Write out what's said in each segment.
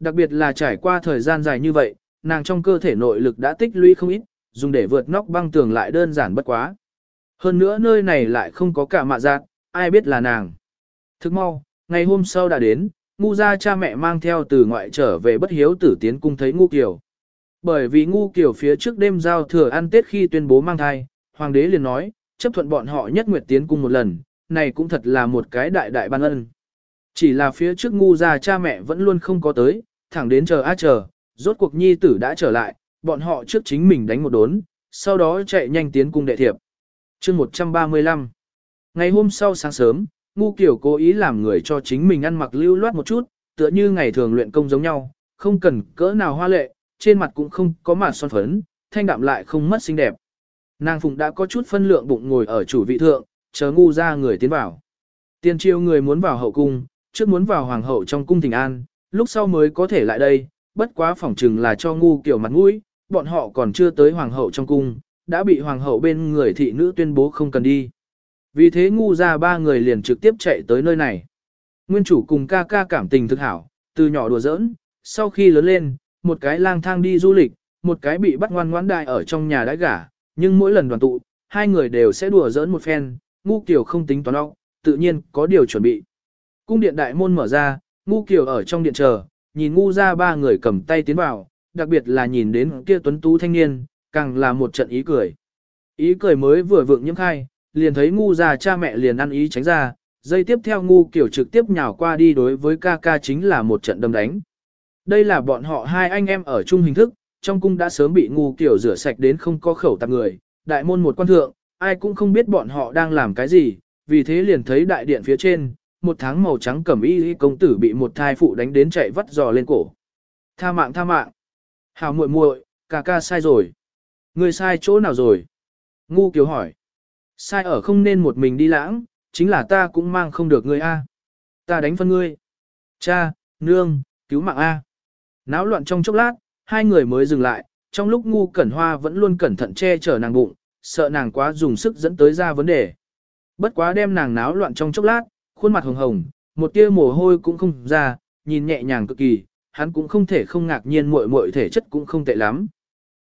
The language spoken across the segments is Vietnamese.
Đặc biệt là trải qua thời gian dài như vậy, nàng trong cơ thể nội lực đã tích lũy không ít, dùng để vượt nóc băng tường lại đơn giản bất quá. Hơn nữa nơi này lại không có cả mạ giác, ai biết là nàng. Thức mau, ngày hôm sau đã đến, ngu gia cha mẹ mang theo từ ngoại trở về bất hiếu tử tiến cung thấy ngu kiều. Bởi vì ngu kiều phía trước đêm giao thừa ăn tết khi tuyên bố mang thai, hoàng đế liền nói, chấp thuận bọn họ nhất nguyệt tiến cung một lần, này cũng thật là một cái đại đại ban ân. Chỉ là phía trước ngu gia cha mẹ vẫn luôn không có tới, thẳng đến chờ á chờ, rốt cuộc nhi tử đã trở lại, bọn họ trước chính mình đánh một đốn, sau đó chạy nhanh tiến cung đệ thiệp. chương 135 Ngày hôm sau sáng sớm, ngu kiểu cố ý làm người cho chính mình ăn mặc lưu loát một chút, tựa như ngày thường luyện công giống nhau, không cần cỡ nào hoa lệ, trên mặt cũng không có mà son phấn, thanh đạm lại không mất xinh đẹp. Nàng Phụng đã có chút phân lượng bụng ngồi ở chủ vị thượng, chờ ngu ra người tiến vào. Tiên triều người muốn vào hậu cung, trước muốn vào hoàng hậu trong cung thỉnh an, lúc sau mới có thể lại đây, bất quá phỏng chừng là cho ngu kiểu mặt mũi, bọn họ còn chưa tới hoàng hậu trong cung, đã bị hoàng hậu bên người thị nữ tuyên bố không cần đi. Vì thế ngu ra ba người liền trực tiếp chạy tới nơi này. Nguyên chủ cùng ca ca cảm tình thực hảo, từ nhỏ đùa giỡn, sau khi lớn lên, một cái lang thang đi du lịch, một cái bị bắt ngoan ngoãn đại ở trong nhà đãi gả, nhưng mỗi lần đoàn tụ, hai người đều sẽ đùa giỡn một phen, ngu kiểu không tính toán óc, tự nhiên có điều chuẩn bị. Cung điện đại môn mở ra, ngu Kiều ở trong điện chờ, nhìn ngu ra ba người cầm tay tiến vào, đặc biệt là nhìn đến kia tuấn tú thanh niên, càng là một trận ý cười. Ý cười mới vừa vượng nhiễm khai, liền thấy ngu ra cha mẹ liền ăn ý tránh ra, dây tiếp theo ngu kiểu trực tiếp nhào qua đi đối với ca ca chính là một trận đâm đánh. Đây là bọn họ hai anh em ở chung hình thức, trong cung đã sớm bị ngu kiểu rửa sạch đến không có khẩu tạp người, đại môn một quan thượng, ai cũng không biết bọn họ đang làm cái gì, vì thế liền thấy đại điện phía trên, một tháng màu trắng cẩm y công tử bị một thai phụ đánh đến chạy vắt giò lên cổ. Tha mạng tha mạng. Hào muội muội, ca ca sai rồi. Người sai chỗ nào rồi? Ngu kiều hỏi. Sai ở không nên một mình đi lãng, chính là ta cũng mang không được ngươi a. Ta đánh phân ngươi. Cha, nương, cứu mạng a. Náo loạn trong chốc lát, hai người mới dừng lại, trong lúc ngu cẩn hoa vẫn luôn cẩn thận che chở nàng bụng, sợ nàng quá dùng sức dẫn tới ra vấn đề. Bất quá đem nàng náo loạn trong chốc lát, khuôn mặt hồng hồng, một tia mồ hôi cũng không ra, nhìn nhẹ nhàng cực kỳ, hắn cũng không thể không ngạc nhiên muội muội thể chất cũng không tệ lắm.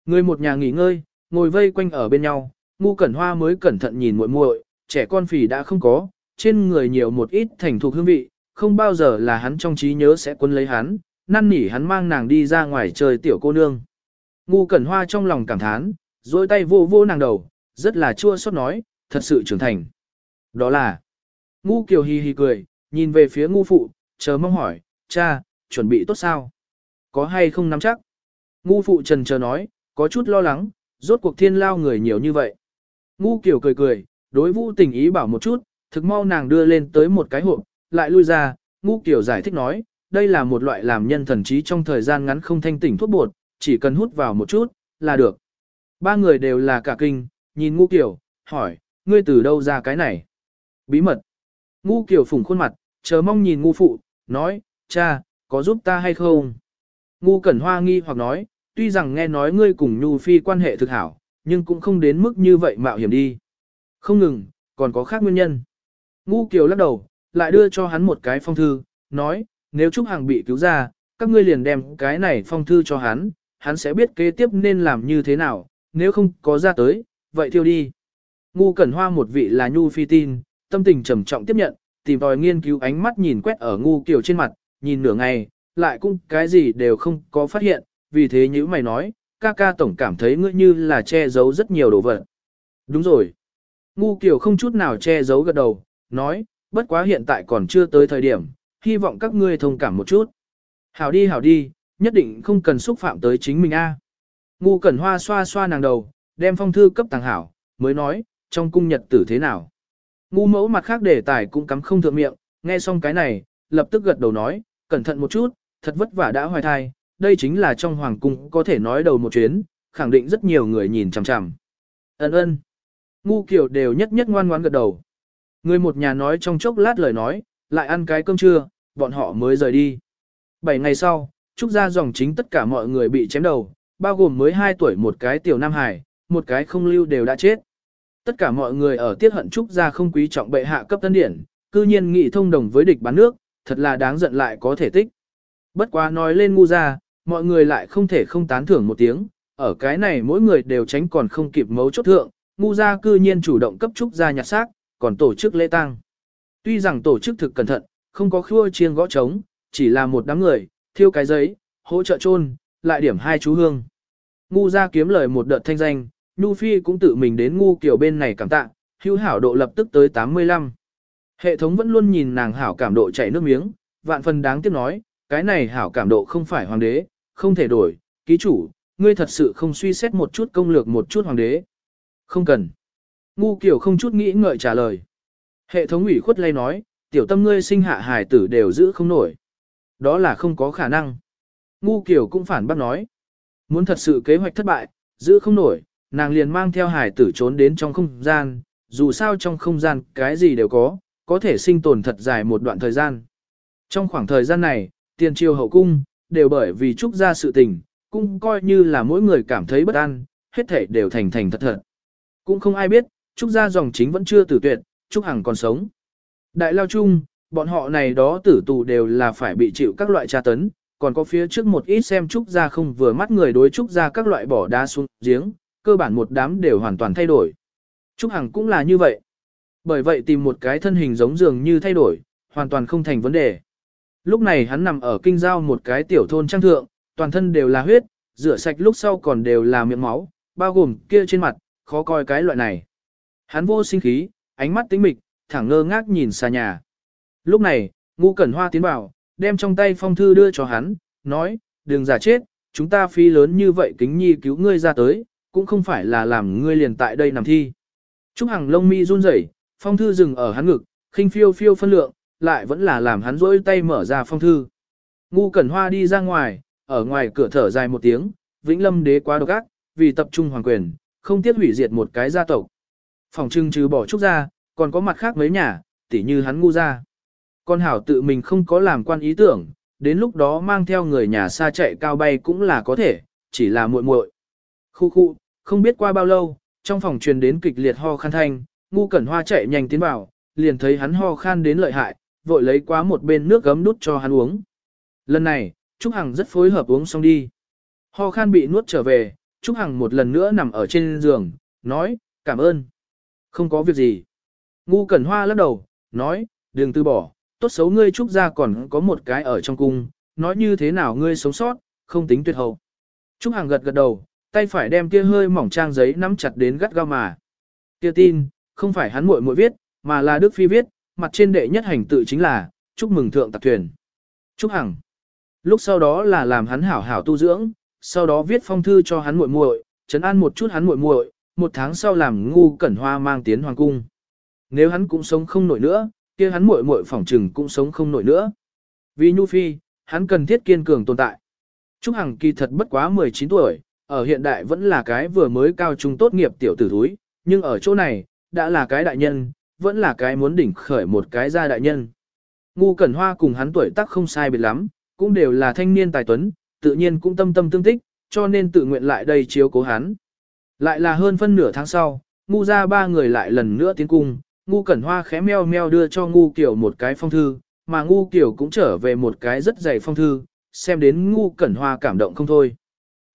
Người một nhà nghỉ ngơi, ngồi vây quanh ở bên nhau, ngu cẩn hoa mới cẩn thận nhìn muội muội, trẻ con phì đã không có, trên người nhiều một ít thành thục hương vị, không bao giờ là hắn trong trí nhớ sẽ quân lấy hắn, năn nỉ hắn mang nàng đi ra ngoài chơi tiểu cô nương. Ngu cẩn hoa trong lòng cảm thán, duỗi tay vô vô nàng đầu, rất là chua xót nói, thật sự trưởng thành. Đó là, ngu kiều hì hì cười, nhìn về phía ngu phụ, chờ mong hỏi, cha, chuẩn bị tốt sao? Có hay không nắm chắc? Ngu phụ trần chờ nói, có chút lo lắng, rốt cuộc thiên lao người nhiều như vậy. Ngu kiều cười cười, đối vũ tình ý bảo một chút, thực mau nàng đưa lên tới một cái hộp, lại lui ra, ngu kiều giải thích nói, đây là một loại làm nhân thần trí trong thời gian ngắn không thanh tỉnh thuốc bột, chỉ cần hút vào một chút, là được. Ba người đều là cả kinh, nhìn ngu kiều, hỏi, ngươi từ đâu ra cái này? Bí mật. Ngu kiều phủng khuôn mặt, chờ mong nhìn ngu phụ, nói, cha, có giúp ta hay không? Ngu cẩn hoa nghi hoặc nói, tuy rằng nghe nói ngươi cùng Nhu Phi quan hệ thực hảo, nhưng cũng không đến mức như vậy mạo hiểm đi. Không ngừng, còn có khác nguyên nhân. Ngu kiều lắc đầu, lại đưa cho hắn một cái phong thư, nói, nếu Trúc Hằng bị cứu ra, các ngươi liền đem cái này phong thư cho hắn, hắn sẽ biết kế tiếp nên làm như thế nào, nếu không có ra tới, vậy thiêu đi. Ngu Cẩn Hoa một vị là Nhu Phi tin, tâm tình trầm trọng tiếp nhận, tìm tòi nghiên cứu ánh mắt nhìn quét ở ngu kiểu trên mặt, nhìn nửa ngày, lại cũng cái gì đều không có phát hiện, vì thế như mày nói, ca ca tổng cảm thấy ngươi như là che giấu rất nhiều đồ vật. Đúng rồi. Ngu kiểu không chút nào che giấu gật đầu, nói, bất quá hiện tại còn chưa tới thời điểm, hy vọng các ngươi thông cảm một chút. Hảo đi hảo đi, nhất định không cần xúc phạm tới chính mình a. Ngu cẩn hoa xoa xoa nàng đầu, đem phong thư cấp tàng hảo, mới nói, trong cung nhật tử thế nào. Ngu mẫu mặt khác đề tài cũng cắm không thượng miệng, nghe xong cái này, lập tức gật đầu nói, cẩn thận một chút, thật vất vả đã hoài thai, đây chính là trong hoàng cung có thể nói đầu một chuyến, khẳng định rất nhiều người nhìn chằm chằm. Ấn ơn. Ngu kiểu đều nhất nhất ngoan ngoan gật đầu. Người một nhà nói trong chốc lát lời nói, lại ăn cái cơm trưa, bọn họ mới rời đi. Bảy ngày sau, trúc ra dòng chính tất cả mọi người bị chém đầu, bao gồm mới 2 tuổi một cái tiểu nam hải, một cái không lưu đều đã chết. Tất cả mọi người ở tiết hận trúc ra không quý trọng bệ hạ cấp tân điển, cư nhiên nghị thông đồng với địch bán nước, thật là đáng giận lại có thể tích. Bất quá nói lên ngu ra, mọi người lại không thể không tán thưởng một tiếng, ở cái này mỗi người đều tránh còn không kịp mấu chốt thượng, ngu gia cư nhiên chủ động cấp trúc gia nhặt xác, còn tổ chức lễ tang. Tuy rằng tổ chức thực cẩn thận, không có khua chiên gõ trống, chỉ là một đám người, thiêu cái giấy, hỗ trợ chôn, lại điểm hai chú hương. Ngu gia kiếm lời một đợt thanh danh, Nhu Phi cũng tự mình đến ngu kiểu bên này cảm tạ, hữu hảo độ lập tức tới 85. Hệ thống vẫn luôn nhìn nàng hảo cảm độ chảy nước miếng, vạn phần đáng tiếc nói, cái này hảo cảm độ không phải hoàng đế, không thể đổi, ký chủ, ngươi thật sự không suy xét một chút công lược một chút hoàng đế. Không cần. Ngu kiểu không chút nghĩ ngợi trả lời. Hệ thống ủy khuất lay nói, tiểu tâm ngươi sinh hạ hài tử đều giữ không nổi. Đó là không có khả năng. Ngu kiểu cũng phản bác nói. Muốn thật sự kế hoạch thất bại, giữ không nổi, nàng liền mang theo hải tử trốn đến trong không gian, dù sao trong không gian cái gì đều có, có thể sinh tồn thật dài một đoạn thời gian. Trong khoảng thời gian này, tiền triều hậu cung, đều bởi vì trúc ra sự tình, cũng coi như là mỗi người cảm thấy bất an, hết thể đều thành thành thật thật. Cũng không ai biết, trúc gia dòng chính vẫn chưa tử tuyệt, trúc hằng còn sống. Đại lao chung, bọn họ này đó tử tù đều là phải bị chịu các loại tra tấn, còn có phía trước một ít xem trúc gia không vừa mắt người đối trúc gia các loại bỏ đá xuống giếng, cơ bản một đám đều hoàn toàn thay đổi. Trúc hằng cũng là như vậy. Bởi vậy tìm một cái thân hình giống dường như thay đổi, hoàn toàn không thành vấn đề. Lúc này hắn nằm ở kinh giao một cái tiểu thôn trang thượng, toàn thân đều là huyết, rửa sạch lúc sau còn đều là miệng máu, bao gồm kia trên mặt, khó coi cái loại này. Hắn vô sinh khí, ánh mắt tĩnh mịch, thẳng ngơ ngác nhìn xa nhà. Lúc này, ngu cẩn hoa tiến vào, đem trong tay phong thư đưa cho hắn, nói, đừng giả chết, chúng ta phi lớn như vậy kính nhi cứu ngươi ra tới, cũng không phải là làm ngươi liền tại đây nằm thi. Trúc Hằng lông mi run rẩy, phong thư dừng ở hắn ngực, khinh phiêu phiêu phân lượng, lại vẫn là làm hắn rỗi tay mở ra phong thư. Ngu Cẩn Hoa đi ra ngoài, ở ngoài cửa thở dài một tiếng, Vĩnh Lâm đế quá độc ác, vì tập trung hoàng quyền, không tiếc hủy diệt một cái gia tộc. Phòng trưng trừ bỏ trúc ra, còn có mặt khác mấy nhà, tỉ như hắn ngu ra. Con hảo tự mình không có làm quan ý tưởng, đến lúc đó mang theo người nhà xa chạy cao bay cũng là có thể, chỉ là muội muội. Khu khu, không biết qua bao lâu, trong phòng truyền đến kịch liệt ho khan thanh, ngu cẩn hoa chạy nhanh tiến vào, liền thấy hắn ho khan đến lợi hại, vội lấy quá một bên nước gấm đút cho hắn uống. Lần này, Trúc Hằng rất phối hợp uống xong đi. Ho khan bị nuốt trở về, Trúc Hằng một lần nữa nằm ở trên giường, nói, cảm ơn. Không có việc gì. Ngu Cẩn Hoa lắc đầu, nói, đừng từ bỏ, tốt xấu ngươi Trúc ra còn có một cái ở trong cung, nói như thế nào ngươi sống sót, không tính tuyệt hậu. Trúc Hằng gật gật đầu, tay phải đem kia hơi mỏng trang giấy nắm chặt đến gắt gao mà. Kia tin, không phải hắn muội muội viết, mà là Đức Phi viết, mặt trên đệ nhất hành tự chính là, chúc mừng thượng tạc thuyền. Chúc hằng. Lúc sau đó là làm hắn hảo hảo tu dưỡng, sau đó viết phong thư cho hắn muội muội, trấn an một chút hắn muội muội, một tháng sau làm ngu cẩn hoa mang tiến hoàng cung. Nếu hắn cũng sống không nổi nữa, kia hắn muội muội phỏng trừng cũng sống không nổi nữa. Vì Nhu Phi, hắn cần thiết kiên cường tồn tại. Trúc Hằng kỳ thật bất quá 19 tuổi, ở hiện đại vẫn là cái vừa mới cao trung tốt nghiệp tiểu tử thúi, nhưng ở chỗ này, đã là cái đại nhân, vẫn là cái muốn đỉnh khởi một cái gia đại nhân. Ngu Cẩn Hoa cùng hắn tuổi tác không sai biệt lắm, cũng đều là thanh niên tài tuấn, tự nhiên cũng tâm tâm tương tích, cho nên tự nguyện lại đây chiếu cố hắn. Lại là hơn phân nửa tháng sau, ngu ra ba người lại lần nữa tiến cung, ngu Cẩn Hoa khẽ meo meo đưa cho ngu kiểu một cái phong thư, mà ngu kiểu cũng trở về một cái rất dày phong thư, xem đến ngu Cẩn Hoa cảm động không thôi.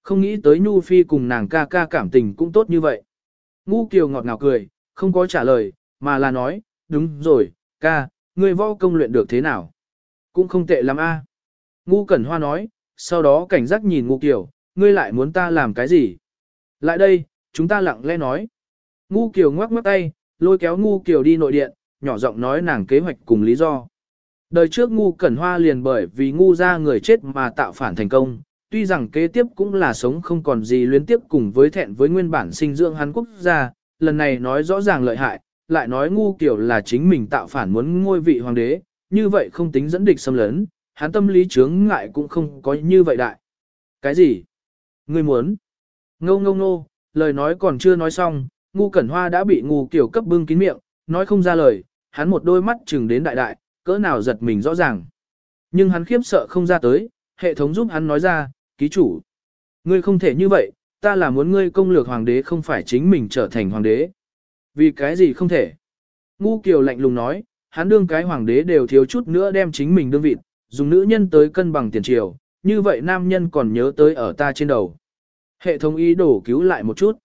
Không nghĩ tới Nhu Phi cùng nàng ca ca cảm tình cũng tốt như vậy. Ngu Kiều ngọt ngào cười, không có trả lời, mà là nói, đúng rồi, ca, ngươi võ công luyện được thế nào? Cũng không tệ lắm a. Ngu Cẩn Hoa nói, sau đó cảnh giác nhìn Ngu Kiều, ngươi lại muốn ta làm cái gì? Lại đây, chúng ta lặng lẽ nói. Ngu Kiều ngoắc ngoắc tay, lôi kéo Ngu Kiều đi nội điện, nhỏ giọng nói nàng kế hoạch cùng lý do. Đời trước Ngu Cẩn Hoa liền bởi vì Ngu ra người chết mà tạo phản thành công, tuy rằng kế tiếp cũng là sống không còn gì luyến tiếp cùng với thẹn với nguyên bản sinh dưỡng hắn quốc gia, lần này nói rõ ràng lợi hại, lại nói ngu kiểu là chính mình tạo phản muốn ngôi vị hoàng đế, như vậy không tính dẫn địch xâm lấn, hắn tâm lý chướng ngại cũng không có như vậy đại. Cái gì? Ngươi muốn? Ngô ngô ngô, lời nói còn chưa nói xong, ngu cẩn hoa đã bị ngu kiểu cấp bưng kín miệng, nói không ra lời, hắn một đôi mắt chừng đến đại đại, cỡ nào giật mình rõ ràng. Nhưng hắn khiếp sợ không ra tới, hệ thống giúp hắn nói ra, ký chủ. Ngươi không thể như vậy, ta là muốn ngươi công lược hoàng đế không phải chính mình trở thành hoàng đế. Vì cái gì không thể? Ngu Kiều lạnh lùng nói, hắn đương cái hoàng đế đều thiếu chút nữa đem chính mình đương vịt, dùng nữ nhân tới cân bằng tiền triều, như vậy nam nhân còn nhớ tới ở ta trên đầu. Hệ thống ý đồ cứu lại một chút.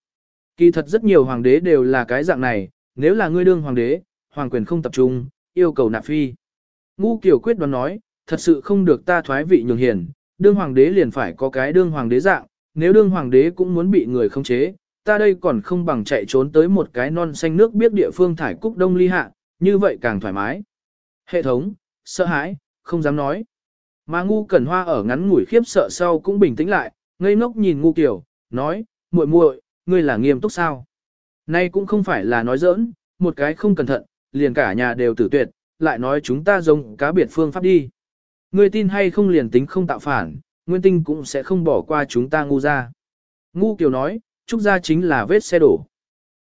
Kỳ thật rất nhiều hoàng đế đều là cái dạng này, nếu là ngươi đương hoàng đế, hoàng quyền không tập trung, yêu cầu nạp phi. Ngu Kiều quyết đoán nói, thật sự không được ta thoái vị nhường hiền, đương hoàng đế liền phải có cái đương hoàng đế dạng, nếu đương hoàng đế cũng muốn bị người khống chế, ta đây còn không bằng chạy trốn tới một cái non xanh nước biết địa phương thải cúc đông ly hạ, như vậy càng thoải mái. Hệ thống, sợ hãi, không dám nói. Mà ngu cẩn hoa ở ngắn ngủi khiếp sợ sau cũng bình tĩnh lại, ngây ngốc nhìn ngu kiểu, nói, muội muội, ngươi là nghiêm túc sao? Nay cũng không phải là nói giỡn, một cái không cẩn thận, liền cả nhà đều tử tuyệt, lại nói chúng ta giống cá biệt phương pháp đi. Ngươi tin hay không liền tính không tạo phản, nguyên tinh cũng sẽ không bỏ qua chúng ta ngu ra. Ngu kiều nói, trúc gia chính là vết xe đổ.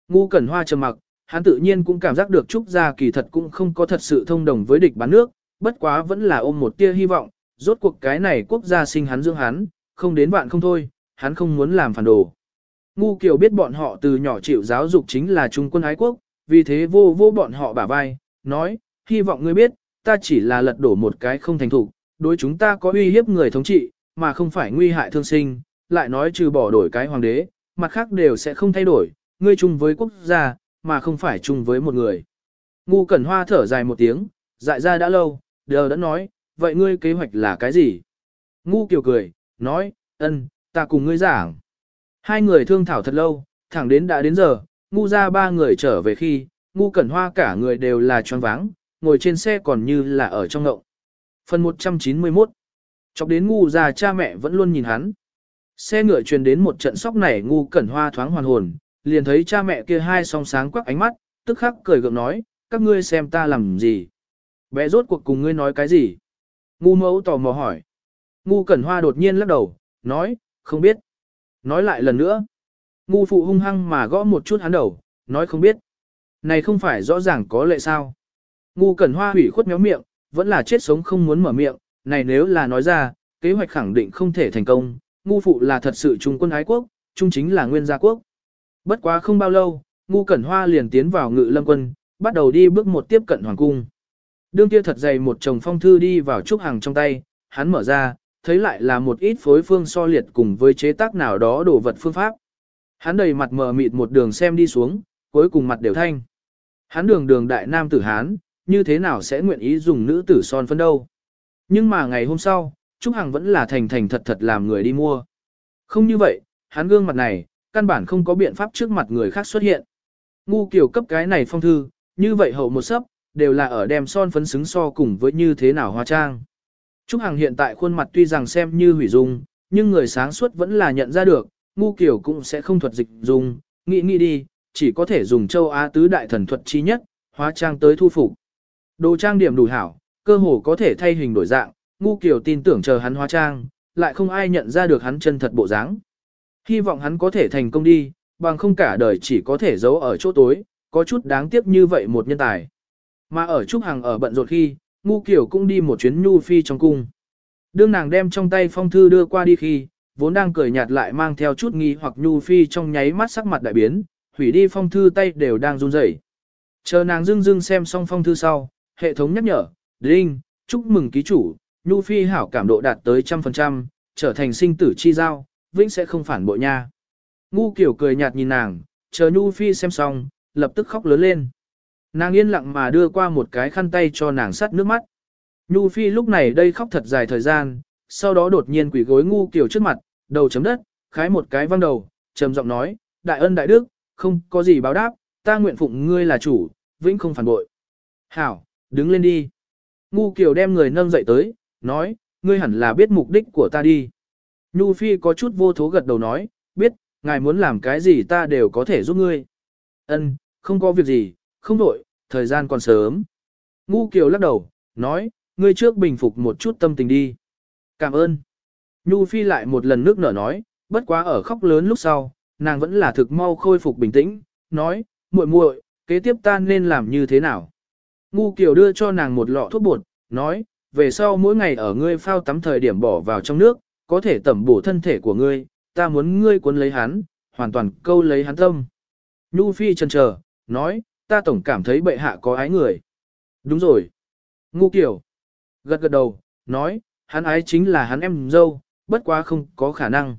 Ngu cẩn hoa trầm mặc, hắn tự nhiên cũng cảm giác được trúc gia kỳ thật cũng không có thật sự thông đồng với địch bán nước, bất quá vẫn là ôm một tia hy vọng, rốt cuộc cái này quốc gia sinh hắn dưỡng hắn, không đến vạn không thôi, hắn không muốn làm phản đồ. Ngu Kiều biết bọn họ từ nhỏ chịu giáo dục chính là trung quân ái quốc, vì thế vô vô bọn họ bả vai, nói, hy vọng ngươi biết, ta chỉ là lật đổ một cái không thành thủ, đối chúng ta có uy hiếp người thống trị, mà không phải nguy hại thương sinh, lại nói trừ bỏ đổi cái hoàng đế, mặt khác đều sẽ không thay đổi, ngươi chung với quốc gia, mà không phải chung với một người. Ngu Cẩn Hoa thở dài một tiếng, dại ra đã lâu, đều đã nói, vậy ngươi kế hoạch là cái gì? Ngu Kiều cười, nói, ân, ta cùng ngươi giảng. Hai người thương thảo thật lâu, thẳng đến đã đến giờ, ngu ra ba người trở về khi, ngu cẩn hoa cả người đều là choáng váng, ngồi trên xe còn như là ở trong ngộng. Phần 191 Chọc đến ngu già cha mẹ vẫn luôn nhìn hắn. Xe ngựa truyền đến một trận sóc nảy ngu cẩn hoa thoáng hoàn hồn, liền thấy cha mẹ kia hai song sáng quắc ánh mắt, tức khắc cười gượng nói, các ngươi xem ta làm gì. Bé rốt cuộc cùng ngươi nói cái gì? Ngu mẫu tò mò hỏi. Ngu cẩn hoa đột nhiên lắc đầu, nói, không biết. Nói lại lần nữa. Ngu phụ hung hăng mà gõ một chút hắn đầu, nói không biết. Này không phải rõ ràng có lệ sao. Ngu cẩn hoa hủy khuất méo miệng, vẫn là chết sống không muốn mở miệng, này nếu là nói ra, kế hoạch khẳng định không thể thành công, ngu phụ là thật sự trung quân ái quốc, trung chính là nguyên gia quốc. Bất quá không bao lâu, ngu cẩn hoa liền tiến vào ngự lâm quân, bắt đầu đi bước một tiếp cận hoàng cung. Đương kia thật dày một chồng phong thư đi vào trúc hàng trong tay, hắn mở ra, thấy lại là một ít phối phương so liệt cùng với chế tác nào đó đồ vật phương pháp. Hắn đầy mặt mờ mịt một đường xem đi xuống, cuối cùng mặt đều thanh. Hắn đường đường đại nam tử Hán, như thế nào sẽ nguyện ý dùng nữ tử son phấn đâu. Nhưng mà ngày hôm sau, Trúc Hằng vẫn là thành thành thật thật làm người đi mua. Không như vậy, hắn gương mặt này, căn bản không có biện pháp trước mặt người khác xuất hiện. Ngu kiểu cấp cái này phong thư, như vậy hậu một sấp, đều là ở đem son phấn xứng so cùng với như thế nào hóa trang. Trúc Hằng hiện tại khuôn mặt tuy rằng xem như hủy dung, nhưng người sáng suốt vẫn là nhận ra được, ngu kiểu cũng sẽ không thuật dịch dung, nghĩ nghĩ đi, chỉ có thể dùng châu Á tứ đại thần thuật chi nhất, hóa trang tới thu phục. Đồ trang điểm đủ hảo, cơ hồ có thể thay hình đổi dạng, ngu kiểu tin tưởng chờ hắn hóa trang, lại không ai nhận ra được hắn chân thật bộ dáng. Hy vọng hắn có thể thành công đi, bằng không cả đời chỉ có thể giấu ở chỗ tối, có chút đáng tiếc như vậy một nhân tài. Mà ở Trúc Hằng ở bận rộn khi, Ngu Kiều cũng đi một chuyến Nhu Phi trong cung. Đương nàng đem trong tay phong thư đưa qua đi khi, vốn đang cười nhạt lại mang theo chút nghi hoặc Nhu Phi trong nháy mắt sắc mặt đại biến, hủy đi phong thư tay đều đang run rẩy. Chờ nàng dưng dưng xem xong phong thư sau, hệ thống nhắc nhở, Đinh, chúc mừng ký chủ, Nhu Phi hảo cảm độ đạt tới trăm phần trăm, trở thành sinh tử chi giao, vĩnh sẽ không phản bội nha. Ngu Kiều cười nhạt nhìn nàng, chờ Nhu Phi xem xong, lập tức khóc lớn lên. Nàng yên lặng mà đưa qua một cái khăn tay cho nàng sắt nước mắt. Nhu Phi lúc này đây khóc thật dài thời gian, sau đó đột nhiên quỷ gối ngu kiểu trước mặt, đầu chấm đất, khái một cái văng đầu, trầm giọng nói, đại ân đại đức, không có gì báo đáp, ta nguyện phụng ngươi là chủ, vĩnh không phản bội. Hảo, đứng lên đi. Ngu kiểu đem người nâng dậy tới, nói, ngươi hẳn là biết mục đích của ta đi. Nhu Phi có chút vô thố gật đầu nói, biết, ngài muốn làm cái gì ta đều có thể giúp ngươi. Ân, không có việc gì, không đổi, thời gian còn sớm. Ngu Kiều lắc đầu, nói, ngươi trước bình phục một chút tâm tình đi. Cảm ơn. Nhu Phi lại một lần nước nở nói, bất quá ở khóc lớn lúc sau, nàng vẫn là thực mau khôi phục bình tĩnh, nói, muội muội, kế tiếp ta nên làm như thế nào? Ngu Kiều đưa cho nàng một lọ thuốc bột, nói, về sau mỗi ngày ở ngươi phao tắm thời điểm bỏ vào trong nước, có thể tẩm bổ thân thể của ngươi, ta muốn ngươi cuốn lấy hắn, hoàn toàn câu lấy hắn tâm. Nhu Phi chần chờ, nói, ta tổng cảm thấy bệ hạ có ái người. Đúng rồi. Ngu Kiều Gật gật đầu, nói, hắn ái chính là hắn em dâu, bất quá không có khả năng.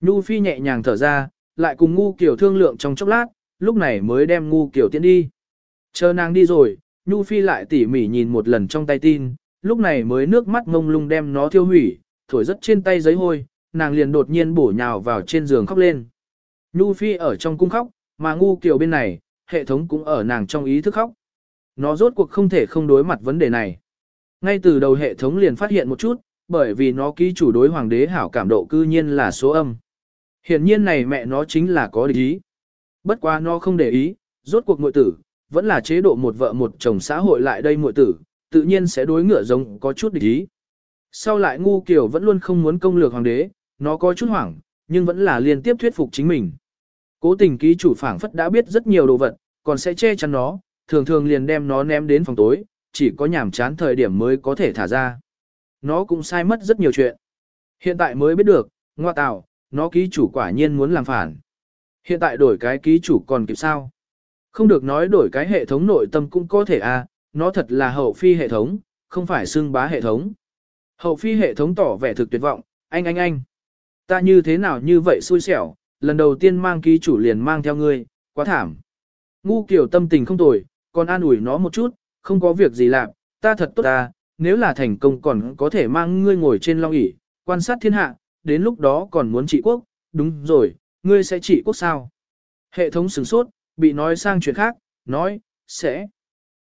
Nhu Phi nhẹ nhàng thở ra, lại cùng ngu Kiều thương lượng trong chốc lát, lúc này mới đem ngu Kiều tiến đi. Chờ nàng đi rồi, Nhu Phi lại tỉ mỉ nhìn một lần trong tay tin, lúc này mới nước mắt ngông lung đem nó thiêu hủy, thổi rất trên tay giấy hôi, nàng liền đột nhiên bổ nhào vào trên giường khóc lên. Nhu Phi ở trong cung khóc, mà ngu kiểu bên này, hệ thống cũng ở nàng trong ý thức khóc. Nó rốt cuộc không thể không đối mặt vấn đề này. Ngay từ đầu hệ thống liền phát hiện một chút, bởi vì nó ký chủ đối hoàng đế hảo cảm độ cư nhiên là số âm. Hiện nhiên này mẹ nó chính là có địch ý. Bất quá nó không để ý, rốt cuộc muội tử, vẫn là chế độ một vợ một chồng xã hội lại đây muội tử, tự nhiên sẽ đối ngựa giống có chút địch ý. Sau lại ngu kiểu vẫn luôn không muốn công lược hoàng đế, nó có chút hoảng, nhưng vẫn là liên tiếp thuyết phục chính mình. Cố tình ký chủ phảng phất đã biết rất nhiều đồ vật, còn sẽ che chắn nó, thường thường liền đem nó ném đến phòng tối, chỉ có nhảm chán thời điểm mới có thể thả ra. Nó cũng sai mất rất nhiều chuyện. Hiện tại mới biết được, ngoa tạo, nó ký chủ quả nhiên muốn làm phản. Hiện tại đổi cái ký chủ còn kịp sao? Không được nói đổi cái hệ thống nội tâm cũng có thể à, nó thật là hậu phi hệ thống, không phải xưng bá hệ thống. Hậu phi hệ thống tỏ vẻ thực tuyệt vọng, anh anh anh. Ta như thế nào như vậy xui xẻo, lần đầu tiên mang ký chủ liền mang theo ngươi, quá thảm. Ngu kiểu tâm tình không tồi, còn an ủi nó một chút, không có việc gì làm, ta thật tốt ta, nếu là thành công còn có thể mang ngươi ngồi trên long ỷ quan sát thiên hạ, đến lúc đó còn muốn trị quốc, đúng rồi, ngươi sẽ trị quốc sao? Hệ thống sửng sốt, bị nói sang chuyện khác, nói, sẽ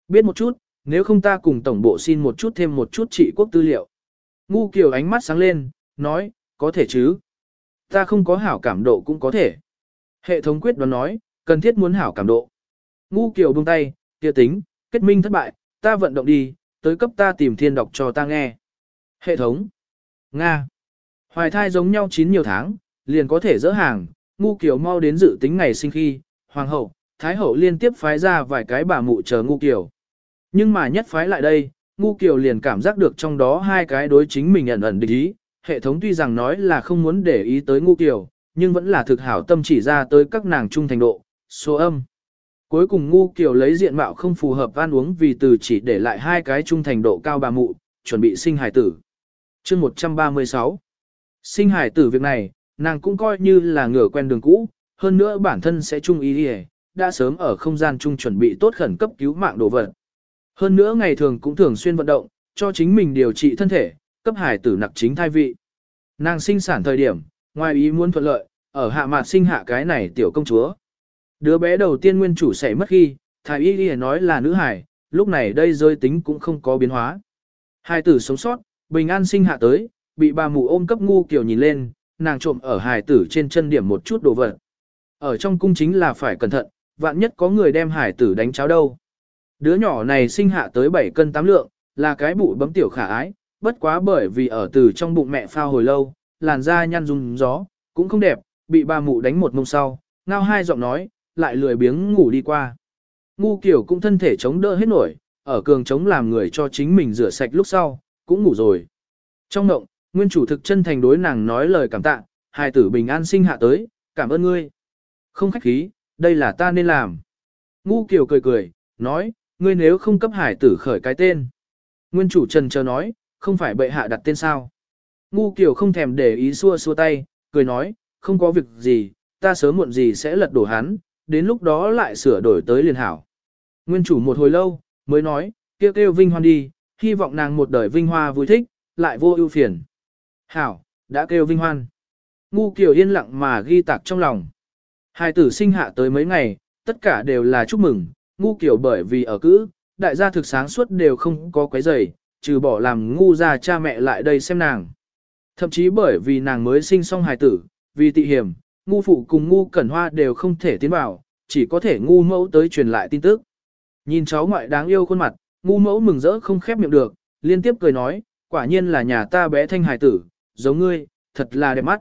biết một chút, nếu không ta cùng tổng bộ xin một chút thêm một chút trị quốc tư liệu. Ngu Kiều ánh mắt sáng lên, nói, có thể chứ. Ta không có hảo cảm độ cũng có thể. Hệ thống quyết đoán nói, cần thiết muốn hảo cảm độ. Ngu Kiều buông tay, kia tính, kết minh thất bại, ta vận động đi, tới cấp ta tìm thiên đọc cho ta nghe. Hệ thống. Nga. Hoài thai giống nhau chín nhiều tháng, liền có thể dỡ hàng, ngu kiểu mau đến dự tính ngày sinh khi, hoàng hậu, thái hậu liên tiếp phái ra vài cái bà mụ chờ ngu Kiều, Nhưng mà nhất phái lại đây, ngu Kiều liền cảm giác được trong đó hai cái đối chính mình ẩn ẩn địch ý, hệ thống tuy rằng nói là không muốn để ý tới ngu Kiều, nhưng vẫn là thực hảo tâm chỉ ra tới các nàng trung thành độ, số âm. Cuối cùng ngu Kiều lấy diện mạo không phù hợp van uống vì từ chỉ để lại hai cái trung thành độ cao bà mụ, chuẩn bị sinh hải tử. chương 136 Sinh hải tử việc này, nàng cũng coi như là ngửa quen đường cũ, hơn nữa bản thân sẽ chung ý đi đã sớm ở không gian chung chuẩn bị tốt khẩn cấp cứu mạng đồ vật. Hơn nữa ngày thường cũng thường xuyên vận động, cho chính mình điều trị thân thể, cấp hài tử nặc chính thai vị. Nàng sinh sản thời điểm, ngoài ý muốn thuận lợi, ở hạ mạt sinh hạ cái này tiểu công chúa. Đứa bé đầu tiên nguyên chủ sẽ mất khi, thái y đi nói là nữ hải, lúc này đây rơi tính cũng không có biến hóa. Hai tử sống sót, bình an sinh hạ tới, bị bà mụ ôm cấp ngu kiểu nhìn lên, nàng trộm ở hài tử trên chân điểm một chút đồ vật. Ở trong cung chính là phải cẩn thận, vạn nhất có người đem hải tử đánh cháo đâu. Đứa nhỏ này sinh hạ tới 7 cân 8 lượng, là cái bụ bấm tiểu khả ái, bất quá bởi vì ở từ trong bụng mẹ phao hồi lâu, làn da nhăn rung gió, cũng không đẹp, bị bà mụ đánh một mông sau, ngao hai giọng nói, lại lười biếng ngủ đi qua. Ngu kiểu cũng thân thể chống đỡ hết nổi, ở cường chống làm người cho chính mình rửa sạch lúc sau, cũng ngủ rồi. Trong mộng, nguyên chủ thực chân thành đối nàng nói lời cảm tạ, hài tử bình an sinh hạ tới, cảm ơn ngươi. Không khách khí, đây là ta nên làm. Ngu kiểu cười cười, nói, ngươi nếu không cấp hải tử khởi cái tên. Nguyên chủ trần chờ nói, không phải bệ hạ đặt tên sao. Ngu kiểu không thèm để ý xua xua tay, cười nói, không có việc gì, ta sớm muộn gì sẽ lật đổ hắn, đến lúc đó lại sửa đổi tới liền hảo. Nguyên chủ một hồi lâu, mới nói, kêu kêu vinh hoan đi, hy vọng nàng một đời vinh hoa vui thích, lại vô ưu phiền. Hảo, đã kêu vinh hoan. Ngu kiểu yên lặng mà ghi tạc trong lòng. Hai tử sinh hạ tới mấy ngày, tất cả đều là chúc mừng, ngu kiểu bởi vì ở cữ, đại gia thực sáng suốt đều không có quấy giày, trừ bỏ làm ngu ra cha mẹ lại đây xem nàng. Thậm chí bởi vì nàng mới sinh xong hài tử, vì tị hiểm, ngu phụ cùng ngu cẩn hoa đều không thể tiến vào, chỉ có thể ngu mẫu tới truyền lại tin tức. Nhìn cháu ngoại đáng yêu khuôn mặt, ngu mẫu mừng rỡ không khép miệng được, liên tiếp cười nói, quả nhiên là nhà ta bé thanh hài tử, giống ngươi, thật là đẹp mắt.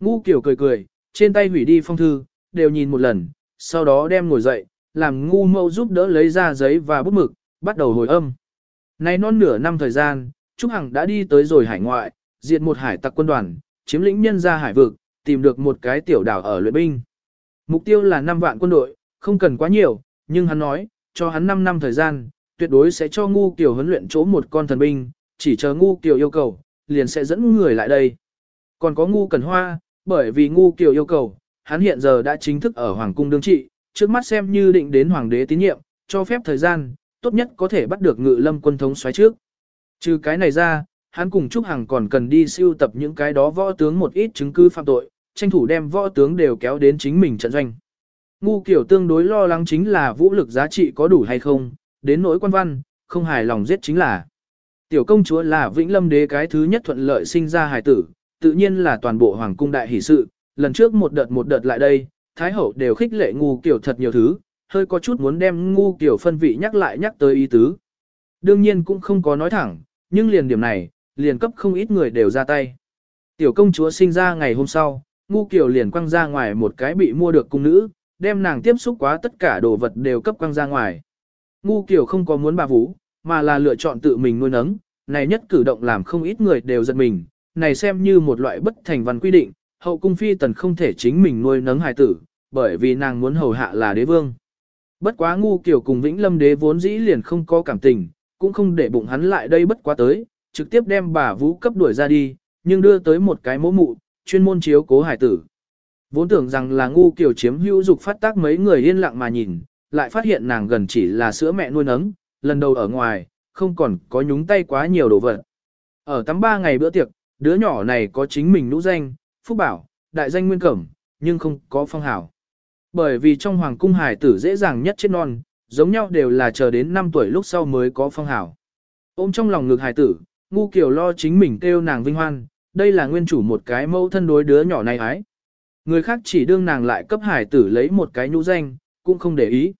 Ngu kiểu cười cười, trên tay hủy đi phong thư, đều nhìn một lần, sau đó đem ngồi dậy, làm ngu mẫu giúp đỡ lấy ra giấy và bút mực, bắt đầu hồi âm. Nay non nửa năm thời gian, Trúc Hằng đã đi tới rồi hải ngoại, diệt một hải tặc quân đoàn, chiếm lĩnh nhân ra hải vực, tìm được một cái tiểu đảo ở luyện binh. Mục tiêu là 5 vạn quân đội, không cần quá nhiều, nhưng hắn nói, cho hắn 5 năm thời gian, tuyệt đối sẽ cho ngu kiểu huấn luyện chỗ một con thần binh, chỉ chờ ngu kiểu yêu cầu, liền sẽ dẫn người lại đây. Còn có ngu cần hoa, bởi vì ngu kiểu yêu cầu, hắn hiện giờ đã chính thức ở Hoàng cung đương trị, trước mắt xem như định đến Hoàng đế tín nhiệm, cho phép thời gian, tốt nhất có thể bắt được ngự lâm quân thống xoáy trước. Trừ cái này ra, hắn cùng Trúc Hằng còn cần đi siêu tập những cái đó võ tướng một ít chứng cứ phạm tội, tranh thủ đem võ tướng đều kéo đến chính mình trận doanh. Ngu kiểu tương đối lo lắng chính là vũ lực giá trị có đủ hay không, đến nỗi quan văn, không hài lòng giết chính là. Tiểu công chúa là Vĩnh Lâm đế cái thứ nhất thuận lợi sinh ra hài tử, tự nhiên là toàn bộ hoàng cung đại hỷ sự, lần trước một đợt một đợt lại đây, thái hậu đều khích lệ ngu kiểu thật nhiều thứ, hơi có chút muốn đem ngu kiểu phân vị nhắc lại nhắc tới ý tứ. Đương nhiên cũng không có nói thẳng, nhưng liền điểm này, liền cấp không ít người đều ra tay. Tiểu công chúa sinh ra ngày hôm sau, ngu kiểu liền quăng ra ngoài một cái bị mua được cung nữ, đem nàng tiếp xúc quá tất cả đồ vật đều cấp quăng ra ngoài. Ngu kiểu không có muốn bà vũ, mà là lựa chọn tự mình nuôi nấng, này nhất cử động làm không ít người đều giật mình, này xem như một loại bất thành văn quy định, hậu cung phi tần không thể chính mình nuôi nấng hài tử, bởi vì nàng muốn hầu hạ là đế vương. Bất quá ngu kiểu cùng Vĩnh Lâm đế vốn dĩ liền không có cảm tình, cũng không để bụng hắn lại đây bất quá tới, trực tiếp đem bà vũ cấp đuổi ra đi, nhưng đưa tới một cái mỗ mụ, chuyên môn chiếu cố hải tử. Vốn tưởng rằng là ngu kiểu chiếm hữu dục phát tác mấy người yên lặng mà nhìn, lại phát hiện nàng gần chỉ là sữa mẹ nuôi nấng, lần đầu ở ngoài, không còn có nhúng tay quá nhiều đồ vật. Ở tắm ba ngày bữa tiệc, đứa nhỏ này có chính mình nũ danh, phúc bảo, đại danh nguyên cẩm, nhưng không có phong hảo. Bởi vì trong hoàng cung hải tử dễ dàng nhất chết non, giống nhau đều là chờ đến 5 tuổi lúc sau mới có phong hảo. Ôm trong lòng ngực hải tử, ngu kiểu lo chính mình kêu nàng vinh hoan, đây là nguyên chủ một cái mẫu thân đối đứa nhỏ này ái. Người khác chỉ đương nàng lại cấp hải tử lấy một cái nhũ danh, cũng không để ý.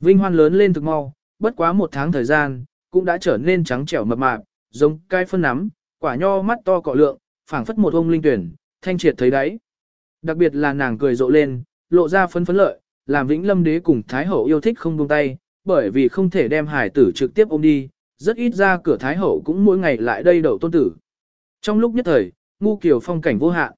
Vinh hoan lớn lên thực mau, bất quá một tháng thời gian, cũng đã trở nên trắng trẻo mập mạp, giống cai phân nắm, quả nho mắt to cọ lượng, phảng phất một ông linh tuyển, thanh triệt thấy đáy. Đặc biệt là nàng cười rộ lên, lộ ra phấn phấn lợi, làm Vĩnh Lâm đế cùng Thái hậu yêu thích không buông tay, bởi vì không thể đem hải tử trực tiếp ôm đi, rất ít ra cửa Thái hậu cũng mỗi ngày lại đây đậu tôn tử. Trong lúc nhất thời, ngu kiều phong cảnh vô hạn.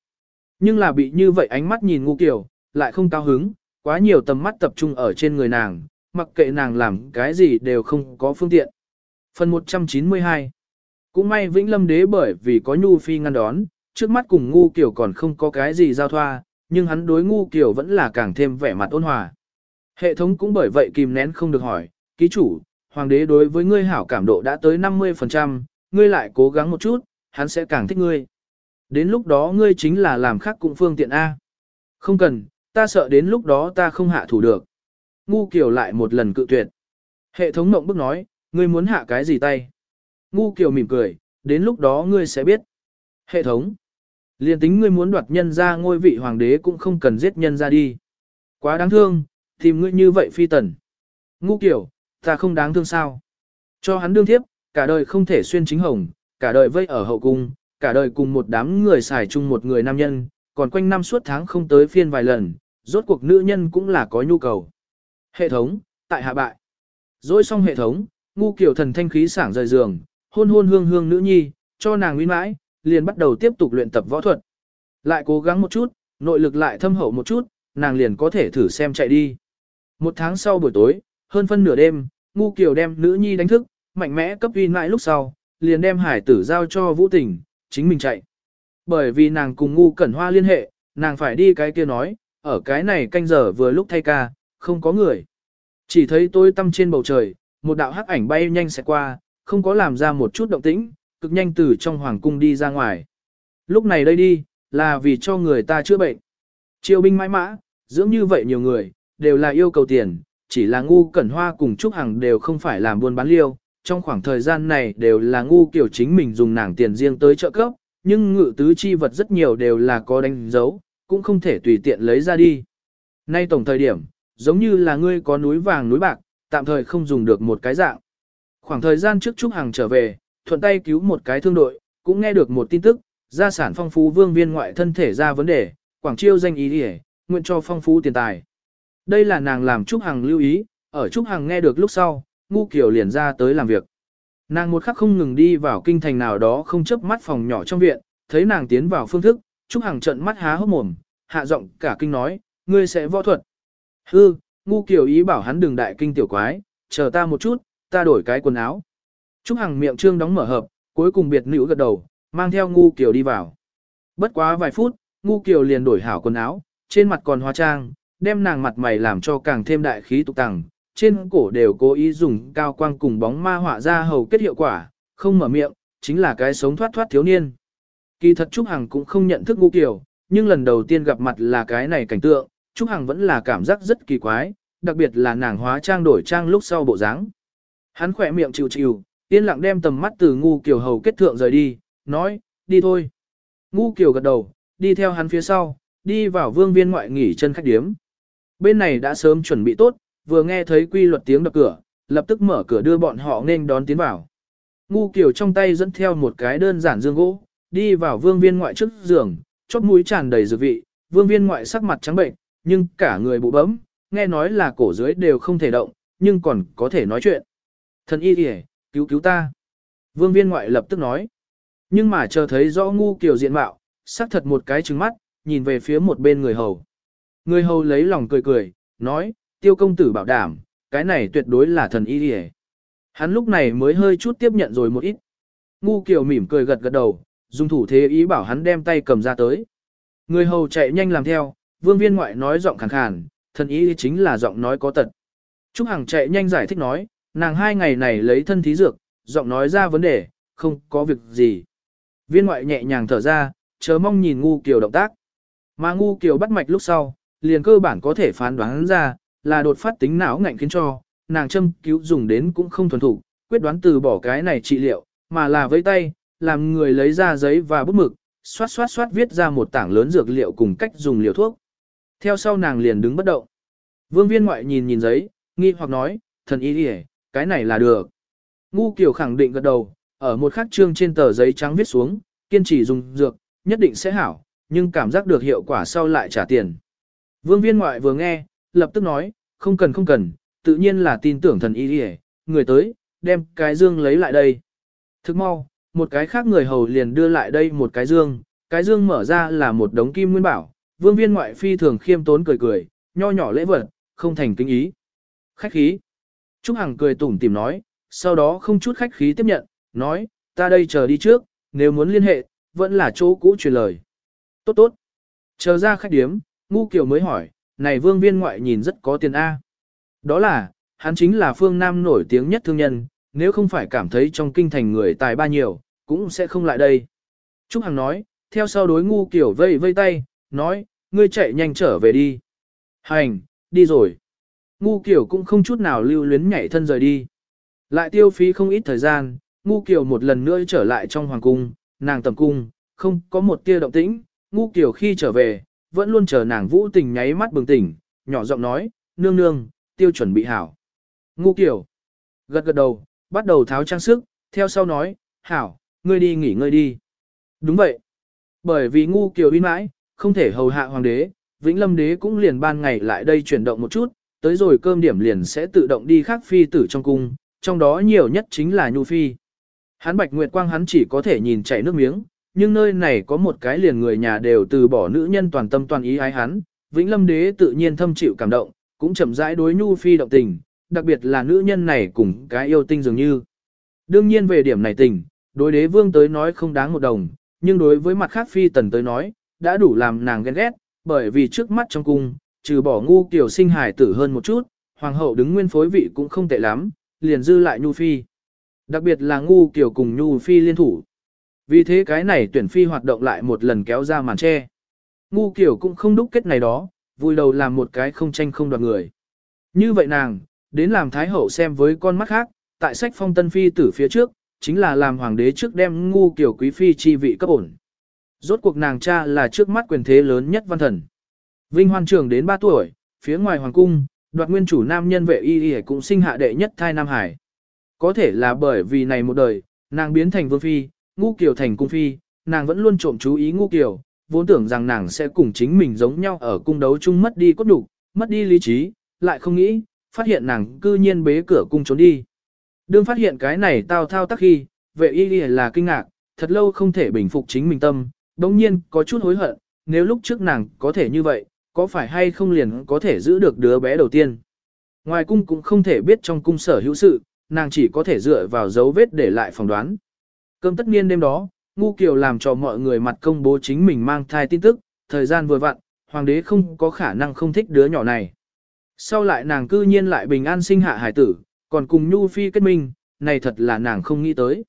Nhưng là bị như vậy ánh mắt nhìn ngu kiều, lại không cao hứng, quá nhiều tầm mắt tập trung ở trên người nàng, mặc kệ nàng làm cái gì đều không có phương tiện. Phần 192 Cũng may Vĩnh Lâm Đế bởi vì có Nhu Phi ngăn đón, trước mắt cùng ngu kiểu còn không có cái gì giao thoa, nhưng hắn đối ngu kiểu vẫn là càng thêm vẻ mặt ôn hòa. Hệ thống cũng bởi vậy kìm nén không được hỏi, ký chủ, hoàng đế đối với ngươi hảo cảm độ đã tới 50%, ngươi lại cố gắng một chút, hắn sẽ càng thích ngươi. Đến lúc đó ngươi chính là làm khác cũng phương tiện A. Không cần, ta sợ đến lúc đó ta không hạ thủ được. Ngu Kiều lại một lần cự tuyệt. Hệ thống mộng bức nói, ngươi muốn hạ cái gì tay? Ngu Kiều mỉm cười, đến lúc đó ngươi sẽ biết. Hệ thống. Liên tính ngươi muốn đoạt nhân ra ngôi vị hoàng đế cũng không cần giết nhân ra đi. Quá đáng thương, tìm ngươi như vậy phi tần. Ngu Kiều, ta không đáng thương sao? Cho hắn đương thiếp, cả đời không thể xuyên chính hồng, cả đời vây ở hậu cung, cả đời cùng một đám người xài chung một người nam nhân, còn quanh năm suốt tháng không tới phiên vài lần, rốt cuộc nữ nhân cũng là có nhu cầu. Hệ thống, tại hạ bại. Rồi xong hệ thống, ngu kiểu thần thanh khí sảng rời giường, hôn hôn hương hương nữ nhi, cho nàng nguyên mãi, liền bắt đầu tiếp tục luyện tập võ thuật. Lại cố gắng một chút, nội lực lại thâm hậu một chút, nàng liền có thể thử xem chạy đi. Một tháng sau buổi tối, hơn phân nửa đêm, ngu kiều đem nữ nhi đánh thức, mạnh mẽ cấp uy mãi lúc sau, liền đem hải tử giao cho vũ tình, chính mình chạy. Bởi vì nàng cùng ngu cẩn hoa liên hệ, nàng phải đi cái kia nói, ở cái này canh giờ vừa lúc thay ca, không có người. Chỉ thấy tôi tăm trên bầu trời, một đạo hắc ảnh bay nhanh sẽ qua, không có làm ra một chút động tĩnh, cực nhanh từ trong hoàng cung đi ra ngoài. Lúc này đây đi, là vì cho người ta chữa bệnh. Triều binh mãi mã, dưỡng như vậy nhiều người, đều là yêu cầu tiền, chỉ là ngu cẩn hoa cùng Trúc Hằng đều không phải làm buôn bán liêu. Trong khoảng thời gian này đều là ngu kiểu chính mình dùng nàng tiền riêng tới trợ cấp, nhưng ngự tứ chi vật rất nhiều đều là có đánh dấu, cũng không thể tùy tiện lấy ra đi. Nay tổng thời điểm, giống như là ngươi có núi vàng núi bạc, tạm thời không dùng được một cái dạng. Khoảng thời gian trước Trúc Hằng trở về, thuận tay cứu một cái thương đội, cũng nghe được một tin tức, gia sản phong phú vương viên ngoại thân thể ra vấn đề, quảng chiêu danh ý đi nguyện cho phong phú tiền tài. Đây là nàng làm Trúc Hằng lưu ý, ở Trúc Hằng nghe được lúc sau, ngu kiểu liền ra tới làm việc. Nàng một khắc không ngừng đi vào kinh thành nào đó không chấp mắt phòng nhỏ trong viện, thấy nàng tiến vào phương thức, Trúc Hằng trận mắt há hốc mồm, hạ giọng cả kinh nói, ngươi sẽ võ thuật. Hư, ngu kiểu ý bảo hắn đừng đại kinh tiểu quái, chờ ta một chút, ta đổi cái quần áo. Trúc Hằng miệng trương đóng mở hợp, cuối cùng biệt nữ gật đầu, mang theo ngu kiều đi vào. Bất quá vài phút, ngu kiều liền đổi hảo quần áo, trên mặt còn hóa trang, đem nàng mặt mày làm cho càng thêm đại khí tục tằng, trên cổ đều cố ý dùng cao quang cùng bóng ma họa ra hầu kết hiệu quả, không mở miệng, chính là cái sống thoát thoát thiếu niên. Kỳ thật Trúc Hằng cũng không nhận thức ngu kiều, nhưng lần đầu tiên gặp mặt là cái này cảnh tượng, Trúc Hằng vẫn là cảm giác rất kỳ quái, đặc biệt là nàng hóa trang đổi trang lúc sau bộ dáng. Hắn khỏe miệng chịu chịu, yên lặng đem tầm mắt từ ngu kiều hầu kết thượng rời đi, nói, đi thôi. Ngu kiều gật đầu, đi theo hắn phía sau, đi vào vương viên ngoại nghỉ chân khách điếm. Bên này đã sớm chuẩn bị tốt, vừa nghe thấy quy luật tiếng đập cửa, lập tức mở cửa đưa bọn họ nên đón tiến vào. Ngu kiều trong tay dẫn theo một cái đơn giản dương gỗ, đi vào vương viên ngoại trước giường, chóp mũi tràn đầy dược vị, vương viên ngoại sắc mặt trắng bệnh, nhưng cả người bụ bấm, nghe nói là cổ dưới đều không thể động, nhưng còn có thể nói chuyện. Thần y kìa, cứu cứu ta. Vương viên ngoại lập tức nói. Nhưng mà chờ thấy rõ ngu kiều diện mạo, sắc thật một cái trứng mắt, nhìn về phía một bên người hầu. Người hầu lấy lòng cười cười, nói, tiêu công tử bảo đảm, cái này tuyệt đối là thần y kìa. Hắn lúc này mới hơi chút tiếp nhận rồi một ít. Ngu kiều mỉm cười gật gật đầu, dùng thủ thế ý bảo hắn đem tay cầm ra tới. Người hầu chạy nhanh làm theo, vương viên ngoại nói giọng khàn khàn, thần ý chính là giọng nói có tật. Trúc Hằng chạy nhanh giải thích nói, nàng hai ngày này lấy thân thí dược, giọng nói ra vấn đề, không có việc gì. Viên ngoại nhẹ nhàng thở ra, chớ mong nhìn ngu kiều động tác. Mà ngu kiều bắt mạch lúc sau, liền cơ bản có thể phán đoán ra, là đột phát tính não ngạnh khiến cho, nàng châm cứu dùng đến cũng không thuần thủ, quyết đoán từ bỏ cái này trị liệu, mà là với tay, làm người lấy ra giấy và bút mực, xoát xoát xoát viết ra một tảng lớn dược liệu cùng cách dùng liều thuốc. Theo sau nàng liền đứng bất động. Vương viên ngoại nhìn nhìn giấy, nghi hoặc nói, thần y đi cái này là được. Ngu kiểu khẳng định gật đầu, ở một khắc trương trên tờ giấy trắng viết xuống, kiên trì dùng dược, nhất định sẽ hảo, nhưng cảm giác được hiệu quả sau lại trả tiền. Vương viên ngoại vừa nghe, lập tức nói, không cần không cần, tự nhiên là tin tưởng thần y đi người tới, đem cái dương lấy lại đây. Thức mau, một cái khác người hầu liền đưa lại đây một cái dương, cái dương mở ra là một đống kim nguyên bảo, vương viên ngoại phi thường khiêm tốn cười cười, nho nhỏ lễ vật, không thành kính ý. Khách khí. Trúc Hằng cười tủm tìm nói, sau đó không chút khách khí tiếp nhận, nói, ta đây chờ đi trước, nếu muốn liên hệ, vẫn là chỗ cũ truyền lời. Tốt tốt. Chờ ra khách điếm, ngu kiều mới hỏi, này vương viên ngoại nhìn rất có tiền A. Đó là, hắn chính là phương Nam nổi tiếng nhất thương nhân, nếu không phải cảm thấy trong kinh thành người tài ba nhiều, cũng sẽ không lại đây. Trúc Hằng nói, theo sau đối ngu kiều vây vây tay, nói, ngươi chạy nhanh trở về đi. Hành, đi rồi. Ngu kiểu cũng không chút nào lưu luyến nhảy thân rời đi. Lại tiêu phí không ít thời gian, ngu kiểu một lần nữa trở lại trong hoàng cung, nàng tầm cung, không có một tia động tĩnh, ngu kiểu khi trở về, vẫn luôn chờ nàng vũ tình nháy mắt bừng tỉnh, nhỏ giọng nói, nương nương, tiêu chuẩn bị hảo. Ngu kiểu, gật gật đầu, bắt đầu tháo trang sức, theo sau nói, hảo, ngươi đi nghỉ ngơi đi. Đúng vậy. Bởi vì ngu kiều uy mãi, không thể hầu hạ hoàng đế, Vĩnh Lâm đế cũng liền ban ngày lại đây chuyển động một chút, tới rồi cơm điểm liền sẽ tự động đi khác phi tử trong cung, trong đó nhiều nhất chính là Nhu Phi. Hắn Bạch Nguyệt Quang hắn chỉ có thể nhìn chảy nước miếng, nhưng nơi này có một cái liền người nhà đều từ bỏ nữ nhân toàn tâm toàn ý ái hắn, Vĩnh Lâm đế tự nhiên thâm chịu cảm động, cũng chậm rãi đối Nhu Phi động tình, đặc biệt là nữ nhân này cùng cái yêu tinh dường như. Đương nhiên về điểm này tình, đối đế vương tới nói không đáng một đồng, nhưng đối với mặt khác phi tần tới nói, đã đủ làm nàng ghen ghét, bởi vì trước mắt trong cung, trừ bỏ ngu kiểu sinh hài tử hơn một chút, hoàng hậu đứng nguyên phối vị cũng không tệ lắm, liền dư lại nhu phi. Đặc biệt là ngu kiểu cùng nhu phi liên thủ. Vì thế cái này tuyển phi hoạt động lại một lần kéo ra màn che. Ngu kiểu cũng không đúc kết này đó, vui đầu làm một cái không tranh không đoạt người. Như vậy nàng, đến làm thái hậu xem với con mắt khác, tại sách phong tân phi tử phía trước, chính là làm hoàng đế trước đem ngu kiểu quý phi chi vị cấp ổn. Rốt cuộc nàng cha là trước mắt quyền thế lớn nhất văn thần. Vinh hoan Trường đến 3 tuổi, phía ngoài hoàng cung, đoạt nguyên chủ nam nhân vệ y y cũng sinh hạ đệ nhất thai Nam Hải. Có thể là bởi vì này một đời, nàng biến thành vương phi, ngu kiều thành cung phi, nàng vẫn luôn trộm chú ý ngu kiều, vốn tưởng rằng nàng sẽ cùng chính mình giống nhau ở cung đấu chung mất đi cốt đủ, mất đi lý trí, lại không nghĩ, phát hiện nàng cư nhiên bế cửa cung trốn đi. Đương phát hiện cái này tao thao tác khi, vệ y y là kinh ngạc, thật lâu không thể bình phục chính mình tâm, đồng nhiên có chút hối hận, nếu lúc trước nàng có thể như vậy, có phải hay không liền có thể giữ được đứa bé đầu tiên. Ngoài cung cũng không thể biết trong cung sở hữu sự, nàng chỉ có thể dựa vào dấu vết để lại phỏng đoán. Cơm tất niên đêm đó, Ngu Kiều làm cho mọi người mặt công bố chính mình mang thai tin tức, thời gian vừa vặn, hoàng đế không có khả năng không thích đứa nhỏ này. Sau lại nàng cư nhiên lại bình an sinh hạ hải tử, còn cùng Nhu Phi kết minh, này thật là nàng không nghĩ tới.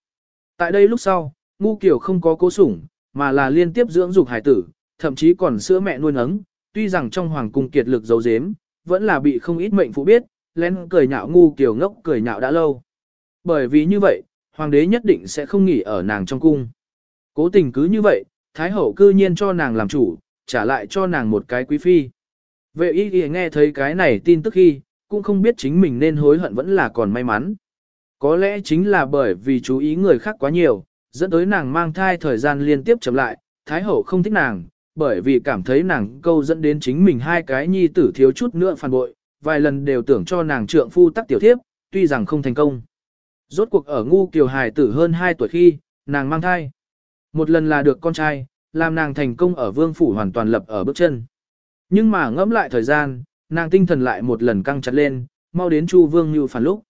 Tại đây lúc sau, Ngu Kiều không có cố sủng, mà là liên tiếp dưỡng dục hải tử, thậm chí còn sữa mẹ nuôi nấng, tuy rằng trong hoàng cung kiệt lực giấu giếm, vẫn là bị không ít mệnh phụ biết, lén cười nhạo Ngu Kiều ngốc cười nhạo đã lâu. Bởi vì như vậy, hoàng đế nhất định sẽ không nghỉ ở nàng trong cung. Cố tình cứ như vậy, Thái hậu cư nhiên cho nàng làm chủ, trả lại cho nàng một cái quý phi. Vệ y Y nghe thấy cái này tin tức khi, cũng không biết chính mình nên hối hận vẫn là còn may mắn. Có lẽ chính là bởi vì chú ý người khác quá nhiều, dẫn tới nàng mang thai thời gian liên tiếp chậm lại, Thái hậu không thích nàng, bởi vì cảm thấy nàng câu dẫn đến chính mình hai cái nhi tử thiếu chút nữa phản bội, vài lần đều tưởng cho nàng trượng phu tắc tiểu thiếp, tuy rằng không thành công. Rốt cuộc ở ngu kiều hài tử hơn 2 tuổi khi, nàng mang thai. Một lần là được con trai, làm nàng thành công ở vương phủ hoàn toàn lập ở bước chân. Nhưng mà ngẫm lại thời gian, nàng tinh thần lại một lần căng chặt lên, mau đến Chu Vương như phản lúc.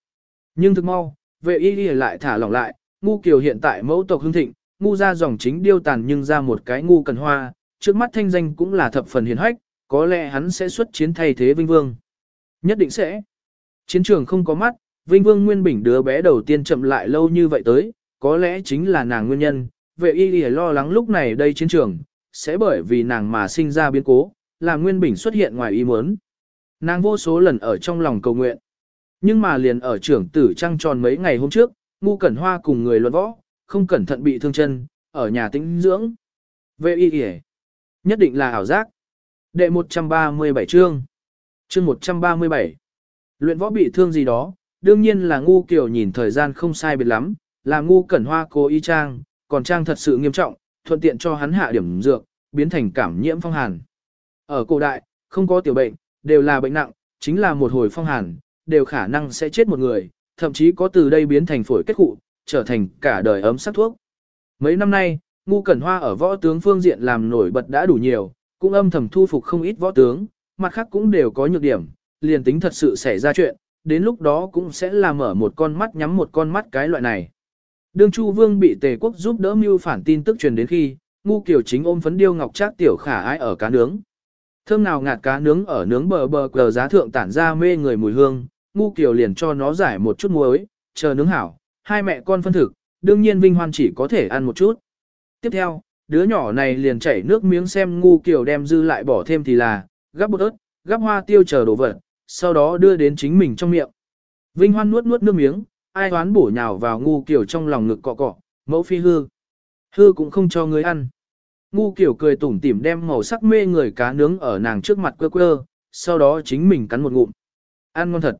Nhưng thực mau, vệ y y lại thả lỏng lại, ngu kiều hiện tại mẫu tộc hương thịnh, ngu ra dòng chính điêu tàn nhưng ra một cái ngu cần hoa, trước mắt thanh danh cũng là thập phần hiền hách, có lẽ hắn sẽ xuất chiến thay thế Vinh Vương. Nhất định sẽ. Chiến trường không có mắt, Vinh Vương Nguyên Bình đứa bé đầu tiên chậm lại lâu như vậy tới, có lẽ chính là nàng nguyên nhân, vệ y y lo lắng lúc này đây chiến trường, sẽ bởi vì nàng mà sinh ra biến cố, làm Nguyên Bình xuất hiện ngoài ý muốn. Nàng vô số lần ở trong lòng cầu nguyện. Nhưng mà liền ở trưởng tử trăng tròn mấy ngày hôm trước, ngu cẩn hoa cùng người luận võ, không cẩn thận bị thương chân, ở nhà tĩnh dưỡng. Vệ y y nhất định là ảo giác. Đệ 137 chương. Chương 137. Luyện võ bị thương gì đó, đương nhiên là ngu kiểu nhìn thời gian không sai biệt lắm, là ngu cẩn hoa cố y trang, còn trang thật sự nghiêm trọng, thuận tiện cho hắn hạ điểm dược, biến thành cảm nhiễm phong hàn. Ở cổ đại, không có tiểu bệnh, đều là bệnh nặng, chính là một hồi phong hàn, đều khả năng sẽ chết một người, thậm chí có từ đây biến thành phổi kết cụ, trở thành cả đời ấm sắc thuốc. Mấy năm nay, ngu cẩn hoa ở võ tướng phương diện làm nổi bật đã đủ nhiều, cũng âm thầm thu phục không ít võ tướng, mặt khác cũng đều có nhược điểm, liền tính thật sự xảy ra chuyện, đến lúc đó cũng sẽ làm mở một con mắt nhắm một con mắt cái loại này. Đương Chu Vương bị Tề quốc giúp đỡ mưu phản tin tức truyền đến khi, ngu kiểu chính ôm phấn điêu ngọc trác tiểu khả ái ở cá nướng. Thơm nào ngạt cá nướng ở nướng bờ bờ cờ giá thượng tản ra mê người mùi hương, ngu kiểu liền cho nó giải một chút muối, chờ nướng hảo, hai mẹ con phân thực, đương nhiên Vinh Hoan chỉ có thể ăn một chút. Tiếp theo, đứa nhỏ này liền chảy nước miếng xem ngu kiểu đem dư lại bỏ thêm thì là, gắp bột ớt, gắp hoa tiêu chờ đồ vật, sau đó đưa đến chính mình trong miệng. Vinh Hoan nuốt nuốt nước miếng, ai hoán bổ nhào vào ngu kiểu trong lòng ngực cọ cọ, mẫu phi hư. Hư cũng không cho người ăn. Ngu kiểu cười tủm tỉm đem màu sắc mê người cá nướng ở nàng trước mặt quơ quơ, sau đó chính mình cắn một ngụm. Ăn ngon thật.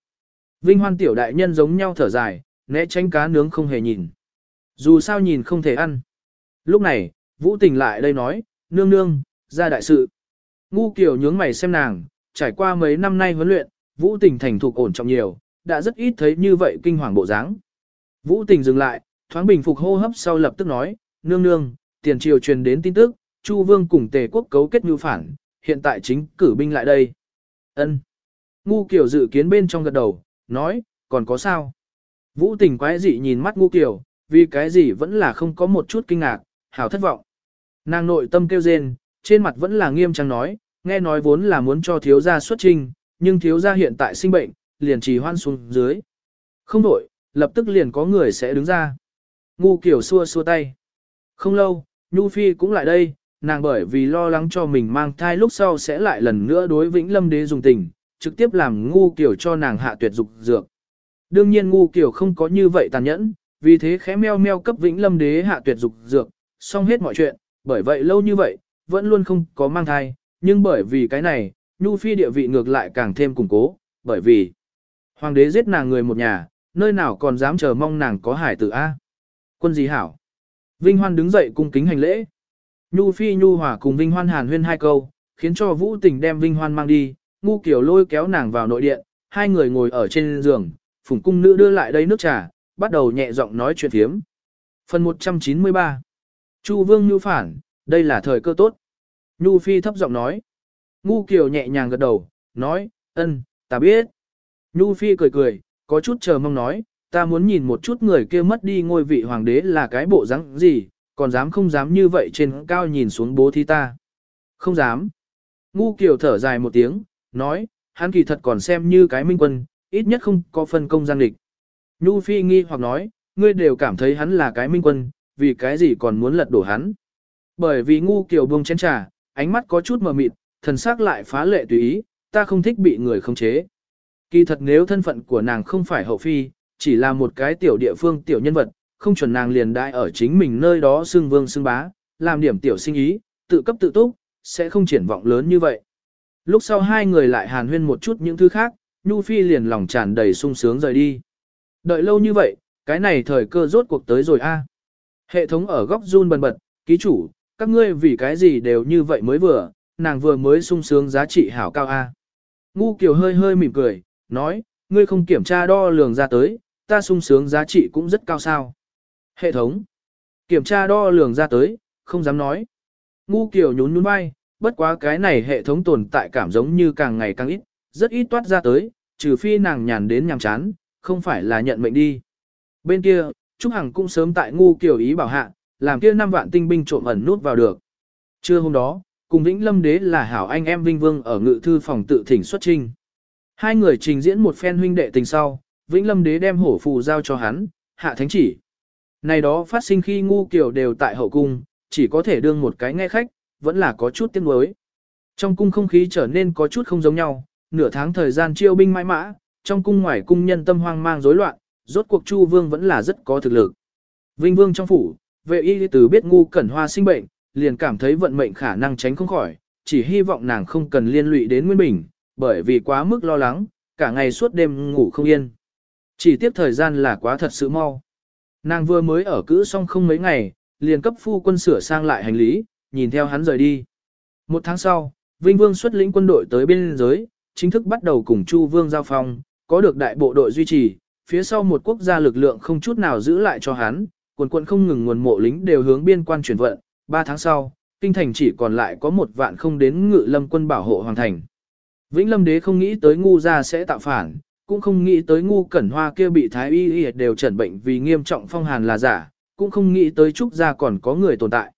Vinh hoan tiểu đại nhân giống nhau thở dài, né tránh cá nướng không hề nhìn. Dù sao nhìn không thể ăn. Lúc này, Vũ Tình lại đây nói, nương nương, ra đại sự. Ngu kiểu nhướng mày xem nàng, trải qua mấy năm nay huấn luyện, Vũ Tình thành thục ổn trọng nhiều, đã rất ít thấy như vậy kinh hoàng bộ dáng. Vũ Tình dừng lại, thoáng bình phục hô hấp sau lập tức nói, nương nương, tiền triều truyền đến tin tức, Chu Vương cùng Tề quốc cấu kết mưu phản, hiện tại chính cử binh lại đây. Ân. Ngu Kiều dự kiến bên trong gật đầu, nói, còn có sao? Vũ Tình quái dị nhìn mắt Ngu Kiều, vì cái gì vẫn là không có một chút kinh ngạc, hào thất vọng. Nàng nội tâm kêu rên, trên mặt vẫn là nghiêm trang nói, nghe nói vốn là muốn cho thiếu gia xuất trình, nhưng thiếu gia hiện tại sinh bệnh, liền trì hoan xuống dưới. Không đổi, lập tức liền có người sẽ đứng ra. Ngu kiểu xua xua tay. Không lâu, Nhu Phi cũng lại đây, nàng bởi vì lo lắng cho mình mang thai lúc sau sẽ lại lần nữa đối Vĩnh Lâm Đế dùng tình, trực tiếp làm ngu kiểu cho nàng hạ tuyệt dục dược. Đương nhiên ngu kiểu không có như vậy tàn nhẫn, vì thế khẽ meo meo cấp Vĩnh Lâm Đế hạ tuyệt dục dược, xong hết mọi chuyện, bởi vậy lâu như vậy, vẫn luôn không có mang thai, nhưng bởi vì cái này, Nhu Phi địa vị ngược lại càng thêm củng cố, bởi vì Hoàng đế giết nàng người một nhà, nơi nào còn dám chờ mong nàng có hải tử A. Quân gì hảo? Vinh Hoan đứng dậy cung kính hành lễ. Nhu Phi Nhu Hòa cùng Vinh Hoan hàn huyên hai câu, khiến cho Vũ Tình đem Vinh Hoan mang đi, ngu kiểu lôi kéo nàng vào nội điện, hai người ngồi ở trên giường, phùng cung nữ đưa lại đây nước trà, bắt đầu nhẹ giọng nói chuyện thiếm. Phần 193 Chu Vương Nhu phản, đây là thời cơ tốt. Nhu Phi thấp giọng nói. Ngu Kiều nhẹ nhàng gật đầu, nói, ân, ta biết. Nhu Phi cười cười, có chút chờ mong nói, ta muốn nhìn một chút người kia mất đi ngôi vị hoàng đế là cái bộ dáng gì, còn dám không dám như vậy trên cao nhìn xuống bố thí ta. Không dám. Ngu Kiều thở dài một tiếng, nói, hắn kỳ thật còn xem như cái minh quân, ít nhất không có phân công gian địch. Nhu Phi nghi hoặc nói, ngươi đều cảm thấy hắn là cái minh quân, vì cái gì còn muốn lật đổ hắn. Bởi vì ngu Kiều buông chén trà, ánh mắt có chút mờ mịt, thần sắc lại phá lệ tùy ý, ta không thích bị người khống chế. Kỳ thật nếu thân phận của nàng không phải hậu phi, chỉ là một cái tiểu địa phương tiểu nhân vật, không chuẩn nàng liền đại ở chính mình nơi đó xưng vương xưng bá, làm điểm tiểu sinh ý, tự cấp tự túc, sẽ không triển vọng lớn như vậy. Lúc sau hai người lại hàn huyên một chút những thứ khác, Nhu Phi liền lòng tràn đầy sung sướng rời đi. Đợi lâu như vậy, cái này thời cơ rốt cuộc tới rồi a. Hệ thống ở góc run bần bật, ký chủ, các ngươi vì cái gì đều như vậy mới vừa, nàng vừa mới sung sướng giá trị hảo cao a. Ngu Kiều hơi hơi mỉm cười, nói, ngươi không kiểm tra đo lường ra tới, ta sung sướng giá trị cũng rất cao sao. Hệ thống, kiểm tra đo lường ra tới, không dám nói. Ngu Kiều nhún nhún vai, bất quá cái này hệ thống tồn tại cảm giống như càng ngày càng ít, rất ít toát ra tới, trừ phi nàng nhàn đến nhàm chán, không phải là nhận mệnh đi. Bên kia, Trúc Hằng cũng sớm tại ngu Kiều ý bảo hạ, làm kia năm vạn tinh binh trộm ẩn nút vào được. Trưa hôm đó, cùng Vĩnh Lâm Đế là hảo anh em Vinh Vương ở ngự thư phòng tự thỉnh xuất trinh. Hai người trình diễn một phen huynh đệ tình sau, Vĩnh Lâm Đế đem hổ phù giao cho hắn, hạ thánh chỉ. Này đó phát sinh khi ngu kiểu đều tại hậu cung, chỉ có thể đương một cái nghe khách, vẫn là có chút tiếng nuối. Trong cung không khí trở nên có chút không giống nhau, nửa tháng thời gian chiêu binh mãi mã, trong cung ngoài cung nhân tâm hoang mang rối loạn, rốt cuộc Chu Vương vẫn là rất có thực lực. Vinh Vương trong phủ, vệ y từ biết ngu cẩn hoa sinh bệnh, liền cảm thấy vận mệnh khả năng tránh không khỏi, chỉ hy vọng nàng không cần liên lụy đến Nguyên Bình, bởi vì quá mức lo lắng, cả ngày suốt đêm ngủ không yên. Chỉ tiếp thời gian là quá thật sự mau. Nàng vừa mới ở cữ xong không mấy ngày, liền cấp phu quân sửa sang lại hành lý, nhìn theo hắn rời đi. Một tháng sau, Vinh Vương xuất lĩnh quân đội tới biên giới, chính thức bắt đầu cùng Chu Vương giao phong, có được đại bộ đội duy trì, phía sau một quốc gia lực lượng không chút nào giữ lại cho hắn, quần quận không ngừng nguồn mộ lính đều hướng biên quan chuyển vận, ba tháng sau, kinh thành chỉ còn lại có một vạn không đến ngự lâm quân bảo hộ hoàng thành. Vĩnh Lâm Đế không nghĩ tới ngu gia sẽ tạo phản, cũng không nghĩ tới ngu cẩn hoa kia bị thái y y đều trần bệnh vì nghiêm trọng phong hàn là giả, cũng không nghĩ tới trúc gia còn có người tồn tại.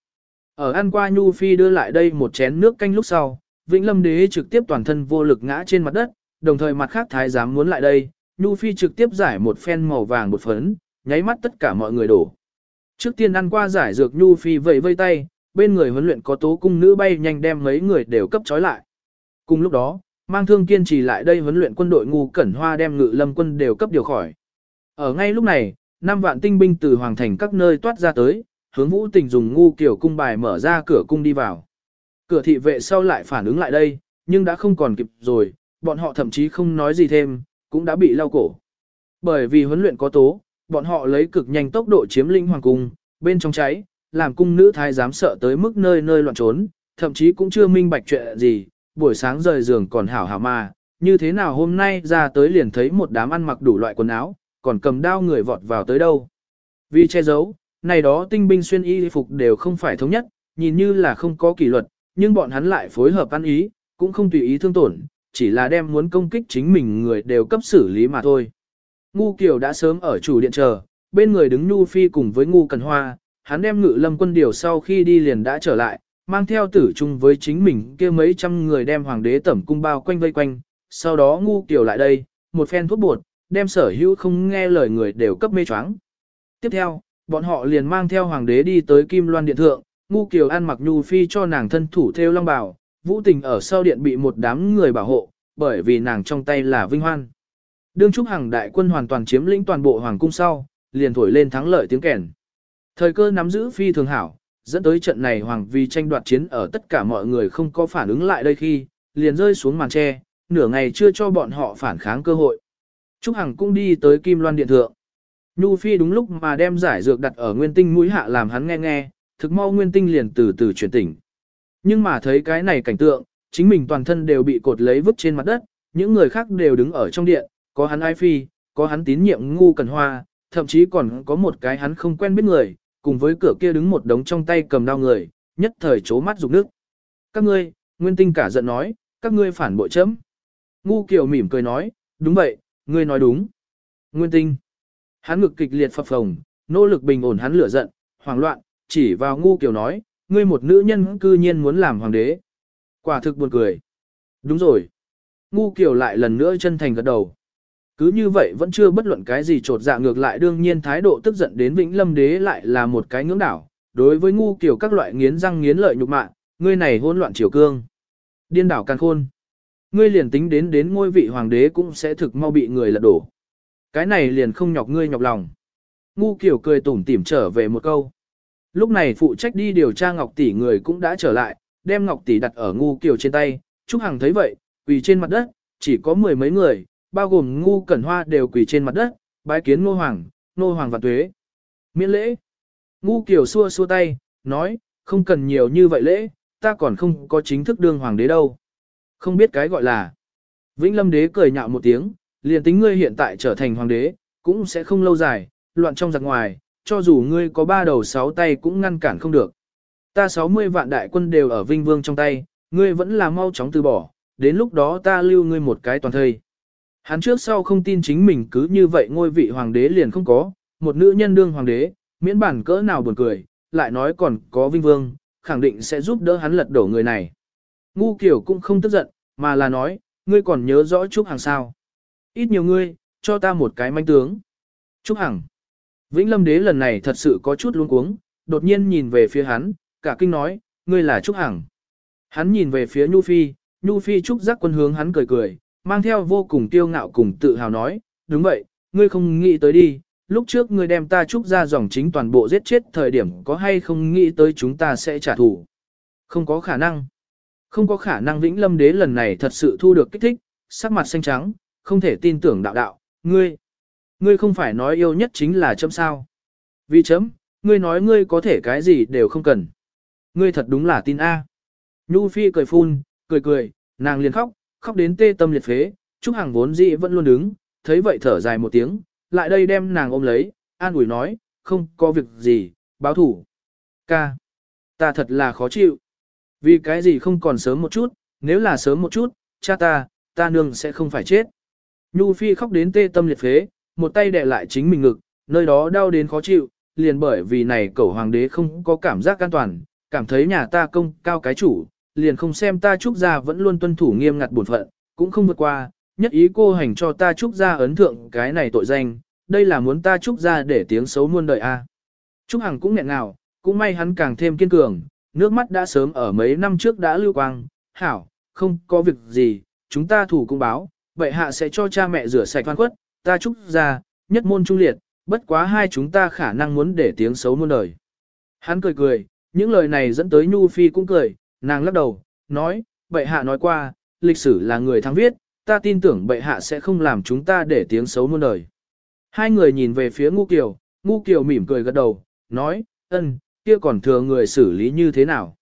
Ở ăn qua Nhu Phi đưa lại đây một chén nước canh lúc sau, Vĩnh Lâm Đế trực tiếp toàn thân vô lực ngã trên mặt đất, đồng thời mặt khác thái giám muốn lại đây, Nhu Phi trực tiếp giải một phen màu vàng bột phấn, nháy mắt tất cả mọi người đổ. Trước tiên ăn qua giải dược Nhu Phi vẫy vây tay, bên người huấn luyện có tố cung nữ bay nhanh đem mấy người đều cấp trói lại. Cùng lúc đó, mang thương kiên trì lại đây huấn luyện quân đội ngu cẩn hoa đem ngự lâm quân đều cấp điều khỏi. Ở ngay lúc này, năm vạn tinh binh từ hoàng thành các nơi toát ra tới, hướng vũ tình dùng ngu kiểu cung bài mở ra cửa cung đi vào. Cửa thị vệ sau lại phản ứng lại đây, nhưng đã không còn kịp rồi, bọn họ thậm chí không nói gì thêm, cũng đã bị lau cổ. Bởi vì huấn luyện có tố, bọn họ lấy cực nhanh tốc độ chiếm linh hoàng cung, bên trong cháy, làm cung nữ thái giám sợ tới mức nơi nơi loạn trốn, thậm chí cũng chưa minh bạch chuyện gì, buổi sáng rời giường còn hảo hảo mà, như thế nào hôm nay ra tới liền thấy một đám ăn mặc đủ loại quần áo, còn cầm đao người vọt vào tới đâu. Vì che giấu, này đó tinh binh xuyên y phục đều không phải thống nhất, nhìn như là không có kỷ luật, nhưng bọn hắn lại phối hợp ăn ý, cũng không tùy ý thương tổn, chỉ là đem muốn công kích chính mình người đều cấp xử lý mà thôi. Ngu Kiều đã sớm ở chủ điện chờ, bên người đứng Nhu Phi cùng với Ngu Cần Hoa, hắn đem ngự lâm quân điều sau khi đi liền đã trở lại, mang theo tử chung với chính mình kia mấy trăm người đem hoàng đế tẩm cung bao quanh vây quanh, sau đó Ngu Kiều lại đây, một phen thuốc bột, đem sở hữu không nghe lời người đều cấp mê choáng. Tiếp theo, bọn họ liền mang theo hoàng đế đi tới Kim Loan Điện Thượng, Ngu Kiều ăn mặc nhu phi cho nàng thân thủ theo long bào, vũ tình ở sau điện bị một đám người bảo hộ, bởi vì nàng trong tay là vinh hoan. Đương Trúc Hằng đại quân hoàn toàn chiếm lĩnh toàn bộ hoàng cung sau, liền thổi lên thắng lợi tiếng kèn. Thời cơ nắm giữ phi thường hảo, dẫn tới trận này hoàng vì tranh đoạt chiến ở tất cả mọi người không có phản ứng lại đây khi, liền rơi xuống màn tre, nửa ngày chưa cho bọn họ phản kháng cơ hội. Trúc Hằng cũng đi tới Kim Loan Điện Thượng. Nhu Phi đúng lúc mà đem giải dược đặt ở nguyên tinh mũi hạ làm hắn nghe nghe, thực mau nguyên tinh liền từ từ chuyển tỉnh. Nhưng mà thấy cái này cảnh tượng, chính mình toàn thân đều bị cột lấy vứt trên mặt đất, những người khác đều đứng ở trong điện, có hắn ai phi, có hắn tín nhiệm ngu cần hoa, thậm chí còn có một cái hắn không quen biết người, cùng với cửa kia đứng một đống trong tay cầm đao người, nhất thời chố mắt rục nước. Các ngươi, nguyên tinh cả giận nói, các ngươi phản bội chấm. Ngu kiều mỉm cười nói, đúng vậy, ngươi nói đúng. Nguyên tinh. Hắn ngực kịch liệt phập phồng, nỗ lực bình ổn hắn lửa giận, hoảng loạn, chỉ vào ngu kiểu nói, ngươi một nữ nhân cư nhiên muốn làm hoàng đế. Quả thực buồn cười. Đúng rồi. Ngu kiểu lại lần nữa chân thành gật đầu. Cứ như vậy vẫn chưa bất luận cái gì trột dạ ngược lại đương nhiên thái độ tức giận đến Vĩnh Lâm Đế lại là một cái ngưỡng đảo. Đối với ngu kiểu các loại nghiến răng nghiến lợi nhục mạ, ngươi này hỗn loạn triều cương. Điên đảo càng khôn. Ngươi liền tính đến đến ngôi vị hoàng đế cũng sẽ thực mau bị người lật đổ. Cái này liền không nhọc ngươi nhọc lòng. Ngu kiểu cười tủm tỉm trở về một câu. Lúc này phụ trách đi điều tra Ngọc Tỷ người cũng đã trở lại, đem Ngọc Tỷ đặt ở ngu kiều trên tay. Trúc Hằng thấy vậy, quỳ trên mặt đất, chỉ có mười mấy người, bao gồm ngu cẩn hoa đều quỳ trên mặt đất, bái kiến ngô hoàng, ngô hoàng và tuế. Miễn lễ. Ngu kiều xua xua tay, nói, không cần nhiều như vậy lễ, ta còn không có chính thức đương hoàng đế đâu. Không biết cái gọi là. Vĩnh Lâm đế cười nhạo một tiếng, liền tính ngươi hiện tại trở thành hoàng đế, cũng sẽ không lâu dài, loạn trong giặc ngoài, cho dù ngươi có ba đầu sáu tay cũng ngăn cản không được. Ta 60 vạn đại quân đều ở Vinh Vương trong tay, ngươi vẫn là mau chóng từ bỏ, đến lúc đó ta lưu ngươi một cái toàn thời. Hắn trước sau không tin chính mình cứ như vậy ngôi vị hoàng đế liền không có, một nữ nhân đương hoàng đế, miễn bản cỡ nào buồn cười, lại nói còn có Vinh Vương, khẳng định sẽ giúp đỡ hắn lật đổ người này. Ngu kiểu cũng không tức giận, mà là nói, ngươi còn nhớ rõ Trúc Hằng sao. Ít nhiều ngươi, cho ta một cái manh tướng. Trúc Hằng. Vĩnh Lâm Đế lần này thật sự có chút luống cuống, đột nhiên nhìn về phía hắn, cả kinh nói, ngươi là Trúc Hằng. Hắn nhìn về phía Nhu Phi, Nhu Phi Trúc giác quân hướng hắn cười cười, mang theo vô cùng kiêu ngạo cùng tự hào nói, đúng vậy, ngươi không nghĩ tới đi, lúc trước ngươi đem ta Trúc ra dòng chính toàn bộ giết chết thời điểm có hay không nghĩ tới chúng ta sẽ trả thù. Không có khả năng. Không có khả năng Vĩnh Lâm Đế lần này thật sự thu được kích thích, sắc mặt xanh trắng, không thể tin tưởng đạo đạo, ngươi. Ngươi không phải nói yêu nhất chính là chấm sao. Vì chấm, ngươi nói ngươi có thể cái gì đều không cần. Ngươi thật đúng là tin A. Nhu Phi cười phun, cười cười, nàng liền khóc, khóc đến tê tâm liệt phế, Trúc Hằng vốn dĩ vẫn luôn đứng, thấy vậy thở dài một tiếng, lại đây đem nàng ôm lấy, an ủi nói, không có việc gì, báo thủ. Ca, ta thật là khó chịu. Vì cái gì không còn sớm một chút, nếu là sớm một chút, cha ta, ta nương sẽ không phải chết. Nhu Phi khóc đến tê tâm liệt phế, một tay đè lại chính mình ngực, nơi đó đau đến khó chịu, liền bởi vì này cẩu hoàng đế không có cảm giác an toàn, cảm thấy nhà ta công cao cái chủ, liền không xem ta trúc gia vẫn luôn tuân thủ nghiêm ngặt bổn phận, cũng không vượt qua, nhất ý cô hành cho ta trúc gia ấn thượng cái này tội danh, đây là muốn ta trúc gia để tiếng xấu muôn đời a. Trúc Hằng cũng nghẹn ngào, cũng may hắn càng thêm kiên cường, nước mắt đã sớm ở mấy năm trước đã lưu quang, hảo, không có việc gì, chúng ta thủ công báo, vậy hạ sẽ cho cha mẹ rửa sạch oan khuất, ta chúc ra, nhất môn trung liệt, bất quá hai chúng ta khả năng muốn để tiếng xấu muôn đời. Hắn cười cười, những lời này dẫn tới Nhu Phi cũng cười, nàng lắc đầu, nói, bệ hạ nói qua, lịch sử là người thắng viết, ta tin tưởng bệ hạ sẽ không làm chúng ta để tiếng xấu muôn đời. Hai người nhìn về phía Ngu Kiều, Ngu Kiều mỉm cười gật đầu, nói, ân, kia còn thừa người xử lý như thế nào?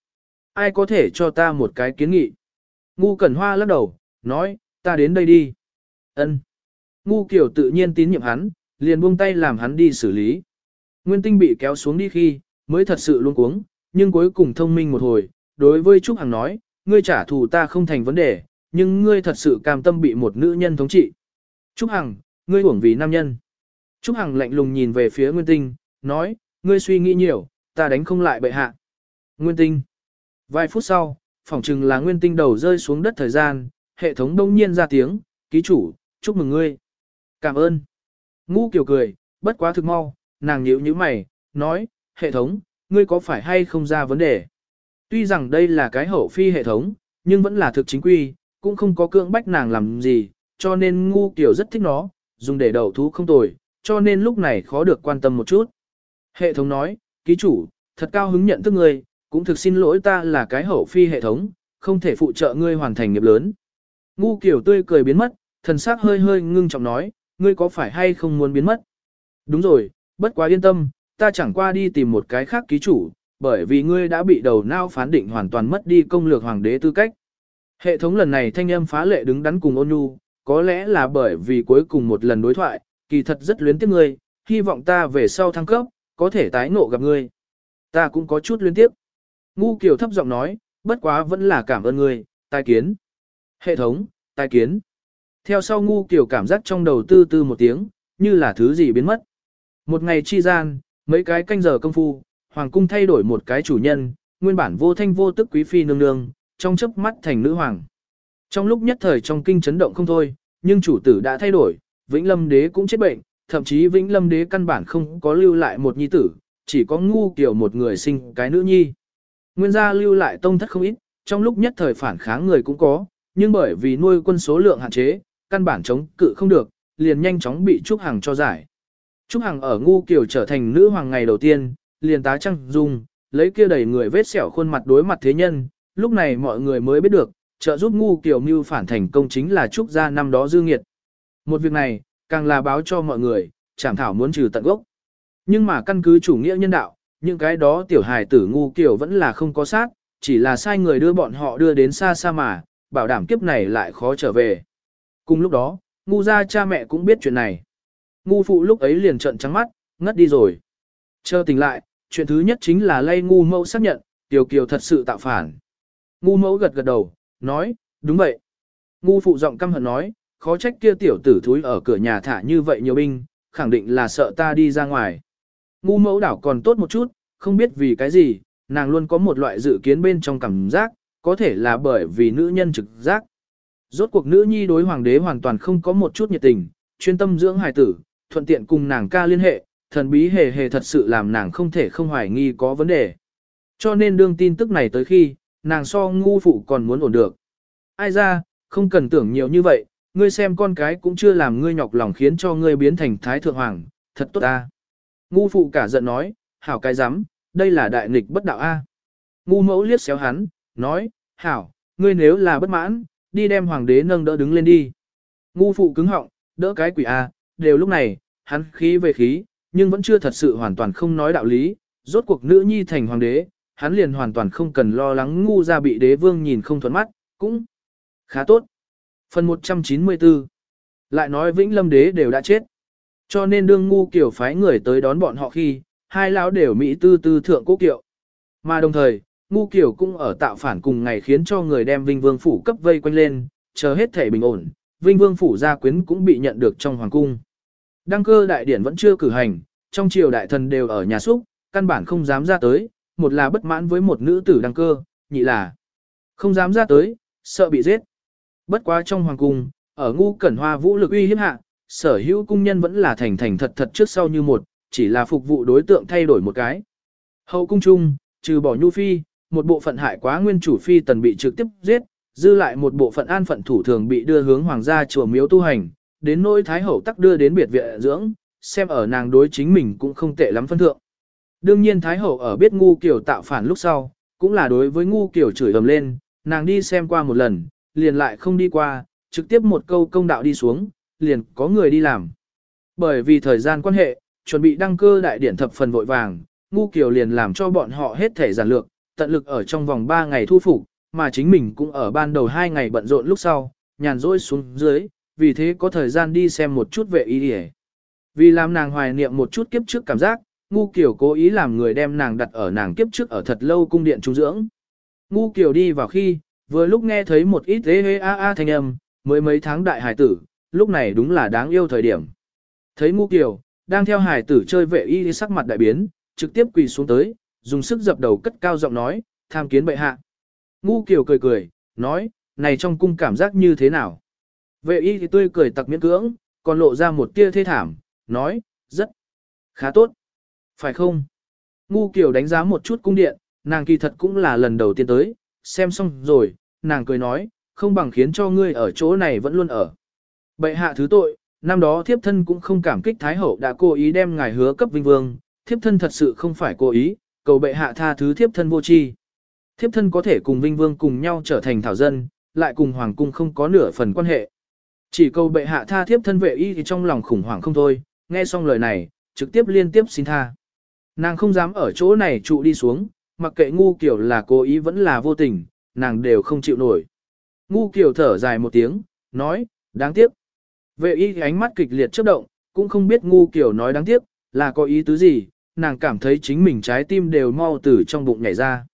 Ai có thể cho ta một cái kiến nghị? Ngu Cẩn Hoa lắc đầu, nói, ta đến đây đi. Ân. Ngu Kiều tự nhiên tín nhiệm hắn, liền buông tay làm hắn đi xử lý. Nguyên Tinh bị kéo xuống đi khi, mới thật sự luôn cuống, nhưng cuối cùng thông minh một hồi, đối với Trúc Hằng nói, ngươi trả thù ta không thành vấn đề, nhưng ngươi thật sự cam tâm bị một nữ nhân thống trị. Trúc Hằng, ngươi uổng vì nam nhân. Trúc Hằng lạnh lùng nhìn về phía Nguyên Tinh, nói, ngươi suy nghĩ nhiều, ta đánh không lại bệ hạ. Nguyên Tinh. Vài phút sau, phỏng chừng là Nguyên Tinh đầu rơi xuống đất thời gian, hệ thống đông nhiên ra tiếng, ký chủ, chúc mừng ngươi. Cảm ơn. Ngũ Kiều cười, bất quá thực mau, nàng nhíu như mày, nói, hệ thống, ngươi có phải hay không ra vấn đề? Tuy rằng đây là cái hậu phi hệ thống, nhưng vẫn là thực chính quy, cũng không có cưỡng bách nàng làm gì, cho nên ngu kiểu rất thích nó, dùng để đầu thú không tồi, cho nên lúc này khó được quan tâm một chút. Hệ thống nói, ký chủ, thật cao hứng nhận thức ngươi, cũng thực xin lỗi ta là cái hậu phi hệ thống, không thể phụ trợ ngươi hoàn thành nghiệp lớn. Ngu kiểu tươi cười biến mất, thần sắc hơi hơi ngưng trọng nói, ngươi có phải hay không muốn biến mất? Đúng rồi, bất quá yên tâm, ta chẳng qua đi tìm một cái khác ký chủ, bởi vì ngươi đã bị đầu nao phán định hoàn toàn mất đi công lược hoàng đế tư cách. Hệ thống lần này thanh âm phá lệ đứng đắn cùng ôn nhu, có lẽ là bởi vì cuối cùng một lần đối thoại, kỳ thật rất luyến tiếc ngươi, hy vọng ta về sau thăng cấp, có thể tái ngộ gặp ngươi. Ta cũng có chút luyến tiếc. Ngu Kiều thấp giọng nói, bất quá vẫn là cảm ơn ngươi, tai kiến. Hệ thống, tai kiến. Theo sau ngu kiểu cảm giác trong đầu tư tư một tiếng, như là thứ gì biến mất. Một ngày chi gian, mấy cái canh giờ công phu, hoàng cung thay đổi một cái chủ nhân, nguyên bản vô thanh vô tức quý phi nương nương, trong chớp mắt thành nữ hoàng. Trong lúc nhất thời trong kinh chấn động không thôi, nhưng chủ tử đã thay đổi, Vĩnh Lâm đế cũng chết bệnh, thậm chí Vĩnh Lâm đế căn bản không có lưu lại một nhi tử, chỉ có ngu kiểu một người sinh cái nữ nhi. Nguyên gia lưu lại tông thất không ít, trong lúc nhất thời phản kháng người cũng có, nhưng bởi vì nuôi quân số lượng hạn chế, căn bản chống cự không được, liền nhanh chóng bị Trúc Hằng cho giải. Trúc Hằng ở ngu kiểu trở thành nữ hoàng ngày đầu tiên, liền tá trăng dung, lấy kia đầy người vết sẹo khuôn mặt đối mặt thế nhân, lúc này mọi người mới biết được, trợ giúp ngu kiểu mưu phản thành công chính là Trúc gia năm đó dư nghiệt. Một việc này, càng là báo cho mọi người, chảm thảo muốn trừ tận gốc. Nhưng mà căn cứ chủ nghĩa nhân đạo, những cái đó tiểu hài tử ngu kiểu vẫn là không có sát, chỉ là sai người đưa bọn họ đưa đến xa xa mà, bảo đảm kiếp này lại khó trở về. Cùng lúc đó, ngu gia cha mẹ cũng biết chuyện này. Ngu phụ lúc ấy liền trợn trắng mắt, ngất đi rồi. Chờ tỉnh lại, chuyện thứ nhất chính là lay ngu mẫu xác nhận, Tiểu Kiều thật sự tạo phản. Ngu mẫu gật gật đầu, nói, đúng vậy. Ngu phụ giọng căm hận nói, khó trách kia tiểu tử thúi ở cửa nhà thả như vậy nhiều binh, khẳng định là sợ ta đi ra ngoài. Ngu mẫu đảo còn tốt một chút, không biết vì cái gì, nàng luôn có một loại dự kiến bên trong cảm giác, có thể là bởi vì nữ nhân trực giác. Rốt cuộc nữ nhi đối hoàng đế hoàn toàn không có một chút nhiệt tình, chuyên tâm dưỡng hài tử, thuận tiện cùng nàng ca liên hệ, thần bí hề hề thật sự làm nàng không thể không hoài nghi có vấn đề. Cho nên đương tin tức này tới khi, nàng so ngu phụ còn muốn ổn được. Ai ra, không cần tưởng nhiều như vậy, ngươi xem con cái cũng chưa làm ngươi nhọc lòng khiến cho ngươi biến thành thái thượng hoàng, thật tốt ta. Ngu phụ cả giận nói, hảo cái rắm đây là đại nghịch bất đạo A. Ngu mẫu liếc xéo hắn, nói, hảo, ngươi nếu là bất mãn, đi đem hoàng đế nâng đỡ đứng lên đi. Ngu phụ cứng họng, đỡ cái quỷ A, đều lúc này, hắn khí về khí, nhưng vẫn chưa thật sự hoàn toàn không nói đạo lý, rốt cuộc nữ nhi thành hoàng đế, hắn liền hoàn toàn không cần lo lắng ngu ra bị đế vương nhìn không thuận mắt, cũng khá tốt. Phần 194 Lại nói Vĩnh Lâm đế đều đã chết. Cho nên đương ngu kiểu phái người tới đón bọn họ khi, hai lão đều Mỹ tư tư thượng cố kiệu. Mà đồng thời, ngu kiểu cũng ở tạo phản cùng ngày khiến cho người đem Vinh Vương Phủ cấp vây quanh lên, chờ hết thể bình ổn, Vinh Vương Phủ gia quyến cũng bị nhận được trong hoàng cung. Đăng cơ đại điển vẫn chưa cử hành, trong triều đại thần đều ở nhà xúc, căn bản không dám ra tới, một là bất mãn với một nữ tử đăng cơ, nhị là không dám ra tới, sợ bị giết. Bất quá trong hoàng cung, ở ngu cẩn hoa vũ lực uy hiếp hạ, sở hữu cung nhân vẫn là thành thành thật thật trước sau như một, chỉ là phục vụ đối tượng thay đổi một cái. Hậu cung trung, trừ bỏ nhu phi, một bộ phận hại quá nguyên chủ phi tần bị trực tiếp giết, dư lại một bộ phận an phận thủ thường bị đưa hướng hoàng gia chùa miếu tu hành, đến nỗi thái hậu tắc đưa đến biệt viện dưỡng, xem ở nàng đối chính mình cũng không tệ lắm phân thượng. Đương nhiên thái hậu ở biết ngu kiểu tạo phản lúc sau, cũng là đối với ngu kiểu chửi ầm lên, nàng đi xem qua một lần, liền lại không đi qua, trực tiếp một câu công đạo đi xuống, liền có người đi làm. Bởi vì thời gian quan hệ, chuẩn bị đăng cơ đại điển thập phần vội vàng, ngu kiểu liền làm cho bọn họ hết thể giản lược, tận lực ở trong vòng 3 ngày thu phục, mà chính mình cũng ở ban đầu 2 ngày bận rộn lúc sau, nhàn rỗi xuống dưới, vì thế có thời gian đi xem một chút vệ y hề. Vì làm nàng hoài niệm một chút kiếp trước cảm giác, ngu kiều cố ý làm người đem nàng đặt ở nàng kiếp trước ở thật lâu cung điện trung dưỡng. Ngu kiều đi vào khi, vừa lúc nghe thấy một ít ế hê a a thanh âm, mới mấy tháng đại hải tử, lúc này đúng là đáng yêu thời điểm. Thấy ngu kiều đang theo hải tử chơi vệ y sắc mặt đại biến, trực tiếp quỳ xuống tới, dùng sức dập đầu cất cao giọng nói, tham kiến bệ hạ. Ngu kiều cười cười, nói, này trong cung cảm giác như thế nào? Vệ y thì tươi cười tặc miễn cưỡng, còn lộ ra một tia thê thảm, nói, rất khá tốt. Phải không? Ngu kiều đánh giá một chút cung điện, nàng kỳ thật cũng là lần đầu tiên tới, xem xong rồi, nàng cười nói, không bằng khiến cho ngươi ở chỗ này vẫn luôn ở. Bệ hạ thứ tội, năm đó thiếp thân cũng không cảm kích Thái Hậu đã cố ý đem ngài hứa cấp vinh vương, thiếp thân thật sự không phải cố ý, cầu bệ hạ tha thứ thiếp thân vô tri. Thiếp thân có thể cùng vinh vương cùng nhau trở thành thảo dân, lại cùng hoàng cung không có nửa phần quan hệ. Chỉ cầu bệ hạ tha thiếp thân vệ y thì trong lòng khủng hoảng không thôi, nghe xong lời này, trực tiếp liên tiếp xin tha. Nàng không dám ở chỗ này trụ đi xuống, mặc kệ ngu kiểu là cố ý vẫn là vô tình, nàng đều không chịu nổi. Ngu kiểu thở dài một tiếng, nói, đáng tiếc. Vệ y ánh mắt kịch liệt chớp động, cũng không biết ngu kiểu nói đáng tiếc, là có ý tứ gì, nàng cảm thấy chính mình trái tim đều mau từ trong bụng nhảy ra.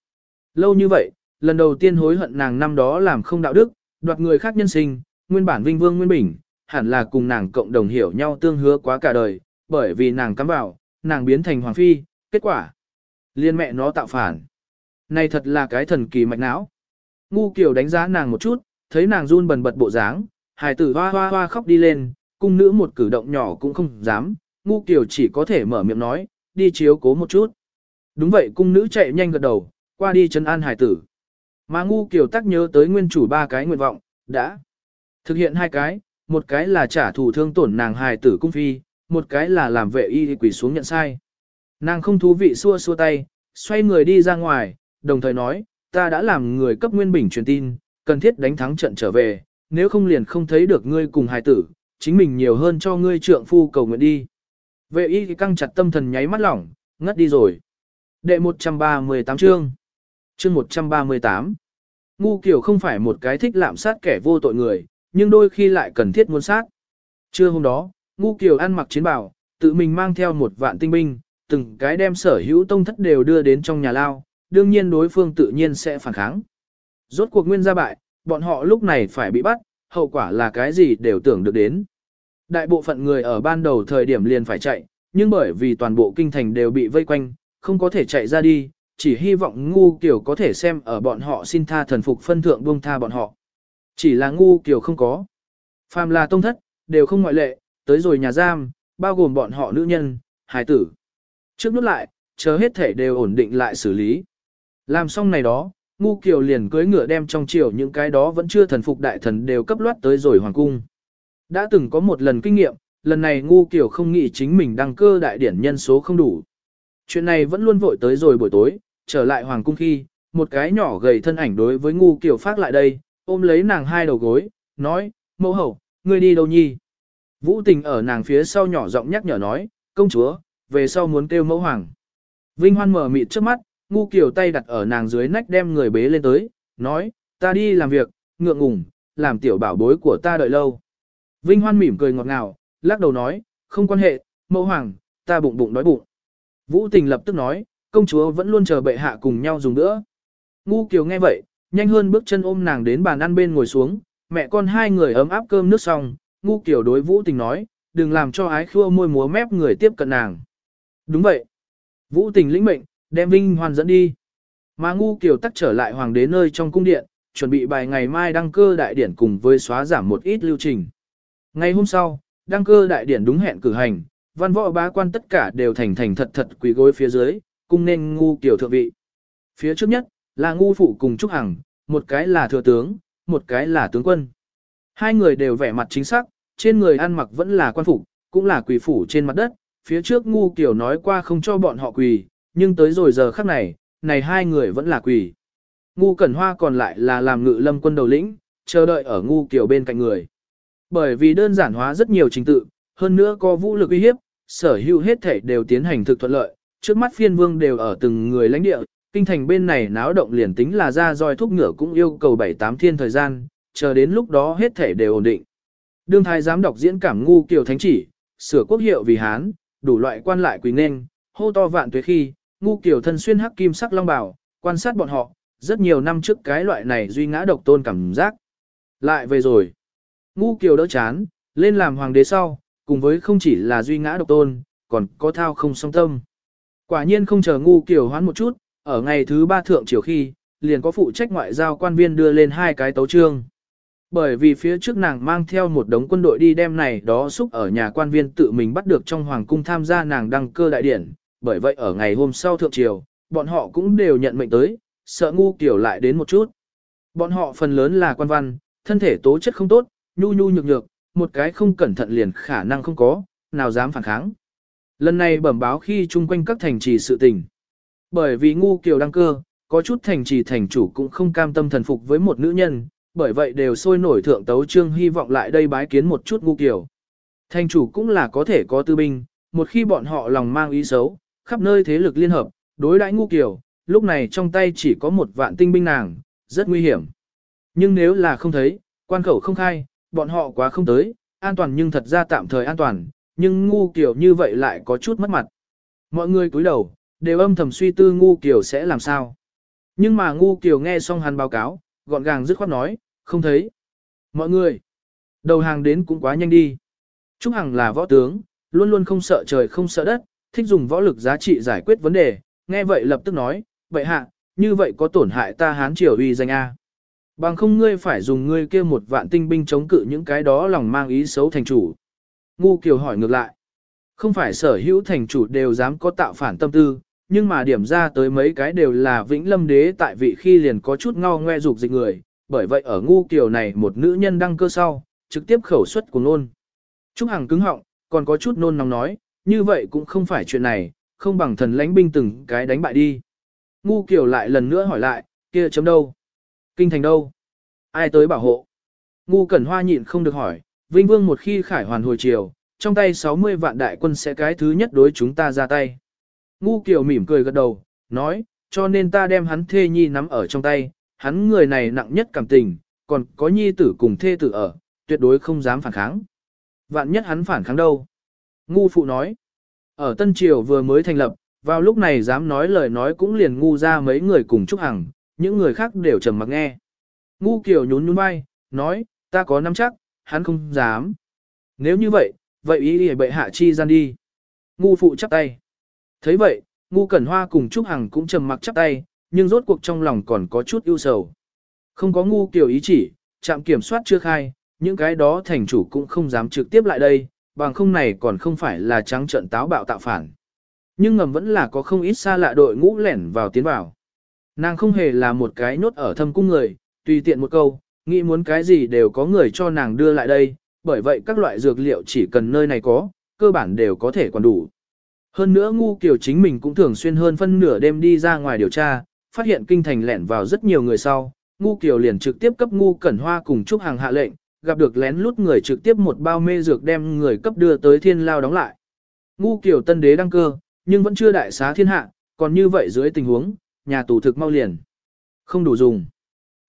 Lâu như vậy, lần đầu tiên hối hận nàng năm đó làm không đạo đức, đoạt người khác nhân sinh, nguyên bản vinh vương nguyên bình, hẳn là cùng nàng cộng đồng hiểu nhau tương hứa quá cả đời, bởi vì nàng cắm vào, nàng biến thành hoàng phi, kết quả. Liên mẹ nó tạo phản. Này thật là cái thần kỳ mạch não. Ngu kiểu đánh giá nàng một chút, thấy nàng run bần bật bộ dáng, hài tử hoa hoa hoa khóc đi lên, cung nữ một cử động nhỏ cũng không dám, ngu kiểu chỉ có thể mở miệng nói, đi chiếu cố một chút. Đúng vậy cung nữ chạy nhanh gật đầu, qua đi chân an hải tử. Mà ngu kiểu tắc nhớ tới nguyên chủ ba cái nguyện vọng, đã thực hiện hai cái, một cái là trả thù thương tổn nàng hài tử cung phi, một cái là làm vệ y quỷ xuống nhận sai. Nàng không thú vị xua xua tay, xoay người đi ra ngoài, đồng thời nói, ta đã làm người cấp nguyên bình truyền tin, cần thiết đánh thắng trận trở về, nếu không liền không thấy được ngươi cùng hài tử, chính mình nhiều hơn cho ngươi trượng phu cầu nguyện đi. Vệ y căng chặt tâm thần nháy mắt lỏng, ngất đi rồi. Đệ 138 chương. Chương 138. Ngu kiểu không phải một cái thích lạm sát kẻ vô tội người, nhưng đôi khi lại cần thiết muốn sát. Trưa hôm đó, ngu kiểu ăn mặc chiến bào, tự mình mang theo một vạn tinh binh, từng cái đem sở hữu tông thất đều đưa đến trong nhà lao, đương nhiên đối phương tự nhiên sẽ phản kháng. Rốt cuộc nguyên gia bại, bọn họ lúc này phải bị bắt, hậu quả là cái gì đều tưởng được đến. Đại bộ phận người ở ban đầu thời điểm liền phải chạy, nhưng bởi vì toàn bộ kinh thành đều bị vây quanh, không có thể chạy ra đi, chỉ hy vọng ngu kiểu có thể xem ở bọn họ xin tha thần phục phân thượng buông tha bọn họ. Chỉ là ngu kiểu không có. Phàm là tông thất, đều không ngoại lệ, tới rồi nhà giam, bao gồm bọn họ nữ nhân, hài tử. Trước nút lại, chờ hết thể đều ổn định lại xử lý. Làm xong này đó, ngu kiều liền cưới ngựa đem trong triều những cái đó vẫn chưa thần phục đại thần đều cấp loát tới rồi hoàng cung. Đã từng có một lần kinh nghiệm, lần này ngu kiều không nghĩ chính mình đăng cơ đại điển nhân số không đủ. Chuyện này vẫn luôn vội tới rồi buổi tối, trở lại hoàng cung khi, một cái nhỏ gầy thân ảnh đối với ngu kiều phát lại đây, ôm lấy nàng hai đầu gối, nói, mẫu hậu, ngươi đi đâu nhi? Vũ tình ở nàng phía sau nhỏ giọng nhắc nhở nói, công chúa, về sau muốn kêu mẫu hoàng. Vinh hoan mở mịt trước mắt, ngu kiều tay đặt ở nàng dưới nách đem người bế lên tới, nói, ta đi làm việc, ngượng ngùng, làm tiểu bảo bối của ta đợi lâu. Vinh hoan mỉm cười ngọt ngào, lắc đầu nói, không quan hệ, mẫu hoàng, ta bụng bụng đói bụng. Vũ tình lập tức nói, công chúa vẫn luôn chờ bệ hạ cùng nhau dùng nữa. Ngu kiều nghe vậy, nhanh hơn bước chân ôm nàng đến bàn ăn bên ngồi xuống, mẹ con hai người ấm áp cơm nước xong, ngu kiều đối vũ tình nói, đừng làm cho ái khua môi múa mép người tiếp cận nàng. Đúng vậy. Vũ tình lĩnh mệnh, đem Vinh Hoan dẫn đi. Mà ngu kiều tắc trở lại hoàng đế nơi trong cung điện, chuẩn bị bài ngày mai đăng cơ đại điển cùng với xóa giảm một ít lưu trình. Ngày hôm sau, đăng cơ đại điển đúng hẹn cử hành, văn võ bá quan tất cả đều thành thành thật thật quỳ gối phía dưới, cung nên ngu tiểu thượng vị. Phía trước nhất, là ngu phụ cùng Trúc Hằng, một cái là thừa tướng, một cái là tướng quân. Hai người đều vẻ mặt chính xác, trên người ăn mặc vẫn là quan phục, cũng là quỳ phủ trên mặt đất, phía trước ngu kiểu nói qua không cho bọn họ quỳ, nhưng tới rồi giờ khắc này, này hai người vẫn là quỳ. Ngu Cẩn Hoa còn lại là làm ngự lâm quân đầu lĩnh, chờ đợi ở ngu kiểu bên cạnh người. Bởi vì đơn giản hóa rất nhiều trình tự, hơn nữa có vũ lực uy hiếp, sở hữu hết thể đều tiến hành thực thuận lợi, trước mắt phiên vương đều ở từng người lãnh địa, kinh thành bên này náo động liền tính là ra roi thúc ngựa cũng yêu cầu 7-8 thiên thời gian, chờ đến lúc đó hết thể đều ổn định. Đương thái giám đọc diễn cảm ngu kiều thánh chỉ, sửa quốc hiệu vì Hán, đủ loại quan lại quỳ nên, hô to vạn tuế khi, ngu kiều thân xuyên hắc kim sắc long bào, quan sát bọn họ, rất nhiều năm trước cái loại này duy ngã độc tôn cảm giác. Lại về rồi. Ngu kiều đỡ chán, lên làm hoàng đế sau, cùng với không chỉ là duy ngã độc tôn, còn có thao không song tâm. Quả nhiên không chờ ngu kiều hoán một chút, ở ngày thứ ba thượng triều khi, liền có phụ trách ngoại giao quan viên đưa lên hai cái tấu trương. Bởi vì phía trước nàng mang theo một đống quân đội đi đem này đó xúc ở nhà quan viên tự mình bắt được trong hoàng cung tham gia nàng đăng cơ đại điển, bởi vậy ở ngày hôm sau thượng triều, bọn họ cũng đều nhận mệnh tới, sợ ngu kiểu lại đến một chút. Bọn họ phần lớn là quan văn, thân thể tố chất không tốt, nhu nhu nhược nhược, một cái không cẩn thận liền khả năng không có, nào dám phản kháng. Lần này bẩm báo khi chung quanh các thành trì sự tình. Bởi vì ngu kiều đăng cơ, có chút thành trì thành chủ cũng không cam tâm thần phục với một nữ nhân, bởi vậy đều sôi nổi thượng tấu trương hy vọng lại đây bái kiến một chút ngu kiều. Thành chủ cũng là có thể có tư binh, một khi bọn họ lòng mang ý xấu, khắp nơi thế lực liên hợp, đối đãi ngu kiều, lúc này trong tay chỉ có một vạn tinh binh nàng, rất nguy hiểm. Nhưng nếu là không thấy, quan khẩu không khai, bọn họ quá không tới, an toàn nhưng thật ra tạm thời an toàn, nhưng ngu kiều như vậy lại có chút mất mặt. Mọi người cúi đầu, đều âm thầm suy tư ngu kiều sẽ làm sao. Nhưng mà ngu kiều nghe xong hắn báo cáo, gọn gàng dứt khoát nói, không thấy. Mọi người, đầu hàng đến cũng quá nhanh đi. Trúc Hằng là võ tướng, luôn luôn không sợ trời không sợ đất, thích dùng võ lực giá trị giải quyết vấn đề, nghe vậy lập tức nói, vậy hạ, như vậy có tổn hại ta hán triều uy danh A. Bằng không ngươi phải dùng ngươi kia một vạn tinh binh chống cự những cái đó lòng mang ý xấu thành chủ. Ngu Kiều hỏi ngược lại. Không phải sở hữu thành chủ đều dám có tạo phản tâm tư, nhưng mà điểm ra tới mấy cái đều là vĩnh lâm đế tại vị khi liền có chút ngao ngoe dục dịch người, bởi vậy ở ngu Kiều này một nữ nhân đăng cơ sau, trực tiếp khẩu suất của nôn. Trúc Hằng cứng họng, còn có chút nôn nóng nói, như vậy cũng không phải chuyện này, không bằng thần lãnh binh từng cái đánh bại đi. Ngu Kiều lại lần nữa hỏi lại, kia chấm đâu? Kinh thành đâu? Ai tới bảo hộ? Ngu Cẩn Hoa nhịn không được hỏi, Vinh Vương một khi khải hoàn hồi chiều, trong tay 60 vạn đại quân sẽ cái thứ nhất đối chúng ta ra tay. Ngu Kiều mỉm cười gật đầu, nói, cho nên ta đem hắn thê nhi nắm ở trong tay, hắn người này nặng nhất cảm tình, còn có nhi tử cùng thê tử ở, tuyệt đối không dám phản kháng. Vạn nhất hắn phản kháng đâu? Ngu phụ nói, ở Tân Triều vừa mới thành lập, vào lúc này dám nói lời nói cũng liền ngu ra mấy người cùng chúc hằng, những người khác đều trầm mặc nghe. Ngu Kiều nhún nhún vai, nói, ta có nắm chắc, hắn không dám. Nếu như vậy, vậy ý đi bệ hạ chi gian đi. Ngu phụ chắp tay. thấy vậy, ngu cẩn hoa cùng Trúc Hằng cũng trầm mặc chắp tay, nhưng rốt cuộc trong lòng còn có chút ưu sầu. Không có ngu kiểu ý chỉ, trạm kiểm soát chưa khai, những cái đó thành chủ cũng không dám trực tiếp lại đây, bằng không này còn không phải là trắng trận táo bạo tạo phản. Nhưng ngầm vẫn là có không ít xa lạ đội ngũ lẻn vào tiến vào. Nàng không hề là một cái nốt ở thâm cung người, tùy tiện một câu, nghĩ muốn cái gì đều có người cho nàng đưa lại đây, bởi vậy các loại dược liệu chỉ cần nơi này có, cơ bản đều có thể còn đủ. Hơn nữa ngu kiểu chính mình cũng thường xuyên hơn phân nửa đêm đi ra ngoài điều tra, phát hiện kinh thành lẻn vào rất nhiều người sau, ngu kiểu liền trực tiếp cấp ngu cẩn hoa cùng chúc hàng hạ lệnh, gặp được lén lút người trực tiếp một bao mê dược đem người cấp đưa tới thiên lao đóng lại. Ngu kiểu tân đế đăng cơ, nhưng vẫn chưa đại xá thiên hạ, còn như vậy dưới tình huống, nhà tù thực mau liền. Không đủ dùng.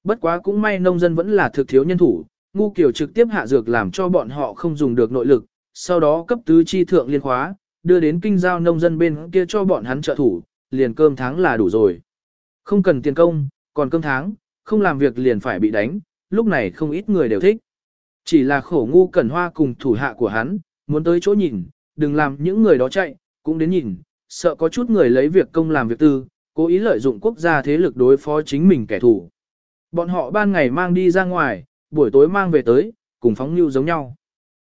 Bất quá cũng may nông dân vẫn là thực thiếu nhân thủ, ngu kiểu trực tiếp hạ dược làm cho bọn họ không dùng được nội lực, sau đó cấp tứ chi thượng liên khóa, đưa đến kinh giao nông dân bên kia cho bọn hắn trợ thủ, liền cơm tháng là đủ rồi. Không cần tiền công, còn cơm tháng, không làm việc liền phải bị đánh, lúc này không ít người đều thích. Chỉ là khổ ngu cẩn hoa cùng thủ hạ của hắn, muốn tới chỗ nhìn, đừng làm những người đó chạy, cũng đến nhìn, sợ có chút người lấy việc công làm việc tư, cố ý lợi dụng quốc gia thế lực đối phó chính mình kẻ thù. Bọn họ ban ngày mang đi ra ngoài, buổi tối mang về tới, cùng phóng lưu giống nhau.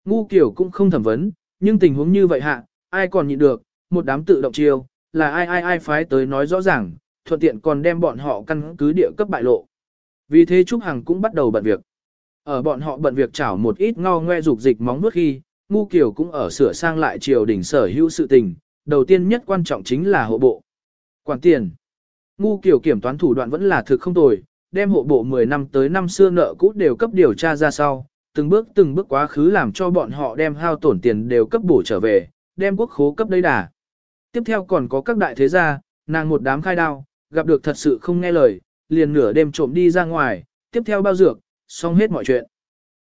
Ngu kiểu cũng không thẩm vấn, nhưng tình huống như vậy hạ, ai còn nhịn được, một đám tự động chiêu, là ai ai ai phái tới nói rõ ràng, thuận tiện còn đem bọn họ căn cứ địa cấp bại lộ. Vì thế Trúc Hằng cũng bắt đầu bận việc. Ở bọn họ bận việc chảo một ít ngao ngoe dục dịch móng nuốt khi, Ngu Kiều cũng ở sửa sang lại triều đỉnh sở hữu sự tình, đầu tiên nhất quan trọng chính là hộ bộ. Quản tiền. Ngu Kiều kiểm toán thủ đoạn vẫn là thực không tồi, đem hộ bộ 10 năm tới năm xưa nợ cũ đều cấp điều tra ra sau, từng bước từng bước quá khứ làm cho bọn họ đem hao tổn tiền đều cấp bổ trở về, đem quốc khố cấp đấy đà. Tiếp theo còn có các đại thế gia, nàng một đám khai đao, gặp được thật sự không nghe lời, liền nửa đêm trộm đi ra ngoài, tiếp theo bao dược, xong hết mọi chuyện.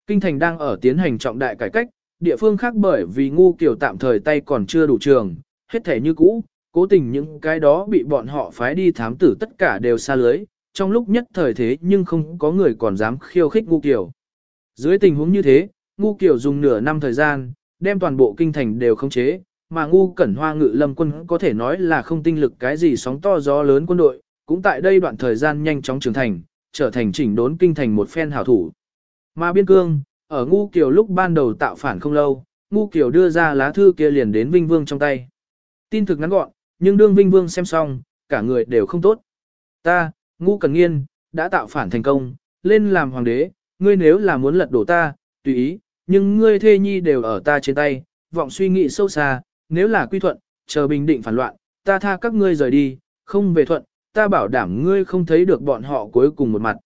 Kinh thành đang ở tiến hành trọng đại cải cách, địa phương khác bởi vì ngu kiểu tạm thời tay còn chưa đủ trường, hết thể như cũ, cố tình những cái đó bị bọn họ phái đi thám tử tất cả đều xa lưới, trong lúc nhất thời thế nhưng không có người còn dám khiêu khích ngu Kiều Dưới tình huống như thế, ngu Kiều dùng nửa năm thời gian, đem toàn bộ kinh thành đều khống chế, mà ngu cẩn hoa ngự lâm quân có thể nói là không tinh lực cái gì sóng to gió lớn quân đội, cũng tại đây đoạn thời gian nhanh chóng trưởng thành, trở thành chỉnh đốn kinh thành một phen hảo thủ. Mà biên cương, ở ngu kiều lúc ban đầu tạo phản không lâu, ngu kiều đưa ra lá thư kia liền đến Vinh Vương trong tay. Tin thực ngắn gọn, nhưng đương Vinh Vương xem xong, cả người đều không tốt. Ta, ngu cần nghiên, đã tạo phản thành công, lên làm hoàng đế, ngươi nếu là muốn lật đổ ta, tùy ý, nhưng ngươi thê nhi đều ở ta trên tay, vọng suy nghĩ sâu xa, nếu là quy thuận, chờ bình định phản loạn, ta tha các ngươi rời đi, không về thuận, ta bảo đảm ngươi không thấy được bọn họ cuối cùng một mặt.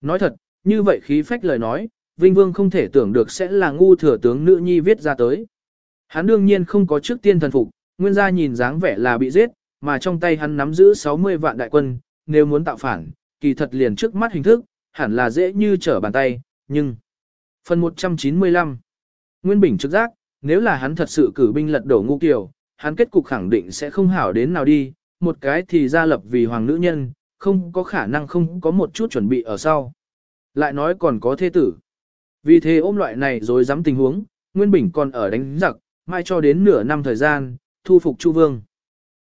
Nói thật, như vậy khí phách lời nói, Vinh Vương không thể tưởng được sẽ là ngu thừa tướng nữ nhi viết ra tới. Hắn đương nhiên không có trước tiên thần phục, nguyên gia nhìn dáng vẻ là bị giết, mà trong tay hắn nắm giữ 60 vạn đại quân, nếu muốn tạo phản, kỳ thật liền trước mắt hình thức, hẳn là dễ như trở bàn tay, nhưng... Phần 195 Nguyên Bình trực giác, nếu là hắn thật sự cử binh lật đổ ngu kiều, hắn kết cục khẳng định sẽ không hảo đến nào đi, một cái thì ra lập vì hoàng nữ nhân, không có khả năng không có một chút chuẩn bị ở sau. Lại nói còn có thế tử. Vì thế ôm loại này rồi dám tình huống, Nguyên Bình còn ở đánh giặc, mai cho đến nửa năm thời gian, thu phục Chu Vương.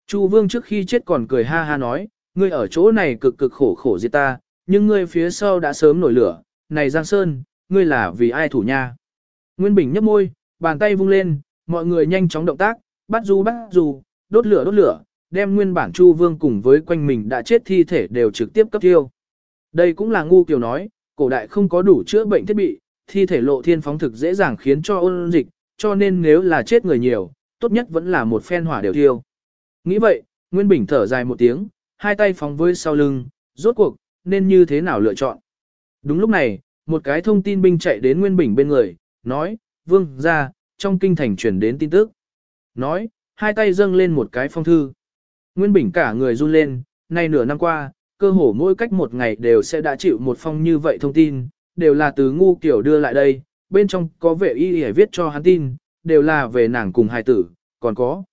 Chu Vương trước khi chết còn cười ha ha nói, ngươi ở chỗ này cực cực khổ khổ giết ta, nhưng ngươi phía sau đã sớm nổi lửa, này Giang Sơn, ngươi là vì ai thủ nha. Nguyên Bình nhấp môi, bàn tay vung lên, mọi người nhanh chóng động tác, bắt du bắt du, đốt lửa đốt lửa, đem nguyên bản Chu Vương cùng với quanh mình đã chết thi thể đều trực tiếp cấp tiêu. Đây cũng là ngu kiều nói, cổ đại không có đủ chữa bệnh thiết bị, thi thể lộ thiên phóng thực dễ dàng khiến cho ôn dịch, cho nên nếu là chết người nhiều, tốt nhất vẫn là một phen hỏa đều thiêu. Nghĩ vậy, Nguyên Bình thở dài một tiếng, hai tay phóng với sau lưng, rốt cuộc, nên như thế nào lựa chọn. Đúng lúc này, một cái thông tin binh chạy đến Nguyên Bình bên người, nói, vương, ra, trong kinh thành truyền đến tin tức. Nói, hai tay dâng lên một cái phong thư. Nguyên Bình cả người run lên, nay nửa năm qua, cơ hồ mỗi cách một ngày đều sẽ đã chịu một phong như vậy thông tin, đều là từ ngu kiểu đưa lại đây, bên trong có vệ y để viết cho hắn tin, đều là về nàng cùng hài tử, còn có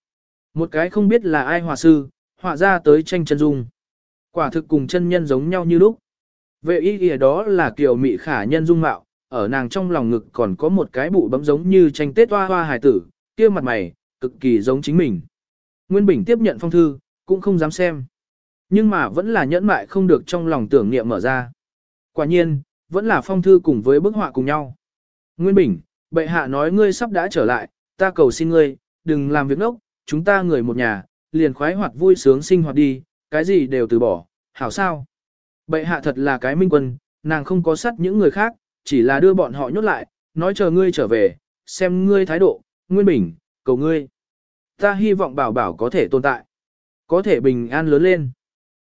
một cái không biết là ai hòa sư, họa ra tới tranh chân dung. Quả thực cùng chân nhân giống nhau như lúc. Vệ ý nghĩa đó là kiểu mị khả nhân dung mạo, ở nàng trong lòng ngực còn có một cái bụ bấm giống như tranh tết hoa hoa hài tử, kia mặt mày, cực kỳ giống chính mình. Nguyên Bình tiếp nhận phong thư, cũng không dám xem. Nhưng mà vẫn là nhẫn mại không được trong lòng tưởng niệm mở ra. Quả nhiên, vẫn là phong thư cùng với bức họa cùng nhau. Nguyên Bình, bệ hạ nói ngươi sắp đã trở lại, ta cầu xin ngươi, đừng làm việc nốc, chúng ta người một nhà, liền khoái hoạt vui sướng sinh hoạt đi, cái gì đều từ bỏ, hảo sao. Bệ hạ thật là cái minh quân, nàng không có sắt những người khác, chỉ là đưa bọn họ nhốt lại, nói chờ ngươi trở về, xem ngươi thái độ, Nguyên Bình, cầu ngươi. Ta hy vọng bảo bảo có thể tồn tại, có thể bình an lớn lên.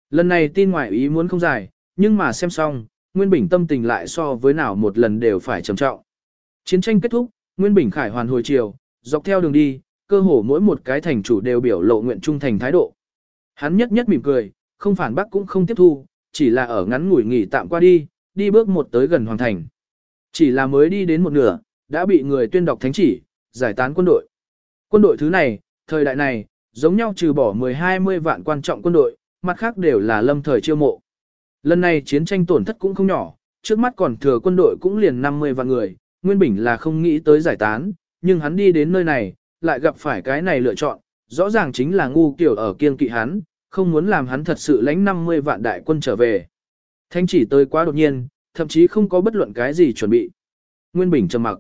Lần này tin ngoại ý muốn không dài, nhưng mà xem xong, Nguyên Bình tâm tình lại so với nào một lần đều phải trầm trọng. Chiến tranh kết thúc, Nguyên Bình khải hoàn hồi chiều, dọc theo đường đi, cơ hồ mỗi một cái thành chủ đều biểu lộ nguyện trung thành thái độ. Hắn nhất nhất mỉm cười, không phản bác cũng không tiếp thu, chỉ là ở ngắn ngủi nghỉ tạm qua đi, đi bước một tới gần hoàng thành. Chỉ là mới đi đến một nửa, đã bị người tuyên đọc thánh chỉ, giải tán quân đội. Quân đội thứ này, thời đại này, giống nhau trừ bỏ 10-20 vạn quan trọng quân đội, mặt khác đều là lâm thời chiêu mộ. Lần này chiến tranh tổn thất cũng không nhỏ, trước mắt còn thừa quân đội cũng liền 50 vạn người, Nguyên Bình là không nghĩ tới giải tán, nhưng hắn đi đến nơi này, lại gặp phải cái này lựa chọn, rõ ràng chính là ngu kiểu ở kiên kỵ hắn, không muốn làm hắn thật sự lãnh 50 vạn đại quân trở về. Thanh chỉ tới quá đột nhiên, thậm chí không có bất luận cái gì chuẩn bị. Nguyên Bình trầm mặc.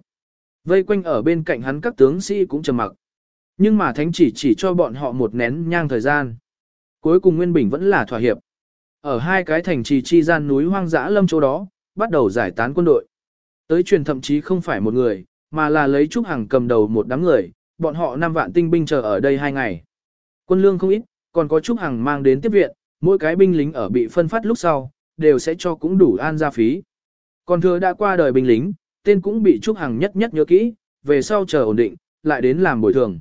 Vây quanh ở bên cạnh hắn các tướng sĩ cũng trầm mặc. Nhưng mà thánh chỉ chỉ cho bọn họ một nén nhang thời gian. Cuối cùng Nguyên Bình vẫn là thỏa hiệp. Ở hai cái thành trì chi gian núi hoang dã lâm chỗ đó, bắt đầu giải tán quân đội. Tới truyền thậm chí không phải một người, mà là lấy Trúc Hằng cầm đầu một đám người, bọn họ năm vạn tinh binh chờ ở đây hai ngày. Quân lương không ít, còn có Trúc Hằng mang đến tiếp viện, mỗi cái binh lính ở bị phân phát lúc sau, đều sẽ cho cũng đủ an gia phí. Còn thừa đã qua đời binh lính, tên cũng bị Trúc Hằng nhất nhất nhớ kỹ, về sau chờ ổn định, lại đến làm bồi thường.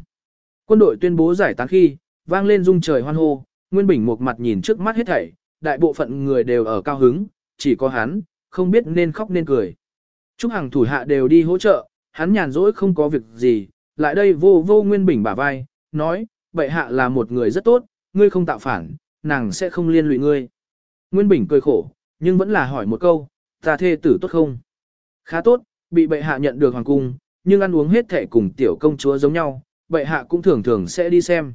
Quân đội tuyên bố giải tán khi, vang lên rung trời hoan hô, Nguyên Bình một mặt nhìn trước mắt hết thảy, đại bộ phận người đều ở cao hứng, chỉ có hắn, không biết nên khóc nên cười. Trúc Hằng thủ hạ đều đi hỗ trợ, hắn nhàn rỗi không có việc gì, lại đây vô vô Nguyên Bình bả vai, nói, bệ hạ là một người rất tốt, ngươi không tạo phản, nàng sẽ không liên lụy ngươi. Nguyên Bình cười khổ, nhưng vẫn là hỏi một câu, ta thê tử tốt không? Khá tốt, bị bệ hạ nhận được hoàng cung, nhưng ăn uống hết thể cùng tiểu công chúa giống nhau, bệ hạ cũng thường thường sẽ đi xem.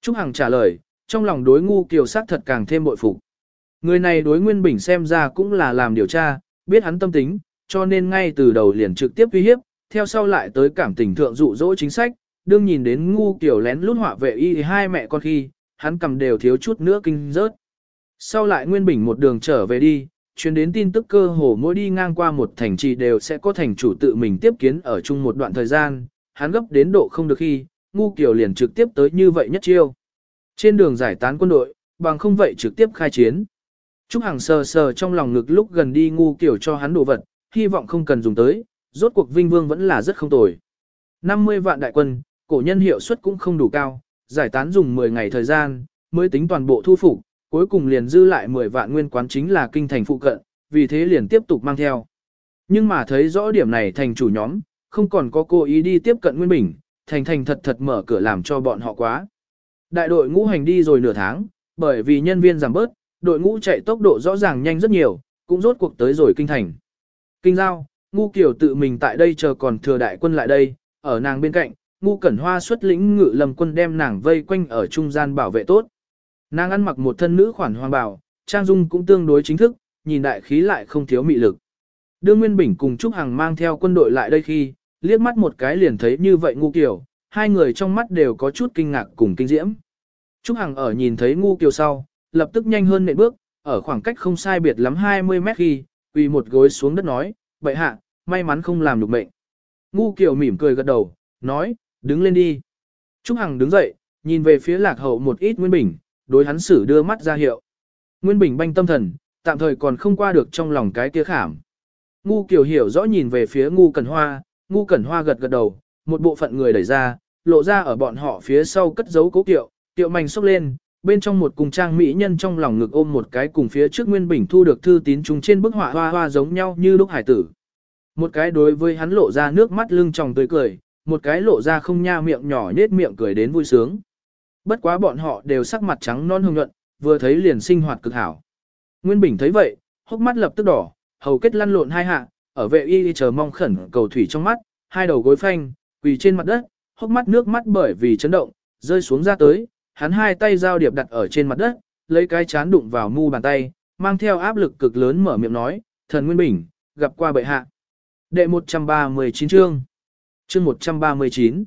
Trúc Hằng trả lời, trong lòng đối ngu kiều sát thật càng thêm bội phục. Người này đối Nguyên Bình xem ra cũng là làm điều tra, biết hắn tâm tính, cho nên ngay từ đầu liền trực tiếp uy hiếp, theo sau lại tới cảm tình thượng dụ dỗ chính sách, đương nhìn đến ngu kiểu lén lút họa vệ y hai mẹ con khi, hắn cầm đều thiếu chút nữa kinh rớt. Sau lại Nguyên Bình một đường trở về đi, chuyến đến tin tức cơ hồ mỗi đi ngang qua một thành trì đều sẽ có thành chủ tự mình tiếp kiến ở chung một đoạn thời gian, hắn gấp đến độ không được khi, ngu kiểu liền trực tiếp tới như vậy nhất chiêu. Trên đường giải tán quân đội, bằng không vậy trực tiếp khai chiến. Trúc Hằng sờ sờ trong lòng ngực lúc gần đi ngu kiểu cho hắn đồ vật, hy vọng không cần dùng tới, rốt cuộc Vinh Vương vẫn là rất không tồi. 50 vạn đại quân, cổ nhân hiệu suất cũng không đủ cao, giải tán dùng 10 ngày thời gian, mới tính toàn bộ thu phục, cuối cùng liền dư lại 10 vạn nguyên quán chính là kinh thành phụ cận, vì thế liền tiếp tục mang theo. Nhưng mà thấy rõ điểm này thành chủ nhóm, không còn có cố ý đi tiếp cận Nguyên Bình, thành thành thật thật mở cửa làm cho bọn họ quá. Đại đội ngũ hành đi rồi nửa tháng, bởi vì nhân viên giảm bớt, đội ngũ chạy tốc độ rõ ràng nhanh rất nhiều, cũng rốt cuộc tới rồi kinh thành. Kinh giao, ngu kiểu tự mình tại đây chờ còn thừa đại quân lại đây, ở nàng bên cạnh, ngu cẩn hoa xuất lĩnh ngự lầm quân đem nàng vây quanh ở trung gian bảo vệ tốt. Nàng ăn mặc một thân nữ khoản hoàng bảo, trang dung cũng tương đối chính thức, nhìn đại khí lại không thiếu mị lực. Đương Nguyên Bình cùng Trúc Hằng mang theo quân đội lại đây khi, liếc mắt một cái liền thấy như vậy ngu kiểu, hai người trong mắt đều có chút kinh ngạc cùng kinh diễm. Trúc Hằng ở nhìn thấy ngu kiều sau, lập tức nhanh hơn nện bước, ở khoảng cách không sai biệt lắm 20 mét khi, quỳ một gối xuống đất nói, vậy hạ, may mắn không làm được mệnh. Ngu kiều mỉm cười gật đầu, nói, đứng lên đi. Trúc Hằng đứng dậy, nhìn về phía lạc hậu một ít Nguyên Bình, đối hắn xử đưa mắt ra hiệu. Nguyên Bình banh tâm thần, tạm thời còn không qua được trong lòng cái kia khảm. Ngu Kiều hiểu rõ nhìn về phía Ngu Cẩn Hoa, Ngu Cẩn Hoa gật gật đầu, một bộ phận người đẩy ra, lộ ra ở bọn họ phía sau cất giấu cố kiệu, kiệu mảnh xốc lên, bên trong một cung trang mỹ nhân trong lòng ngực ôm một cái cùng phía trước Nguyên Bình thu được thư tín chúng trên bức họa hoa hoa giống nhau như lúc hải tử. Một cái đối với hắn lộ ra nước mắt lưng tròng tươi cười, một cái lộ ra không nha miệng nhỏ nết miệng cười đến vui sướng. Bất quá bọn họ đều sắc mặt trắng non hồng nhuận, vừa thấy liền sinh hoạt cực hảo. Nguyên Bình thấy vậy, hốc mắt lập tức đỏ, hầu kết lăn lộn hai hạ, ở vệ y chờ mong khẩn cầu thủy trong mắt, hai đầu gối phanh, quỳ trên mặt đất, hốc mắt nước mắt bởi vì chấn động, rơi xuống ra tới, hắn hai tay giao điệp đặt ở trên mặt đất, lấy cái chán đụng vào mu bàn tay, mang theo áp lực cực lớn mở miệng nói, thần Nguyên Bình, gặp qua bệ hạ. Đệ 139 chương Chương 139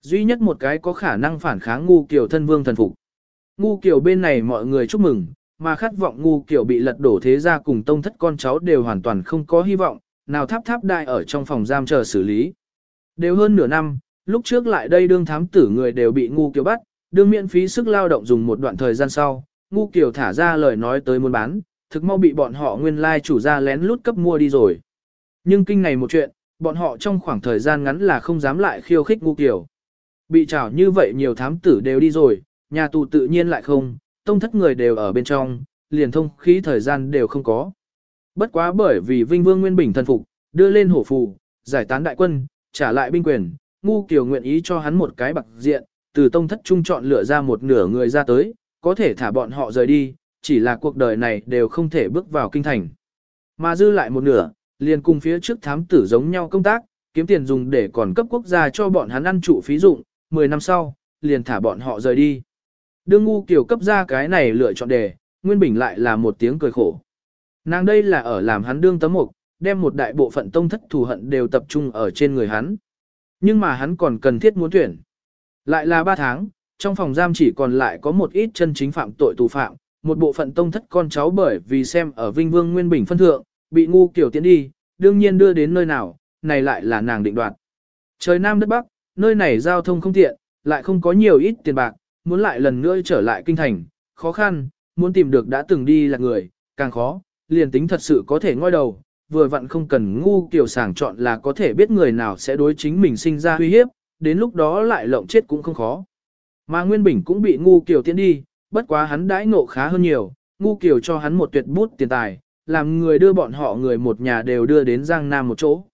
Duy nhất một cái có khả năng phản kháng ngu kiểu thân vương thần phục. Ngu kiểu bên này mọi người chúc mừng, mà khát vọng ngu kiểu bị lật đổ thế ra cùng tông thất con cháu đều hoàn toàn không có hy vọng, nào tháp tháp đại ở trong phòng giam chờ xử lý. Đều hơn nửa năm, lúc trước lại đây đương thám tử người đều bị ngu kiểu bắt, đương miễn phí sức lao động dùng một đoạn thời gian sau, ngu Kiều thả ra lời nói tới muốn bán, thực mau bị bọn họ nguyên lai chủ gia lén lút cấp mua đi rồi. Nhưng kinh này một chuyện, bọn họ trong khoảng thời gian ngắn là không dám lại khiêu khích ngu Kiều. Bị trảo như vậy nhiều thám tử đều đi rồi, nhà tù tự nhiên lại không, tông thất người đều ở bên trong, liền thông khí thời gian đều không có. Bất quá bởi vì Vinh Vương Nguyên Bình thần phục, đưa lên hổ phù, giải tán đại quân, trả lại binh quyền, ngu kiều nguyện ý cho hắn một cái bạc diện, từ tông thất trung chọn lựa ra một nửa người ra tới, có thể thả bọn họ rời đi, chỉ là cuộc đời này đều không thể bước vào kinh thành. Mà dư lại một nửa, liền cùng phía trước thám tử giống nhau công tác, kiếm tiền dùng để còn cấp quốc gia cho bọn hắn ăn trụ phí dụng, 10 năm sau, liền thả bọn họ rời đi. Đương ngu kiểu cấp ra cái này lựa chọn đề, Nguyên Bình lại là một tiếng cười khổ. Nàng đây là ở làm hắn đương tấm mục, đem một đại bộ phận tông thất thù hận đều tập trung ở trên người hắn. Nhưng mà hắn còn cần thiết muốn tuyển. Lại là 3 tháng, trong phòng giam chỉ còn lại có một ít chân chính phạm tội tù phạm, một bộ phận tông thất con cháu bởi vì xem ở Vinh Vương Nguyên Bình phân thượng, bị ngu kiểu tiến đi, đương nhiên đưa đến nơi nào, này lại là nàng định đoạt. Trời Nam đất Bắc, nơi này giao thông không tiện, lại không có nhiều ít tiền bạc, muốn lại lần nữa trở lại kinh thành, khó khăn, muốn tìm được đã từng đi là người, càng khó, liền tính thật sự có thể ngoi đầu, vừa vặn không cần ngu kiểu sàng chọn là có thể biết người nào sẽ đối chính mình sinh ra uy hiếp, đến lúc đó lại lộng chết cũng không khó. Mà Nguyên Bình cũng bị ngu kiểu tiến đi, bất quá hắn đãi ngộ khá hơn nhiều, ngu kiểu cho hắn một tuyệt bút tiền tài, làm người đưa bọn họ người một nhà đều đưa đến Giang Nam một chỗ.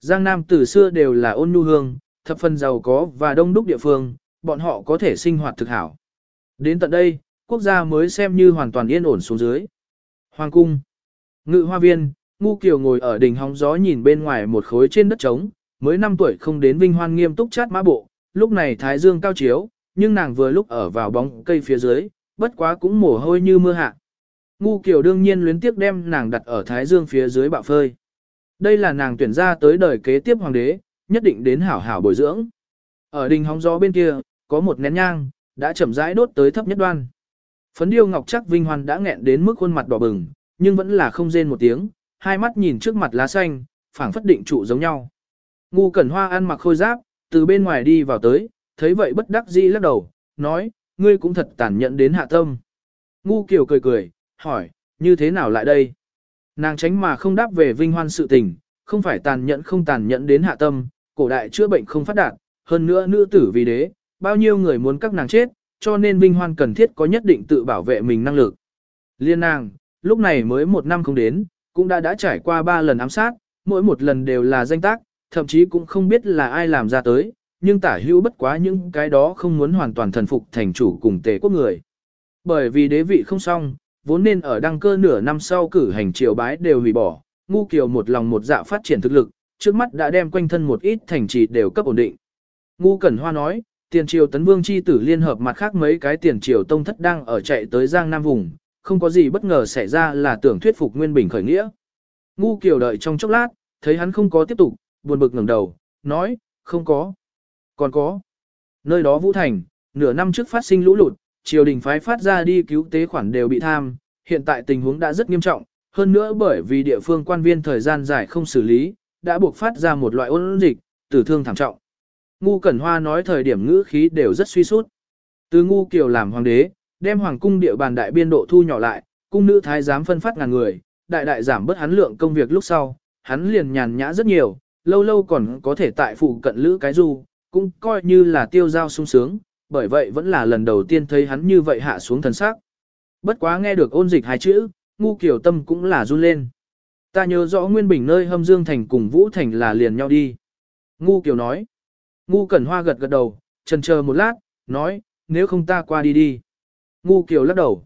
Giang Nam từ xưa đều là ôn nhu hương, thập phần giàu có và đông đúc địa phương, bọn họ có thể sinh hoạt thực hảo. Đến tận đây, quốc gia mới xem như hoàn toàn yên ổn xuống dưới. Hoàng cung, ngự hoa viên, ngu kiều ngồi ở đỉnh hóng gió nhìn bên ngoài một khối trên đất trống, mới 5 tuổi không đến vinh hoan nghiêm túc chát mã bộ, lúc này thái dương cao chiếu, nhưng nàng vừa lúc ở vào bóng cây phía dưới, bất quá cũng mồ hôi như mưa hạ. Ngu kiều đương nhiên luyến tiếc đem nàng đặt ở thái dương phía dưới bạo phơi. Đây là nàng tuyển ra tới đời kế tiếp hoàng đế, nhất định đến hảo hảo bồi dưỡng. Ở đình hóng gió bên kia, có một nén nhang, đã chậm rãi đốt tới thấp nhất đoan. Phấn điêu ngọc chắc vinh hoan đã nghẹn đến mức khuôn mặt đỏ bừng, nhưng vẫn là không rên một tiếng, hai mắt nhìn trước mặt lá xanh, phảng phất định trụ giống nhau. Ngu Cẩn Hoa ăn mặc khôi giáp, từ bên ngoài đi vào tới, thấy vậy bất đắc dĩ lắc đầu, nói, ngươi cũng thật tàn nhẫn đến hạ tâm. Ngu Kiều cười cười, hỏi, như thế nào lại đây? Nàng tránh mà không đáp về vinh hoan sự tình, không phải tàn nhẫn không tàn nhẫn đến hạ tâm, cổ đại chữa bệnh không phát đạt, hơn nữa nữ tử vì đế, bao nhiêu người muốn các nàng chết, cho nên vinh hoan cần thiết có nhất định tự bảo vệ mình năng lực. Liên nàng, lúc này mới một năm không đến, cũng đã đã trải qua ba lần ám sát, mỗi một lần đều là danh tác, thậm chí cũng không biết là ai làm ra tới, nhưng tả hữu bất quá những cái đó không muốn hoàn toàn thần phục thành chủ cùng tề quốc người. Bởi vì đế vị không xong, vốn nên ở đăng cơ nửa năm sau cử hành triều bái đều hủy bỏ, ngu kiều một lòng một dạ phát triển thực lực, trước mắt đã đem quanh thân một ít thành trì đều cấp ổn định. Ngu Cẩn Hoa nói, tiền triều tấn vương chi tử liên hợp mặt khác mấy cái tiền triều tông thất đang ở chạy tới Giang Nam vùng, không có gì bất ngờ xảy ra là tưởng thuyết phục Nguyên Bình khởi nghĩa. Ngu Kiều đợi trong chốc lát, thấy hắn không có tiếp tục, buồn bực ngẩng đầu, nói, không có. Còn có. Nơi đó Vũ Thành, nửa năm trước phát sinh lũ lụt, triều đình phái phát ra đi cứu tế khoản đều bị tham, hiện tại tình huống đã rất nghiêm trọng, hơn nữa bởi vì địa phương quan viên thời gian dài không xử lý, đã buộc phát ra một loại ôn dịch, tử thương thảm trọng. Ngu Cẩn Hoa nói thời điểm ngữ khí đều rất suy sút. Từ Ngu Kiều làm hoàng đế, đem hoàng cung địa bàn đại biên độ thu nhỏ lại, cung nữ thái giám phân phát ngàn người, đại đại giảm bớt hắn lượng công việc lúc sau, hắn liền nhàn nhã rất nhiều, lâu lâu còn có thể tại phụ cận lữ cái du, cũng coi như là tiêu giao sung sướng, bởi vậy vẫn là lần đầu tiên thấy hắn như vậy hạ xuống thần sắc. Bất quá nghe được ôn dịch hai chữ, ngu kiểu tâm cũng là run lên. Ta nhớ rõ Nguyên Bình nơi hâm dương thành cùng Vũ Thành là liền nhau đi. Ngu kiểu nói. Ngu Cẩn Hoa gật gật đầu, trần chờ một lát, nói, nếu không ta qua đi đi. Ngu Kiều lắc đầu.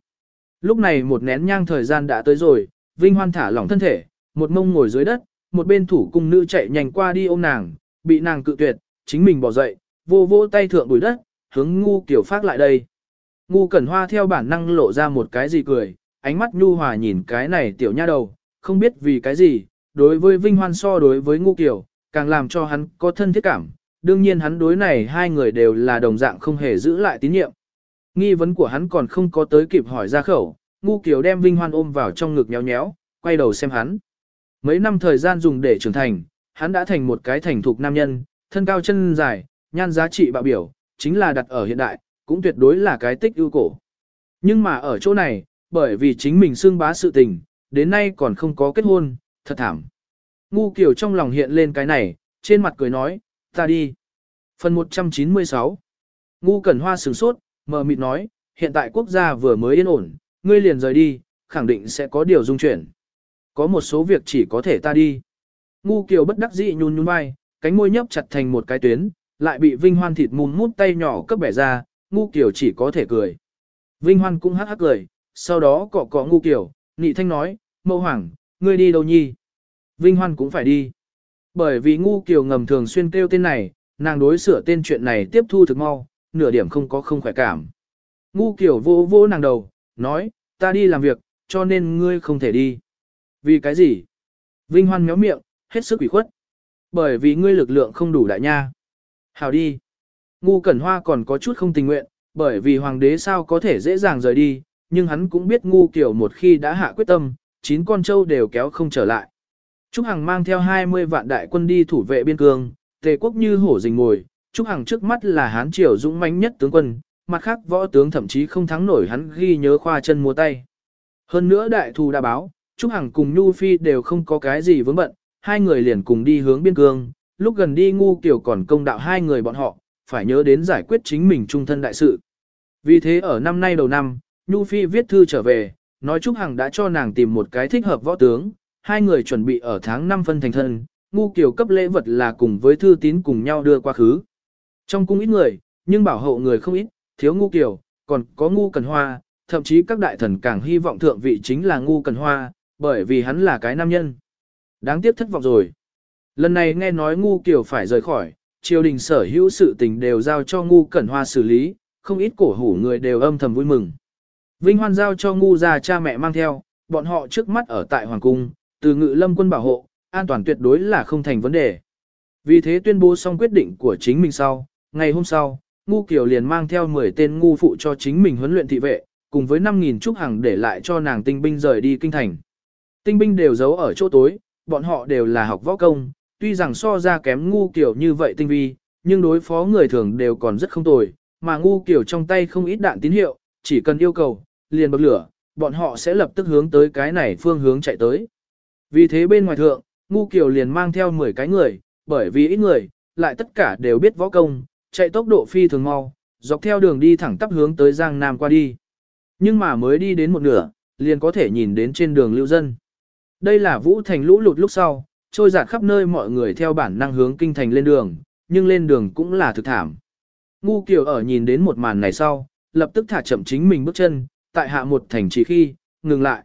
Lúc này một nén nhang thời gian đã tới rồi, Vinh Hoan thả lỏng thân thể, một mông ngồi dưới đất, một bên thủ cung nữ chạy nhanh qua đi ôm nàng, bị nàng cự tuyệt, chính mình bỏ dậy, vô vô tay thượng bùi đất, hướng Ngu kiểu phát lại đây. Ngu Cẩn Hoa theo bản năng lộ ra một cái gì cười, ánh mắt nhu hòa nhìn cái này tiểu nha đầu, không biết vì cái gì, đối với Vinh Hoan so đối với Ngu Kiều, càng làm cho hắn có thân thiết cảm, đương nhiên hắn đối này hai người đều là đồng dạng không hề giữ lại tín nhiệm. Nghi vấn của hắn còn không có tới kịp hỏi ra khẩu, ngu kiều đem Vinh Hoan ôm vào trong ngực nhéo nhéo, quay đầu xem hắn. Mấy năm thời gian dùng để trưởng thành, hắn đã thành một cái thành thục nam nhân, thân cao chân dài, nhan giá trị bạo biểu, chính là đặt ở hiện đại, cũng tuyệt đối là cái tích ưu cổ. Nhưng mà ở chỗ này, bởi vì chính mình xương bá sự tình, đến nay còn không có kết hôn, thật thảm. Ngu kiểu trong lòng hiện lên cái này, trên mặt cười nói, ta đi. Phần 196 Ngu Cẩn Hoa sửng sốt, mờ mịt nói, hiện tại quốc gia vừa mới yên ổn, ngươi liền rời đi, khẳng định sẽ có điều dung chuyển. Có một số việc chỉ có thể ta đi. Ngu Kiều bất đắc dĩ nhún nhún vai, cánh môi nhấp chặt thành một cái tuyến, lại bị Vinh Hoan thịt mùn mút tay nhỏ cấp bẻ ra, Ngu Kiều chỉ có thể cười. Vinh Hoan cũng hắc hắc cười, sau đó cọ cọ Ngu Kiều, nị thanh nói, mẫu hoàng, ngươi đi đâu nhi? Vinh Hoan cũng phải đi. Bởi vì Ngu Kiều ngầm thường xuyên kêu tên này, nàng đối sửa tên chuyện này tiếp thu thực mau, nửa điểm không có không khỏe cảm. Ngu Kiều vô vô nàng đầu, nói, ta đi làm việc, cho nên ngươi không thể đi. Vì cái gì? Vinh Hoan méo miệng, hết sức ủy khuất. Bởi vì ngươi lực lượng không đủ đại nha. Hào đi. Ngu Cẩn Hoa còn có chút không tình nguyện, bởi vì hoàng đế sao có thể dễ dàng rời đi, nhưng hắn cũng biết ngu kiểu một khi đã hạ quyết tâm, chín con trâu đều kéo không trở lại. Trúc Hằng mang theo 20 vạn đại quân đi thủ vệ biên cương, tề quốc như hổ rình ngồi, Trúc Hằng trước mắt là hán triều dũng mãnh nhất tướng quân, mặt khác võ tướng thậm chí không thắng nổi hắn ghi nhớ khoa chân múa tay. Hơn nữa đại thù đã báo, Trúc Hằng cùng Nhu Phi đều không có cái gì vướng bận, hai người liền cùng đi hướng biên cương, lúc gần đi ngu kiểu còn công đạo hai người bọn họ, phải nhớ đến giải quyết chính mình trung thân đại sự. Vì thế ở năm nay đầu năm, Nhu Phi viết thư trở về, nói Trúc Hằng đã cho nàng tìm một cái thích hợp võ tướng, hai người chuẩn bị ở tháng 5 phân thành thân, ngu kiểu cấp lễ vật là cùng với thư tín cùng nhau đưa qua khứ. Trong cung ít người, nhưng bảo hộ người không ít, thiếu ngu kiểu, còn có ngu cần hoa, thậm chí các đại thần càng hy vọng thượng vị chính là ngu cần hoa, bởi vì hắn là cái nam nhân. Đáng tiếc thất vọng rồi. Lần này nghe nói ngu kiểu phải rời khỏi, triều đình sở hữu sự tình đều giao cho ngu cẩn hoa xử lý, không ít cổ hủ người đều âm thầm vui mừng. Vinh Hoan giao cho ngu già cha mẹ mang theo, bọn họ trước mắt ở tại Hoàng Cung, từ ngự lâm quân bảo hộ, an toàn tuyệt đối là không thành vấn đề. Vì thế tuyên bố xong quyết định của chính mình sau, ngày hôm sau, Ngu Kiều liền mang theo 10 tên ngu phụ cho chính mình huấn luyện thị vệ, cùng với 5.000 trúc hàng để lại cho nàng tinh binh rời đi kinh thành. Tinh binh đều giấu ở chỗ tối, bọn họ đều là học võ công, tuy rằng so ra kém Ngu Kiều như vậy tinh vi, nhưng đối phó người thường đều còn rất không tồi, mà Ngu Kiều trong tay không ít đạn tín hiệu, chỉ cần yêu cầu, liền bật lửa, bọn họ sẽ lập tức hướng tới cái này phương hướng chạy tới. Vì thế bên ngoài thượng, Ngu Kiều liền mang theo 10 cái người, bởi vì ít người, lại tất cả đều biết võ công, chạy tốc độ phi thường mau, dọc theo đường đi thẳng tắp hướng tới Giang Nam qua đi. Nhưng mà mới đi đến một nửa, liền có thể nhìn đến trên đường lưu dân. Đây là Vũ Thành lũ lụt lúc sau, trôi dạt khắp nơi mọi người theo bản năng hướng kinh thành lên đường, nhưng lên đường cũng là thực thảm. Ngu Kiều ở nhìn đến một màn này sau, lập tức thả chậm chính mình bước chân, tại hạ một thành chỉ khi, ngừng lại.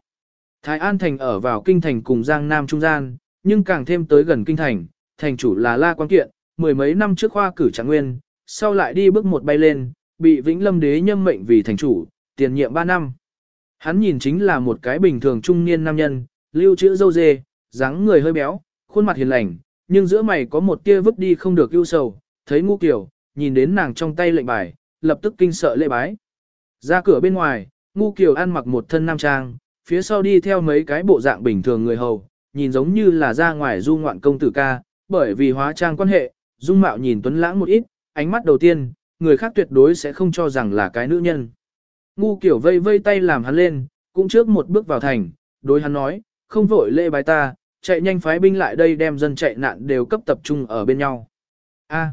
Thái An Thành ở vào kinh thành cùng Giang Nam trung gian, nhưng càng thêm tới gần kinh thành, thành chủ là La Quang Kiện, mười mấy năm trước khoa cử trạng nguyên, sau lại đi bước một bay lên, bị Vĩnh Lâm đế nhâm mệnh vì thành chủ, tiền nhiệm 3 năm. Hắn nhìn chính là một cái bình thường trung niên nam nhân, lưu chữ dâu dê, dáng người hơi béo, khuôn mặt hiền lành, nhưng giữa mày có một tia vứt đi không được ưu sầu, thấy ngu kiểu, nhìn đến nàng trong tay lệnh bài, lập tức kinh sợ lễ bái. Ra cửa bên ngoài, ngu kiểu ăn mặc một thân nam trang, phía sau đi theo mấy cái bộ dạng bình thường người hầu, nhìn giống như là ra ngoài du ngoạn công tử ca, bởi vì hóa trang quan hệ, dung mạo nhìn tuấn lãng một ít, ánh mắt đầu tiên, người khác tuyệt đối sẽ không cho rằng là cái nữ nhân. Ngu kiểu vây vây tay làm hắn lên, cũng trước một bước vào thành, đối hắn nói, không vội lễ bài ta, chạy nhanh phái binh lại đây đem dân chạy nạn đều cấp tập trung ở bên nhau. A.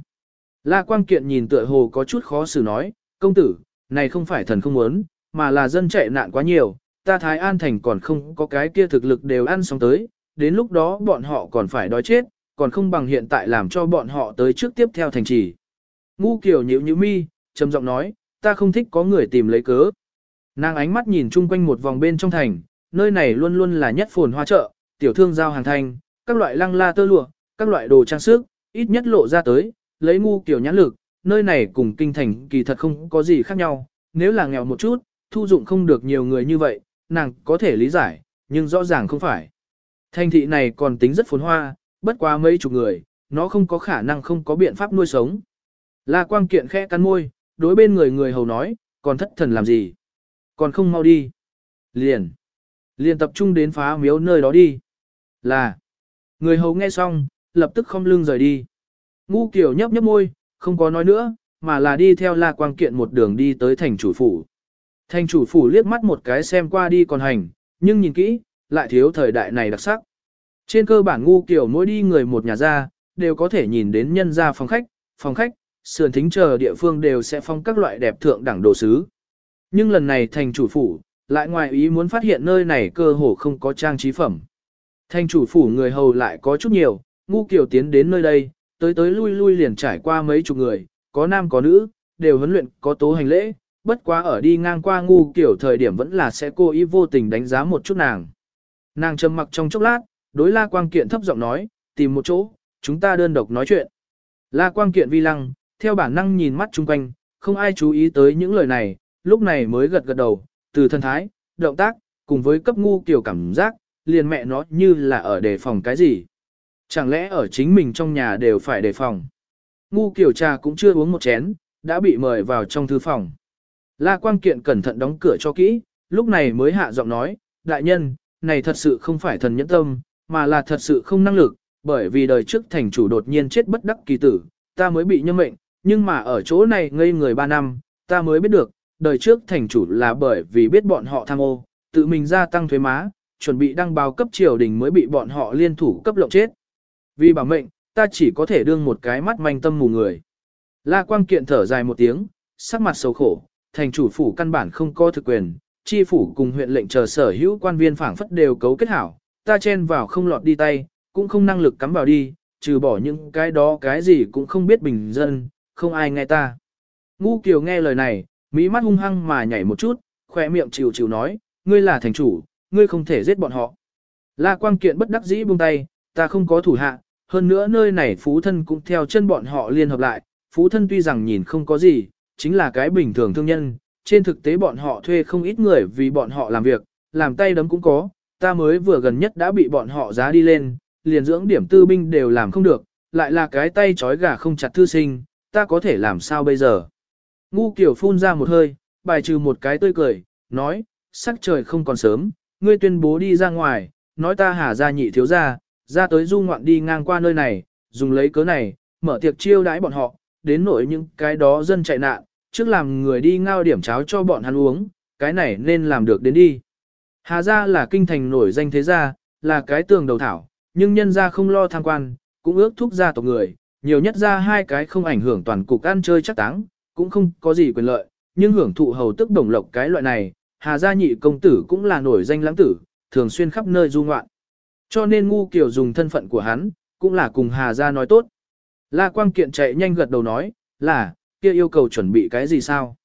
La Quang Kiện nhìn tựa hồ có chút khó xử nói, công tử, này không phải thần không muốn, mà là dân chạy nạn quá nhiều, ta Thái An Thành còn không có cái kia thực lực đều ăn xong tới, đến lúc đó bọn họ còn phải đói chết, còn không bằng hiện tại làm cho bọn họ tới trước tiếp theo thành trì. Ngu kiểu nhíu nhíu mi, trầm giọng nói, ta không thích có người tìm lấy cớ. Nàng ánh mắt nhìn chung quanh một vòng bên trong thành, nơi này luôn luôn là nhất phồn hoa chợ, tiểu thương giao hàng thành, các loại lăng la tơ lụa, các loại đồ trang sức, ít nhất lộ ra tới, lấy ngu kiểu nhãn lực, nơi này cùng kinh thành kỳ thật không có gì khác nhau, nếu là nghèo một chút, thu dụng không được nhiều người như vậy, nàng có thể lý giải, nhưng rõ ràng không phải. Thành thị này còn tính rất phồn hoa, bất quá mấy chục người, nó không có khả năng không có biện pháp nuôi sống. La Quang Kiện khẽ cắn môi, đối bên người người hầu nói, còn thất thần làm gì? Còn không mau đi. Liền. Liền tập trung đến phá miếu nơi đó đi. Là. Người hầu nghe xong, lập tức không lưng rời đi. Ngu kiểu nhấp nhấp môi, không có nói nữa, mà là đi theo La Quang Kiện một đường đi tới thành chủ phủ. Thành chủ phủ liếc mắt một cái xem qua đi còn hành, nhưng nhìn kỹ, lại thiếu thời đại này đặc sắc. Trên cơ bản ngu kiểu mỗi đi người một nhà ra, đều có thể nhìn đến nhân gia phòng khách, phòng khách, sườn thính chờ địa phương đều sẽ phong các loại đẹp thượng đẳng đồ sứ. Nhưng lần này thành chủ phủ, lại ngoài ý muốn phát hiện nơi này cơ hồ không có trang trí phẩm. Thành chủ phủ người hầu lại có chút nhiều, ngu kiểu tiến đến nơi đây, tới tới lui lui liền trải qua mấy chục người, có nam có nữ, đều huấn luyện có tố hành lễ, bất quá ở đi ngang qua ngu kiểu thời điểm vẫn là sẽ cố ý vô tình đánh giá một chút nàng. Nàng trầm mặc trong chốc lát, đối La Quang Kiện thấp giọng nói, tìm một chỗ, chúng ta đơn độc nói chuyện. La Quang Kiện vi lăng, theo bản năng nhìn mắt chung quanh, không ai chú ý tới những lời này, lúc này mới gật gật đầu, từ thân thái, động tác, cùng với cấp ngu kiểu cảm giác, liền mẹ nó như là ở đề phòng cái gì. Chẳng lẽ ở chính mình trong nhà đều phải đề phòng. Ngu kiểu trà cũng chưa uống một chén, đã bị mời vào trong thư phòng. La Quang Kiện cẩn thận đóng cửa cho kỹ, lúc này mới hạ giọng nói, đại nhân, này thật sự không phải thần nhẫn tâm, mà là thật sự không năng lực, bởi vì đời trước thành chủ đột nhiên chết bất đắc kỳ tử, ta mới bị nhân mệnh, nhưng mà ở chỗ này ngây người ba năm, ta mới biết được, đời trước thành chủ là bởi vì biết bọn họ tham ô, tự mình gia tăng thuế má, chuẩn bị đăng báo cấp triều đình mới bị bọn họ liên thủ cấp lộng chết. Vì bảo mệnh, ta chỉ có thể đương một cái mắt manh tâm mù người. La Quang Kiện thở dài một tiếng, sắc mặt xấu khổ, thành chủ phủ căn bản không có thực quyền, chi phủ cùng huyện lệnh chờ sở hữu quan viên phảng phất đều cấu kết hảo, ta chen vào không lọt đi tay, cũng không năng lực cắm vào đi, trừ bỏ những cái đó cái gì cũng không biết bình dân, không ai nghe ta. Ngu Kiều nghe lời này, mỹ mắt hung hăng mà nhảy một chút, khỏe miệng chịu chịu nói, ngươi là thành chủ, ngươi không thể giết bọn họ. La Quang Kiện bất đắc dĩ buông tay, ta không có thủ hạ, hơn nữa nơi này phú thân cũng theo chân bọn họ liên hợp lại, phú thân tuy rằng nhìn không có gì, chính là cái bình thường thương nhân, trên thực tế bọn họ thuê không ít người vì bọn họ làm việc, làm tay đấm cũng có, ta mới vừa gần nhất đã bị bọn họ giá đi lên, liền dưỡng điểm tư binh đều làm không được, lại là cái tay trói gà không chặt thư sinh, ta có thể làm sao bây giờ. Ngu kiểu phun ra một hơi, bài trừ một cái tươi cười, nói, sắc trời không còn sớm, ngươi tuyên bố đi ra ngoài, nói ta hà ra nhị thiếu ra, ra tới du ngoạn đi ngang qua nơi này, dùng lấy cớ này, mở tiệc chiêu đãi bọn họ, đến nỗi những cái đó dân chạy nạn, trước làm người đi ngao điểm cháo cho bọn hắn uống, cái này nên làm được đến đi. Hà gia là kinh thành nổi danh thế gia, là cái tường đầu thảo, nhưng nhân gia không lo tham quan, cũng ước thúc gia tộc người, nhiều nhất ra hai cái không ảnh hưởng toàn cục ăn chơi chắc táng, cũng không có gì quyền lợi, nhưng hưởng thụ hầu tức đồng lộc cái loại này, Hà gia nhị công tử cũng là nổi danh lãng tử, thường xuyên khắp nơi du ngoạn. Cho nên ngu kiểu dùng thân phận của hắn, cũng là cùng Hà gia nói tốt. La Quang Kiện chạy nhanh gật đầu nói, là, kia yêu cầu chuẩn bị cái gì sao?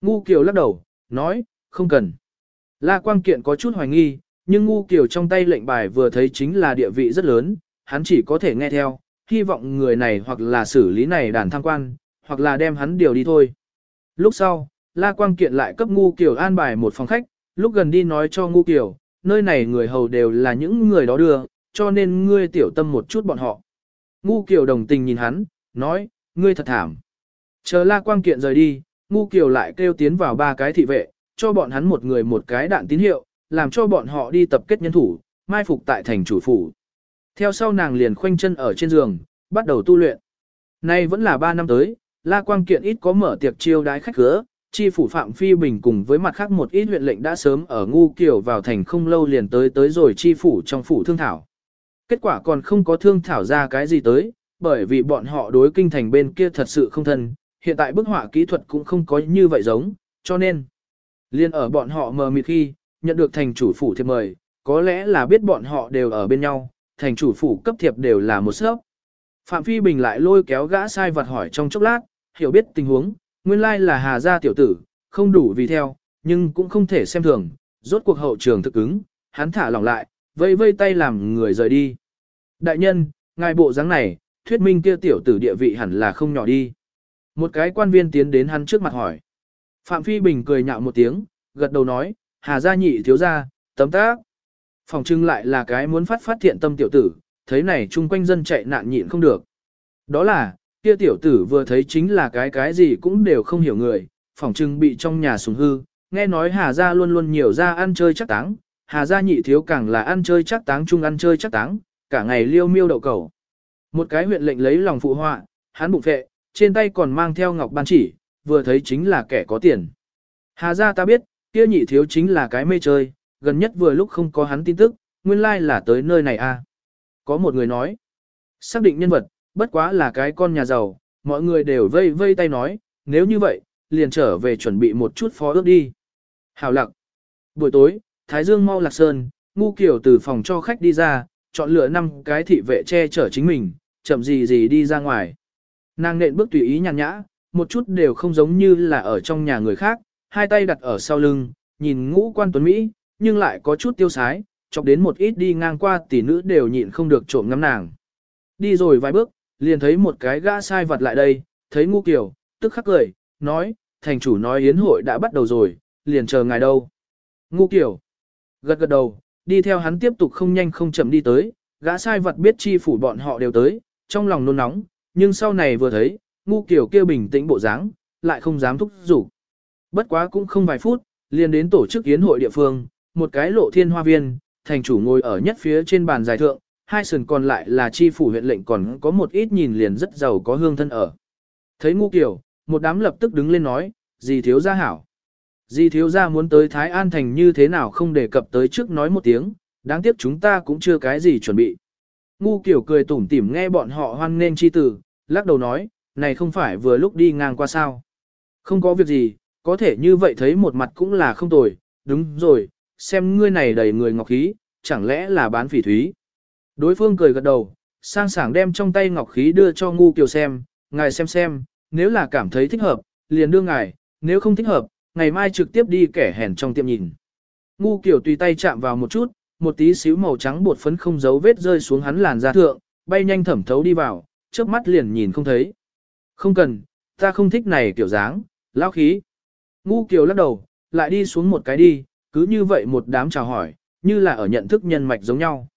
Ngu Kiều lắc đầu, nói, không cần. La Quang Kiện có chút hoài nghi, nhưng Ngu Kiều trong tay lệnh bài vừa thấy chính là địa vị rất lớn, hắn chỉ có thể nghe theo, hy vọng người này hoặc là xử lý này đàn tham quan, hoặc là đem hắn điều đi thôi. Lúc sau, La Quang Kiện lại cấp Ngu Kiều an bài một phòng khách, lúc gần đi nói cho Ngu Kiều, nơi này người hầu đều là những người đó đưa, cho nên ngươi tiểu tâm một chút bọn họ. Ngu Kiều đồng tình nhìn hắn, nói, ngươi thật thảm. Chờ La Quang Kiện rời đi, Ngu Kiều lại kêu tiến vào ba cái thị vệ, cho bọn hắn một người một cái đạn tín hiệu, làm cho bọn họ đi tập kết nhân thủ, mai phục tại thành chủ phủ. Theo sau nàng liền khoanh chân ở trên giường, bắt đầu tu luyện. Nay vẫn là 3 năm tới, La Quang Kiện ít có mở tiệc chiêu đái khách khứa, chi phủ Phạm Phi Bình cùng với mặt khác một ít huyện lệnh đã sớm ở ngu kiểu vào thành không lâu liền tới tới rồi chi phủ trong phủ thương thảo. Kết quả còn không có thương thảo ra cái gì tới, bởi vì bọn họ đối kinh thành bên kia thật sự không thân, hiện tại bức họa kỹ thuật cũng không có như vậy giống, cho nên liên ở bọn họ mờ mịt khi, nhận được thành chủ phủ thiệp mời, có lẽ là biết bọn họ đều ở bên nhau, thành chủ phủ cấp thiệp đều là một sớp. Phạm Phi Bình lại lôi kéo gã sai vật hỏi trong chốc lát, hiểu biết tình huống, nguyên lai là Hà gia tiểu tử, không đủ vì theo, nhưng cũng không thể xem thường, rốt cuộc hậu trường thực ứng, hắn thả lỏng lại, vây vây tay làm người rời đi. Đại nhân, ngài bộ dáng này, thuyết minh kia tiểu tử địa vị hẳn là không nhỏ đi. Một cái quan viên tiến đến hắn trước mặt hỏi. Phạm Phi Bình cười nhạo một tiếng, gật đầu nói, Hà gia nhị thiếu gia, tấm tác. Phòng trưng lại là cái muốn phát phát thiện tâm tiểu tử, thấy này chung quanh dân chạy nạn nhịn không được. Đó là, kia tiểu tử vừa thấy chính là cái cái gì cũng đều không hiểu người, phỏng trưng bị trong nhà sùng hư, nghe nói Hà Gia luôn luôn nhiều ra ăn chơi chắc táng, Hà Gia nhị thiếu càng là ăn chơi chắc táng chung ăn chơi chắc táng, cả ngày liêu miêu đậu cầu. Một cái huyện lệnh lấy lòng phụ họa, hắn bụng phệ, trên tay còn mang theo ngọc ban chỉ, vừa thấy chính là kẻ có tiền. Hà Gia ta biết, kia nhị thiếu chính là cái mê chơi, gần nhất vừa lúc không có hắn tin tức, nguyên lai like là tới nơi này a. À. Có một người nói, xác định nhân vật, bất quá là cái con nhà giàu, mọi người đều vây vây tay nói, nếu như vậy, liền trở về chuẩn bị một chút phó ước đi. Hảo lặc. Buổi tối, Thái Dương mau lạc sơn, ngu kiểu từ phòng cho khách đi ra, chọn lựa năm cái thị vệ che chở chính mình, chậm gì gì đi ra ngoài. Nàng nện bước tùy ý nhàn nhã, một chút đều không giống như là ở trong nhà người khác, hai tay đặt ở sau lưng, nhìn ngũ quan tuấn Mỹ, nhưng lại có chút tiêu sái, chọc đến một ít đi ngang qua tỷ nữ đều nhịn không được trộm ngắm nàng. Đi rồi vài bước, liền thấy một cái gã sai vật lại đây, thấy ngu kiểu, tức khắc cười, nói, thành chủ nói yến hội đã bắt đầu rồi, liền chờ ngài đâu. Ngu kiểu, gật gật đầu, đi theo hắn tiếp tục không nhanh không chậm đi tới, gã sai vật biết chi phủ bọn họ đều tới, trong lòng nôn nóng, nhưng sau này vừa thấy, ngu kiểu kia bình tĩnh bộ dáng, lại không dám thúc giục. Bất quá cũng không vài phút, liền đến tổ chức yến hội địa phương, một cái lộ thiên hoa viên, thành chủ ngồi ở nhất phía trên bàn giải thượng, hai sườn còn lại là chi phủ huyện lệnh còn có một ít nhìn liền rất giàu có hương thân ở. Thấy ngu kiểu, một đám lập tức đứng lên nói, gì thiếu gia hảo. Di thiếu gia muốn tới Thái An Thành như thế nào không đề cập tới trước nói một tiếng, đáng tiếc chúng ta cũng chưa cái gì chuẩn bị. Ngu kiểu cười tủm tỉm nghe bọn họ hoan nên chi tử, lắc đầu nói, này không phải vừa lúc đi ngang qua sao. Không có việc gì, có thể như vậy thấy một mặt cũng là không tồi, đúng rồi, xem ngươi này đầy người ngọc khí, chẳng lẽ là bán phỉ thúy. Đối phương cười gật đầu, sang sảng đem trong tay ngọc khí đưa cho ngu kiều xem, ngài xem xem, nếu là cảm thấy thích hợp, liền đưa ngài, nếu không thích hợp, ngày mai trực tiếp đi kẻ hèn trong tiệm nhìn. Ngu kiều tùy tay chạm vào một chút, một tí xíu màu trắng bột phấn không giấu vết rơi xuống hắn làn da thượng, bay nhanh thẩm thấu đi vào, trước mắt liền nhìn không thấy. Không cần, ta không thích này kiểu dáng, lao khí. Ngu kiều lắc đầu, lại đi xuống một cái đi, cứ như vậy một đám chào hỏi, như là ở nhận thức nhân mạch giống nhau.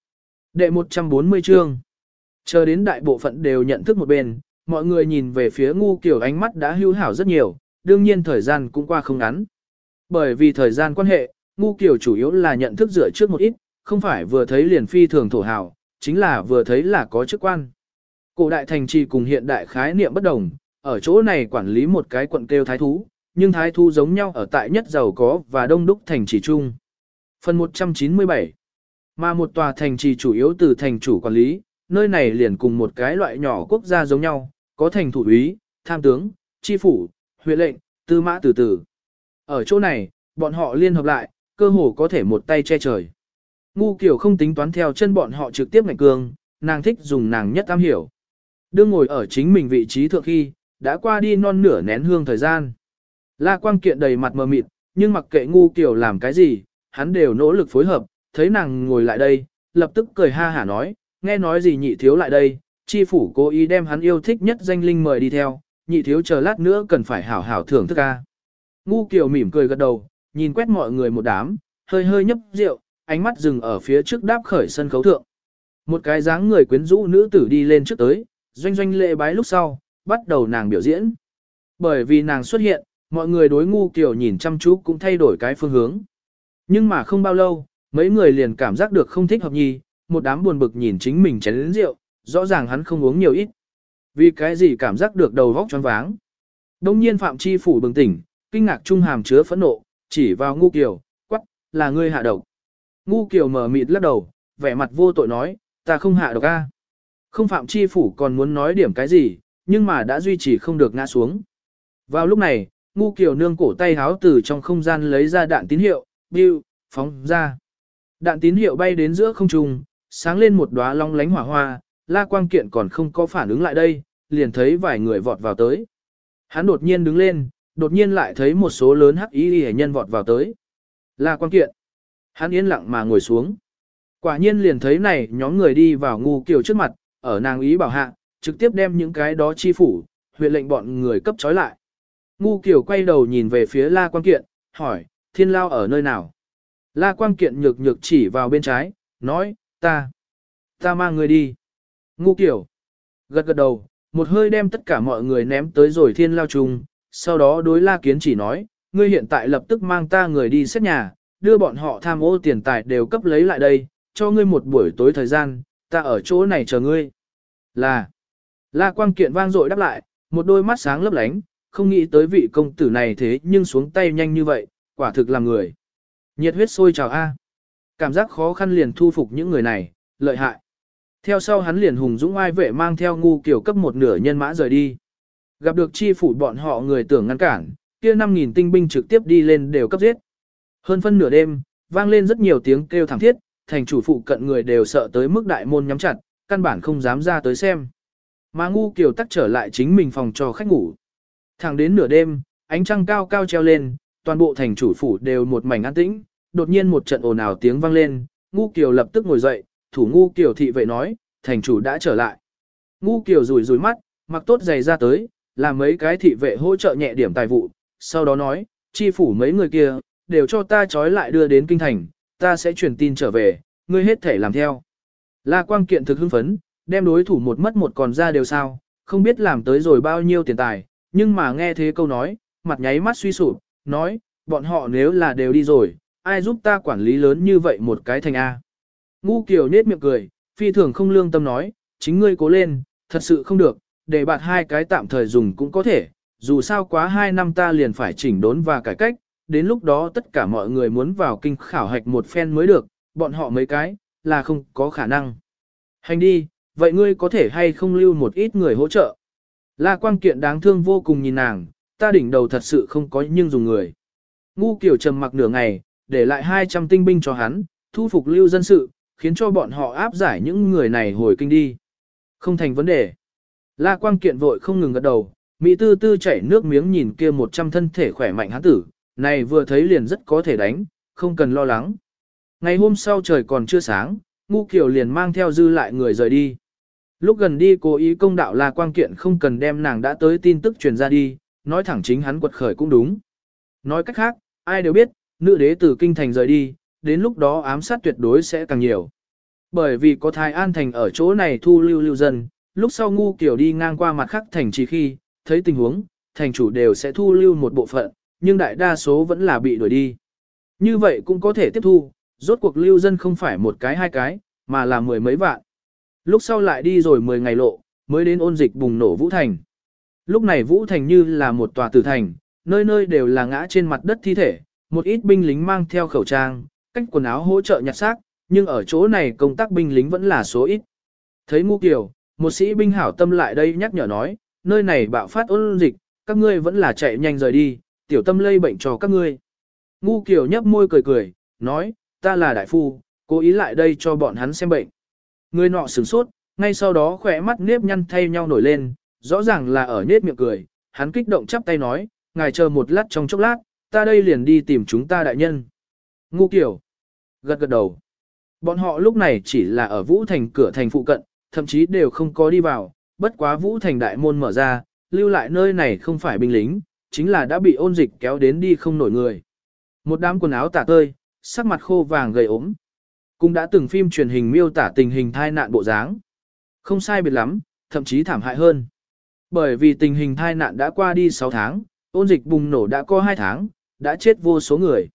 Đệ 140 chương. Chờ đến đại bộ phận đều nhận thức một bên, mọi người nhìn về phía ngu kiểu ánh mắt đã hưu hảo rất nhiều, đương nhiên thời gian cũng qua không ngắn. Bởi vì thời gian quan hệ, ngu kiểu chủ yếu là nhận thức dựa trước một ít, không phải vừa thấy liền phi thường thổ hào, chính là vừa thấy là có chức quan. Cổ đại thành trì cùng hiện đại khái niệm bất đồng, ở chỗ này quản lý một cái quận kêu thái thú, nhưng thái thú giống nhau ở tại nhất giàu có và đông đúc thành trì chung. Phần 197 mà một tòa thành trì chủ yếu từ thành chủ quản lý, nơi này liền cùng một cái loại nhỏ quốc gia giống nhau, có thành thủ úy, tham tướng, chi phủ, huyện lệnh, tư mã từ từ. Ở chỗ này, bọn họ liên hợp lại, cơ hồ có thể một tay che trời. Ngu kiểu không tính toán theo chân bọn họ trực tiếp ngạch cường, nàng thích dùng nàng nhất am hiểu. Đương ngồi ở chính mình vị trí thượng khi, đã qua đi non nửa nén hương thời gian. La Quang Kiện đầy mặt mờ mịt, nhưng mặc kệ ngu kiểu làm cái gì, hắn đều nỗ lực phối hợp, thấy nàng ngồi lại đây, lập tức cười ha hả nói, nghe nói gì nhị thiếu lại đây, chi phủ cố ý đem hắn yêu thích nhất danh linh mời đi theo, nhị thiếu chờ lát nữa cần phải hảo hảo thưởng thức ca. Ngu Kiều mỉm cười gật đầu, nhìn quét mọi người một đám, hơi hơi nhấp rượu, ánh mắt dừng ở phía trước đáp khởi sân khấu thượng. Một cái dáng người quyến rũ nữ tử đi lên trước tới, doanh doanh lệ bái lúc sau, bắt đầu nàng biểu diễn. Bởi vì nàng xuất hiện, mọi người đối ngu kiểu nhìn chăm chú cũng thay đổi cái phương hướng. Nhưng mà không bao lâu, mấy người liền cảm giác được không thích hợp nhi, một đám buồn bực nhìn chính mình chén lĩnh rượu, rõ ràng hắn không uống nhiều ít. Vì cái gì cảm giác được đầu vóc choáng váng. Đông nhiên Phạm Chi Phủ bừng tỉnh, kinh ngạc trung hàm chứa phẫn nộ, chỉ vào ngu kiều, quắc, là ngươi hạ độc. Ngu kiều mở mịt lắc đầu, vẻ mặt vô tội nói, ta không hạ độc a. Không Phạm Chi Phủ còn muốn nói điểm cái gì, nhưng mà đã duy trì không được ngã xuống. Vào lúc này, ngu kiều nương cổ tay háo từ trong không gian lấy ra đạn tín hiệu, biu, phóng ra. Đạn tín hiệu bay đến giữa không trung, sáng lên một đóa long lánh hỏa hoa, la quang kiện còn không có phản ứng lại đây, liền thấy vài người vọt vào tới. Hắn đột nhiên đứng lên, đột nhiên lại thấy một số lớn hắc y hệ nhân vọt vào tới. La quang kiện. Hắn yên lặng mà ngồi xuống. Quả nhiên liền thấy này nhóm người đi vào ngu kiều trước mặt, ở nàng ý bảo hạ, trực tiếp đem những cái đó chi phủ, huyện lệnh bọn người cấp trói lại. Ngu kiều quay đầu nhìn về phía La Quang Kiện, hỏi, thiên lao ở nơi nào? La Quang Kiện nhược nhược chỉ vào bên trái, nói, ta, ta mang người đi. Ngu kiều, gật gật đầu, một hơi đem tất cả mọi người ném tới rồi thiên lao trùng. sau đó đối La Kiến chỉ nói, ngươi hiện tại lập tức mang ta người đi xét nhà, đưa bọn họ tham ô tiền tài đều cấp lấy lại đây, cho ngươi một buổi tối thời gian, ta ở chỗ này chờ ngươi. Là, La Quang Kiện vang dội đáp lại, một đôi mắt sáng lấp lánh, không nghĩ tới vị công tử này thế nhưng xuống tay nhanh như vậy, quả thực là người. Nhiệt huyết sôi trào A. Cảm giác khó khăn liền thu phục những người này, lợi hại. Theo sau hắn liền hùng dũng ai vệ mang theo ngu kiểu cấp một nửa nhân mã rời đi. Gặp được chi phủ bọn họ người tưởng ngăn cản, kia 5.000 tinh binh trực tiếp đi lên đều cấp giết. Hơn phân nửa đêm, vang lên rất nhiều tiếng kêu thảm thiết, thành chủ phụ cận người đều sợ tới mức đại môn nhắm chặt, căn bản không dám ra tới xem. Mà ngu kiều tắc trở lại chính mình phòng cho khách ngủ. Thẳng đến nửa đêm, ánh trăng cao cao treo lên, toàn bộ thành chủ phủ đều một mảnh an tĩnh, đột nhiên một trận ồn ào tiếng vang lên, ngu kiều lập tức ngồi dậy, thủ ngu kiều thị vệ nói, thành chủ đã trở lại. Ngu kiều rủi rủi mắt, mặc tốt giày ra tới, làm mấy cái thị vệ hỗ trợ nhẹ điểm tài vụ, sau đó nói, chi phủ mấy người kia, đều cho ta trói lại đưa đến kinh thành, ta sẽ truyền tin trở về, ngươi hết thể làm theo. La Quang Kiện thực hưng phấn, đem đối thủ một mất một còn ra đều sao, không biết làm tới rồi bao nhiêu tiền tài, nhưng mà nghe thế câu nói, mặt nháy mắt suy sụp, nói, bọn họ nếu là đều đi rồi, ai giúp ta quản lý lớn như vậy một cái thành A. Ngu Kiều nết miệng cười, phi thường không lương tâm nói, chính ngươi cố lên, thật sự không được, để bạn hai cái tạm thời dùng cũng có thể, dù sao quá hai năm ta liền phải chỉnh đốn và cải cách, đến lúc đó tất cả mọi người muốn vào kinh khảo hạch một phen mới được, bọn họ mấy cái, là không có khả năng. Hành đi, vậy ngươi có thể hay không lưu một ít người hỗ trợ? La Quang Kiện đáng thương vô cùng nhìn nàng, ta đỉnh đầu thật sự không có nhưng dùng người. Ngu Kiều trầm mặc nửa ngày, để lại 200 tinh binh cho hắn, thu phục lưu dân sự, khiến cho bọn họ áp giải những người này hồi kinh đi. Không thành vấn đề. La Quang Kiện vội không ngừng gật đầu, Mỹ tư tư chảy nước miếng nhìn kia một trăm thân thể khỏe mạnh hắn tử, này vừa thấy liền rất có thể đánh, không cần lo lắng. Ngày hôm sau trời còn chưa sáng, Ngu Kiều liền mang theo dư lại người rời đi. Lúc gần đi cố ý công đạo La quang kiện không cần đem nàng đã tới tin tức truyền ra đi, nói thẳng chính hắn quật khởi cũng đúng. Nói cách khác, ai đều biết, nữ đế từ kinh thành rời đi, đến lúc đó ám sát tuyệt đối sẽ càng nhiều. Bởi vì có thái an thành ở chỗ này thu lưu lưu dân, lúc sau ngu kiểu đi ngang qua mặt khác thành chỉ khi, thấy tình huống, thành chủ đều sẽ thu lưu một bộ phận, nhưng đại đa số vẫn là bị đuổi đi. Như vậy cũng có thể tiếp thu, rốt cuộc lưu dân không phải một cái hai cái, mà là mười mấy vạn. Lúc sau lại đi rồi 10 ngày lộ, mới đến ôn dịch bùng nổ Vũ Thành. Lúc này Vũ Thành như là một tòa tử thành, nơi nơi đều là ngã trên mặt đất thi thể, một ít binh lính mang theo khẩu trang, cách quần áo hỗ trợ nhặt xác, nhưng ở chỗ này công tác binh lính vẫn là số ít. Thấy Ngu Kiều, một sĩ binh hảo tâm lại đây nhắc nhở nói, nơi này bạo phát ôn dịch, các ngươi vẫn là chạy nhanh rời đi, tiểu tâm lây bệnh cho các ngươi. Ngu Kiều nhấp môi cười cười, nói, ta là đại phu, cố ý lại đây cho bọn hắn xem bệnh. Người nọ sửng sốt, ngay sau đó khỏe mắt nếp nhăn thay nhau nổi lên, rõ ràng là ở nết miệng cười, hắn kích động chắp tay nói, ngài chờ một lát trong chốc lát, ta đây liền đi tìm chúng ta đại nhân. Ngu kiểu, gật gật đầu. Bọn họ lúc này chỉ là ở Vũ Thành cửa thành phụ cận, thậm chí đều không có đi vào, bất quá Vũ Thành đại môn mở ra, lưu lại nơi này không phải binh lính, chính là đã bị ôn dịch kéo đến đi không nổi người. Một đám quần áo tả tơi, sắc mặt khô vàng gầy ốm. Cũng đã từng phim truyền hình miêu tả tình hình thai nạn bộ dáng. Không sai biệt lắm, thậm chí thảm hại hơn. Bởi vì tình hình thai nạn đã qua đi 6 tháng, ôn dịch bùng nổ đã có 2 tháng, đã chết vô số người.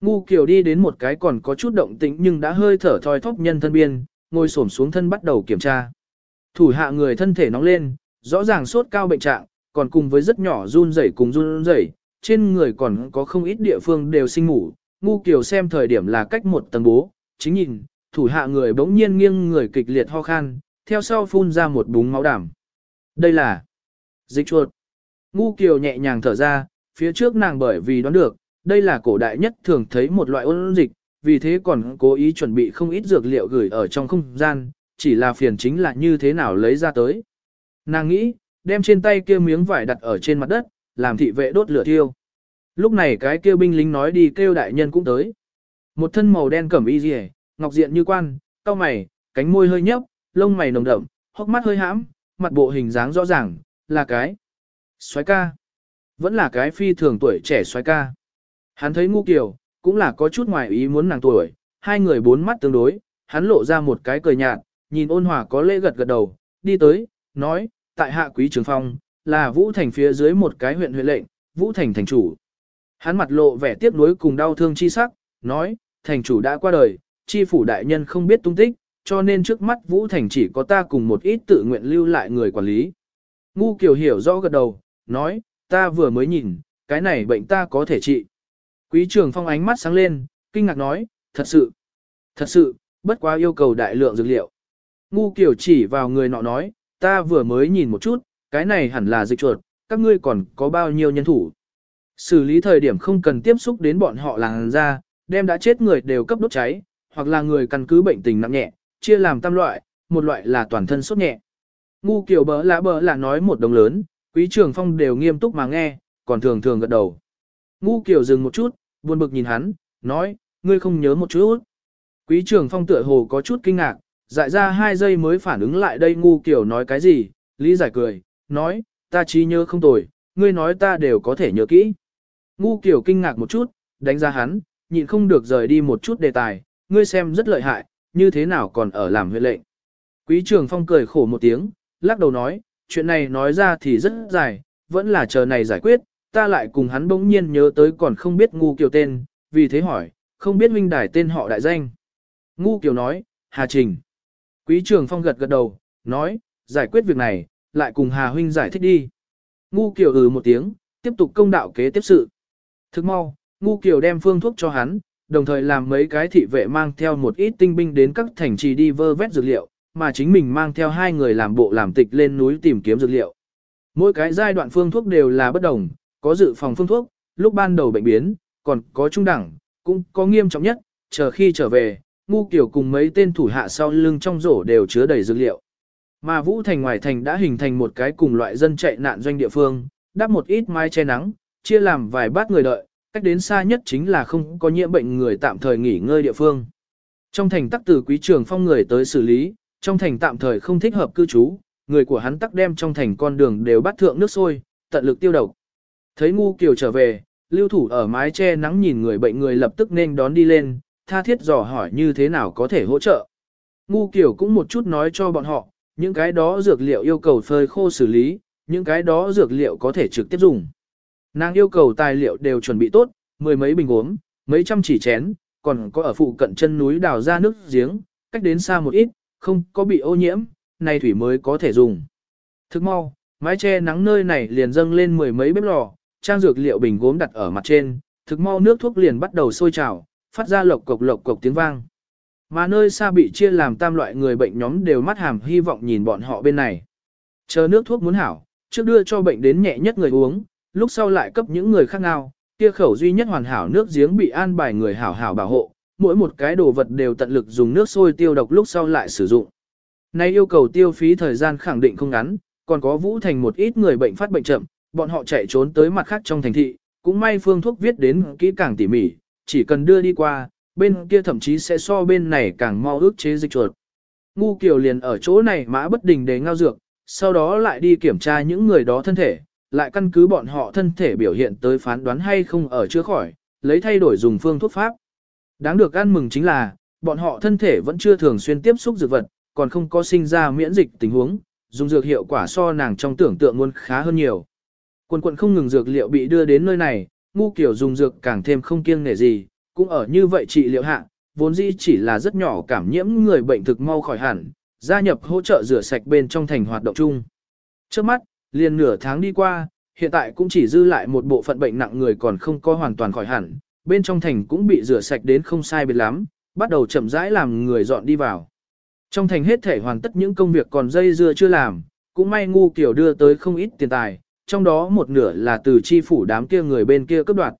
Ngu Kiều đi đến một cái còn có chút động tĩnh nhưng đã hơi thở thoi thóp nhân thân biên, ngồi xổm xuống thân bắt đầu kiểm tra. Thủ hạ người thân thể nóng lên, rõ ràng sốt cao bệnh trạng, còn cùng với rất nhỏ run rẩy cùng run rẩy, trên người còn có không ít địa phương đều sinh ngủ. Ngu Kiều xem thời điểm là cách một tầng bố, chính nhìn, thủ hạ người bỗng nhiên nghiêng người kịch liệt ho khan, theo sau phun ra một búng máu đảm. Đây là dịch chuột. Ngu Kiều nhẹ nhàng thở ra, phía trước nàng bởi vì đoán được, đây là cổ đại nhất thường thấy một loại ôn dịch, vì thế còn cố ý chuẩn bị không ít dược liệu gửi ở trong không gian, chỉ là phiền chính là như thế nào lấy ra tới. Nàng nghĩ, đem trên tay kia miếng vải đặt ở trên mặt đất, làm thị vệ đốt lửa thiêu. Lúc này cái kia binh lính nói đi kêu đại nhân cũng tới. Một thân màu đen cẩm y rìa, ngọc diện như quan, cau mày, cánh môi hơi nhấp, lông mày nồng đậm, hốc mắt hơi hãm, mặt bộ hình dáng rõ ràng, là cái soái ca. Vẫn là cái phi thường tuổi trẻ soái ca. Hắn thấy ngu kiều, cũng là có chút ngoài ý muốn nàng tuổi, hai người bốn mắt tương đối, hắn lộ ra một cái cười nhạt, nhìn ôn hòa có lễ gật gật đầu, đi tới, nói, tại hạ quý trường phong, là Vũ Thành phía dưới một cái huyện huyện lệnh, Vũ Thành thành chủ. Hắn mặt lộ vẻ tiếc nuối cùng đau thương chi sắc, nói, thành chủ đã qua đời, chi phủ đại nhân không biết tung tích, cho nên trước mắt Vũ Thành chỉ có ta cùng một ít tự nguyện lưu lại người quản lý. Ngu Kiều hiểu rõ gật đầu, nói, ta vừa mới nhìn, cái này bệnh ta có thể trị. Quý trường phong ánh mắt sáng lên, kinh ngạc nói, thật sự, thật sự, bất quá yêu cầu đại lượng dược liệu. Ngu Kiều chỉ vào người nọ nói, ta vừa mới nhìn một chút, cái này hẳn là dịch chuột, các ngươi còn có bao nhiêu nhân thủ. Xử lý thời điểm không cần tiếp xúc đến bọn họ làng ra, đem đã chết người đều cấp đốt cháy, hoặc là người căn cứ bệnh tình nặng nhẹ, chia làm tam loại, một loại là toàn thân sốt nhẹ. Ngu kiểu bỡ lạ bỡ là nói một đồng lớn, quý trường phong đều nghiêm túc mà nghe, còn thường thường gật đầu. Ngu kiều dừng một chút, buồn bực nhìn hắn, nói, ngươi không nhớ một chút. Quý trường phong tựa hồ có chút kinh ngạc, dại ra hai giây mới phản ứng lại đây ngu kiều nói cái gì, lý giải cười, nói, ta trí nhớ không tồi, ngươi nói ta đều có thể nhớ kỹ. Ngu kiều kinh ngạc một chút, đánh ra hắn, nhịn không được rời đi một chút đề tài, ngươi xem rất lợi hại, như thế nào còn ở làm huyện lệnh. Quý trường phong cười khổ một tiếng, lắc đầu nói, chuyện này nói ra thì rất dài, vẫn là chờ này giải quyết, ta lại cùng hắn bỗng nhiên nhớ tới còn không biết ngu kiều tên, vì thế hỏi, không biết huynh đài tên họ đại danh. Ngu kiều nói, Hà Trình. Quý trường phong gật gật đầu, nói, giải quyết việc này, lại cùng Hà huynh giải thích đi. Ngu kiều ừ một tiếng, tiếp tục công đạo kế tiếp sự. Thức mau, ngu kiều đem phương thuốc cho hắn, đồng thời làm mấy cái thị vệ mang theo một ít tinh binh đến các thành trì đi vơ vét dược liệu, mà chính mình mang theo hai người làm bộ làm tịch lên núi tìm kiếm dược liệu. Mỗi cái giai đoạn phương thuốc đều là bất đồng, có dự phòng phương thuốc, lúc ban đầu bệnh biến, còn có trung đẳng, cũng có nghiêm trọng nhất, chờ khi trở về, ngu kiểu cùng mấy tên thủ hạ sau lưng trong rổ đều chứa đầy dược liệu. Mà Vũ Thành ngoài thành đã hình thành một cái cùng loại dân chạy nạn doanh địa phương, đắp một ít mái che nắng, chia làm vài bát người đợi, cách đến xa nhất chính là không có nhiễm bệnh người tạm thời nghỉ ngơi địa phương. Trong thành tắc từ quý trường phong người tới xử lý, trong thành tạm thời không thích hợp cư trú, người của hắn tắc đem trong thành con đường đều bắt thượng nước sôi, tận lực tiêu độc. Thấy ngu kiều trở về, lưu thủ ở mái che nắng nhìn người bệnh người lập tức nên đón đi lên, tha thiết dò hỏi như thế nào có thể hỗ trợ. Ngu kiều cũng một chút nói cho bọn họ, những cái đó dược liệu yêu cầu phơi khô xử lý, những cái đó dược liệu có thể trực tiếp dùng. Nàng yêu cầu tài liệu đều chuẩn bị tốt, mười mấy bình uống, mấy trăm chỉ chén, còn có ở phụ cận chân núi đào ra nước giếng, cách đến xa một ít, không có bị ô nhiễm, này thủy mới có thể dùng. Thức mau, mái che nắng nơi này liền dâng lên mười mấy bếp lò, trang dược liệu bình gốm đặt ở mặt trên, thực mau nước thuốc liền bắt đầu sôi trào, phát ra lộc cộc lộc cộc tiếng vang. Mà nơi xa bị chia làm tam loại người bệnh nhóm đều mắt hàm hy vọng nhìn bọn họ bên này. Chờ nước thuốc muốn hảo, trước đưa cho bệnh đến nhẹ nhất người uống, lúc sau lại cấp những người khác nào, kia khẩu duy nhất hoàn hảo nước giếng bị an bài người hảo hảo bảo hộ, mỗi một cái đồ vật đều tận lực dùng nước sôi tiêu độc lúc sau lại sử dụng. Nay yêu cầu tiêu phí thời gian khẳng định không ngắn, còn có vũ thành một ít người bệnh phát bệnh chậm, bọn họ chạy trốn tới mặt khác trong thành thị, cũng may phương thuốc viết đến kỹ càng tỉ mỉ, chỉ cần đưa đi qua, bên kia thậm chí sẽ so bên này càng mau ước chế dịch chuột. Ngu Kiều liền ở chỗ này mã bất đình để ngao dược, sau đó lại đi kiểm tra những người đó thân thể, lại căn cứ bọn họ thân thể biểu hiện tới phán đoán hay không ở chữa khỏi, lấy thay đổi dùng phương thuốc pháp. Đáng được ăn mừng chính là, bọn họ thân thể vẫn chưa thường xuyên tiếp xúc dược vật, còn không có sinh ra miễn dịch tình huống, dùng dược hiệu quả so nàng trong tưởng tượng luôn khá hơn nhiều. Quân quận không ngừng dược liệu bị đưa đến nơi này, ngu kiểu dùng dược càng thêm không kiêng nể gì, cũng ở như vậy trị liệu hạ, vốn dĩ chỉ là rất nhỏ cảm nhiễm người bệnh thực mau khỏi hẳn, gia nhập hỗ trợ rửa sạch bên trong thành hoạt động chung. Trước mắt, liền nửa tháng đi qua, hiện tại cũng chỉ dư lại một bộ phận bệnh nặng người còn không có hoàn toàn khỏi hẳn, bên trong thành cũng bị rửa sạch đến không sai biệt lắm, bắt đầu chậm rãi làm người dọn đi vào. Trong thành hết thể hoàn tất những công việc còn dây dưa chưa làm, cũng may ngu kiểu đưa tới không ít tiền tài, trong đó một nửa là từ chi phủ đám kia người bên kia cấp đoạt.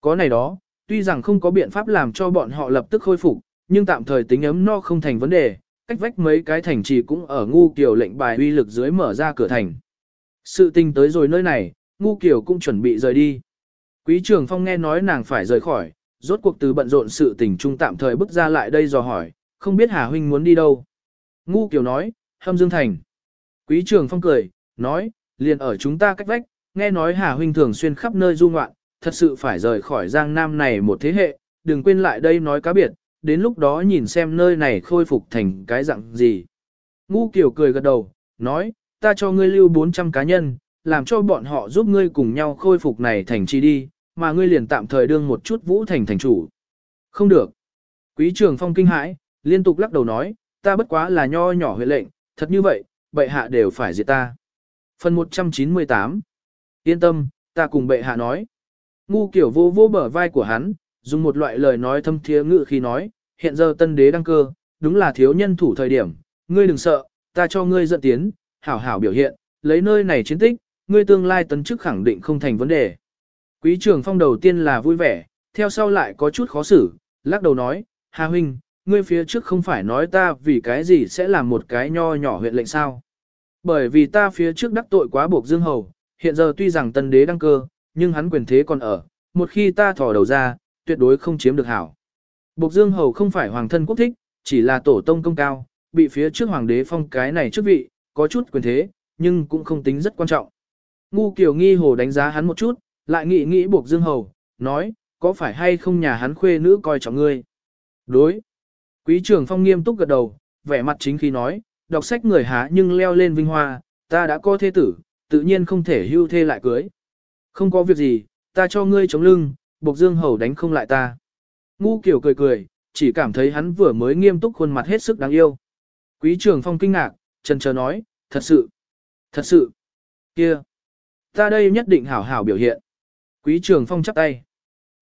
Có này đó, tuy rằng không có biện pháp làm cho bọn họ lập tức khôi phục, nhưng tạm thời tính ấm no không thành vấn đề, cách vách mấy cái thành trì cũng ở ngu kiểu lệnh bài uy lực dưới mở ra cửa thành. Sự tình tới rồi nơi này, ngu kiểu cũng chuẩn bị rời đi. Quý trường phong nghe nói nàng phải rời khỏi, rốt cuộc từ bận rộn sự tình trung tạm thời bước ra lại đây dò hỏi, không biết Hà Huynh muốn đi đâu. Ngu kiểu nói, hâm dương thành. Quý trường phong cười, nói, liền ở chúng ta cách vách, nghe nói Hà Huynh thường xuyên khắp nơi du ngoạn, thật sự phải rời khỏi Giang Nam này một thế hệ, đừng quên lại đây nói cá biệt, đến lúc đó nhìn xem nơi này khôi phục thành cái dạng gì. Ngu kiểu cười gật đầu, nói, ta cho ngươi lưu 400 cá nhân, làm cho bọn họ giúp ngươi cùng nhau khôi phục này thành chi đi, mà ngươi liền tạm thời đương một chút vũ thành thành chủ. Không được. Quý trường phong kinh hãi, liên tục lắc đầu nói, ta bất quá là nho nhỏ huệ lệnh, thật như vậy, bệ hạ đều phải diệt ta. Phần 198 Yên tâm, ta cùng bệ hạ nói. Ngu kiểu vô vô bờ vai của hắn, dùng một loại lời nói thâm thiế ngự khi nói, hiện giờ tân đế đăng cơ, đúng là thiếu nhân thủ thời điểm, ngươi đừng sợ, ta cho ngươi dẫn tiến, hảo hảo biểu hiện, lấy nơi này chiến tích, ngươi tương lai tấn chức khẳng định không thành vấn đề. Quý trường phong đầu tiên là vui vẻ, theo sau lại có chút khó xử, lắc đầu nói, Hà huynh, ngươi phía trước không phải nói ta vì cái gì sẽ làm một cái nho nhỏ huyện lệnh sao. Bởi vì ta phía trước đắc tội quá buộc dương hầu, hiện giờ tuy rằng tân đế đăng cơ, nhưng hắn quyền thế còn ở, một khi ta thò đầu ra, tuyệt đối không chiếm được hảo. Buộc dương hầu không phải hoàng thân quốc thích, chỉ là tổ tông công cao, bị phía trước hoàng đế phong cái này chức vị, có chút quyền thế, nhưng cũng không tính rất quan trọng. Ngu Kiều nghi hồ đánh giá hắn một chút, lại nghĩ nghĩ buộc Dương Hầu, nói, có phải hay không nhà hắn khuê nữ coi trọng ngươi? Đối. Quý trưởng phong nghiêm túc gật đầu, vẻ mặt chính khi nói, đọc sách người há nhưng leo lên vinh hoa, ta đã có thế tử, tự nhiên không thể hưu thê lại cưới. Không có việc gì, ta cho ngươi chống lưng, buộc Dương Hầu đánh không lại ta. Ngu kiểu cười cười, chỉ cảm thấy hắn vừa mới nghiêm túc khuôn mặt hết sức đáng yêu. Quý trưởng phong kinh ngạc, chân chờ nói, thật sự, thật sự, kia, ta đây nhất định hảo hảo biểu hiện. Quý trường phong chắp tay.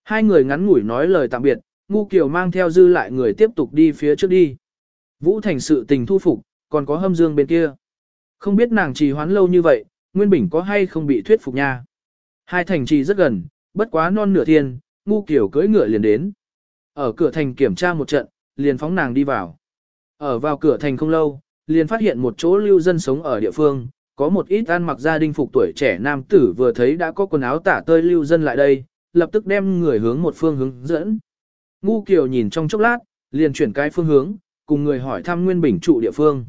Hai người ngắn ngủi nói lời tạm biệt, ngu kiều mang theo dư lại người tiếp tục đi phía trước đi. Vũ thành sự tình thu phục, còn có hâm dương bên kia. Không biết nàng trì hoán lâu như vậy, Nguyên Bình có hay không bị thuyết phục nha. Hai thành trì rất gần, bất quá non nửa thiên, ngu kiểu cưỡi ngựa liền đến. Ở cửa thành kiểm tra một trận, liền phóng nàng đi vào. Ở vào cửa thành không lâu, liền phát hiện một chỗ lưu dân sống ở địa phương, có một ít ăn mặc gia đình phục tuổi trẻ nam tử vừa thấy đã có quần áo tả tơi lưu dân lại đây, lập tức đem người hướng một phương hướng dẫn. Ngu Kiều nhìn trong chốc lát, liền chuyển cái phương hướng, cùng người hỏi thăm Nguyên Bình trụ địa phương.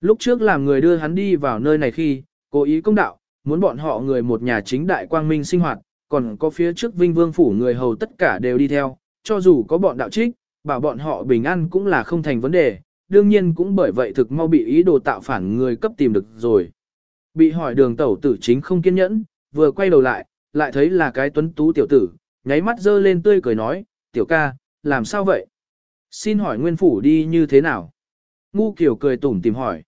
Lúc trước làm người đưa hắn đi vào nơi này khi, cố ý công đạo, muốn bọn họ người một nhà chính đại quang minh sinh hoạt, còn có phía trước Vinh Vương phủ người hầu tất cả đều đi theo, cho dù có bọn đạo trích, bảo bọn họ bình an cũng là không thành vấn đề, đương nhiên cũng bởi vậy thực mau bị ý đồ tạo phản người cấp tìm được rồi. Bị hỏi đường tẩu tử chính không kiên nhẫn, vừa quay đầu lại, lại thấy là cái tuấn tú tiểu tử, nháy mắt dơ lên tươi cười nói, tiểu ca, làm sao vậy? Xin hỏi nguyên phủ đi như thế nào? Ngu kiểu cười tủm tìm hỏi.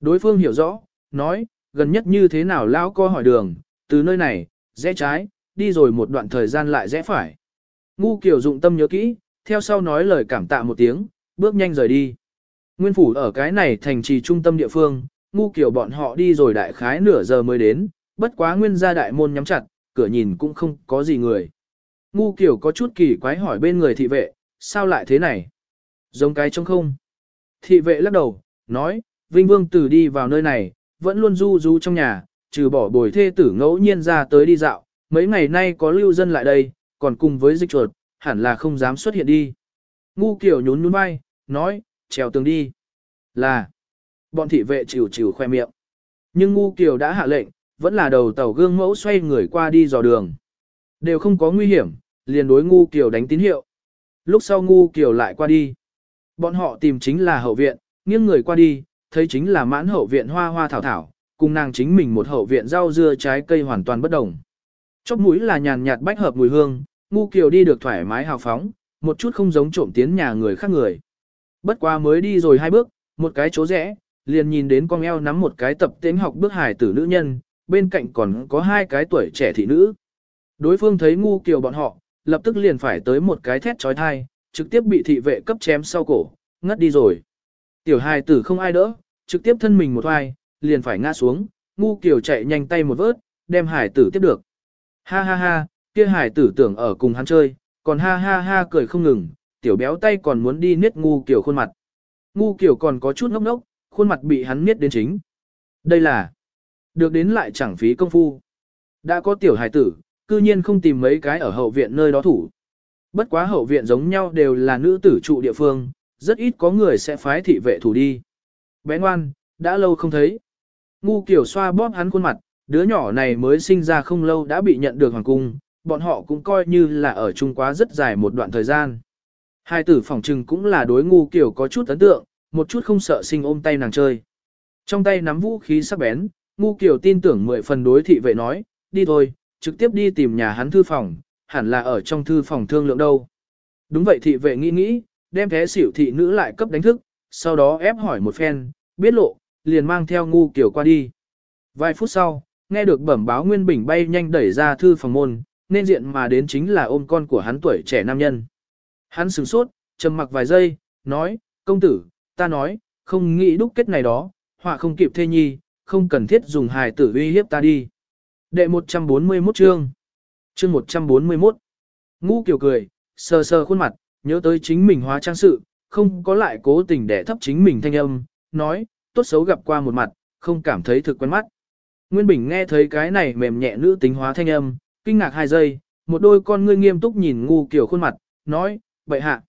Đối phương hiểu rõ, nói, gần nhất như thế nào lão co hỏi đường, từ nơi này, rẽ trái, đi rồi một đoạn thời gian lại rẽ phải. Ngu kiểu dụng tâm nhớ kỹ, theo sau nói lời cảm tạ một tiếng, bước nhanh rời đi. Nguyên phủ ở cái này thành trì trung tâm địa phương, ngu kiểu bọn họ đi rồi đại khái nửa giờ mới đến, bất quá nguyên gia đại môn nhắm chặt, cửa nhìn cũng không có gì người. Ngu kiểu có chút kỳ quái hỏi bên người thị vệ, sao lại thế này? Giống cái trong không? Thị vệ lắc đầu, nói, Vinh Vương Tử đi vào nơi này, vẫn luôn du du trong nhà, trừ bỏ bồi thê tử ngẫu nhiên ra tới đi dạo, mấy ngày nay có lưu dân lại đây, còn cùng với dịch chuột, hẳn là không dám xuất hiện đi. Ngu kiểu nhún nhún vai, nói, trèo tường đi. Là, Bọn thị vệ chịu chịu khoe miệng. Nhưng ngu kiều đã hạ lệnh, vẫn là đầu tàu gương mẫu xoay người qua đi dò đường. Đều không có nguy hiểm, liền đối ngu kiều đánh tín hiệu. Lúc sau ngu kiều lại qua đi. Bọn họ tìm chính là hậu viện, nghiêng người qua đi, thấy chính là mãn hậu viện hoa hoa thảo thảo, cùng nàng chính mình một hậu viện rau dưa trái cây hoàn toàn bất đồng. Chóp mũi là nhàn nhạt bách hợp mùi hương, ngu kiều đi được thoải mái hào phóng, một chút không giống trộm tiến nhà người khác người. Bất quá mới đi rồi hai bước, một cái chỗ rẽ, liền nhìn đến con eo nắm một cái tập tiến học bước hải tử nữ nhân, bên cạnh còn có hai cái tuổi trẻ thị nữ. Đối phương thấy ngu kiều bọn họ, lập tức liền phải tới một cái thét trói thai, trực tiếp bị thị vệ cấp chém sau cổ, ngất đi rồi. Tiểu hài tử không ai đỡ, trực tiếp thân mình một hoài, liền phải ngã xuống, ngu kiều chạy nhanh tay một vớt, đem hải tử tiếp được. Ha ha ha, kia hải tử tưởng ở cùng hắn chơi, còn ha ha ha cười không ngừng, tiểu béo tay còn muốn đi niết ngu kiều khuôn mặt. Ngu kiều còn có chút ngốc ngốc, khuôn mặt bị hắn miết đến chính. Đây là, được đến lại chẳng phí công phu. Đã có tiểu hài tử, cư nhiên không tìm mấy cái ở hậu viện nơi đó thủ. Bất quá hậu viện giống nhau đều là nữ tử trụ địa phương, rất ít có người sẽ phái thị vệ thủ đi. Bé ngoan, đã lâu không thấy. Ngu kiểu xoa bóp hắn khuôn mặt, đứa nhỏ này mới sinh ra không lâu đã bị nhận được hoàng cung, bọn họ cũng coi như là ở chung quá rất dài một đoạn thời gian. Hai tử phòng trừng cũng là đối ngu kiểu có chút ấn tượng, một chút không sợ sinh ôm tay nàng chơi. Trong tay nắm vũ khí sắc bén, ngu kiểu tin tưởng mười phần đối thị vệ nói, đi thôi, trực tiếp đi tìm nhà hắn thư phòng, hẳn là ở trong thư phòng thương lượng đâu. Đúng vậy thị vệ nghĩ nghĩ, đem thế xỉu thị nữ lại cấp đánh thức, sau đó ép hỏi một phen, biết lộ, liền mang theo ngu kiểu qua đi. Vài phút sau, nghe được bẩm báo Nguyên Bình bay nhanh đẩy ra thư phòng môn, nên diện mà đến chính là ôm con của hắn tuổi trẻ nam nhân. Hắn sửng sốt, trầm mặc vài giây, nói, công tử, ta nói, không nghĩ đúc kết này đó, họa không kịp thê nhi, không cần thiết dùng hài tử uy hiếp ta đi. Đệ 141 chương. Chương 141. Ngũ kiểu cười, sờ sờ khuôn mặt, nhớ tới chính mình hóa trang sự, không có lại cố tình để thấp chính mình thanh âm, nói, tốt xấu gặp qua một mặt, không cảm thấy thực quen mắt. Nguyên Bình nghe thấy cái này mềm nhẹ nữ tính hóa thanh âm, kinh ngạc hai giây, một đôi con ngươi nghiêm túc nhìn ngu kiểu khuôn mặt, nói, bậy hạ.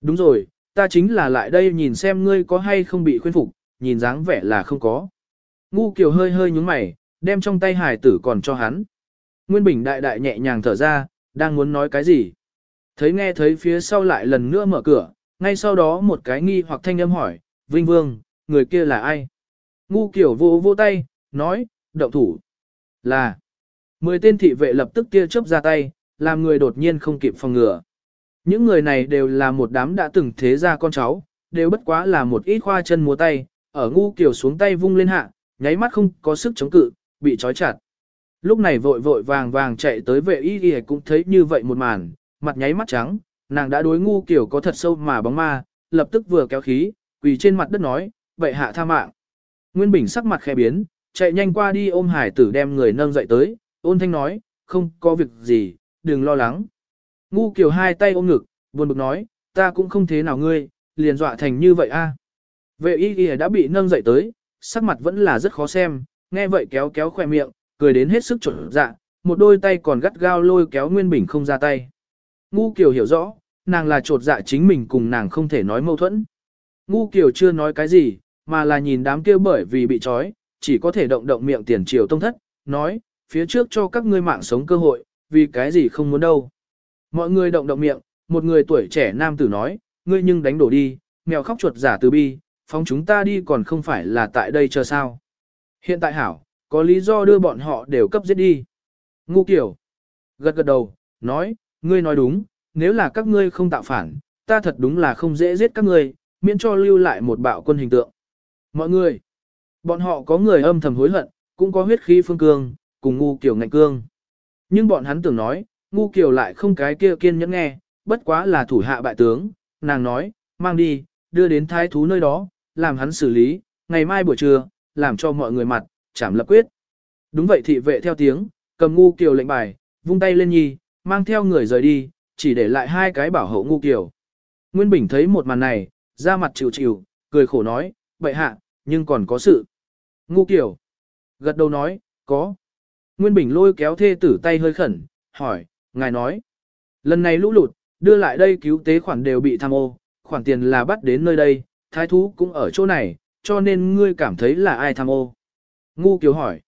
Đúng rồi, ta chính là lại đây nhìn xem ngươi có hay không bị khuyên phục, nhìn dáng vẻ là không có. Ngu Kiều hơi hơi nhúng mày, đem trong tay hải tử còn cho hắn. Nguyên Bình đại đại nhẹ nhàng thở ra, đang muốn nói cái gì. Thấy nghe thấy phía sau lại lần nữa mở cửa, ngay sau đó một cái nghi hoặc thanh âm hỏi, Vinh Vương, người kia là ai? Ngu kiểu vô vô tay, nói, động thủ. Là. Mười tên thị vệ lập tức kia chớp ra tay, làm người đột nhiên không kịp phòng ngừa. Những người này đều là một đám đã từng thế ra con cháu, đều bất quá là một ít khoa chân múa tay, ở ngu kiểu xuống tay vung lên hạ, nháy mắt không có sức chống cự, bị trói chặt. Lúc này vội vội vàng vàng chạy tới vệ y y cũng thấy như vậy một màn, mặt nháy mắt trắng, nàng đã đối ngu kiểu có thật sâu mà bóng ma, lập tức vừa kéo khí, quỳ trên mặt đất nói, vậy hạ tha mạng. Nguyên Bình sắc mặt khẽ biến, chạy nhanh qua đi ôm hải tử đem người nâng dậy tới, ôn thanh nói, không có việc gì, đừng lo lắng. Ngu kiểu hai tay ôm ngực, buồn bực nói, ta cũng không thế nào ngươi, liền dọa thành như vậy a. Vệ y y đã bị nâng dậy tới, sắc mặt vẫn là rất khó xem, nghe vậy kéo kéo khỏe miệng, cười đến hết sức chuẩn dạ, một đôi tay còn gắt gao lôi kéo Nguyên Bình không ra tay. Ngu Kiều hiểu rõ, nàng là trột dạ chính mình cùng nàng không thể nói mâu thuẫn. Ngu Kiều chưa nói cái gì, mà là nhìn đám kia bởi vì bị trói, chỉ có thể động động miệng tiền triều tông thất, nói, phía trước cho các ngươi mạng sống cơ hội, vì cái gì không muốn đâu. Mọi người động động miệng, một người tuổi trẻ nam tử nói, ngươi nhưng đánh đổ đi, mèo khóc chuột giả từ bi, phóng chúng ta đi còn không phải là tại đây chờ sao. Hiện tại hảo, có lý do đưa bọn họ đều cấp giết đi. Ngu kiểu, gật gật đầu, nói, ngươi nói đúng, nếu là các ngươi không tạo phản, ta thật đúng là không dễ giết các ngươi, miễn cho lưu lại một bạo quân hình tượng. Mọi người, bọn họ có người âm thầm hối hận, cũng có huyết khí phương cương, cùng ngu kiểu ngạnh cương. Nhưng bọn hắn tưởng nói, ngu Kiều lại không cái kia kiên nhẫn nghe, bất quá là thủ hạ bại tướng, nàng nói, mang đi, đưa đến thái thú nơi đó, làm hắn xử lý, ngày mai buổi trưa, làm cho mọi người mặt, chảm lập quyết. Đúng vậy thị vệ theo tiếng, cầm ngu kiều lệnh bài, vung tay lên nhi, mang theo người rời đi, chỉ để lại hai cái bảo hộ ngu kiều. Nguyên Bình thấy một màn này, ra mặt chịu chịu, cười khổ nói, vậy hạ, nhưng còn có sự. Ngu kiều. Gật đầu nói, có. Nguyên Bình lôi kéo thê tử tay hơi khẩn, hỏi, ngài nói. Lần này lũ lụt, đưa lại đây cứu tế khoản đều bị tham ô, khoản tiền là bắt đến nơi đây, thái thú cũng ở chỗ này, cho nên ngươi cảm thấy là ai tham ô. Ngu Kiều hỏi.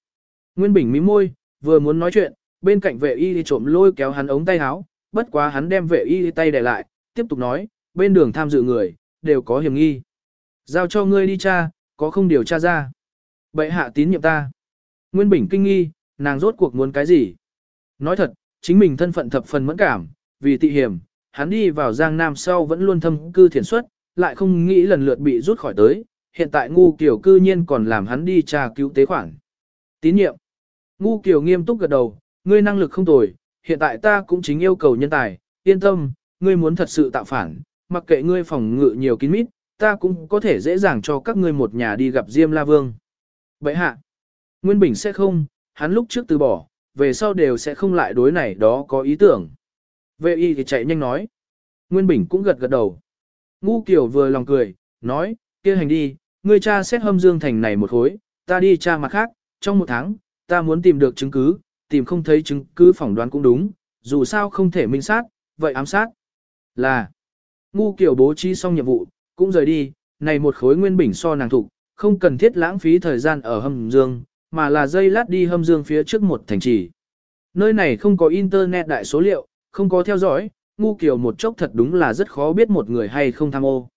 Nguyên Bình mím môi, vừa muốn nói chuyện, bên cạnh vệ y đi trộm lôi kéo hắn ống tay áo, bất quá hắn đem vệ y tay để lại, tiếp tục nói, bên đường tham dự người, đều có hiểm nghi. Giao cho ngươi đi cha, có không điều tra ra. Bệ hạ tín nhiệm ta. Nguyên Bình kinh nghi, nàng rốt cuộc muốn cái gì? Nói thật, chính mình thân phận thập phần mẫn cảm, vì tị hiểm, hắn đi vào Giang Nam sau vẫn luôn thâm cư thiền xuất, lại không nghĩ lần lượt bị rút khỏi tới, hiện tại ngu kiểu cư nhiên còn làm hắn đi tra cứu tế khoản. Tín nhiệm. Ngu kiểu nghiêm túc gật đầu, ngươi năng lực không tồi, hiện tại ta cũng chính yêu cầu nhân tài, yên tâm, ngươi muốn thật sự tạo phản, mặc kệ ngươi phòng ngự nhiều kín mít, ta cũng có thể dễ dàng cho các ngươi một nhà đi gặp Diêm La Vương. Vậy hạ, Nguyên Bình sẽ không, hắn lúc trước từ bỏ, về sau đều sẽ không lại đối này đó có ý tưởng. Vệ y thì chạy nhanh nói. Nguyên Bình cũng gật gật đầu. Ngu Kiều vừa lòng cười, nói, kia hành đi, ngươi cha xét hâm dương thành này một khối, ta đi tra mặt khác, trong một tháng, ta muốn tìm được chứng cứ, tìm không thấy chứng cứ phỏng đoán cũng đúng, dù sao không thể minh sát, vậy ám sát. Là, ngu Kiều bố trí xong nhiệm vụ, cũng rời đi, này một khối nguyên bình so nàng thục, không cần thiết lãng phí thời gian ở hâm dương, mà là dây lát đi hâm dương phía trước một thành trì. Nơi này không có internet đại số liệu, không có theo dõi, ngu kiểu một chốc thật đúng là rất khó biết một người hay không tham ô.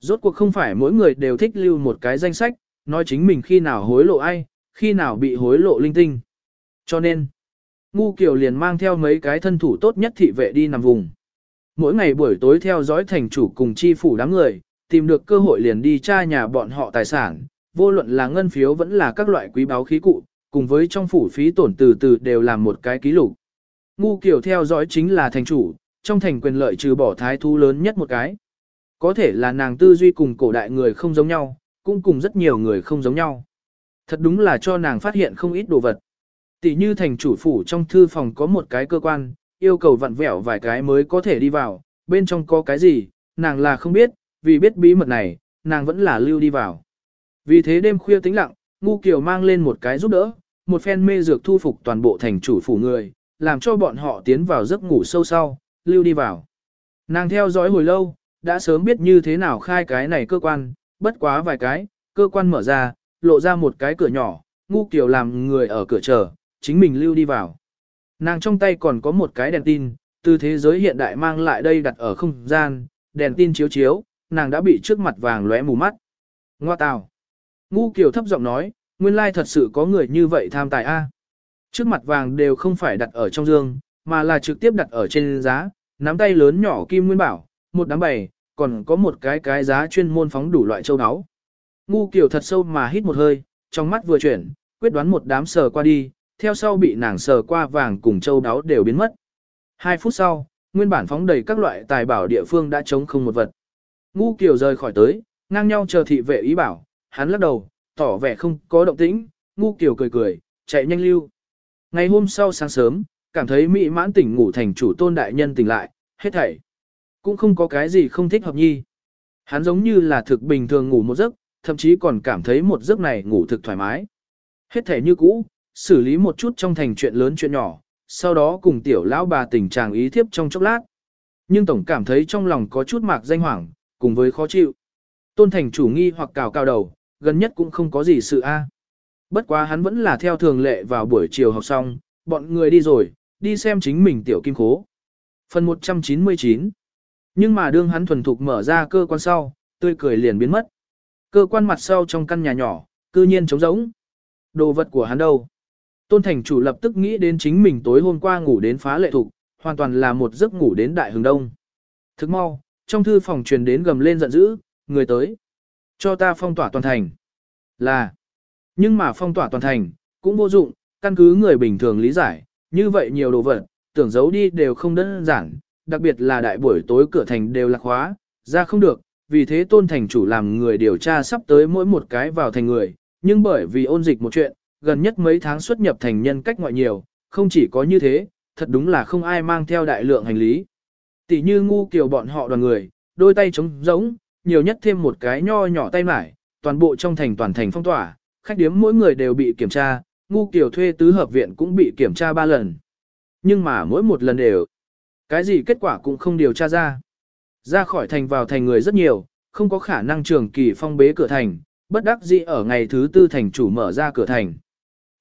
Rốt cuộc không phải mỗi người đều thích lưu một cái danh sách, nói chính mình khi nào hối lộ ai, khi nào bị hối lộ linh tinh. Cho nên, ngu kiểu liền mang theo mấy cái thân thủ tốt nhất thị vệ đi nằm vùng. Mỗi ngày buổi tối theo dõi thành chủ cùng chi phủ đám người, tìm được cơ hội liền đi tra nhà bọn họ tài sản, vô luận là ngân phiếu vẫn là các loại quý báu khí cụ, cùng với trong phủ phí tổn từ từ đều làm một cái ký lục. Ngu kiểu theo dõi chính là thành chủ, trong thành quyền lợi trừ bỏ thái thú lớn nhất một cái. Có thể là nàng tư duy cùng cổ đại người không giống nhau, cũng cùng rất nhiều người không giống nhau. Thật đúng là cho nàng phát hiện không ít đồ vật. Tỷ như thành chủ phủ trong thư phòng có một cái cơ quan, yêu cầu vặn vẹo vài cái mới có thể đi vào, bên trong có cái gì, nàng là không biết, vì biết bí mật này, nàng vẫn là lưu đi vào. Vì thế đêm khuya tĩnh lặng, Ngu Kiều mang lên một cái giúp đỡ, một phen mê dược thu phục toàn bộ thành chủ phủ người, làm cho bọn họ tiến vào giấc ngủ sâu sau, lưu đi vào. Nàng theo dõi hồi lâu, đã sớm biết như thế nào khai cái này cơ quan, bất quá vài cái, cơ quan mở ra, lộ ra một cái cửa nhỏ, Ngu Kiều làm người ở cửa chờ, chính mình lưu đi vào. Nàng trong tay còn có một cái đèn tin, từ thế giới hiện đại mang lại đây đặt ở không gian, đèn tin chiếu chiếu, nàng đã bị trước mặt vàng lóe mù mắt. Ngoa tào. Ngu Kiều thấp giọng nói, nguyên lai thật sự có người như vậy tham tài a. Trước mặt vàng đều không phải đặt ở trong dương, mà là trực tiếp đặt ở trên giá, nắm tay lớn nhỏ kim nguyên bảo, một đám bảy, còn có một cái cái giá chuyên môn phóng đủ loại châu áo. Ngu Kiều thật sâu mà hít một hơi, trong mắt vừa chuyển, quyết đoán một đám sờ qua đi, theo sau bị nàng sờ qua vàng cùng châu áo đều biến mất. Hai phút sau, nguyên bản phóng đầy các loại tài bảo địa phương đã trống không một vật. Ngu Kiều rời khỏi tới, ngang nhau chờ thị vệ ý bảo, hắn lắc đầu, tỏ vẻ không có động tĩnh, Ngu kiểu cười cười, chạy nhanh lưu. Ngày hôm sau sáng sớm, cảm thấy mỹ mãn tỉnh ngủ thành chủ tôn đại nhân tỉnh lại, hết thảy. Cũng không có cái gì không thích hợp nhi. Hắn giống như là thực bình thường ngủ một giấc, thậm chí còn cảm thấy một giấc này ngủ thực thoải mái. Hết thảy như cũ, xử lý một chút trong thành chuyện lớn chuyện nhỏ, sau đó cùng tiểu lão bà tình trạng ý thiếp trong chốc lát. Nhưng tổng cảm thấy trong lòng có chút mạc danh hoảng, cùng với khó chịu. Tôn thành chủ nghi hoặc cào cao đầu, gần nhất cũng không có gì sự a. Bất quá hắn vẫn là theo thường lệ vào buổi chiều học xong, bọn người đi rồi, đi xem chính mình tiểu kim khố. Phần 199 Nhưng mà đương hắn thuần thục mở ra cơ quan sau, tươi cười liền biến mất. Cơ quan mặt sau trong căn nhà nhỏ, cư nhiên trống rỗng. Đồ vật của hắn đâu? Tôn thành chủ lập tức nghĩ đến chính mình tối hôm qua ngủ đến phá lệ thục, hoàn toàn là một giấc ngủ đến đại hướng đông. Thức mau, trong thư phòng truyền đến gầm lên giận dữ, người tới. Cho ta phong tỏa toàn thành. Là. Nhưng mà phong tỏa toàn thành, cũng vô dụng, căn cứ người bình thường lý giải, như vậy nhiều đồ vật, tưởng giấu đi đều không đơn giản, đặc biệt là đại buổi tối cửa thành đều lạc hóa, ra không được, vì thế tôn thành chủ làm người điều tra sắp tới mỗi một cái vào thành người, nhưng bởi vì ôn dịch một chuyện, gần nhất mấy tháng xuất nhập thành nhân cách ngoại nhiều, không chỉ có như thế, thật đúng là không ai mang theo đại lượng hành lý. Tỷ như ngu kiều bọn họ đoàn người, đôi tay trống rỗng, nhiều nhất thêm một cái nho nhỏ tay mải, toàn bộ trong thành toàn thành phong tỏa, khách điếm mỗi người đều bị kiểm tra, ngu kiểu thuê tứ hợp viện cũng bị kiểm tra ba lần. Nhưng mà mỗi một lần đều, cái gì kết quả cũng không điều tra ra. Ra khỏi thành vào thành người rất nhiều, không có khả năng trường kỳ phong bế cửa thành, bất đắc dĩ ở ngày thứ tư thành chủ mở ra cửa thành.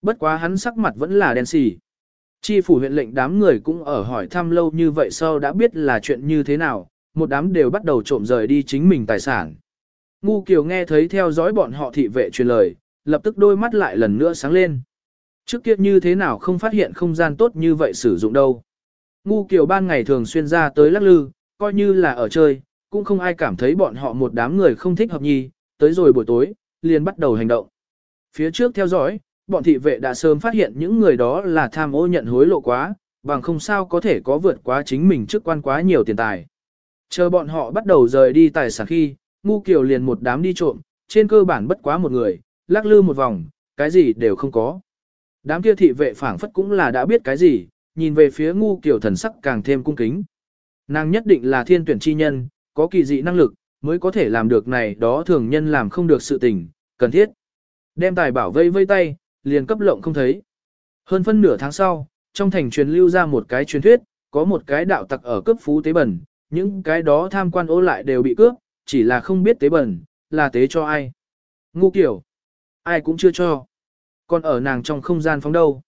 Bất quá hắn sắc mặt vẫn là đen xì. Chi phủ huyện lệnh đám người cũng ở hỏi thăm lâu như vậy sau đã biết là chuyện như thế nào, một đám đều bắt đầu trộm rời đi chính mình tài sản. Ngu Kiều nghe thấy theo dõi bọn họ thị vệ truyền lời, lập tức đôi mắt lại lần nữa sáng lên. Trước kia như thế nào không phát hiện không gian tốt như vậy sử dụng đâu. Ngu Kiều ban ngày thường xuyên ra tới lắc lư, coi như là ở chơi, cũng không ai cảm thấy bọn họ một đám người không thích hợp nhì. tới rồi buổi tối, liền bắt đầu hành động. Phía trước theo dõi, bọn thị vệ đã sớm phát hiện những người đó là tham ô nhận hối lộ quá, bằng không sao có thể có vượt quá chính mình trước quan quá nhiều tiền tài. Chờ bọn họ bắt đầu rời đi tài sản khi, ngu kiều liền một đám đi trộm, trên cơ bản bất quá một người, lắc lư một vòng, cái gì đều không có. Đám kia thị vệ phảng phất cũng là đã biết cái gì, nhìn về phía ngu kiều thần sắc càng thêm cung kính. Nàng nhất định là thiên tuyển chi nhân, có kỳ dị năng lực, mới có thể làm được này đó thường nhân làm không được sự tình, cần thiết. Đem tài bảo vây vây tay, liền cấp lộng không thấy. Hơn phân nửa tháng sau, trong thành truyền lưu ra một cái truyền thuyết, có một cái đạo tặc ở cấp phú tế bẩn, những cái đó tham quan ô lại đều bị cướp, chỉ là không biết tế bẩn, là tế cho ai. Ngu kiểu, ai cũng chưa cho. Còn ở nàng trong không gian phóng đâu.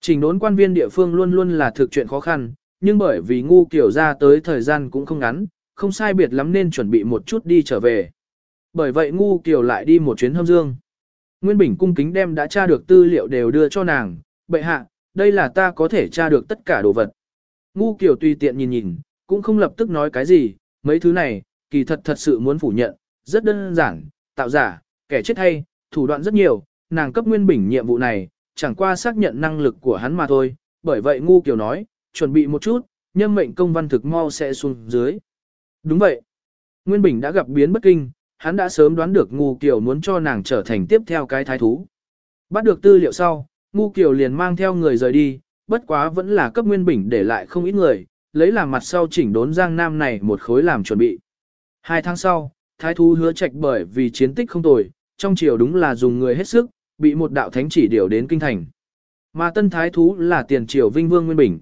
Trình đốn quan viên địa phương luôn luôn là thực chuyện khó khăn, nhưng bởi vì ngu kiểu ra tới thời gian cũng không ngắn, không sai biệt lắm nên chuẩn bị một chút đi trở về. Bởi vậy ngu kiểu lại đi một chuyến hâm dương. Nguyên Bình cung kính đem đã tra được tư liệu đều đưa cho nàng, bệ hạ, đây là ta có thể tra được tất cả đồ vật. Ngu kiểu tùy tiện nhìn nhìn, cũng không lập tức nói cái gì, mấy thứ này, kỳ thật thật sự muốn phủ nhận, rất đơn giản, tạo giả, kẻ chết hay, thủ đoạn rất nhiều, nàng cấp Nguyên Bình nhiệm vụ này, chẳng qua xác nhận năng lực của hắn mà thôi, bởi vậy ngu kiểu nói, chuẩn bị một chút, nhân mệnh công văn thực mau sẽ xuống dưới. Đúng vậy. Nguyên Bình đã gặp biến bất kinh, hắn đã sớm đoán được ngu kiểu muốn cho nàng trở thành tiếp theo cái thái thú. Bắt được tư liệu sau, ngu kiểu liền mang theo người rời đi, bất quá vẫn là cấp Nguyên Bình để lại không ít người, lấy làm mặt sau chỉnh đốn Giang Nam này một khối làm chuẩn bị. Hai tháng sau, thái thú hứa trạch bởi vì chiến tích không tồi, trong triều đúng là dùng người hết sức, bị một đạo thánh chỉ điều đến kinh thành. Mà tân thái thú là tiền triều vinh vương Nguyên Bình.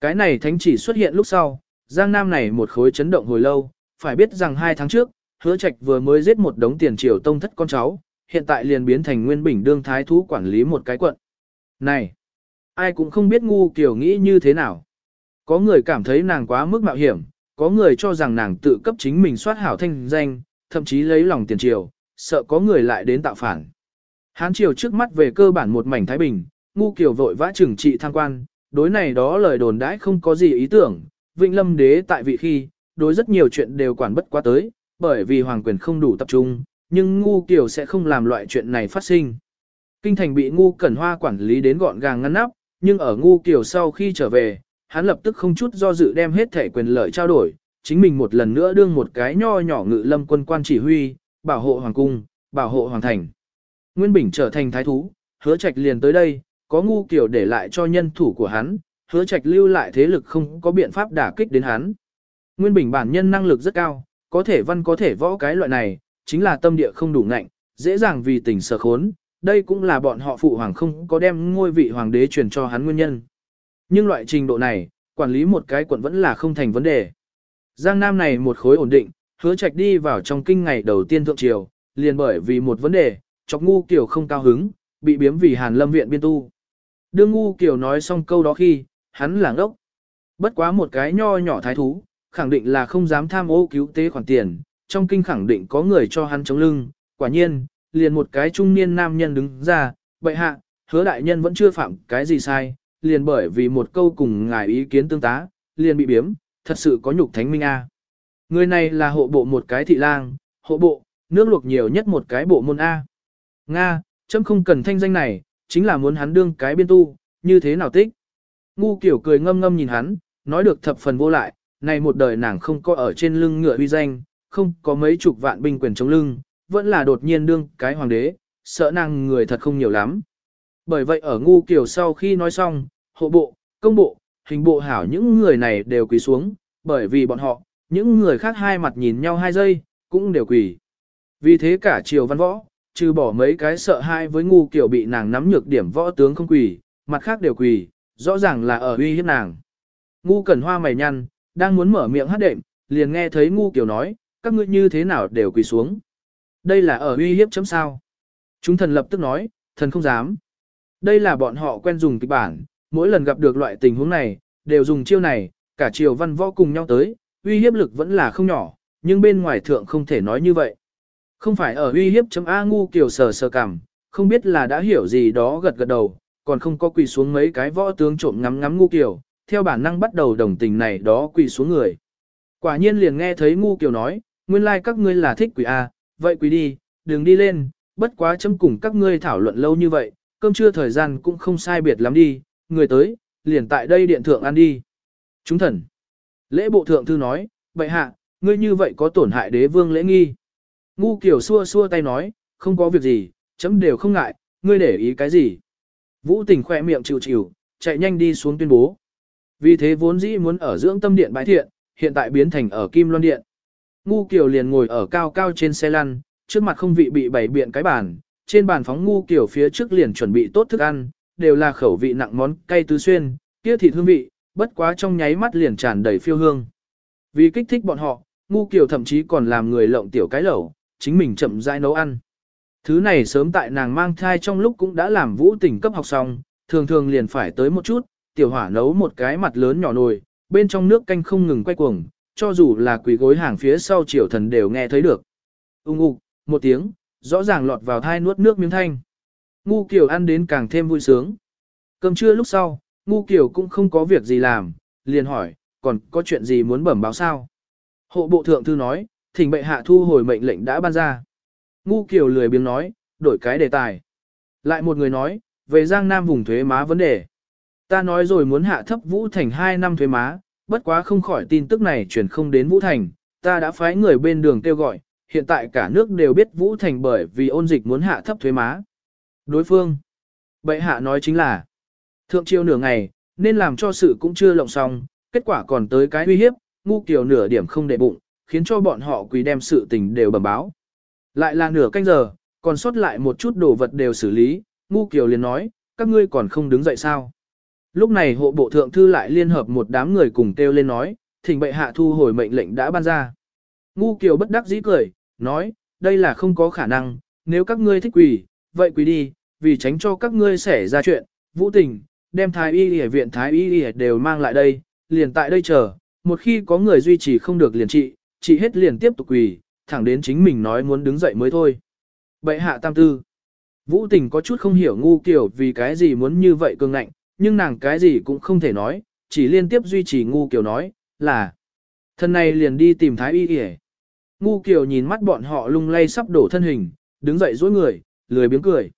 Cái này thánh chỉ xuất hiện lúc sau, Giang Nam này một khối chấn động hồi lâu, phải biết rằng hai tháng trước, hứa trạch vừa mới giết một đống tiền triều tông thất con cháu, hiện tại liền biến thành Nguyên Bình đương thái thú quản lý một cái quận. Này, ai cũng không biết ngu kiểu nghĩ như thế nào. Có người cảm thấy nàng quá mức mạo hiểm, có người cho rằng nàng tự cấp chính mình soát hảo thanh danh, thậm chí lấy lòng tiền triều, sợ có người lại đến tạo phản. Hán triều trước mắt về cơ bản một mảnh thái bình, ngu kiều vội vã trừng trị thăng quan, đối này đó lời đồn đãi không có gì ý tưởng, Vịnh Lâm đế tại vị khi, đối rất nhiều chuyện đều quản bất quá tới, bởi vì hoàng quyền không đủ tập trung, nhưng ngu kiều sẽ không làm loại chuyện này phát sinh. Kinh thành bị ngu cẩn hoa quản lý đến gọn gàng ngăn nắp, nhưng ở ngu kiều sau khi trở về, hắn lập tức không chút do dự đem hết thể quyền lợi trao đổi, chính mình một lần nữa đương một cái nho nhỏ ngự lâm quân quan chỉ huy, bảo hộ hoàng cung, bảo hộ hoàng thành. Nguyên Bình trở thành thái thú, hứa trạch liền tới đây, có ngu kiểu để lại cho nhân thủ của hắn, hứa trạch lưu lại thế lực không có biện pháp đả kích đến hắn. Nguyên Bình bản nhân năng lực rất cao, có thể văn có thể võ cái loại này, chính là tâm địa không đủ ngạnh, dễ dàng vì tình sở khốn, đây cũng là bọn họ phụ hoàng không có đem ngôi vị hoàng đế truyền cho hắn nguyên nhân. Nhưng loại trình độ này, quản lý một cái quận vẫn là không thành vấn đề. Giang Nam này một khối ổn định, hứa trạch đi vào trong kinh ngày đầu tiên thượng triều, liền bởi vì một vấn đề, chọc ngu kiểu không cao hứng, bị biếm vì hàn lâm viện biên tu. Đương ngu kiểu nói xong câu đó khi, hắn là ngốc. Bất quá một cái nho nhỏ thái thú, khẳng định là không dám tham ô cứu tế khoản tiền, trong kinh khẳng định có người cho hắn chống lưng, quả nhiên, liền một cái trung niên nam nhân đứng ra, bệ hạ, hứa đại nhân vẫn chưa phạm cái gì sai, liền bởi vì một câu cùng ngài ý kiến tương tá, liền bị biếm, thật sự có nhục thánh minh A. Người này là hộ bộ một cái thị lang, hộ bộ, nước luộc nhiều nhất một cái bộ môn A. Nga, chấm không cần thanh danh này, chính là muốn hắn đương cái biên tu, như thế nào tích. Ngu kiểu cười ngâm ngâm nhìn hắn, nói được thập phần vô lại, này một đời nàng không có ở trên lưng ngựa uy danh, không có mấy chục vạn binh quyền chống lưng, vẫn là đột nhiên đương cái hoàng đế, sợ nàng người thật không nhiều lắm. Bởi vậy ở ngu kiểu sau khi nói xong, hộ bộ, công bộ, hình bộ hảo những người này đều quỳ xuống, bởi vì bọn họ, những người khác hai mặt nhìn nhau hai giây, cũng đều quỳ. Vì thế cả triều văn võ, trừ bỏ mấy cái sợ hai với ngu kiểu bị nàng nắm nhược điểm võ tướng không quỳ, mặt khác đều quỳ, rõ ràng là ở uy hiếp nàng. Ngu cẩn hoa mày nhăn, đang muốn mở miệng hát đệm, liền nghe thấy ngu kiểu nói, các ngươi như thế nào đều quỳ xuống. Đây là ở uy hiếp chấm sao. Chúng thần lập tức nói, thần không dám. Đây là bọn họ quen dùng kịch bản, mỗi lần gặp được loại tình huống này, đều dùng chiêu này, cả triều văn võ cùng nhau tới, uy hiếp lực vẫn là không nhỏ, nhưng bên ngoài thượng không thể nói như vậy. Không phải ở uy hiếp chấm A ngu kiểu sờ sờ cảm, không biết là đã hiểu gì đó gật gật đầu, còn không có quỳ xuống mấy cái võ tướng trộm ngắm ngắm ngu kiểu, theo bản năng bắt đầu đồng tình này đó quỳ xuống người. Quả nhiên liền nghe thấy ngu kiểu nói, nguyên lai like các ngươi là thích quỳ A, vậy quỳ đi, đừng đi lên, bất quá chấm cùng các ngươi thảo luận lâu như vậy, cơm trưa thời gian cũng không sai biệt lắm đi, người tới, liền tại đây điện thượng ăn đi. Chúng thần. Lễ bộ thượng thư nói, vậy hạ, ngươi như vậy có tổn hại đế vương lễ nghi. Ngu kiểu xua xua tay nói, không có việc gì, chấm đều không ngại, ngươi để ý cái gì. Vũ tình khỏe miệng chịu chịu, chạy nhanh đi xuống tuyên bố. Vì thế vốn dĩ muốn ở dưỡng tâm điện bái thiện, hiện tại biến thành ở kim loan điện. Ngu kiểu liền ngồi ở cao cao trên xe lăn, trước mặt không vị bị bày biện cái bàn, trên bàn phóng ngu kiểu phía trước liền chuẩn bị tốt thức ăn, đều là khẩu vị nặng món cay tứ xuyên, kia thịt hương vị, bất quá trong nháy mắt liền tràn đầy phiêu hương. Vì kích thích bọn họ, ngu kiểu thậm chí còn làm người lộng tiểu cái lẩu, chính mình chậm rãi nấu ăn. Thứ này sớm tại nàng mang thai trong lúc cũng đã làm vũ tình cấp học xong, thường thường liền phải tới một chút, tiểu hỏa nấu một cái mặt lớn nhỏ nồi, bên trong nước canh không ngừng quay cuồng, cho dù là quỷ gối hàng phía sau triều thần đều nghe thấy được. Ung ục, một tiếng, rõ ràng lọt vào thai nuốt nước miếng thanh. Ngu Kiều ăn đến càng thêm vui sướng. Cơm trưa lúc sau, Ngu Kiều cũng không có việc gì làm, liền hỏi, còn có chuyện gì muốn bẩm báo sao? Hộ bộ thượng thư nói, thỉnh bệ hạ thu hồi mệnh lệnh đã ban ra. Ngu Kiều lười biếng nói, đổi cái đề tài. Lại một người nói, về Giang Nam vùng thuế má vấn đề. Ta nói rồi muốn hạ thấp Vũ Thành 2 năm thuế má, bất quá không khỏi tin tức này chuyển không đến Vũ Thành, ta đã phái người bên đường kêu gọi, hiện tại cả nước đều biết Vũ Thành bởi vì ôn dịch muốn hạ thấp thuế má. Đối phương, bệ hạ nói chính là, thượng triều nửa ngày, nên làm cho sự cũng chưa lộng xong, kết quả còn tới cái uy hiếp, ngu kiều nửa điểm không để bụng, khiến cho bọn họ quỳ đem sự tình đều bẩm báo. Lại là nửa canh giờ, còn sót lại một chút đồ vật đều xử lý, ngu kiều liền nói, các ngươi còn không đứng dậy sao. Lúc này hộ bộ thượng thư lại liên hợp một đám người cùng kêu lên nói, thỉnh bệ hạ thu hồi mệnh lệnh đã ban ra. Ngu kiều bất đắc dĩ cười, nói, đây là không có khả năng, nếu các ngươi thích quỳ, vậy quý đi, vì tránh cho các ngươi xảy ra chuyện, vũ tình, đem thái y y viện thái y y đều mang lại đây, liền tại đây chờ, một khi có người duy trì không được liền trị, trị hết liền tiếp tục quỳ, thẳng đến chính mình nói muốn đứng dậy mới thôi. Bệ hạ tam tư. Vũ tình có chút không hiểu ngu kiểu vì cái gì muốn như vậy cương ngạnh, nhưng nàng cái gì cũng không thể nói, chỉ liên tiếp duy trì ngu kiểu nói, là. Thân này liền đi tìm thái y y Ngu kiểu nhìn mắt bọn họ lung lay sắp đổ thân hình, đứng dậy dối người, lười biếng cười.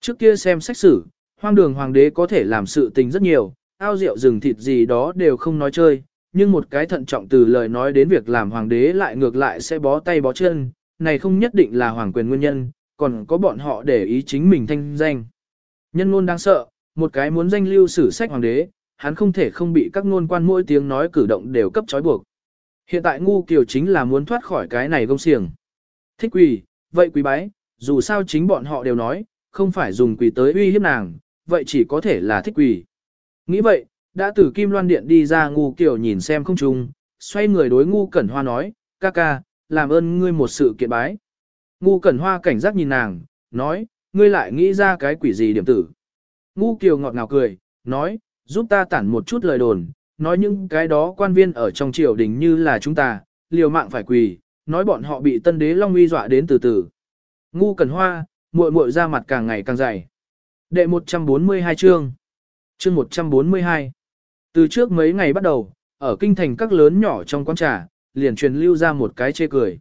Trước kia xem sách sử, hoang đường hoàng đế có thể làm sự tình rất nhiều, ao rượu rừng thịt gì đó đều không nói chơi, nhưng một cái thận trọng từ lời nói đến việc làm hoàng đế lại ngược lại sẽ bó tay bó chân, này không nhất định là hoàng quyền nguyên nhân, còn có bọn họ để ý chính mình thanh danh. Nhân ngôn đáng sợ, một cái muốn danh lưu sử sách hoàng đế, hắn không thể không bị các ngôn quan mỗi tiếng nói cử động đều cấp trói buộc. Hiện tại ngu kiều chính là muốn thoát khỏi cái này gông xiềng. Thích quỳ, vậy quý bái, dù sao chính bọn họ đều nói, không phải dùng quỷ tới uy hiếp nàng, vậy chỉ có thể là thích quỷ. Nghĩ vậy, đã từ Kim Loan Điện đi ra ngu kiểu nhìn xem không trùng, xoay người đối ngu cẩn hoa nói, ca ca, làm ơn ngươi một sự kiện bái. Ngu cẩn hoa cảnh giác nhìn nàng, nói, ngươi lại nghĩ ra cái quỷ gì điểm tử. Ngu kiều ngọt ngào cười, nói, giúp ta tản một chút lời đồn, nói những cái đó quan viên ở trong triều đình như là chúng ta, liều mạng phải quỳ, nói bọn họ bị tân đế Long Uy dọa đến từ từ. Ngu Cần Hoa, muội muội ra mặt càng ngày càng dày. Đệ 142 chương. Chương 142. Từ trước mấy ngày bắt đầu, ở kinh thành các lớn nhỏ trong quán trà, liền truyền lưu ra một cái chê cười.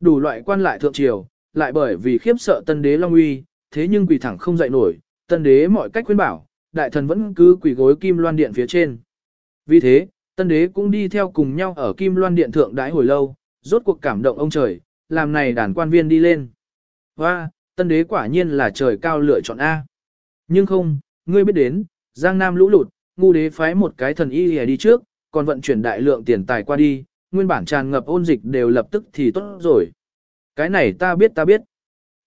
Đủ loại quan lại thượng triều, lại bởi vì khiếp sợ tân đế Long Uy, thế nhưng quỳ thẳng không dậy nổi, tân đế mọi cách khuyên bảo, đại thần vẫn cứ quỳ gối kim loan điện phía trên. Vì thế, tân đế cũng đi theo cùng nhau ở kim loan điện thượng đái hồi lâu, rốt cuộc cảm động ông trời, làm này đàn quan viên đi lên. Hoa, tân đế quả nhiên là trời cao lựa chọn A. Nhưng không, ngươi biết đến, Giang Nam lũ lụt, ngu đế phái một cái thần y đi trước, còn vận chuyển đại lượng tiền tài qua đi, nguyên bản tràn ngập ôn dịch đều lập tức thì tốt rồi. Cái này ta biết ta biết.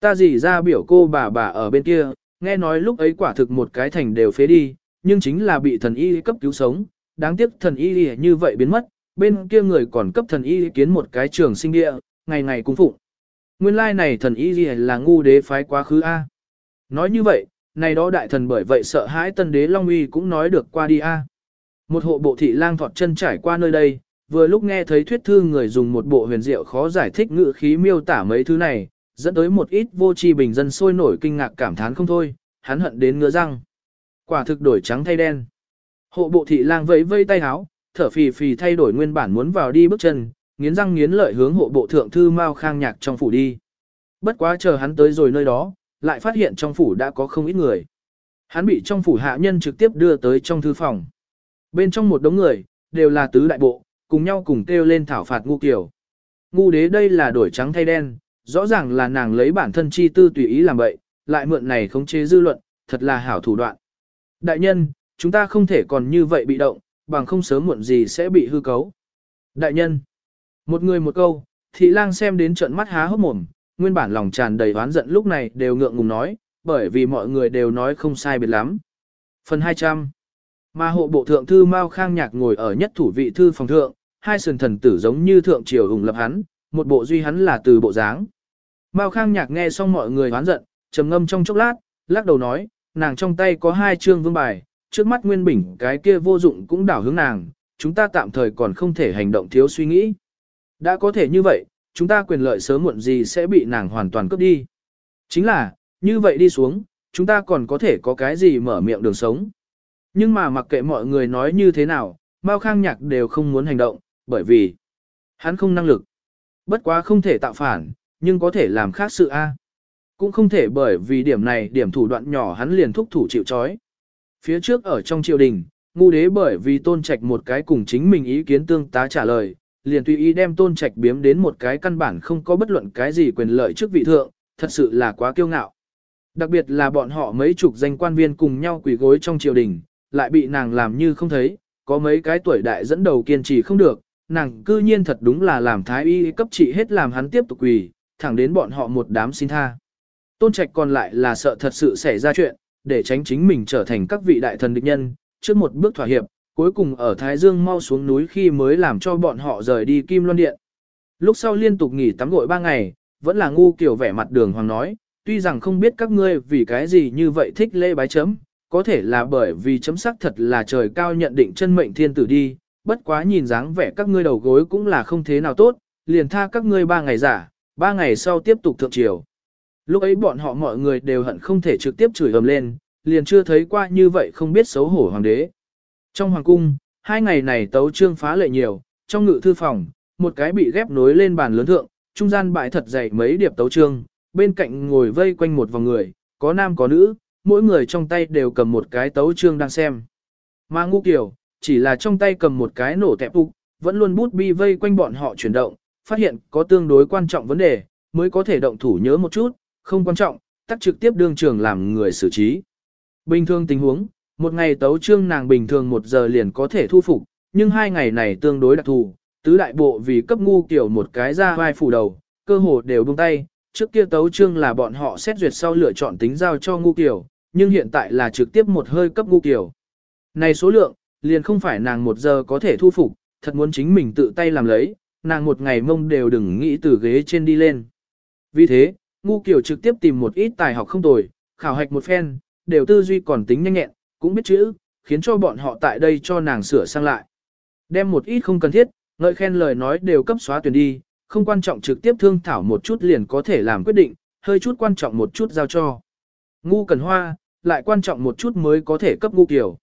Ta gì ra biểu cô bà bà ở bên kia, nghe nói lúc ấy quả thực một cái thành đều phế đi, nhưng chính là bị thần y cấp cứu sống, đáng tiếc thần y như vậy biến mất, bên kia người còn cấp thần y kiến một cái trường sinh địa, ngày ngày cung phụng. Nguyên lai này thần y gì là ngu đế phái quá khứ A. Nói như vậy, này đó đại thần bởi vậy sợ hãi tân đế Long Uy cũng nói được qua đi a. Một hộ bộ thị lang thọt chân trải qua nơi đây, vừa lúc nghe thấy thuyết thư người dùng một bộ huyền diệu khó giải thích ngữ khí miêu tả mấy thứ này, dẫn tới một ít vô tri bình dân sôi nổi kinh ngạc cảm thán không thôi, hắn hận đến ngứa răng. Quả thực đổi trắng thay đen. Hộ bộ thị lang vẫy vây tay háo, thở phì phì thay đổi nguyên bản muốn vào đi bước chân, nghiến răng nghiến lợi hướng hộ bộ thượng thư Mao Khang Nhạc trong phủ đi. Bất quá chờ hắn tới rồi nơi đó, lại phát hiện trong phủ đã có không ít người. Hắn bị trong phủ hạ nhân trực tiếp đưa tới trong thư phòng. Bên trong một đống người, đều là tứ đại bộ, cùng nhau cùng kêu lên thảo phạt ngu kiểu. Ngu đế đây là đổi trắng thay đen, rõ ràng là nàng lấy bản thân chi tư tùy ý làm vậy, lại mượn này khống chế dư luận, thật là hảo thủ đoạn. Đại nhân, chúng ta không thể còn như vậy bị động, bằng không sớm muộn gì sẽ bị hư cấu. Đại nhân, một người một câu, thị lang xem đến trận mắt há hốc mồm, nguyên bản lòng tràn đầy oán giận lúc này đều ngượng ngùng nói, bởi vì mọi người đều nói không sai biệt lắm. Phần 200 Mà hộ bộ thượng thư Mao Khang Nhạc ngồi ở nhất thủ vị thư phòng thượng, hai sườn thần tử giống như thượng triều hùng lập hắn, một bộ duy hắn là từ bộ dáng. Mao Khang Nhạc nghe xong mọi người oán giận, trầm ngâm trong chốc lát, lắc đầu nói, nàng trong tay có hai chương vương bài, trước mắt Nguyên Bình cái kia vô dụng cũng đảo hướng nàng, chúng ta tạm thời còn không thể hành động thiếu suy nghĩ. Đã có thể như vậy, chúng ta quyền lợi sớm muộn gì sẽ bị nàng hoàn toàn cướp đi. Chính là, như vậy đi xuống, chúng ta còn có thể có cái gì mở miệng đường sống. Nhưng mà mặc kệ mọi người nói như thế nào, Mao Khang Nhạc đều không muốn hành động, bởi vì hắn không năng lực. Bất quá không thể tạo phản, nhưng có thể làm khác sự A. À? Cũng không thể bởi vì điểm này điểm thủ đoạn nhỏ hắn liền thúc thủ chịu chói. Phía trước ở trong triều đình, ngu đế bởi vì tôn trạch một cái cùng chính mình ý kiến tương tá trả lời, liền tùy ý đem tôn trạch biếm đến một cái căn bản không có bất luận cái gì quyền lợi trước vị thượng, thật sự là quá kiêu ngạo. Đặc biệt là bọn họ mấy chục danh quan viên cùng nhau quỳ gối trong triều đình, lại bị nàng làm như không thấy, có mấy cái tuổi đại dẫn đầu kiên trì không được, nàng cư nhiên thật đúng là làm thái y cấp trị hết làm hắn tiếp tục quỳ, thẳng đến bọn họ một đám xin tha. Tôn trạch còn lại là sợ thật sự xảy ra chuyện, để tránh chính mình trở thành các vị đại thần địch nhân, trước một bước thỏa hiệp, cuối cùng ở Thái Dương mau xuống núi khi mới làm cho bọn họ rời đi Kim Loan Điện. Lúc sau liên tục nghỉ tắm gội ba ngày, vẫn là ngu kiểu vẻ mặt đường hoàng nói, tuy rằng không biết các ngươi vì cái gì như vậy thích lễ bái chấm, có thể là bởi vì chấm sắc thật là trời cao nhận định chân mệnh thiên tử đi, bất quá nhìn dáng vẻ các ngươi đầu gối cũng là không thế nào tốt, liền tha các ngươi ba ngày giả, ba ngày sau tiếp tục thượng triều. Lúc ấy bọn họ mọi người đều hận không thể trực tiếp chửi ầm lên, liền chưa thấy qua như vậy không biết xấu hổ hoàng đế. Trong hoàng cung, hai ngày này tấu trương phá lệ nhiều, trong ngự thư phòng, một cái bị ghép nối lên bàn lớn thượng, trung gian bãi thật dày mấy điệp tấu trương, bên cạnh ngồi vây quanh một vòng người, có nam có nữ, mỗi người trong tay đều cầm một cái tấu trương đang xem. Mà ngu kiểu, chỉ là trong tay cầm một cái nổ tẹp ục, vẫn luôn bút bi vây quanh bọn họ chuyển động, phát hiện có tương đối quan trọng vấn đề, mới có thể động thủ nhớ một chút, không quan trọng, tắt trực tiếp đương trường làm người xử trí. Bình thường tình huống, một ngày tấu trương nàng bình thường một giờ liền có thể thu phục, nhưng hai ngày này tương đối đặc thù, tứ đại bộ vì cấp ngu kiểu một cái ra vai phủ đầu, cơ hồ đều buông tay, trước kia tấu trương là bọn họ xét duyệt sau lựa chọn tính giao cho ngu kiểu, nhưng hiện tại là trực tiếp một hơi cấp ngu kiểu. Này số lượng, liền không phải nàng một giờ có thể thu phục, thật muốn chính mình tự tay làm lấy, nàng một ngày mông đều đừng nghĩ từ ghế trên đi lên. Vì thế, ngu kiểu trực tiếp tìm một ít tài học không tồi, khảo hạch một phen, đều tư duy còn tính nhanh nhẹn, cũng biết chữ, khiến cho bọn họ tại đây cho nàng sửa sang lại. Đem một ít không cần thiết, ngợi khen lời nói đều cấp xóa tuyển đi, không quan trọng trực tiếp thương thảo một chút liền có thể làm quyết định, hơi chút quan trọng một chút giao cho. Ngu cần hoa, lại quan trọng một chút mới có thể cấp ngu kiểu.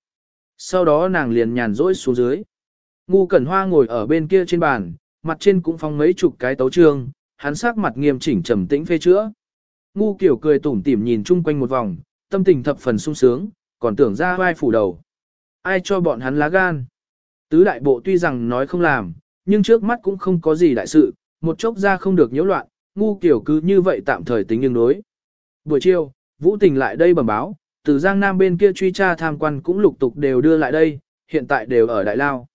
Sau đó nàng liền nhàn rỗi xuống dưới. Ngu Cẩn Hoa ngồi ở bên kia trên bàn, mặt trên cũng phong mấy chục cái tấu trương, hắn sắc mặt nghiêm chỉnh trầm tĩnh phê chữa. Ngu kiểu cười tủm tỉm nhìn chung quanh một vòng, tâm tình thập phần sung sướng, còn tưởng ra vai phủ đầu. Ai cho bọn hắn lá gan? Tứ đại bộ tuy rằng nói không làm, nhưng trước mắt cũng không có gì đại sự, một chốc ra không được nhiễu loạn, ngu kiểu cứ như vậy tạm thời tính nhưng đối. Buổi chiều, Vũ Tình lại đây bẩm báo, từ Giang Nam bên kia truy tra tham quan cũng lục tục đều đưa lại đây, hiện tại đều ở Đại Lao.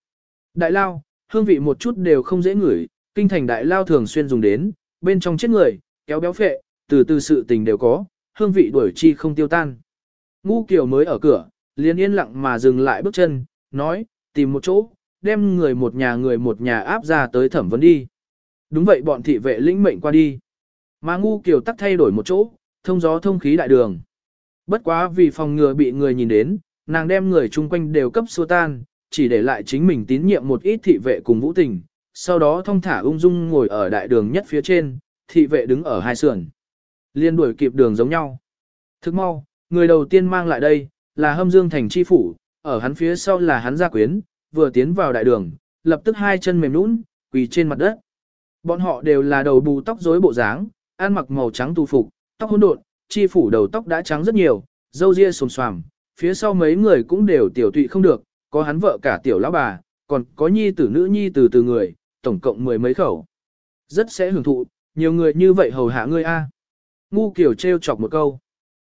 Đại Lao, hương vị một chút đều không dễ ngửi, kinh thành Đại Lao thường xuyên dùng đến, bên trong chết người, kéo béo phệ, từ từ sự tình đều có, hương vị đuổi chi không tiêu tan. Ngu Kiều mới ở cửa, liền yên lặng mà dừng lại bước chân, nói, tìm một chỗ, đem người một nhà người một nhà áp ra tới thẩm vấn đi. Đúng vậy bọn thị vệ lĩnh mệnh qua đi. Mà ngu Kiều tắt thay đổi một chỗ, thông gió thông khí đại đường. Bất quá vì phòng ngừa bị người nhìn đến, nàng đem người chung quanh đều cấp xua tan, chỉ để lại chính mình tín nhiệm một ít thị vệ cùng vũ tình, sau đó thông thả ung dung ngồi ở đại đường nhất phía trên, thị vệ đứng ở hai sườn. Liên đuổi kịp đường giống nhau. Thức mau, người đầu tiên mang lại đây, là hâm dương thành chi phủ, ở hắn phía sau là hắn gia quyến, vừa tiến vào đại đường, lập tức hai chân mềm nũng, quỳ trên mặt đất. Bọn họ đều là đầu bù tóc rối bộ dáng, ăn mặc màu trắng tu phục, tóc hỗn độn, chi phủ đầu tóc đã trắng rất nhiều, râu ria xồm xoàm, phía sau mấy người cũng đều tiểu tụy không được, có hắn vợ cả tiểu lão bà, còn có nhi tử nữ nhi từ từ người, tổng cộng mười mấy khẩu. Rất sẽ hưởng thụ, nhiều người như vậy hầu hạ ngươi a. Ngu kiểu trêu chọc một câu.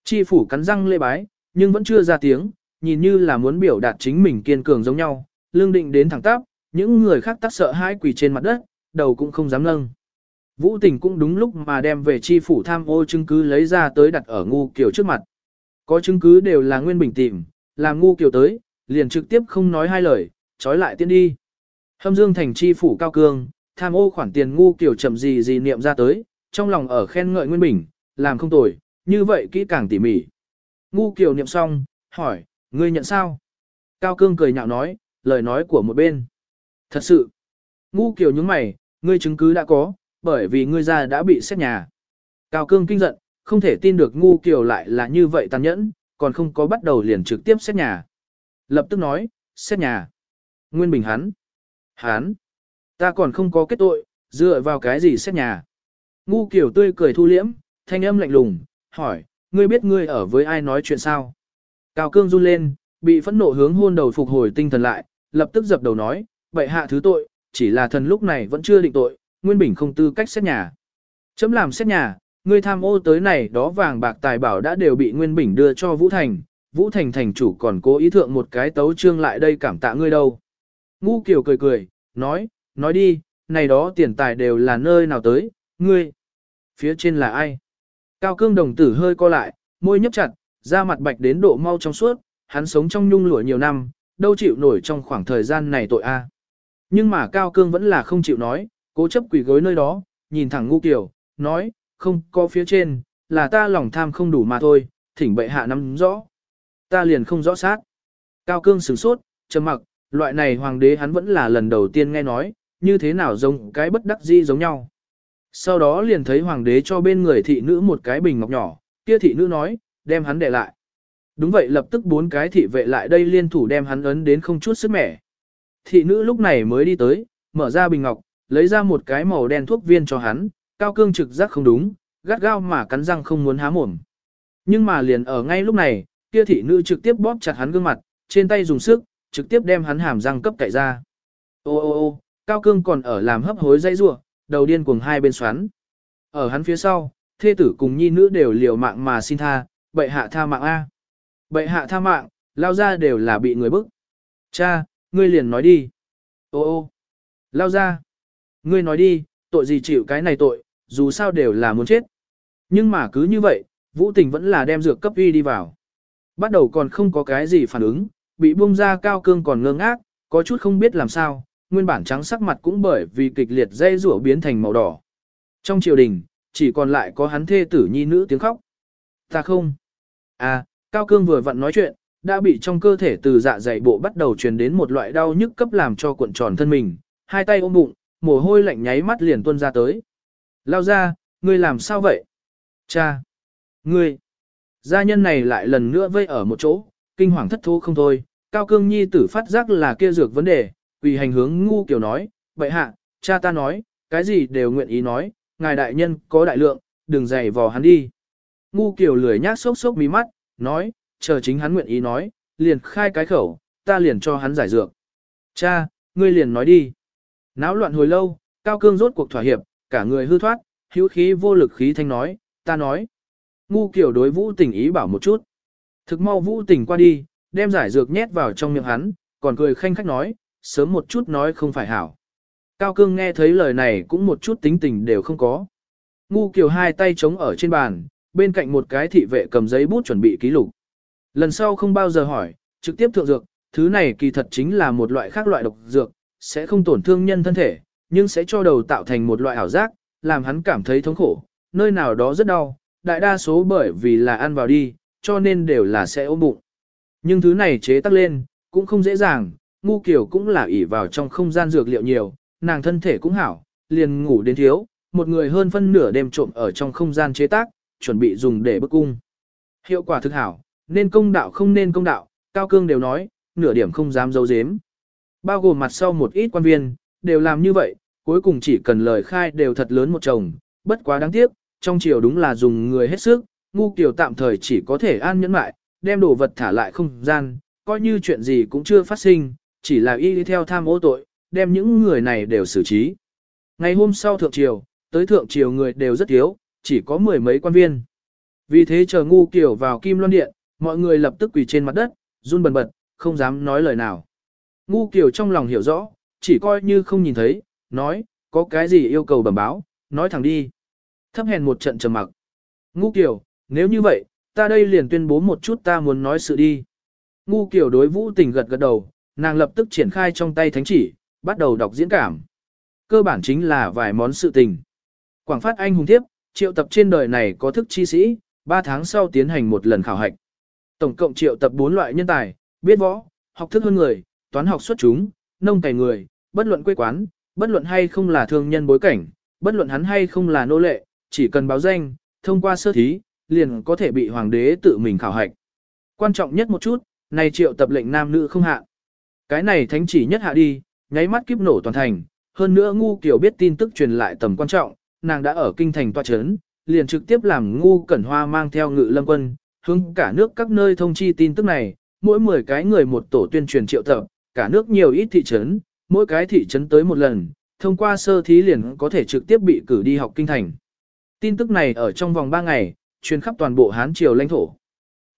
Chi phủ cắn răng lê bái, nhưng vẫn chưa ra tiếng, nhìn như là muốn biểu đạt chính mình kiên cường giống nhau, lương định đến thẳng tắp, những người khác tắc sợ hãi quỳ trên mặt đất, đầu cũng không dám lâng. Vũ tình cũng đúng lúc mà đem về chi phủ tham ô chứng cứ lấy ra tới đặt ở ngu kiểu trước mặt. Có chứng cứ đều là nguyên bình tìm, làm ngu kiểu tới, liền trực tiếp không nói hai lời, trói lại tiên đi. Hâm dương thành chi phủ cao cương, tham ô khoản tiền ngu kiểu chậm gì gì niệm ra tới, trong lòng ở khen ngợi nguyên bình, làm không tồi, như vậy kỹ càng tỉ mỉ. Ngu kiều niệm xong, hỏi, ngươi nhận sao? Cao cương cười nhạo nói, lời nói của một bên. Thật sự, ngu kiều những mày, ngươi chứng cứ đã có, bởi vì ngươi ra đã bị xét nhà. Cao cương kinh giận, không thể tin được ngu kiều lại là như vậy tàn nhẫn, còn không có bắt đầu liền trực tiếp xét nhà. Lập tức nói, xét nhà. Nguyên bình hắn. Hắn. Ta còn không có kết tội, dựa vào cái gì xét nhà. Ngu kiểu tươi cười thu liễm, thanh âm lạnh lùng, hỏi, ngươi biết ngươi ở với ai nói chuyện sao? Cao cương run lên, bị phẫn nộ hướng hôn đầu phục hồi tinh thần lại, lập tức dập đầu nói, vậy hạ thứ tội, chỉ là thần lúc này vẫn chưa định tội, Nguyên Bình không tư cách xét nhà. Chấm làm xét nhà, ngươi tham ô tới này đó vàng bạc tài bảo đã đều bị Nguyên Bình đưa cho Vũ Thành, Vũ Thành thành chủ còn cố ý thượng một cái tấu trương lại đây cảm tạ ngươi đâu. Ngu Kiều cười cười, nói, nói đi, này đó tiền tài đều là nơi nào tới, ngươi. Phía trên là ai? Cao cương đồng tử hơi co lại, môi nhấp chặt, da mặt bạch đến độ mau trong suốt, hắn sống trong nhung lụa nhiều năm, đâu chịu nổi trong khoảng thời gian này tội a. Nhưng mà Cao Cương vẫn là không chịu nói, cố chấp quỷ gối nơi đó, nhìn thẳng ngu kiểu, nói, không có phía trên, là ta lòng tham không đủ mà thôi, thỉnh bệ hạ nắm rõ. Ta liền không rõ sát. Cao Cương sửng sốt, trầm mặc, loại này hoàng đế hắn vẫn là lần đầu tiên nghe nói, như thế nào giống cái bất đắc dĩ giống nhau. Sau đó liền thấy hoàng đế cho bên người thị nữ một cái bình ngọc nhỏ, kia thị nữ nói, đem hắn để lại. Đúng vậy lập tức bốn cái thị vệ lại đây liên thủ đem hắn ấn đến không chút sức mẻ. Thị nữ lúc này mới đi tới, mở ra bình ngọc, lấy ra một cái màu đen thuốc viên cho hắn, cao cương trực giác không đúng, gắt gao mà cắn răng không muốn há mồm. Nhưng mà liền ở ngay lúc này, kia thị nữ trực tiếp bóp chặt hắn gương mặt, trên tay dùng sức, trực tiếp đem hắn hàm răng cấp cậy ra. Ô ô ô, cao cương còn ở làm hấp hối dây rua, đầu điên cuồng hai bên xoắn. Ở hắn phía sau, thê tử cùng nhi nữ đều liều mạng mà xin tha, bệ hạ tha mạng A. Bệ hạ tha mạng, lao ra đều là bị người bức. Cha, ngươi liền nói đi. Ô ô, lao ra. Ngươi nói đi, tội gì chịu cái này tội, dù sao đều là muốn chết. Nhưng mà cứ như vậy, Vũ Tình vẫn là đem dược cấp uy đi vào. Bắt đầu còn không có cái gì phản ứng, bị buông ra cao cương còn ngơ ngác, có chút không biết làm sao, nguyên bản trắng sắc mặt cũng bởi vì kịch liệt dây rủa biến thành màu đỏ. Trong triều đình, chỉ còn lại có hắn thê tử nhi nữ tiếng khóc. Ta không. À, Cao Cương vừa vặn nói chuyện, đã bị trong cơ thể từ dạ dày bộ bắt đầu truyền đến một loại đau nhức cấp làm cho cuộn tròn thân mình, hai tay ôm bụng, mồ hôi lạnh nháy mắt liền tuôn ra tới. Lao ra, ngươi làm sao vậy? Cha! Ngươi! Gia nhân này lại lần nữa vây ở một chỗ, kinh hoàng thất thố không thôi, Cao Cương Nhi tử phát giác là kia dược vấn đề, quỳ hành hướng ngu kiểu nói, vậy hạ, cha ta nói, cái gì đều nguyện ý nói, ngài đại nhân có đại lượng, đừng dày vò hắn đi. Ngu kiểu lười nhác sốc sốc mí mắt, nói, chờ chính hắn nguyện ý nói, liền khai cái khẩu, ta liền cho hắn giải dược. Cha, ngươi liền nói đi. Náo loạn hồi lâu, Cao Cương rốt cuộc thỏa hiệp, cả người hư thoát, hữu khí vô lực khí thanh nói, ta nói. Ngu kiểu đối vũ tình ý bảo một chút. Thực mau vũ tình qua đi, đem giải dược nhét vào trong miệng hắn, còn cười khanh khách nói, sớm một chút nói không phải hảo. Cao Cương nghe thấy lời này cũng một chút tính tình đều không có. Ngu Kiều hai tay chống ở trên bàn, bên cạnh một cái thị vệ cầm giấy bút chuẩn bị ký lục. Lần sau không bao giờ hỏi, trực tiếp thượng dược, thứ này kỳ thật chính là một loại khác loại độc dược, sẽ không tổn thương nhân thân thể, nhưng sẽ cho đầu tạo thành một loại ảo giác, làm hắn cảm thấy thống khổ, nơi nào đó rất đau, đại đa số bởi vì là ăn vào đi, cho nên đều là sẽ ôm bụng. Nhưng thứ này chế tác lên, cũng không dễ dàng, ngu kiểu cũng là ỉ vào trong không gian dược liệu nhiều, nàng thân thể cũng hảo, liền ngủ đến thiếu, một người hơn phân nửa đêm trộm ở trong không gian chế tác, chuẩn bị dùng để bức cung. Hiệu quả thực hảo, nên công đạo không nên công đạo, Cao Cương đều nói, nửa điểm không dám giấu giếm. Bao gồm mặt sau một ít quan viên, đều làm như vậy, cuối cùng chỉ cần lời khai đều thật lớn một chồng, bất quá đáng tiếc, trong chiều đúng là dùng người hết sức, ngu kiểu tạm thời chỉ có thể an nhẫn lại, đem đồ vật thả lại không gian, coi như chuyện gì cũng chưa phát sinh, chỉ là y theo tham ô tội, đem những người này đều xử trí. Ngày hôm sau thượng triều, tới thượng triều người đều rất thiếu, chỉ có mười mấy quan viên. Vì thế chờ ngu kiểu vào kim loan điện, mọi người lập tức quỳ trên mặt đất, run bần bật, không dám nói lời nào. Ngu kiểu trong lòng hiểu rõ, chỉ coi như không nhìn thấy, nói, có cái gì yêu cầu bẩm báo, nói thẳng đi. Thấp hèn một trận trầm mặc. Ngu kiểu, nếu như vậy, ta đây liền tuyên bố một chút ta muốn nói sự đi. Ngu kiểu đối vũ tình gật gật đầu, nàng lập tức triển khai trong tay thánh chỉ, bắt đầu đọc diễn cảm. Cơ bản chính là vài món sự tình. Quảng phát anh hùng thiếp, triệu tập trên đời này có thức chi sĩ, 3 tháng sau tiến hành một lần khảo hạch. Tổng cộng triệu tập 4 loại nhân tài, biết võ, học thức hơn người, toán học xuất chúng, nông cày người, bất luận quê quán, bất luận hay không là thương nhân bối cảnh, bất luận hắn hay không là nô lệ, chỉ cần báo danh, thông qua sơ thí, liền có thể bị hoàng đế tự mình khảo hạch. Quan trọng nhất một chút, này triệu tập lệnh nam nữ không hạ. Cái này thánh chỉ nhất hạ đi, nháy mắt kiếp nổ toàn thành, hơn nữa ngu kiểu biết tin tức truyền lại tầm quan trọng, nàng đã ở kinh thành tòa chấn, liền trực tiếp làm ngu cẩn hoa mang theo ngự lâm quân, hướng cả nước các nơi thông chi tin tức này, mỗi 10 cái người một tổ tuyên truyền triệu tập, cả nước nhiều ít thị trấn, mỗi cái thị trấn tới một lần, thông qua sơ thí liền có thể trực tiếp bị cử đi học kinh thành. Tin tức này ở trong vòng 3 ngày, truyền khắp toàn bộ Hán triều lãnh thổ.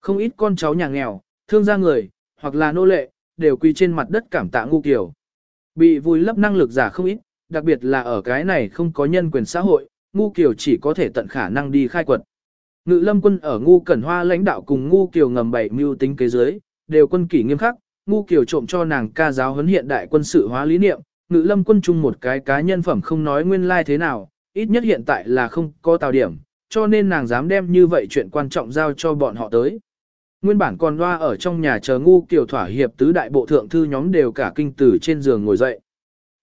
Không ít con cháu nhà nghèo, thương gia người, hoặc là nô lệ, đều quỳ trên mặt đất cảm tạ ngu kiều. Bị vùi lấp năng lực giả không ít, đặc biệt là ở cái này không có nhân quyền xã hội, ngu kiều chỉ có thể tận khả năng đi khai quật. Ngự lâm quân ở ngu cẩn hoa lãnh đạo cùng ngu kiều ngầm bảy mưu tính kế giới, đều quân kỷ nghiêm khắc, ngu kiều trộm cho nàng ca giáo huấn hiện đại quân sự hóa lý niệm, ngự lâm quân chung một cái cá nhân phẩm không nói nguyên lai like thế nào, ít nhất hiện tại là không có tào điểm, cho nên nàng dám đem như vậy chuyện quan trọng giao cho bọn họ tới. Nguyên bản còn loa ở trong nhà chờ ngu kiểu thỏa hiệp tứ đại bộ thượng thư nhóm đều cả kinh tử trên giường ngồi dậy.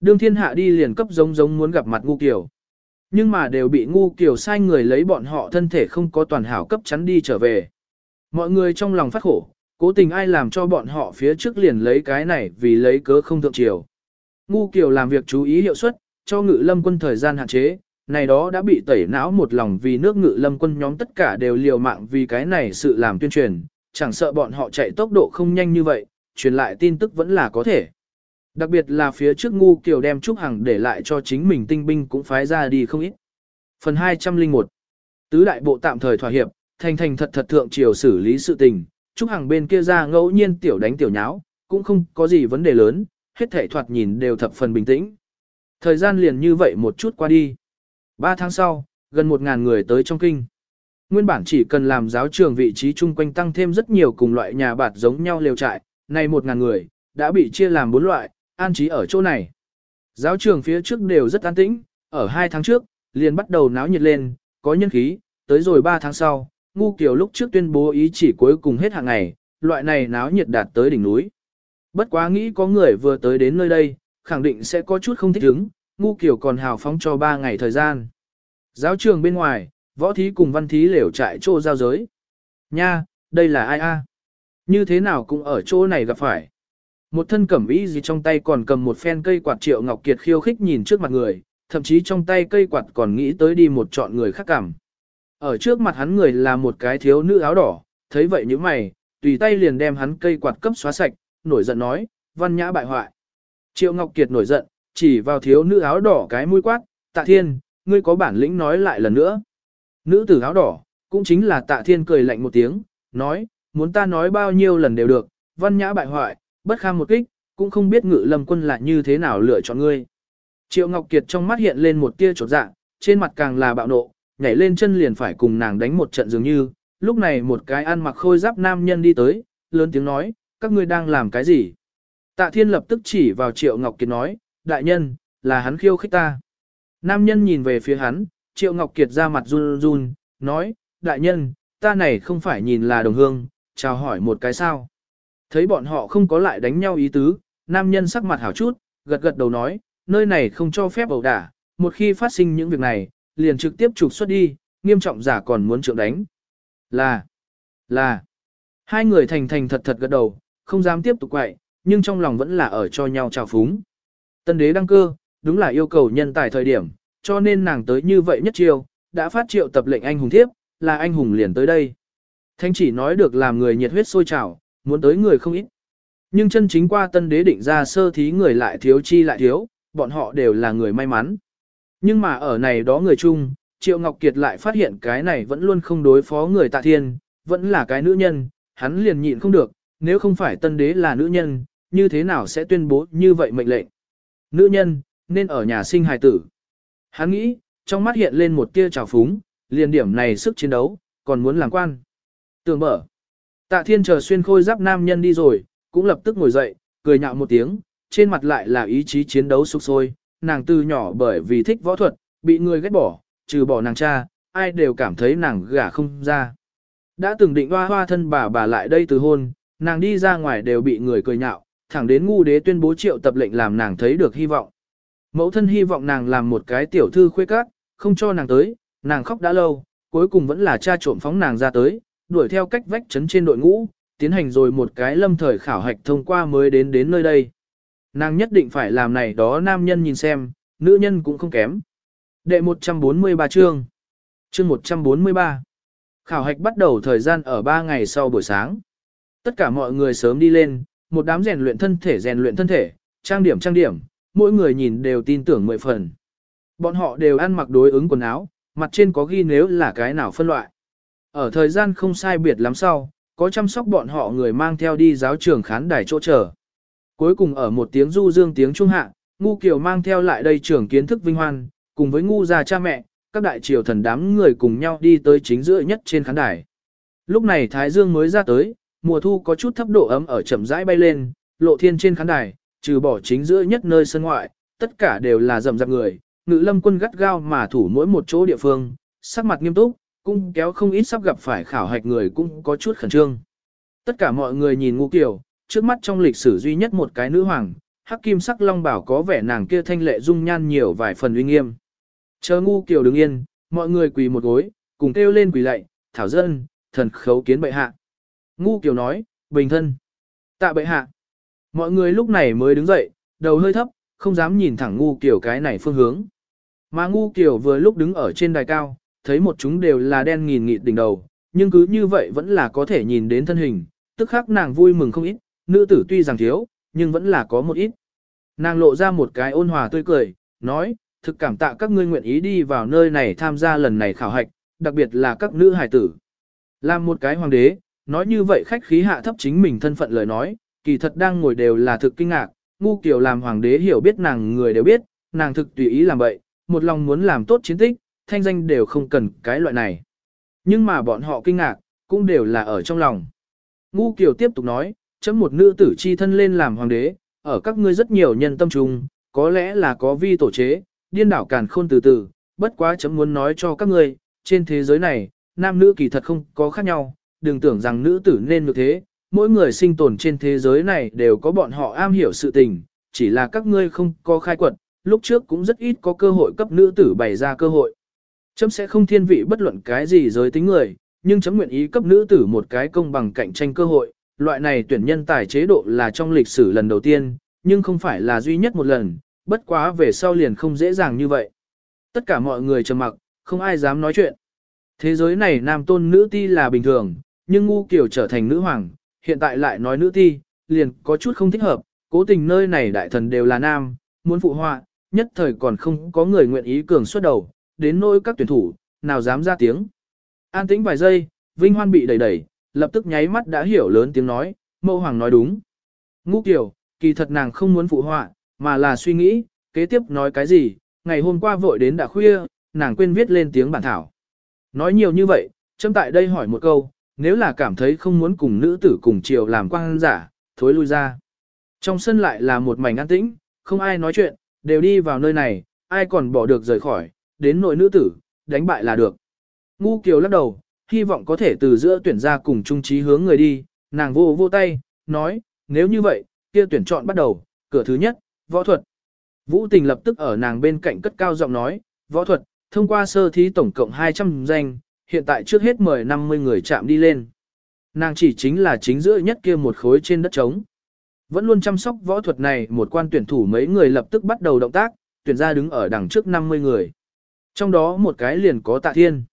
Đương thiên hạ đi liền cấp giống giống muốn gặp mặt ngu kiểu. Nhưng mà đều bị ngu kiểu sai người lấy bọn họ thân thể không có toàn hảo cấp chắn đi trở về. Mọi người trong lòng phát khổ, cố tình ai làm cho bọn họ phía trước liền lấy cái này vì lấy cớ không thượng triều. Ngu kiểu làm việc chú ý hiệu suất, cho ngự lâm quân thời gian hạn chế, này đó đã bị tẩy não một lòng vì nước ngự lâm quân nhóm tất cả đều liều mạng vì cái này sự làm tuyên truyền, chẳng sợ bọn họ chạy tốc độ không nhanh như vậy, truyền lại tin tức vẫn là có thể. Đặc biệt là phía trước ngu kiểu đem Trúc Hằng để lại cho chính mình tinh binh cũng phái ra đi không ít. Phần 201 Tứ đại bộ tạm thời thỏa hiệp, thành thành thật thật thượng triều xử lý sự tình, Trúc Hằng bên kia ra ngẫu nhiên tiểu đánh tiểu nháo, cũng không có gì vấn đề lớn, hết thể thoạt nhìn đều thập phần bình tĩnh. Thời gian liền như vậy một chút qua đi. Ba tháng sau, gần một ngàn người tới trong kinh. Nguyên bản chỉ cần làm giáo trường vị trí chung quanh tăng thêm rất nhiều cùng loại nhà bạt giống nhau lều trại, này một ngàn người, đã bị chia làm bốn loại, an trí ở chỗ này. Giáo trường phía trước đều rất an tĩnh, ở hai tháng trước, liền bắt đầu náo nhiệt lên, có nhân khí, tới rồi ba tháng sau, ngu kiểu lúc trước tuyên bố ý chỉ cuối cùng hết hàng ngày, loại này náo nhiệt đạt tới đỉnh núi. Bất quá nghĩ có người vừa tới đến nơi đây, khẳng định sẽ có chút không thích ứng, ngu kiểu còn hào phóng cho ba ngày thời gian. Giáo trường bên ngoài, võ thí cùng văn thí lều trại chỗ giao giới. Nha, đây là ai a? Như thế nào cũng ở chỗ này gặp phải. Một thân cẩm ý gì trong tay còn cầm một phen cây quạt triệu ngọc kiệt khiêu khích nhìn trước mặt người, thậm chí trong tay cây quạt còn nghĩ tới đi một chọn người khác cảm. Ở trước mặt hắn người là một cái thiếu nữ áo đỏ, thấy vậy như mày, tùy tay liền đem hắn cây quạt cấp xóa sạch, nổi giận nói, văn nhã bại hoại. Triệu Ngọc Kiệt nổi giận, chỉ vào thiếu nữ áo đỏ cái mũi quát, tạ thiên, ngươi có bản lĩnh nói lại lần nữa. Nữ tử áo đỏ, cũng chính là tạ thiên cười lạnh một tiếng, nói, muốn ta nói bao nhiêu lần đều được, văn nhã bại hoại, bất kham một kích, cũng không biết ngự lâm quân là như thế nào lựa chọn ngươi. Triệu Ngọc Kiệt trong mắt hiện lên một tia trột dạ, trên mặt càng là bạo nộ, nhảy lên chân liền phải cùng nàng đánh một trận dường như, lúc này một cái ăn mặc khôi giáp nam nhân đi tới, lớn tiếng nói, các ngươi đang làm cái gì? Tạ Thiên lập tức chỉ vào Triệu Ngọc Kiệt nói, đại nhân, là hắn khiêu khích ta. Nam nhân nhìn về phía hắn, Triệu Ngọc Kiệt ra mặt run run, nói, đại nhân, ta này không phải nhìn là đồng hương, chào hỏi một cái sao. Thấy bọn họ không có lại đánh nhau ý tứ, nam nhân sắc mặt hảo chút, gật gật đầu nói, nơi này không cho phép ẩu đả, một khi phát sinh những việc này, liền trực tiếp trục xuất đi, nghiêm trọng giả còn muốn trượng đánh. Là, là, hai người thành thành thật thật gật đầu, không dám tiếp tục quậy, nhưng trong lòng vẫn là ở cho nhau chào phúng. Tân đế đăng cơ, đúng là yêu cầu nhân tài thời điểm, cho nên nàng tới như vậy nhất chiêu, đã phát triệu tập lệnh anh hùng thiếp, là anh hùng liền tới đây. Thanh chỉ nói được làm người nhiệt huyết sôi trào, muốn tới người không ít. Nhưng chân chính qua tân đế định ra sơ thí người lại thiếu chi lại thiếu, bọn họ đều là người may mắn. Nhưng mà ở này đó người chung, Triệu Ngọc Kiệt lại phát hiện cái này vẫn luôn không đối phó người tạ thiên, vẫn là cái nữ nhân, hắn liền nhịn không được, nếu không phải tân đế là nữ nhân, như thế nào sẽ tuyên bố như vậy mệnh lệnh. Nữ nhân, nên ở nhà sinh hài tử. Hắn nghĩ, trong mắt hiện lên một tia trào phúng, liền điểm này sức chiến đấu, còn muốn làm quan. Tưởng mở. Tạ thiên chờ xuyên khôi giáp nam nhân đi rồi, cũng lập tức ngồi dậy, cười nhạo một tiếng, trên mặt lại là ý chí chiến đấu sục sôi. Nàng từ nhỏ bởi vì thích võ thuật, bị người ghét bỏ, trừ bỏ nàng cha, ai đều cảm thấy nàng gả không ra. Đã từng định hoa hoa thân bà bà lại đây từ hôn, nàng đi ra ngoài đều bị người cười nhạo, thẳng đến ngu đế tuyên bố triệu tập lệnh làm nàng thấy được hy vọng. Mẫu thân hy vọng nàng làm một cái tiểu thư khuê các, không cho nàng tới, nàng khóc đã lâu, cuối cùng vẫn là cha trộm phóng nàng ra tới, đuổi theo cách vách trấn trên đội ngũ, tiến hành rồi một cái lâm thời khảo hạch thông qua mới đến đến nơi đây. Nàng nhất định phải làm này đó nam nhân nhìn xem, nữ nhân cũng không kém. Đệ 143 chương Chương 143 Khảo hạch bắt đầu thời gian ở 3 ngày sau buổi sáng. Tất cả mọi người sớm đi lên, một đám rèn luyện thân thể rèn luyện thân thể, trang điểm trang điểm, mỗi người nhìn đều tin tưởng mười phần. Bọn họ đều ăn mặc đối ứng quần áo, mặt trên có ghi nếu là cái nào phân loại. Ở thời gian không sai biệt lắm sau, có chăm sóc bọn họ người mang theo đi giáo trường khán đài chỗ chờ. Cuối cùng ở một tiếng du dương tiếng trung hạ, ngu kiều mang theo lại đây trường kiến thức vinh hoan, cùng với ngu già cha mẹ, các đại triều thần đám người cùng nhau đi tới chính giữa nhất trên khán đài. Lúc này Thái Dương mới ra tới, mùa thu có chút thấp độ ấm ở chậm rãi bay lên, lộ thiên trên khán đài, trừ bỏ chính giữa nhất nơi sân ngoại, tất cả đều là rầm rạp người, ngự lâm quân gắt gao mà thủ mỗi một chỗ địa phương, sắc mặt nghiêm túc, cũng kéo không ít sắp gặp phải khảo hạch người cũng có chút khẩn trương. Tất cả mọi người nhìn ngu kiểu, trước mắt trong lịch sử duy nhất một cái nữ hoàng, hắc kim sắc long bảo có vẻ nàng kia thanh lệ dung nhan nhiều vài phần uy nghiêm. Chờ ngu kiểu đứng yên, mọi người quỳ một gối, cùng kêu lên quỳ lạy, thảo dân, thần khấu kiến bệ hạ. Ngu kiểu nói, bình thân. Tạ bệ hạ. Mọi người lúc này mới đứng dậy, đầu hơi thấp, không dám nhìn thẳng ngu kiểu cái này phương hướng. Mà ngu kiểu vừa lúc đứng ở trên đài cao, thấy một chúng đều là đen nghìn nghịt đỉnh đầu, nhưng cứ như vậy vẫn là có thể nhìn đến thân hình, tức khắc nàng vui mừng không ít, nữ tử tuy rằng thiếu, nhưng vẫn là có một ít. Nàng lộ ra một cái ôn hòa tươi cười, nói, thực cảm tạ các ngươi nguyện ý đi vào nơi này tham gia lần này khảo hạch, đặc biệt là các nữ hài tử. Làm một cái hoàng đế, nói như vậy khách khí hạ thấp chính mình thân phận lời nói, kỳ thật đang ngồi đều là thực kinh ngạc, ngu kiểu làm hoàng đế hiểu biết nàng người đều biết, nàng thực tùy ý làm vậy, một lòng muốn làm tốt chiến tích, thanh danh đều không cần cái loại này. Nhưng mà bọn họ kinh ngạc, cũng đều là ở trong lòng. Ngu Kiều tiếp tục nói, chấm một nữ tử chi thân lên làm hoàng đế, ở các ngươi rất nhiều nhân tâm trung, có lẽ là có vi tổ chế, điên đảo càn khôn từ từ, bất quá chấm muốn nói cho các ngươi, trên thế giới này, nam nữ kỳ thật không có khác nhau, đừng tưởng rằng nữ tử nên như thế, mỗi người sinh tồn trên thế giới này đều có bọn họ am hiểu sự tình, chỉ là các ngươi không có khai quật, lúc trước cũng rất ít có cơ hội cấp nữ tử bày ra cơ hội. Chấm sẽ không thiên vị bất luận cái gì giới tính người, nhưng chấm nguyện ý cấp nữ tử một cái công bằng cạnh tranh cơ hội, loại này tuyển nhân tài chế độ là trong lịch sử lần đầu tiên, nhưng không phải là duy nhất một lần, bất quá về sau liền không dễ dàng như vậy. Tất cả mọi người trầm mặc, không ai dám nói chuyện. Thế giới này nam tôn nữ ti là bình thường, nhưng ngu kiểu trở thành nữ hoàng, hiện tại lại nói nữ ti, liền có chút không thích hợp, cố tình nơi này đại thần đều là nam, muốn phụ họa, nhất thời còn không có người nguyện ý cường xuất đầu, đến nỗi các tuyển thủ, nào dám ra tiếng. An tĩnh vài giây, Vinh Hoan bị đẩy đẩy, lập tức nháy mắt đã hiểu lớn tiếng nói, mẫu hoàng nói đúng. Ngũ Kiều, kỳ thật nàng không muốn phụ họa, mà là suy nghĩ, kế tiếp nói cái gì, ngày hôm qua vội đến đã khuya, nàng quên viết lên tiếng bản thảo. Nói nhiều như vậy, châm tại đây hỏi một câu, nếu là cảm thấy không muốn cùng nữ tử cùng chiều làm quang giả, thối lui ra. Trong sân lại là một mảnh an tĩnh, không ai nói chuyện, đều đi vào nơi này, ai còn bỏ được rời khỏi, đến nội nữ tử, đánh bại là được. Ngu Kiều lắc đầu, hy vọng có thể từ giữa tuyển ra cùng trung trí hướng người đi, nàng vô vô tay, nói, nếu như vậy, kia tuyển chọn bắt đầu, cửa thứ nhất, võ thuật. Vũ tình lập tức ở nàng bên cạnh cất cao giọng nói, võ thuật, thông qua sơ thí tổng cộng 200 danh, hiện tại trước hết mời 50 người chạm đi lên. Nàng chỉ chính là chính giữa nhất kia một khối trên đất trống. Vẫn luôn chăm sóc võ thuật này một quan tuyển thủ mấy người lập tức bắt đầu động tác, tuyển ra đứng ở đằng trước 50 người. Trong đó một cái liền có tạ thiên.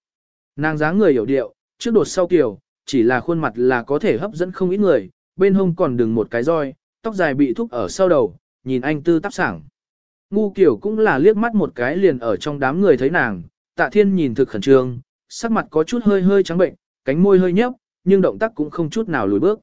Nàng dáng người hiểu điệu, trước đột sau kiểu, chỉ là khuôn mặt là có thể hấp dẫn không ít người, bên hông còn đừng một cái roi, tóc dài bị thúc ở sau đầu, nhìn anh tư tắp sảng. Ngu kiểu cũng là liếc mắt một cái liền ở trong đám người thấy nàng, tạ thiên nhìn thực khẩn trương, sắc mặt có chút hơi hơi trắng bệnh, cánh môi hơi nhấp, nhưng động tác cũng không chút nào lùi bước.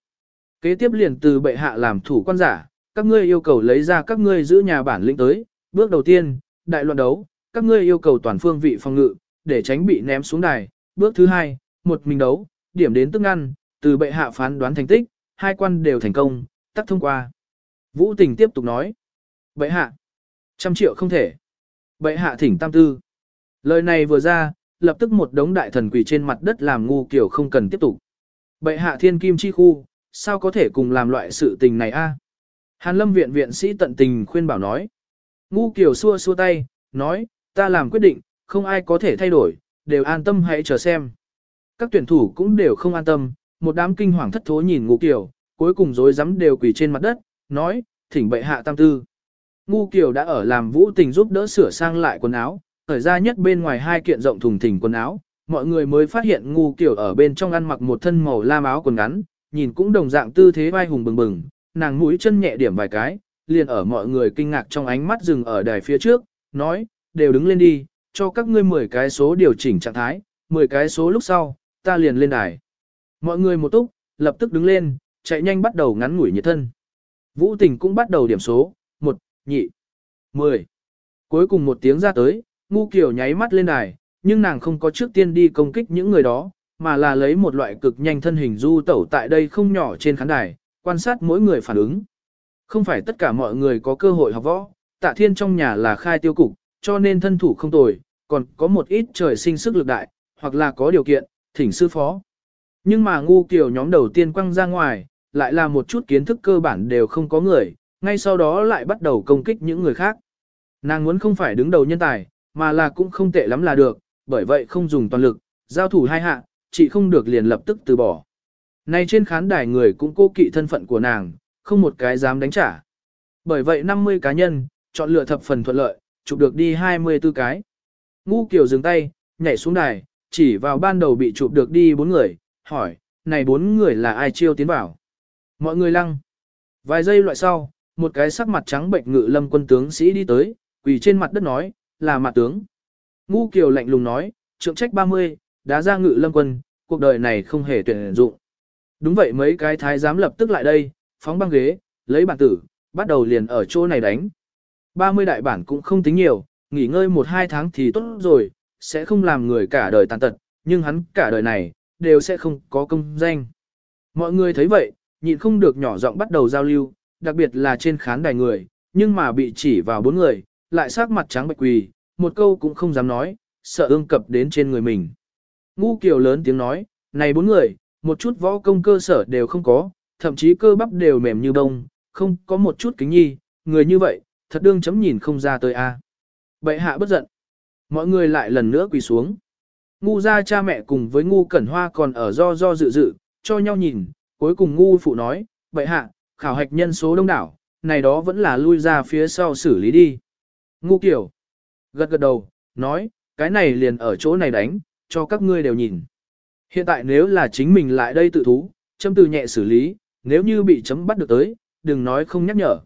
Kế tiếp liền từ bệ hạ làm thủ quan giả, các ngươi yêu cầu lấy ra các ngươi giữ nhà bản lĩnh tới, bước đầu tiên, đại loạn đấu, các ngươi yêu cầu toàn phương vị phòng ngự, để tránh bị ném xuống đài, bước thứ hai, một mình đấu, điểm đến tức ngăn, từ bệ hạ phán đoán thành tích, hai quan đều thành công, tắt thông qua. Vũ tình tiếp tục nói, bệ hạ, trăm triệu không thể, bệ hạ thỉnh tam tư. Lời này vừa ra, lập tức một đống đại thần quỳ trên mặt đất làm ngu kiểu không cần tiếp tục. Bệ hạ thiên kim chi khu, sao có thể cùng làm loại sự tình này a? Hàn lâm viện viện sĩ tận tình khuyên bảo nói. Ngu kiểu xua xua tay, nói, ta làm quyết định, không ai có thể thay đổi, đều an tâm hãy chờ xem. Các tuyển thủ cũng đều không an tâm, một đám kinh hoàng thất thố nhìn ngu kiểu, cuối cùng rối rắm đều quỳ trên mặt đất, nói, thỉnh bệ hạ tam tư. Ngu kiểu đã ở làm vũ tình giúp đỡ sửa sang lại quần áo, thời ra nhất bên ngoài hai kiện rộng thùng thình quần áo, mọi người mới phát hiện ngu kiểu ở bên trong ăn mặc một thân màu lam áo quần ngắn, nhìn cũng đồng dạng tư thế vai hùng bừng bừng, nàng mũi chân nhẹ điểm vài cái, liền ở mọi người kinh ngạc trong ánh mắt dừng ở đài phía trước, nói, đều đứng lên đi, cho các ngươi 10 cái số điều chỉnh trạng thái, 10 cái số lúc sau, ta liền lên đài. Mọi người một túc, lập tức đứng lên, chạy nhanh bắt đầu ngắn ngủi nhiệt thân. Vũ tình cũng bắt đầu điểm số, 1, nhị, 10. Cuối cùng một tiếng ra tới, ngu kiểu nháy mắt lên đài, nhưng nàng không có trước tiên đi công kích những người đó, mà là lấy một loại cực nhanh thân hình du tẩu tại đây không nhỏ trên khán đài, quan sát mỗi người phản ứng. Không phải tất cả mọi người có cơ hội học võ, tạ thiên trong nhà là khai tiêu cục, cho nên thân thủ không tồi, còn có một ít trời sinh sức lực đại, hoặc là có điều kiện, thỉnh sư phó. Nhưng mà ngu kiểu nhóm đầu tiên quăng ra ngoài, lại là một chút kiến thức cơ bản đều không có người, ngay sau đó lại bắt đầu công kích những người khác. Nàng muốn không phải đứng đầu nhân tài, mà là cũng không tệ lắm là được, bởi vậy không dùng toàn lực, giao thủ hai hạ, chị không được liền lập tức từ bỏ. Này trên khán đài người cũng cố kỵ thân phận của nàng, không một cái dám đánh trả. Bởi vậy 50 cá nhân, chọn lựa thập phần thuận lợi, chụp được đi 24 cái. Ngu Kiều dừng tay, nhảy xuống đài, chỉ vào ban đầu bị chụp được đi bốn người, hỏi, này bốn người là ai chiêu tiến vào? Mọi người lăng. Vài giây loại sau, một cái sắc mặt trắng bệnh ngự lâm quân tướng sĩ đi tới, quỳ trên mặt đất nói, là mặt tướng. Ngu Kiều lạnh lùng nói, trượng trách 30, đã ra ngự lâm quân, cuộc đời này không hề tuyển dụng. Đúng vậy mấy cái thái giám lập tức lại đây, phóng băng ghế, lấy bản tử, bắt đầu liền ở chỗ này đánh. 30 đại bản cũng không tính nhiều, nghỉ ngơi một hai tháng thì tốt rồi, sẽ không làm người cả đời tàn tật, nhưng hắn cả đời này, đều sẽ không có công danh. Mọi người thấy vậy, nhịn không được nhỏ giọng bắt đầu giao lưu, đặc biệt là trên khán đài người, nhưng mà bị chỉ vào bốn người, lại sát mặt trắng bệch quỳ, một câu cũng không dám nói, sợ ương cập đến trên người mình. Ngu kiều lớn tiếng nói, này bốn người, một chút võ công cơ sở đều không có, thậm chí cơ bắp đều mềm như bông, không có một chút kính nhi, người như vậy, thật đương chấm nhìn không ra tới a. Bệ hạ bất giận. Mọi người lại lần nữa quỳ xuống. Ngu ra cha mẹ cùng với ngu cẩn hoa còn ở do do dự dự, cho nhau nhìn, cuối cùng ngu phụ nói, bệ hạ, khảo hạch nhân số đông đảo, này đó vẫn là lui ra phía sau xử lý đi. Ngu kiểu, gật gật đầu, nói, cái này liền ở chỗ này đánh, cho các ngươi đều nhìn. Hiện tại nếu là chính mình lại đây tự thú, châm từ nhẹ xử lý, nếu như bị chấm bắt được tới, đừng nói không nhắc nhở.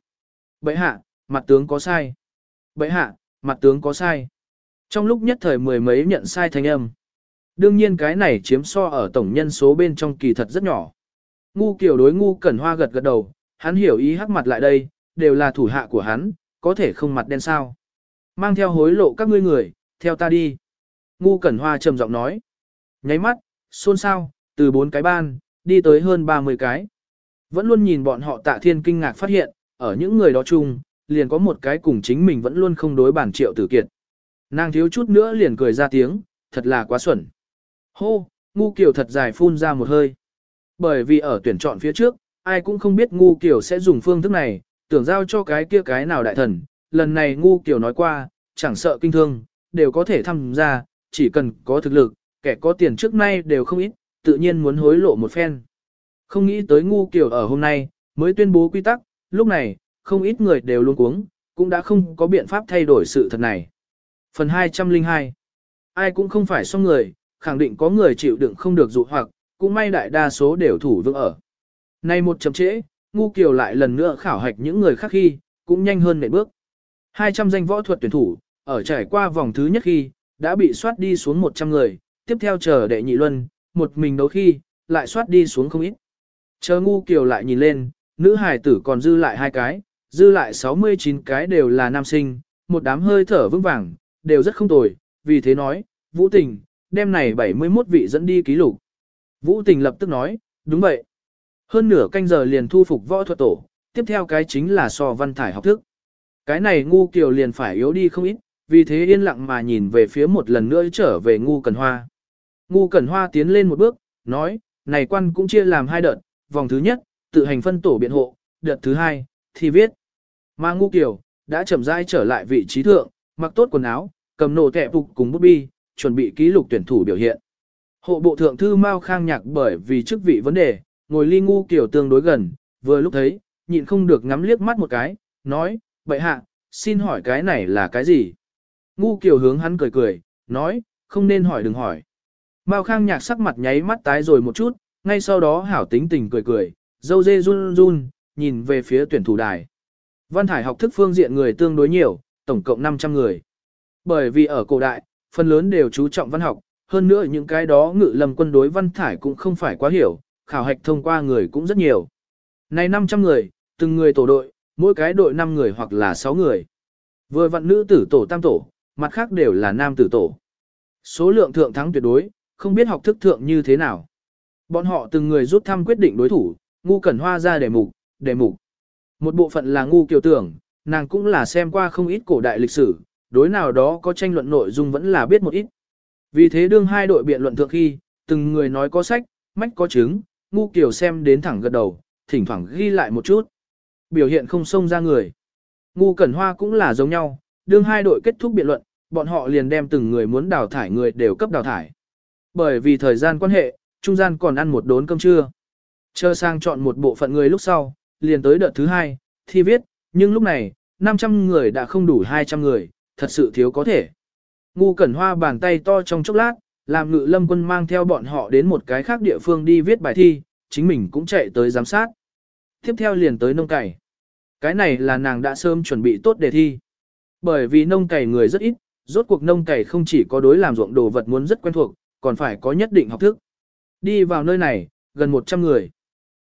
Bậy hạ, mặt tướng có sai. Bậy hạ, mặt tướng có sai. Trong lúc nhất thời mười mấy nhận sai thanh âm. Đương nhiên cái này chiếm so ở tổng nhân số bên trong kỳ thật rất nhỏ. Ngu kiểu đối ngu cẩn hoa gật gật đầu, hắn hiểu ý hắc mặt lại đây, đều là thủ hạ của hắn, có thể không mặt đen sao. Mang theo hối lộ các ngươi người, theo ta đi. Ngu cẩn hoa trầm giọng nói. Nháy mắt, xôn xao, từ bốn cái ban, đi tới hơn 30 cái. Vẫn luôn nhìn bọn họ tạ thiên kinh ngạc phát hiện, ở những người đó chung, liền có một cái cùng chính mình vẫn luôn không đối bản triệu tử kiệt. Nàng thiếu chút nữa liền cười ra tiếng, thật là quá xuẩn. Hô, ngu kiểu thật dài phun ra một hơi. Bởi vì ở tuyển chọn phía trước, ai cũng không biết ngu kiểu sẽ dùng phương thức này, tưởng giao cho cái kia cái nào đại thần. Lần này ngu kiểu nói qua, chẳng sợ kinh thương, đều có thể tham gia, chỉ cần có thực lực, kẻ có tiền trước nay đều không ít, tự nhiên muốn hối lộ một phen. Không nghĩ tới ngu kiểu ở hôm nay, mới tuyên bố quy tắc, lúc này, không ít người đều luôn cuống, cũng đã không có biện pháp thay đổi sự thật này. Phần 202 Ai cũng không phải xong người, khẳng định có người chịu đựng không được dụ hoặc, cũng may đại đa số đều thủ vững ở. Nay một chấm trễ, ngu kiều lại lần nữa khảo hạch những người khác khi, cũng nhanh hơn nệm bước. 200 danh võ thuật tuyển thủ, ở trải qua vòng thứ nhất khi, đã bị soát đi xuống 100 người, tiếp theo chờ đệ nhị luân, một mình đấu khi, lại soát đi xuống không ít. Chờ ngu kiều lại nhìn lên, nữ hài tử còn dư lại hai cái, dư lại 69 cái đều là nam sinh, một đám hơi thở vững vàng, đều rất không tồi, vì thế nói, Vũ Tình, đêm này 71 vị dẫn đi ký lục. Vũ Tình lập tức nói, đúng vậy. Hơn nửa canh giờ liền thu phục võ thuật tổ, tiếp theo cái chính là so văn thải học thức. Cái này ngu kiều liền phải yếu đi không ít, vì thế yên lặng mà nhìn về phía một lần nữa trở về ngu cần hoa. Ngu cần hoa tiến lên một bước, nói, này quan cũng chia làm hai đợt, vòng thứ nhất, tự hành phân tổ biện hộ, đợt thứ hai, thì viết. Mà ngu kiều, đã chậm rãi trở lại vị trí thượng, mặc tốt quần áo, cầm nổ tẹp phục cùng bút bi, chuẩn bị ký lục tuyển thủ biểu hiện. Hộ bộ thượng thư Mao Khang Nhạc bởi vì chức vị vấn đề, ngồi ly ngu kiểu tương đối gần, vừa lúc thấy, nhịn không được ngắm liếc mắt một cái, nói, bậy hạ, xin hỏi cái này là cái gì? Ngu Kiều hướng hắn cười cười, nói, không nên hỏi đừng hỏi. Mao Khang Nhạc sắc mặt nháy mắt tái rồi một chút, ngay sau đó hảo tính tình cười cười, dâu dê run run, nhìn về phía tuyển thủ đài. Văn Thải học thức phương diện người tương đối nhiều, tổng cộng 500 người. Bởi vì ở cổ đại, phần lớn đều chú trọng văn học, hơn nữa những cái đó ngự lâm quân đối văn thải cũng không phải quá hiểu, khảo hạch thông qua người cũng rất nhiều. Này 500 người, từng người tổ đội, mỗi cái đội 5 người hoặc là 6 người. Vừa vặn nữ tử tổ tam tổ, mặt khác đều là nam tử tổ. Số lượng thượng thắng tuyệt đối, không biết học thức thượng như thế nào. Bọn họ từng người rút thăm quyết định đối thủ, ngu cẩn hoa ra đề mục, đề mục. Một bộ phận là ngu kiều tưởng, nàng cũng là xem qua không ít cổ đại lịch sử, đối nào đó có tranh luận nội dung vẫn là biết một ít. Vì thế đương hai đội biện luận thượng khi, từng người nói có sách, mách có chứng, ngu kiều xem đến thẳng gật đầu, thỉnh thoảng ghi lại một chút. Biểu hiện không xông ra người. Ngu Cẩn Hoa cũng là giống nhau, đương hai đội kết thúc biện luận, bọn họ liền đem từng người muốn đào thải người đều cấp đào thải. Bởi vì thời gian quan hệ, trung gian còn ăn một đốn cơm trưa. Chờ sang chọn một bộ phận người lúc sau, liền tới đợt thứ hai, thi viết, nhưng lúc này, 500 người đã không đủ 200 người, thật sự thiếu có thể. Ngu Cẩn Hoa bàn tay to trong chốc lát, làm ngự lâm quân mang theo bọn họ đến một cái khác địa phương đi viết bài thi, chính mình cũng chạy tới giám sát. Tiếp theo liền tới nông cày. Cái này là nàng đã sớm chuẩn bị tốt đề thi. Bởi vì nông cày người rất ít, rốt cuộc nông cày không chỉ có đối làm ruộng đồ vật muốn rất quen thuộc, còn phải có nhất định học thức. Đi vào nơi này, gần 100 người.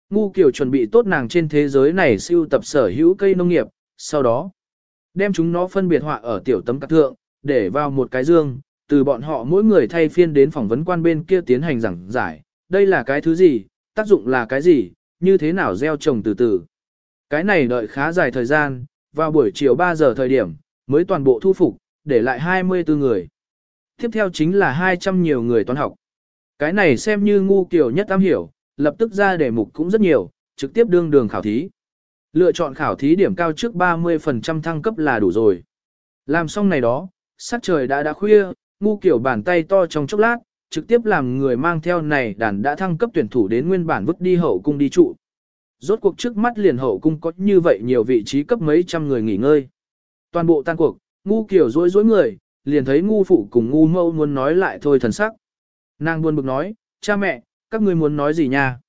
Ngu Kiều chuẩn bị tốt nàng trên thế giới này siêu tập sở hữu cây nông nghiệp, sau đó đem chúng nó phân biệt họa ở tiểu tấm cắt thượng, để vào một cái dương, từ bọn họ mỗi người thay phiên đến phỏng vấn quan bên kia tiến hành giảng giải, đây là cái thứ gì, tác dụng là cái gì, như thế nào gieo trồng từ từ. Cái này đợi khá dài thời gian, vào buổi chiều 3 giờ thời điểm, mới toàn bộ thu phục, để lại 24 người. Tiếp theo chính là 200 nhiều người toán học. Cái này xem như ngu kiểu nhất am hiểu, lập tức ra đề mục cũng rất nhiều, trực tiếp đương đường khảo thí. Lựa chọn khảo thí điểm cao trước 30% thăng cấp là đủ rồi. Làm xong này đó, sắc trời đã đã khuya, ngu kiểu bàn tay to trong chốc lát, trực tiếp làm người mang theo này đàn đã thăng cấp tuyển thủ đến nguyên bản vứt đi hậu cung đi trụ. Rốt cuộc trước mắt liền hậu cung có như vậy nhiều vị trí cấp mấy trăm người nghỉ ngơi. Toàn bộ tan cuộc, ngu kiểu rối rối người, liền thấy ngu phụ cùng ngu mâu muốn nói lại thôi thần sắc. Nàng buồn bực nói, cha mẹ, các ngươi muốn nói gì nha?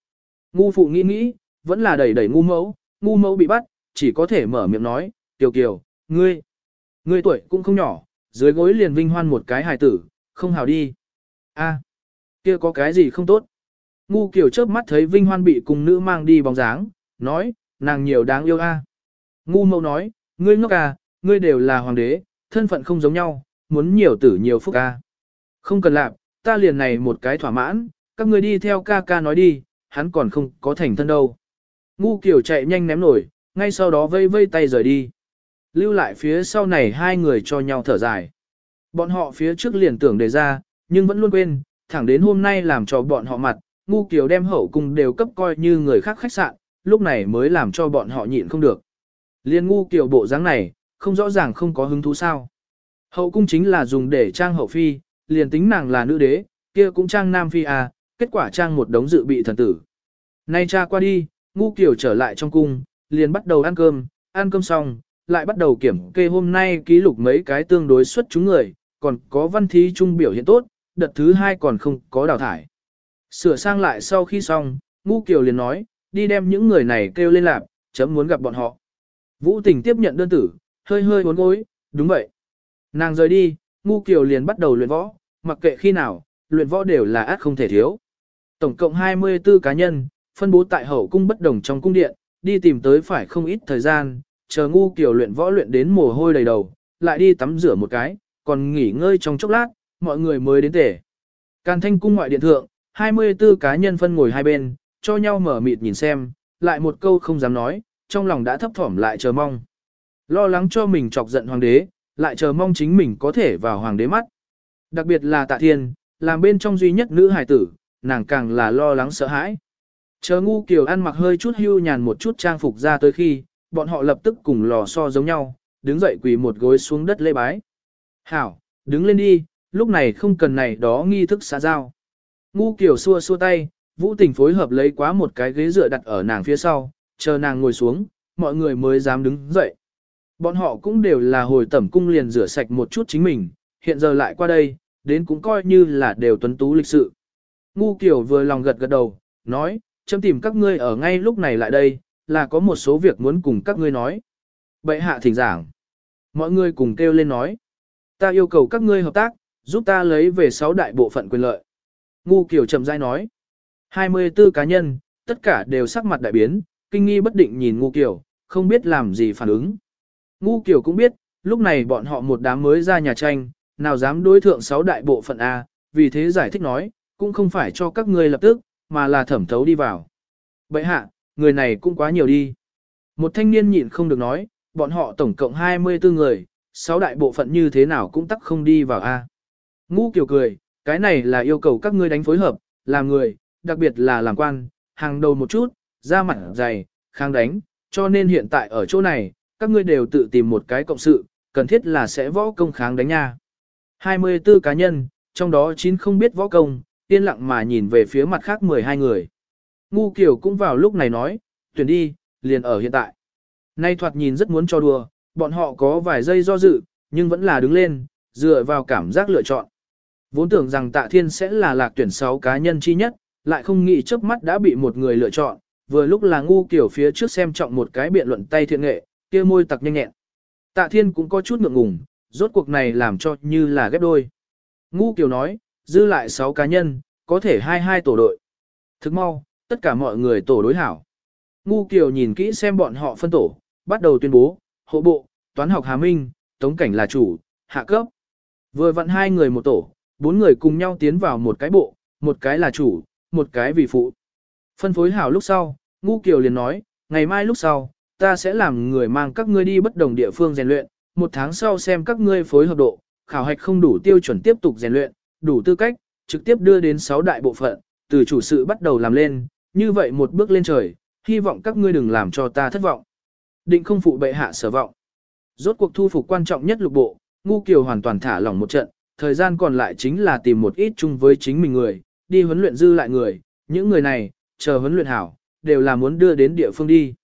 Ngu phụ nghĩ nghĩ, vẫn là đẩy đẩy ngu mẫu, ngu mẫu bị bắt, chỉ có thể mở miệng nói, tiểu kiều, ngươi, ngươi tuổi cũng không nhỏ, dưới gối liền vinh hoan một cái hài tử, không hào đi. a kia có cái gì không tốt? Ngu kiểu chớp mắt thấy vinh hoan bị cùng nữ mang đi bóng dáng, nói, nàng nhiều đáng yêu a. Ngu Mâu nói, ngươi ngốc à, ngươi đều là hoàng đế, thân phận không giống nhau, muốn nhiều tử nhiều phúc a. Không cần làm, ta liền này một cái thỏa mãn, các ngươi đi theo ca ca nói đi, hắn còn không có thành thân đâu. Ngu kiểu chạy nhanh ném nổi, ngay sau đó vây vây tay rời đi. Lưu lại phía sau này hai người cho nhau thở dài. Bọn họ phía trước liền tưởng đề ra, nhưng vẫn luôn quên, thẳng đến hôm nay làm cho bọn họ mặt, ngu kiều đem hậu cung đều cấp coi như người khác khách sạn, lúc này mới làm cho bọn họ nhịn không được. Liên ngu kiều bộ dáng này, không rõ ràng không có hứng thú sao. Hậu cung chính là dùng để trang hậu phi, liền tính nàng là nữ đế, kia cũng trang nam phi à, kết quả trang một đống dự bị thần tử. Nay cha qua đi, ngu kiều trở lại trong cung, liền bắt đầu ăn cơm, ăn cơm xong, lại bắt đầu kiểm kê hôm nay ký lục mấy cái tương đối xuất chúng người, còn có văn thí trung biểu hiện tốt, đợt thứ hai còn không có đào thải. Sửa sang lại sau khi xong, ngu kiều liền nói, đi đem những người này kêu lên lạp, chấm muốn gặp bọn họ. Vũ tình tiếp nhận đơn tử, hơi hơi uốn gối, đúng vậy. Nàng rời đi, ngu kiều liền bắt đầu luyện võ, mặc kệ khi nào, luyện võ đều là át không thể thiếu. Tổng cộng 24 cá nhân, phân bố tại hậu cung bất đồng trong cung điện, đi tìm tới phải không ít thời gian, chờ ngu kiều luyện võ luyện đến mồ hôi đầy đầu, lại đi tắm rửa một cái, còn nghỉ ngơi trong chốc lát, mọi người mới đến tể. Càn thanh cung ngoại điện thượng, 24 cá nhân phân ngồi hai bên, cho nhau mở mịt nhìn xem, lại một câu không dám nói, trong lòng đã thấp thỏm lại chờ mong. Lo lắng cho mình chọc giận hoàng đế, lại chờ mong chính mình có thể vào hoàng đế mắt. Đặc biệt là tạ thiên, làm bên trong duy nhất nữ hài tử, nàng càng là lo lắng sợ hãi. Chờ ngu kiều ăn mặc hơi chút hưu nhàn một chút trang phục ra tới khi, bọn họ lập tức cùng lò so giống nhau, đứng dậy quỳ một gối xuống đất lê bái. Hảo, đứng lên đi, lúc này không cần này đó nghi thức xã giao. Ngu kiều xua xua tay, vũ tình phối hợp lấy quá một cái ghế dựa đặt ở nàng phía sau, chờ nàng ngồi xuống, mọi người mới dám đứng dậy. Bọn họ cũng đều là hồi tẩm cung liền rửa sạch một chút chính mình, hiện giờ lại qua đây, đến cũng coi như là đều tuấn tú lịch sự. Ngu Kiều vừa lòng gật gật đầu, nói, chấm tìm các ngươi ở ngay lúc này lại đây, là có một số việc muốn cùng các ngươi nói. Bệ hạ thỉnh giảng. Mọi người cùng kêu lên nói. Ta yêu cầu các ngươi hợp tác, giúp ta lấy về sáu đại bộ phận quyền lợi. Ngu Kiều chậm rãi nói. 24 cá nhân, tất cả đều sắc mặt đại biến, kinh nghi bất định nhìn Ngu Kiều, không biết làm gì phản ứng. Ngu Kiều cũng biết, lúc này bọn họ một đám mới ra nhà tranh, nào dám đối thượng 6 đại bộ phận A, vì thế giải thích nói, cũng không phải cho các ngươi lập tức, mà là thẩm thấu đi vào. Bậy hạ, người này cũng quá nhiều đi. Một thanh niên nhịn không được nói, bọn họ tổng cộng 24 người, 6 đại bộ phận như thế nào cũng tắc không đi vào A. Ngu Kiều cười, cái này là yêu cầu các ngươi đánh phối hợp, làm người, đặc biệt là làm quan, hàng đầu một chút, ra mặt dày, kháng đánh, cho nên hiện tại ở chỗ này, các ngươi đều tự tìm một cái cộng sự, cần thiết là sẽ võ công kháng đánh nha. 24 cá nhân, trong đó 9 không biết võ công, yên lặng mà nhìn về phía mặt khác 12 người. Ngu Kiều cũng vào lúc này nói, tuyển đi, liền ở hiện tại. Nay thoạt nhìn rất muốn cho đùa, bọn họ có vài giây do dự, nhưng vẫn là đứng lên, dựa vào cảm giác lựa chọn. Vốn tưởng rằng tạ thiên sẽ là lạc tuyển 6 cá nhân chi nhất, lại không nghĩ trước mắt đã bị một người lựa chọn, vừa lúc là ngu kiểu phía trước xem trọng một cái biện luận tay thiện nghệ, kia môi tặc nhanh nhẹn. Tạ thiên cũng có chút ngượng ngùng, rốt cuộc này làm cho như là ghép đôi. Ngu kiểu nói, dư lại 6 cá nhân, có thể hai hai tổ đội. Thức mau, tất cả mọi người tổ đối hảo. Ngu Kiều nhìn kỹ xem bọn họ phân tổ, bắt đầu tuyên bố, hộ bộ, toán học Hà Minh, tống cảnh là chủ, hạ cấp. Vừa vặn hai người một tổ, bốn người cùng nhau tiến vào một cái bộ, một cái là chủ, một cái vì phụ. Phân phối hảo lúc sau, Ngu Kiều liền nói, ngày mai lúc sau, ta sẽ làm người mang các ngươi đi bất đồng địa phương rèn luyện, một tháng sau xem các ngươi phối hợp độ, khảo hạch không đủ tiêu chuẩn tiếp tục rèn luyện, đủ tư cách, trực tiếp đưa đến 6 đại bộ phận, từ chủ sự bắt đầu làm lên, như vậy một bước lên trời, hy vọng các ngươi đừng làm cho ta thất vọng. Định không phụ bệ hạ sở vọng. Rốt cuộc thu phục quan trọng nhất lục bộ, ngu kiều hoàn toàn thả lỏng một trận, thời gian còn lại chính là tìm một ít chung với chính mình người, đi huấn luyện dư lại người, những người này, chờ huấn luyện hảo, đều là muốn đưa đến địa phương đi.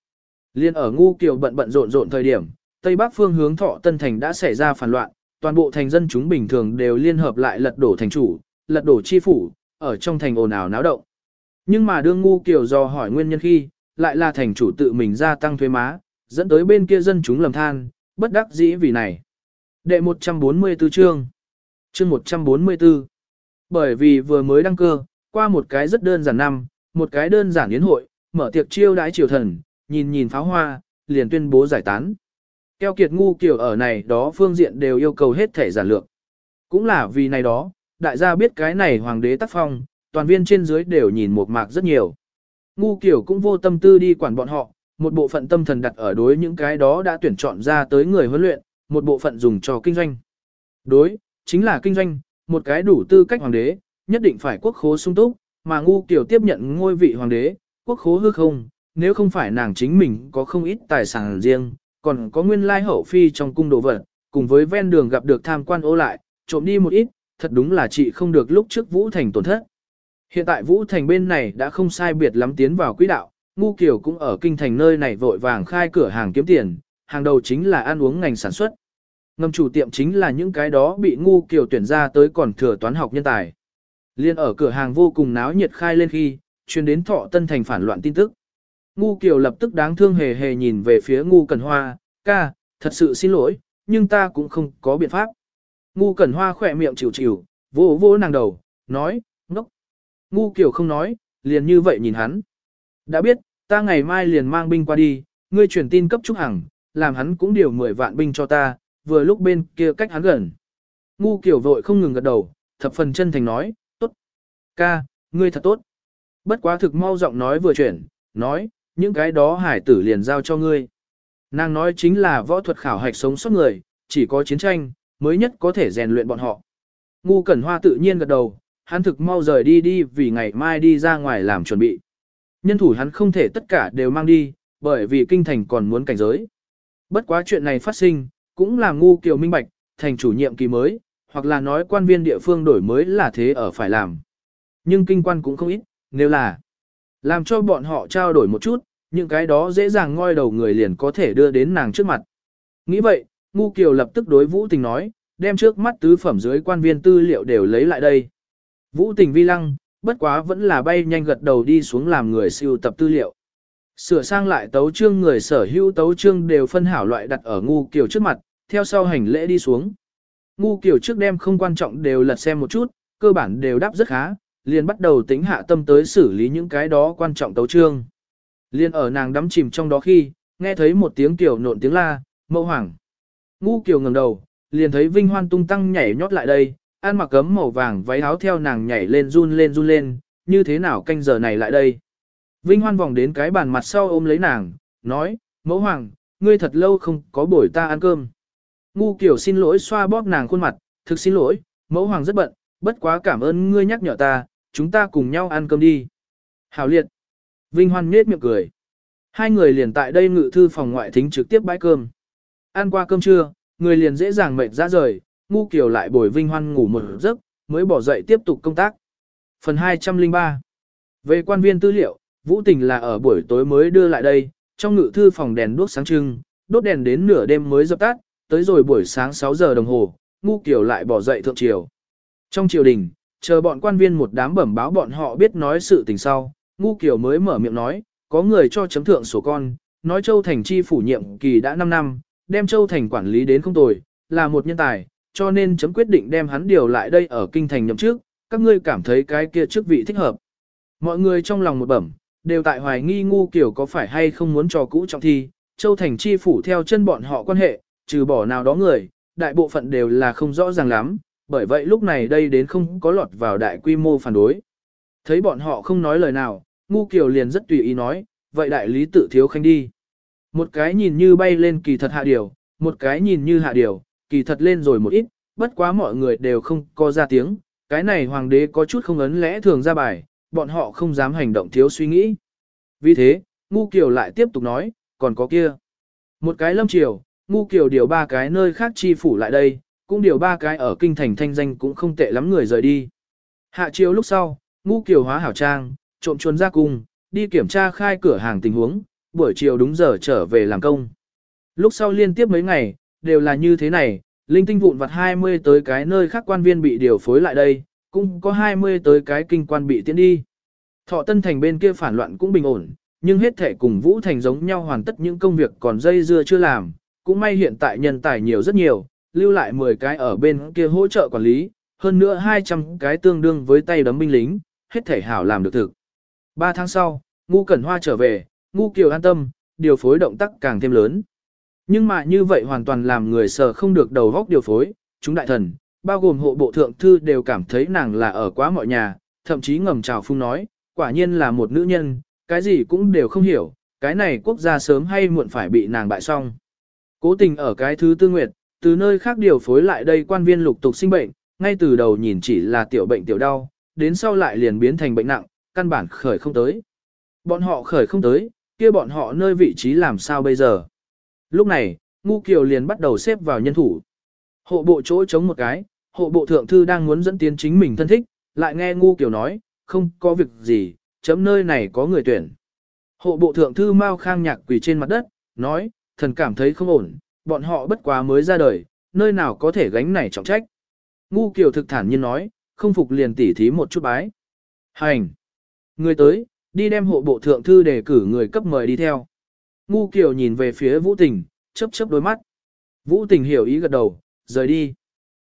Liên ở ngu kiều bận bận rộn rộn thời điểm, Tây Bắc phương hướng thọ Tân Thành đã xảy ra phản loạn, toàn bộ thành dân chúng bình thường đều liên hợp lại lật đổ thành chủ, lật đổ chi phủ, ở trong thành ồn ào náo động. Nhưng mà đương ngu kiều do hỏi nguyên nhân khi, lại là thành chủ tự mình gia tăng thuế má, dẫn tới bên kia dân chúng lầm than, bất đắc dĩ vì này. Đệ 144 chương Chương 144 Bởi vì vừa mới đăng cơ, qua một cái rất đơn giản năm, một cái đơn giản yến hội, mở tiệc chiêu đãi triều thần, nhìn nhìn pháo hoa, liền tuyên bố giải tán. Keo kiệt ngu kiểu ở này đó phương diện đều yêu cầu hết thể giản lược. Cũng là vì này đó, đại gia biết cái này hoàng đế tác phong, toàn viên trên dưới đều nhìn một mạc rất nhiều. Ngu kiểu cũng vô tâm tư đi quản bọn họ, một bộ phận tâm thần đặt ở đối những cái đó đã tuyển chọn ra tới người huấn luyện, một bộ phận dùng cho kinh doanh. Đối, chính là kinh doanh, một cái đủ tư cách hoàng đế, nhất định phải quốc khố sung túc, mà ngu kiểu tiếp nhận ngôi vị hoàng đế, quốc khố hư không, nếu không phải nàng chính mình có không ít tài sản riêng, còn có nguyên lai hậu phi trong cung đồ vật, cùng với ven đường gặp được tham quan ô lại, trộm đi một ít, thật đúng là chị không được lúc trước Vũ Thành tổn thất. Hiện tại Vũ Thành bên này đã không sai biệt lắm tiến vào quỹ đạo, Ngu Kiều cũng ở kinh thành nơi này vội vàng khai cửa hàng kiếm tiền, hàng đầu chính là ăn uống ngành sản xuất. Ngầm chủ tiệm chính là những cái đó bị Ngu Kiều tuyển ra tới còn thừa toán học nhân tài. Liên ở cửa hàng vô cùng náo nhiệt khai lên khi, truyền đến thọ tân thành phản loạn tin tức. Ngu Kiều lập tức đáng thương hề hề nhìn về phía Ngu Cần Hoa, ca, thật sự xin lỗi, nhưng ta cũng không có biện pháp. Ngu Cẩn Hoa khỏe miệng chịu chịu, vỗ vỗ nàng đầu, nói, ngốc. Ngu Kiều không nói, liền như vậy nhìn hắn. Đã biết, ta ngày mai liền mang binh qua đi, ngươi truyền tin cấp Trúc Hằng, làm hắn cũng điều 10 vạn binh cho ta, vừa lúc bên kia cách hắn gần. Ngu Kiều vội không ngừng gật đầu, thập phần chân thành nói, tốt. Ca, ngươi thật tốt. Bất quá thực mau giọng nói vừa chuyển, nói, những cái đó hải tử liền giao cho ngươi. Nàng nói chính là võ thuật khảo hạch sống sót người, chỉ có chiến tranh, mới nhất có thể rèn luyện bọn họ. Ngu Cẩn Hoa tự nhiên gật đầu, hắn thực mau rời đi đi vì ngày mai đi ra ngoài làm chuẩn bị. Nhân thủ hắn không thể tất cả đều mang đi, bởi vì kinh thành còn muốn cảnh giới. Bất quá chuyện này phát sinh, cũng là ngu kiều minh bạch, thành chủ nhiệm kỳ mới, hoặc là nói quan viên địa phương đổi mới là thế ở phải làm. Nhưng kinh quan cũng không ít, nếu là làm cho bọn họ trao đổi một chút, những cái đó dễ dàng ngoi đầu người liền có thể đưa đến nàng trước mặt. Nghĩ vậy, Ngu Kiều lập tức đối Vũ Tình nói, đem trước mắt tứ phẩm dưới quan viên tư liệu đều lấy lại đây. Vũ Tình vi lăng, bất quá vẫn là bay nhanh gật đầu đi xuống làm người siêu tập tư liệu. Sửa sang lại tấu trương người sở hữu tấu trương đều phân hảo loại đặt ở Ngu Kiều trước mặt, theo sau hành lễ đi xuống. Ngu Kiều trước đêm không quan trọng đều lật xem một chút, cơ bản đều đáp rất khá, liền bắt đầu tính hạ tâm tới xử lý những cái đó quan trọng tấu trương. Liên ở nàng đắm chìm trong đó khi, nghe thấy một tiếng kiểu nộn tiếng la, mẫu hoàng. Ngu kiều ngẩng đầu, liền thấy Vinh Hoan tung tăng nhảy nhót lại đây, ăn mặc cấm màu vàng váy áo theo nàng nhảy lên run lên run lên, như thế nào canh giờ này lại đây. Vinh Hoan vòng đến cái bàn mặt sau ôm lấy nàng, nói, mẫu hoàng, ngươi thật lâu không có buổi ta ăn cơm. Ngu Kiều xin lỗi xoa bóp nàng khuôn mặt, thực xin lỗi, mẫu hoàng rất bận, bất quá cảm ơn ngươi nhắc nhở ta, chúng ta cùng nhau ăn cơm đi. Hảo liệt. Vinh Hoan nhếch miệng cười. Hai người liền tại đây ngự thư phòng ngoại thính trực tiếp bãi cơm. Ăn qua cơm trưa, người liền dễ dàng mệt ra rời, ngu kiều lại bồi Vinh Hoan ngủ một giấc, mới bỏ dậy tiếp tục công tác. Phần 203 Về quan viên tư liệu, Vũ Tình là ở buổi tối mới đưa lại đây, trong ngự thư phòng đèn đuốc sáng trưng, đốt đèn đến nửa đêm mới dập tắt, tới rồi buổi sáng 6 giờ đồng hồ, ngu kiều lại bỏ dậy thượng triều. Trong triều đình, chờ bọn quan viên một đám bẩm báo bọn họ biết nói sự tình sau, ngu kiều mới mở miệng nói, có người cho chấm thượng sổ con, nói Châu Thành chi phủ nhiệm kỳ đã 5 năm, đem Châu Thành quản lý đến không tồi, là một nhân tài, cho nên chấm quyết định đem hắn điều lại đây ở kinh thành nhậm trước, các ngươi cảm thấy cái kia chức vị thích hợp. Mọi người trong lòng một bẩm, đều tại hoài nghi ngu kiểu có phải hay không muốn cho cũ trọng thi, Châu Thành chi phủ theo chân bọn họ quan hệ, trừ bỏ nào đó người, đại bộ phận đều là không rõ ràng lắm, bởi vậy lúc này đây đến không có lọt vào đại quy mô phản đối. Thấy bọn họ không nói lời nào, ngu kiều liền rất tùy ý nói, vậy đại lý tự thiếu khanh đi. Một cái nhìn như bay lên kỳ thật hạ điều, một cái nhìn như hạ điều, kỳ thật lên rồi một ít, bất quá mọi người đều không có ra tiếng, cái này hoàng đế có chút không ấn lẽ thường ra bài, bọn họ không dám hành động thiếu suy nghĩ. Vì thế, Ngu Kiều lại tiếp tục nói, còn có kia. Một cái lâm triều, Ngu Kiều điều ba cái nơi khác chi phủ lại đây, cũng điều ba cái ở kinh thành thanh danh cũng không tệ lắm người rời đi. Hạ triều lúc sau, Ngu Kiều hóa hảo trang, trộm chuồn ra cung, đi kiểm tra khai cửa hàng tình huống, buổi chiều đúng giờ trở về làm công. Lúc sau liên tiếp mấy ngày, đều là như thế này, linh tinh vụn vặt 20 tới cái nơi khác quan viên bị điều phối lại đây, cũng có 20 tới cái kinh quan bị tiến đi. Thọ Tân Thành bên kia phản loạn cũng bình ổn, nhưng hết thể cùng Vũ Thành giống nhau hoàn tất những công việc còn dây dưa chưa làm, cũng may hiện tại nhân tài nhiều rất nhiều, lưu lại 10 cái ở bên kia hỗ trợ quản lý, hơn nữa 200 cái tương đương với tay đấm binh lính, hết thể hảo làm được thực. 3 tháng sau, Ngu Cẩn Hoa trở về, Ngu Kiều an tâm, điều phối động tác càng thêm lớn. Nhưng mà như vậy hoàn toàn làm người sợ không được đầu góc điều phối, chúng đại thần, bao gồm hộ bộ thượng thư đều cảm thấy nàng là ở quá mọi nhà, thậm chí ngầm chào phung nói, quả nhiên là một nữ nhân, cái gì cũng đều không hiểu, cái này quốc gia sớm hay muộn phải bị nàng bại xong. Cố tình ở cái thứ tư nguyệt, từ nơi khác điều phối lại đây quan viên lục tục sinh bệnh, ngay từ đầu nhìn chỉ là tiểu bệnh tiểu đau, đến sau lại liền biến thành bệnh nặng, căn bản khởi không tới. Bọn họ khởi không tới, kia bọn họ nơi vị trí làm sao bây giờ. Lúc này, Ngu Kiều liền bắt đầu xếp vào nhân thủ. Hộ bộ chỗ chống một cái, hộ bộ thượng thư đang muốn dẫn tiến chính mình thân thích, lại nghe Ngu Kiều nói, không có việc gì, chấm nơi này có người tuyển. Hộ bộ thượng thư mau Khang Nhạc quỳ trên mặt đất, nói, thần cảm thấy không ổn, bọn họ bất quá mới ra đời, nơi nào có thể gánh này trọng trách. Ngu Kiều thực thản nhiên nói, không phục liền tỉ thí một chút bái. Hành! Người tới, đi đem hộ bộ thượng thư đề cử người cấp mời đi theo. Ngu Kiều nhìn về phía Vũ Tình, chớp chớp đôi mắt. Vũ Tình hiểu ý gật đầu, rời đi.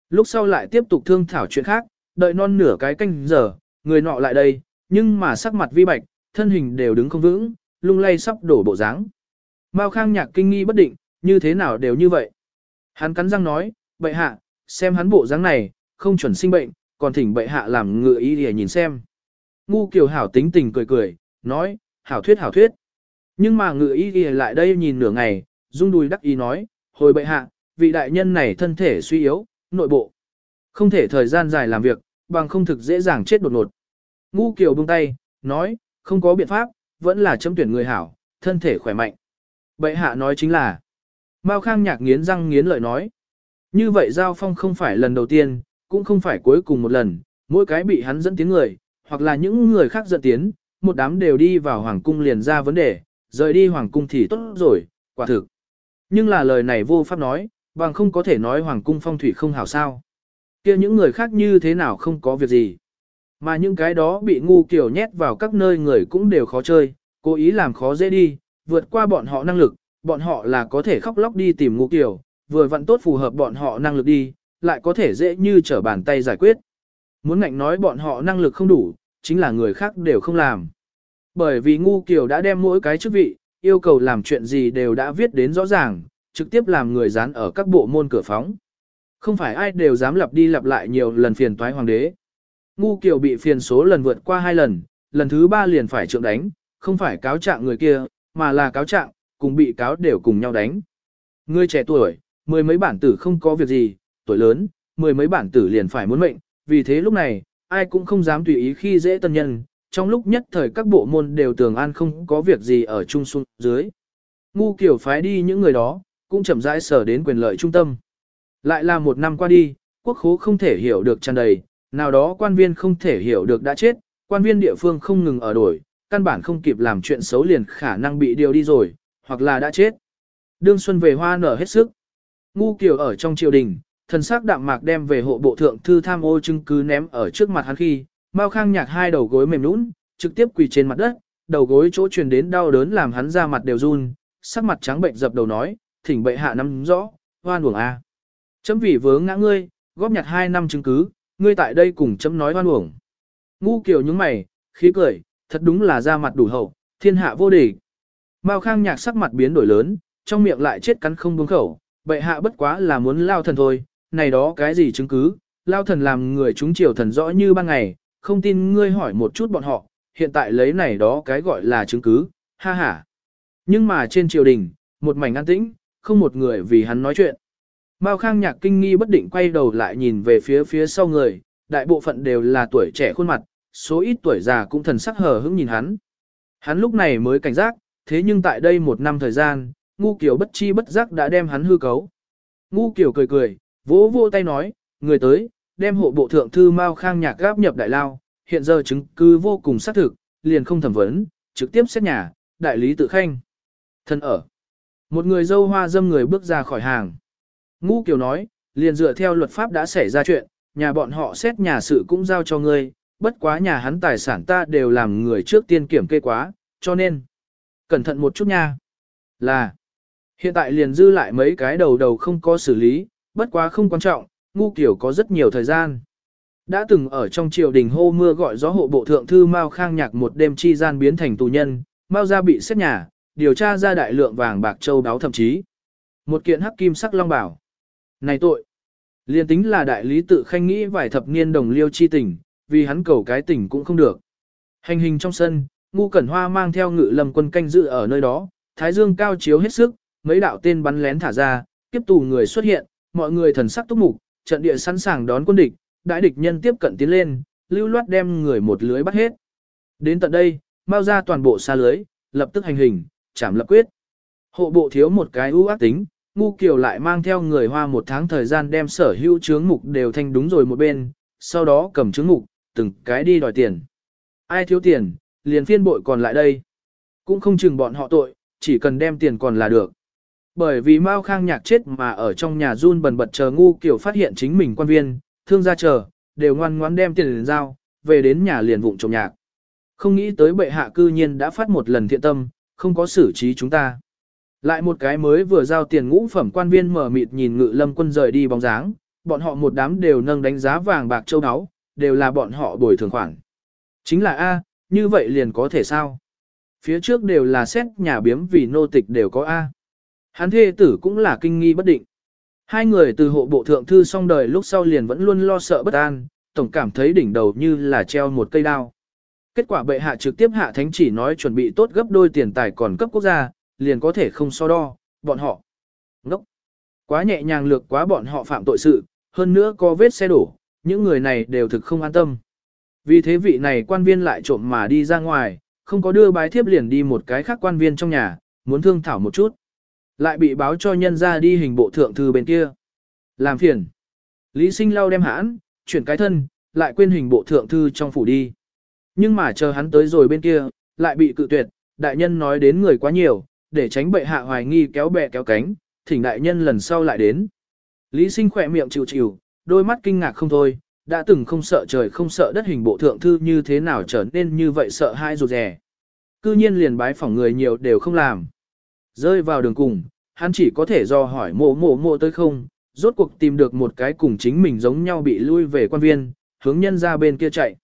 Lúc sau lại tiếp tục thương thảo chuyện khác, đợi non nửa cái canh giờ, người nọ lại đây, nhưng mà sắc mặt vi bạch, thân hình đều đứng không vững, lung lay sắp đổ bộ dáng. Mao Khang Nhạc kinh nghi bất định, như thế nào đều như vậy. Hắn cắn răng nói, bệ hạ, xem hắn bộ dáng này, không chuẩn sinh bệnh, còn thỉnh bệ hạ làm ngựa ý để nhìn xem. Ngu Kiều Hảo tính tình cười cười, nói, hảo thuyết hảo thuyết. Nhưng mà ngựa ý để lại đây nhìn nửa ngày, rung đùi đắc ý nói, hồi bệ hạ, vị đại nhân này thân thể suy yếu, nội bộ. Không thể thời gian dài làm việc, bằng không thực dễ dàng chết đột ngột. Ngu Kiều buông tay, nói, không có biện pháp, vẫn là chấm tuyển người hảo, thân thể khỏe mạnh. Bệ hạ nói chính là, Mao Khang nhạc nghiến răng nghiến lợi nói. Như vậy Giao Phong không phải lần đầu tiên, cũng không phải cuối cùng một lần, mỗi cái bị hắn dẫn tiến người, hoặc là những người khác dẫn tiến, một đám đều đi vào Hoàng Cung liền ra vấn đề, rời đi Hoàng Cung thì tốt rồi, quả thực. Nhưng là lời này vô pháp nói, bằng không có thể nói Hoàng Cung phong thủy không hảo sao. kia những người khác như thế nào không có việc gì. Mà những cái đó bị ngu kiểu nhét vào các nơi người cũng đều khó chơi, cố ý làm khó dễ đi, vượt qua bọn họ năng lực, bọn họ là có thể khóc lóc đi tìm ngu kiểu, vừa vặn tốt phù hợp bọn họ năng lực đi, lại có thể dễ như trở bàn tay giải quyết. Muốn ngạnh nói bọn họ năng lực không đủ, chính là người khác đều không làm. Bởi vì ngu kiểu đã đem mỗi cái chức vị, yêu cầu làm chuyện gì đều đã viết đến rõ ràng, trực tiếp làm người dán ở các bộ môn cửa phóng. Không phải ai đều dám lặp đi lặp lại nhiều lần phiền toái hoàng đế. Ngu kiểu bị phiền số lần vượt qua hai lần, lần thứ ba liền phải trượng đánh, không phải cáo trạng người kia, mà là cáo trạng, cùng bị cáo đều cùng nhau đánh. Người trẻ tuổi, mười mấy bản tử không có việc gì, tuổi lớn, mười mấy bản tử liền phải muốn mệnh, vì thế lúc này, ai cũng không dám tùy ý khi dễ tân nhân, trong lúc nhất thời các bộ môn đều tường an không có việc gì ở trung xuống dưới. Ngu kiểu phái đi những người đó, cũng chậm rãi sở đến quyền lợi trung tâm. Lại là một năm qua đi, quốc khố không thể hiểu được tràn đầy, nào đó quan viên không thể hiểu được đã chết, quan viên địa phương không ngừng ở đổi, căn bản không kịp làm chuyện xấu liền khả năng bị điều đi rồi, hoặc là đã chết. Đương Xuân về hoa nở hết sức. Ngu Kiều ở trong triều đình, thần sắc đạm mạc đem về hộ bộ thượng thư tham ô chứng cứ ném ở trước mặt hắn khi, Mao Khang nhạc hai đầu gối mềm nũng, trực tiếp quỳ trên mặt đất, đầu gối chỗ truyền đến đau đớn làm hắn ra mặt đều run, sắc mặt trắng bệnh dập đầu nói, thỉnh bệ hạ nắm rõ, hoan uổng a. Chấm vì vướng ngã ngươi, góp nhặt hai năm chứng cứ, ngươi tại đây cùng chấm nói hoan uổng. Ngu Kiều nhướng mày, khí cười, thật đúng là ra mặt đủ hậu, thiên hạ vô địch. Mao Khang nhạc sắc mặt biến đổi lớn, trong miệng lại chết cắn không buông khẩu, bệ hạ bất quá là muốn lao thần thôi, này đó cái gì chứng cứ, lao thần làm người chúng triều thần rõ như ban ngày, không tin ngươi hỏi một chút bọn họ, hiện tại lấy này đó cái gọi là chứng cứ, ha ha. Nhưng mà trên triều đình, một mảnh an tĩnh, không một người vì hắn nói chuyện. Mao Khang nhạc kinh nghi bất định quay đầu lại nhìn về phía phía sau người, đại bộ phận đều là tuổi trẻ khuôn mặt, số ít tuổi già cũng thần sắc hờ hững nhìn hắn. Hắn lúc này mới cảnh giác, thế nhưng tại đây một năm thời gian, ngu kiểu bất chi bất giác đã đem hắn hư cấu. Ngu kiểu cười cười, vỗ vỗ tay nói, người tới, đem hộ bộ thượng thư Mao Khang nhạc gáp nhập đại lao, hiện giờ chứng cứ vô cùng xác thực, liền không thẩm vấn, trực tiếp xét nhà, đại lý tự khanh. Thân ở. Một người dâu hoa dâm người bước ra khỏi hàng. Ngu Kiều nói, liền dựa theo luật pháp đã xảy ra chuyện, nhà bọn họ xét nhà sự cũng giao cho ngươi, bất quá nhà hắn tài sản ta đều làm người trước tiên kiểm kê quá, cho nên, cẩn thận một chút nha. Là, hiện tại liền dư lại mấy cái đầu đầu không có xử lý, bất quá không quan trọng, ngu kiểu có rất nhiều thời gian. Đã từng ở trong triều đình hô mưa gọi gió hộ bộ thượng thư Mao Khang Nhạc một đêm chi gian biến thành tù nhân, Mao gia bị xét nhà, điều tra ra đại lượng vàng bạc châu đáo thậm chí. Một kiện hắc kim sắc long bảo. Này tội! Liên tính là đại lý tự khanh nghĩ vài thập niên đồng liêu chi tình, vì hắn cầu cái tình cũng không được. Hành hình trong sân, ngu cẩn hoa mang theo ngự lâm quân canh dự ở nơi đó, thái dương cao chiếu hết sức, mấy đạo tên bắn lén thả ra, tiếp tù người xuất hiện, mọi người thần sắc túc mục, trận địa sẵn sàng đón quân địch, đại địch nhân tiếp cận tiến lên, lưu loát đem người một lưới bắt hết. Đến tận đây, bao ra toàn bộ xa lưới, lập tức hành hình, chảm lập quyết. Hộ bộ thiếu một cái ưu ác tính, ngu kiều lại mang theo người hoa một tháng thời gian đem sở hữu chướng mục đều thanh đúng rồi một bên, sau đó cầm chướng mục, từng cái đi đòi tiền. Ai thiếu tiền, liền phiên bội còn lại đây. Cũng không chừng bọn họ tội, chỉ cần đem tiền còn là được. Bởi vì Mao Khang nhạc chết mà ở trong nhà run bần bật chờ ngu kiểu phát hiện chính mình quan viên, thương gia chờ, đều ngoan ngoãn đem tiền liền giao, về đến nhà liền vụng trộm nhạc. Không nghĩ tới bệ hạ cư nhiên đã phát một lần thiện tâm, không có xử trí chúng ta. Lại một cái mới vừa giao tiền ngũ phẩm quan viên mở mịt nhìn ngự lâm quân rời đi bóng dáng, bọn họ một đám đều nâng đánh giá vàng bạc châu áo, đều là bọn họ bồi thường khoản. Chính là A, như vậy liền có thể sao? Phía trước đều là xét nhà biếm vì nô tịch đều có A. Hắn thê tử cũng là kinh nghi bất định. Hai người từ hộ bộ thượng thư xong đời lúc sau liền vẫn luôn lo sợ bất an, tổng cảm thấy đỉnh đầu như là treo một cây đao. Kết quả bệ hạ trực tiếp hạ thánh chỉ nói chuẩn bị tốt gấp đôi tiền tài còn cấp quốc gia, liền có thể không so đo, bọn họ. Ngốc! Quá nhẹ nhàng lược quá bọn họ phạm tội sự, hơn nữa có vết xe đổ, những người này đều thực không an tâm. Vì thế vị này quan viên lại trộm mà đi ra ngoài, không có đưa bái thiếp liền đi một cái khác quan viên trong nhà, muốn thương thảo một chút. Lại bị báo cho nhân ra đi hình bộ thượng thư bên kia. Làm phiền. Lý sinh lau đem hãn, chuyển cái thân, lại quên hình bộ thượng thư trong phủ đi. Nhưng mà chờ hắn tới rồi bên kia, lại bị cự tuyệt, đại nhân nói đến người quá nhiều, để tránh bệ hạ hoài nghi kéo bè kéo cánh, thỉnh đại nhân lần sau lại đến. Lý sinh khỏe miệng chịu chịu, đôi mắt kinh ngạc không thôi, đã từng không sợ trời không sợ đất hình bộ thượng thư như thế nào trở nên như vậy sợ hai rụt rè. Cư nhiên liền bái phỏng người nhiều đều không làm. Rơi vào đường cùng, hắn chỉ có thể do hỏi mộ mộ mộ tới không, rốt cuộc tìm được một cái cùng chính mình giống nhau bị lui về quan viên, hướng nhân ra bên kia chạy.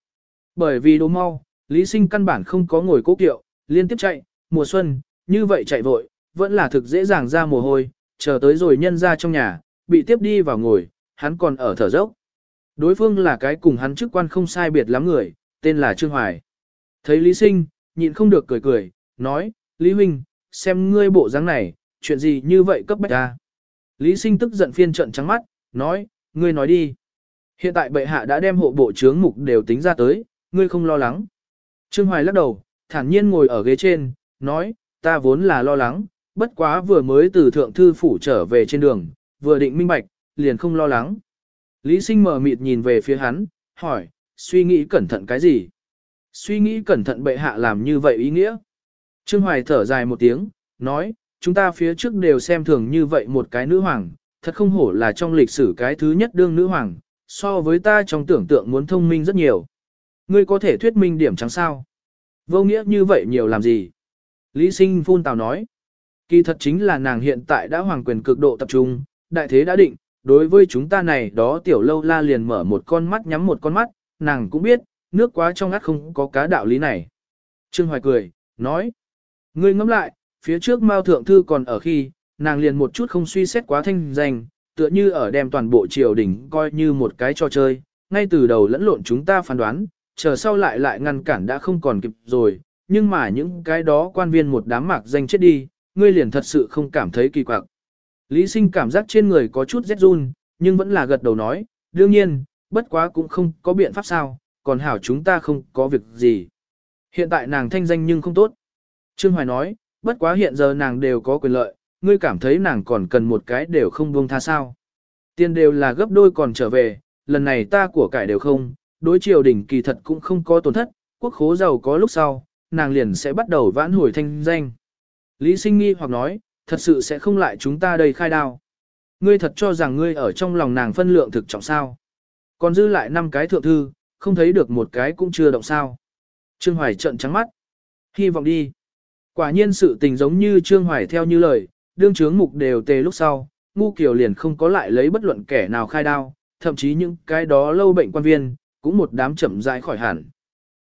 Bởi vì đố mau, Lý Sinh căn bản không có ngồi cố kiệu, liên tiếp chạy, mùa xuân, như vậy chạy vội, vẫn là thực dễ dàng ra mồ hôi, chờ tới rồi nhân ra trong nhà, bị tiếp đi vào ngồi, hắn còn ở thở dốc. Đối phương là cái cùng hắn chức quan không sai biệt lắm người, tên là Trương Hoài. Thấy Lý Sinh, nhịn không được cười cười, nói, Lý Huynh, xem ngươi bộ dáng này, chuyện gì như vậy cấp bách ta. Lý Sinh tức giận phiên trận trắng mắt, nói, ngươi nói đi. Hiện tại bệ hạ đã đem hộ bộ chướng mục đều tính ra tới, ngươi không lo lắng. Trương Hoài lắc đầu, thản nhiên ngồi ở ghế trên, nói, ta vốn là lo lắng, bất quá vừa mới từ thượng thư phủ trở về trên đường, vừa định minh bạch, liền không lo lắng. Lý sinh mờ mịt nhìn về phía hắn, hỏi, suy nghĩ cẩn thận cái gì? Suy nghĩ cẩn thận bệ hạ làm như vậy ý nghĩa. Trương Hoài thở dài một tiếng, nói, chúng ta phía trước đều xem thường như vậy một cái nữ hoàng, thật không hổ là trong lịch sử cái thứ nhất đương nữ hoàng, so với ta trong tưởng tượng muốn thông minh rất nhiều. Ngươi có thể thuyết minh điểm trắng sao? Vô nghĩa như vậy nhiều làm gì? Lý sinh phun tào nói. Kỳ thật chính là nàng hiện tại đã hoàng quyền cực độ tập trung, đại thế đã định, đối với chúng ta này đó tiểu lâu la liền mở một con mắt nhắm một con mắt, nàng cũng biết, nước quá trong ngắt không có cá đạo lý này. Trương Hoài cười, nói, ngươi ngẫm lại, phía trước Mao Thượng Thư còn ở khi, nàng liền một chút không suy xét quá thanh danh, tựa như ở đem toàn bộ triều đình coi như một cái trò chơi, ngay từ đầu lẫn lộn chúng ta phán đoán, chờ sau lại lại ngăn cản đã không còn kịp rồi, nhưng mà những cái đó quan viên một đám mạc danh chết đi, ngươi liền thật sự không cảm thấy kỳ quặc. Lý sinh cảm giác trên người có chút rét run, nhưng vẫn là gật đầu nói, đương nhiên, bất quá cũng không có biện pháp sao, còn hảo chúng ta không có việc gì. Hiện tại nàng thanh danh nhưng không tốt. Trương Hoài nói, bất quá hiện giờ nàng đều có quyền lợi, ngươi cảm thấy nàng còn cần một cái đều không buông tha sao. Tiền đều là gấp đôi còn trở về, lần này ta của cải đều không, đối triều đình kỳ thật cũng không có tổn thất, quốc khố giàu có lúc sau, nàng liền sẽ bắt đầu vãn hồi thanh danh. Lý sinh nghi hoặc nói, thật sự sẽ không lại chúng ta đây khai đao. Ngươi thật cho rằng ngươi ở trong lòng nàng phân lượng thực trọng sao. Còn dư lại năm cái thượng thư, không thấy được một cái cũng chưa động sao. Trương Hoài trợn trắng mắt. Hy vọng đi. Quả nhiên sự tình giống như Trương Hoài theo như lời, đương chướng mục đều tề lúc sau, ngu kiều liền không có lại lấy bất luận kẻ nào khai đao, thậm chí những cái đó lâu bệnh quan viên, cũng một đám chậm rãi khỏi hẳn.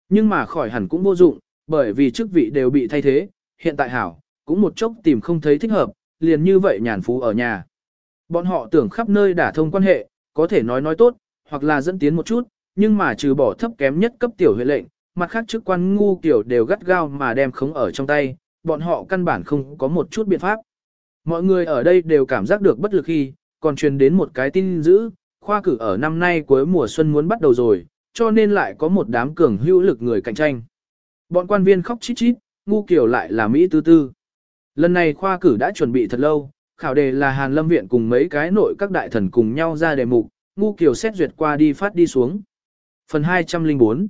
Nhưng mà khỏi hẳn cũng vô dụng, bởi vì chức vị đều bị thay thế, hiện tại hảo, cũng một chốc tìm không thấy thích hợp, liền như vậy nhàn phú ở nhà. Bọn họ tưởng khắp nơi đả thông quan hệ, có thể nói nói tốt, hoặc là dẫn tiến một chút, nhưng mà trừ bỏ thấp kém nhất cấp tiểu huệ lệnh, mặt khác chức quan ngu kiểu đều gắt gao mà đem khống ở trong tay, bọn họ căn bản không có một chút biện pháp. Mọi người ở đây đều cảm giác được bất lực khi, còn truyền đến một cái tin dữ, khoa cử ở năm nay cuối mùa xuân muốn bắt đầu rồi, cho nên lại có một đám cường hữu lực người cạnh tranh. Bọn quan viên khóc chít chít, ngu kiểu lại là Mỹ tư tư. Lần này khoa cử đã chuẩn bị thật lâu, khảo đề là Hàn Lâm Viện cùng mấy cái nội các đại thần cùng nhau ra đề mục, ngu kiều xét duyệt qua đi phát đi xuống. Phần 204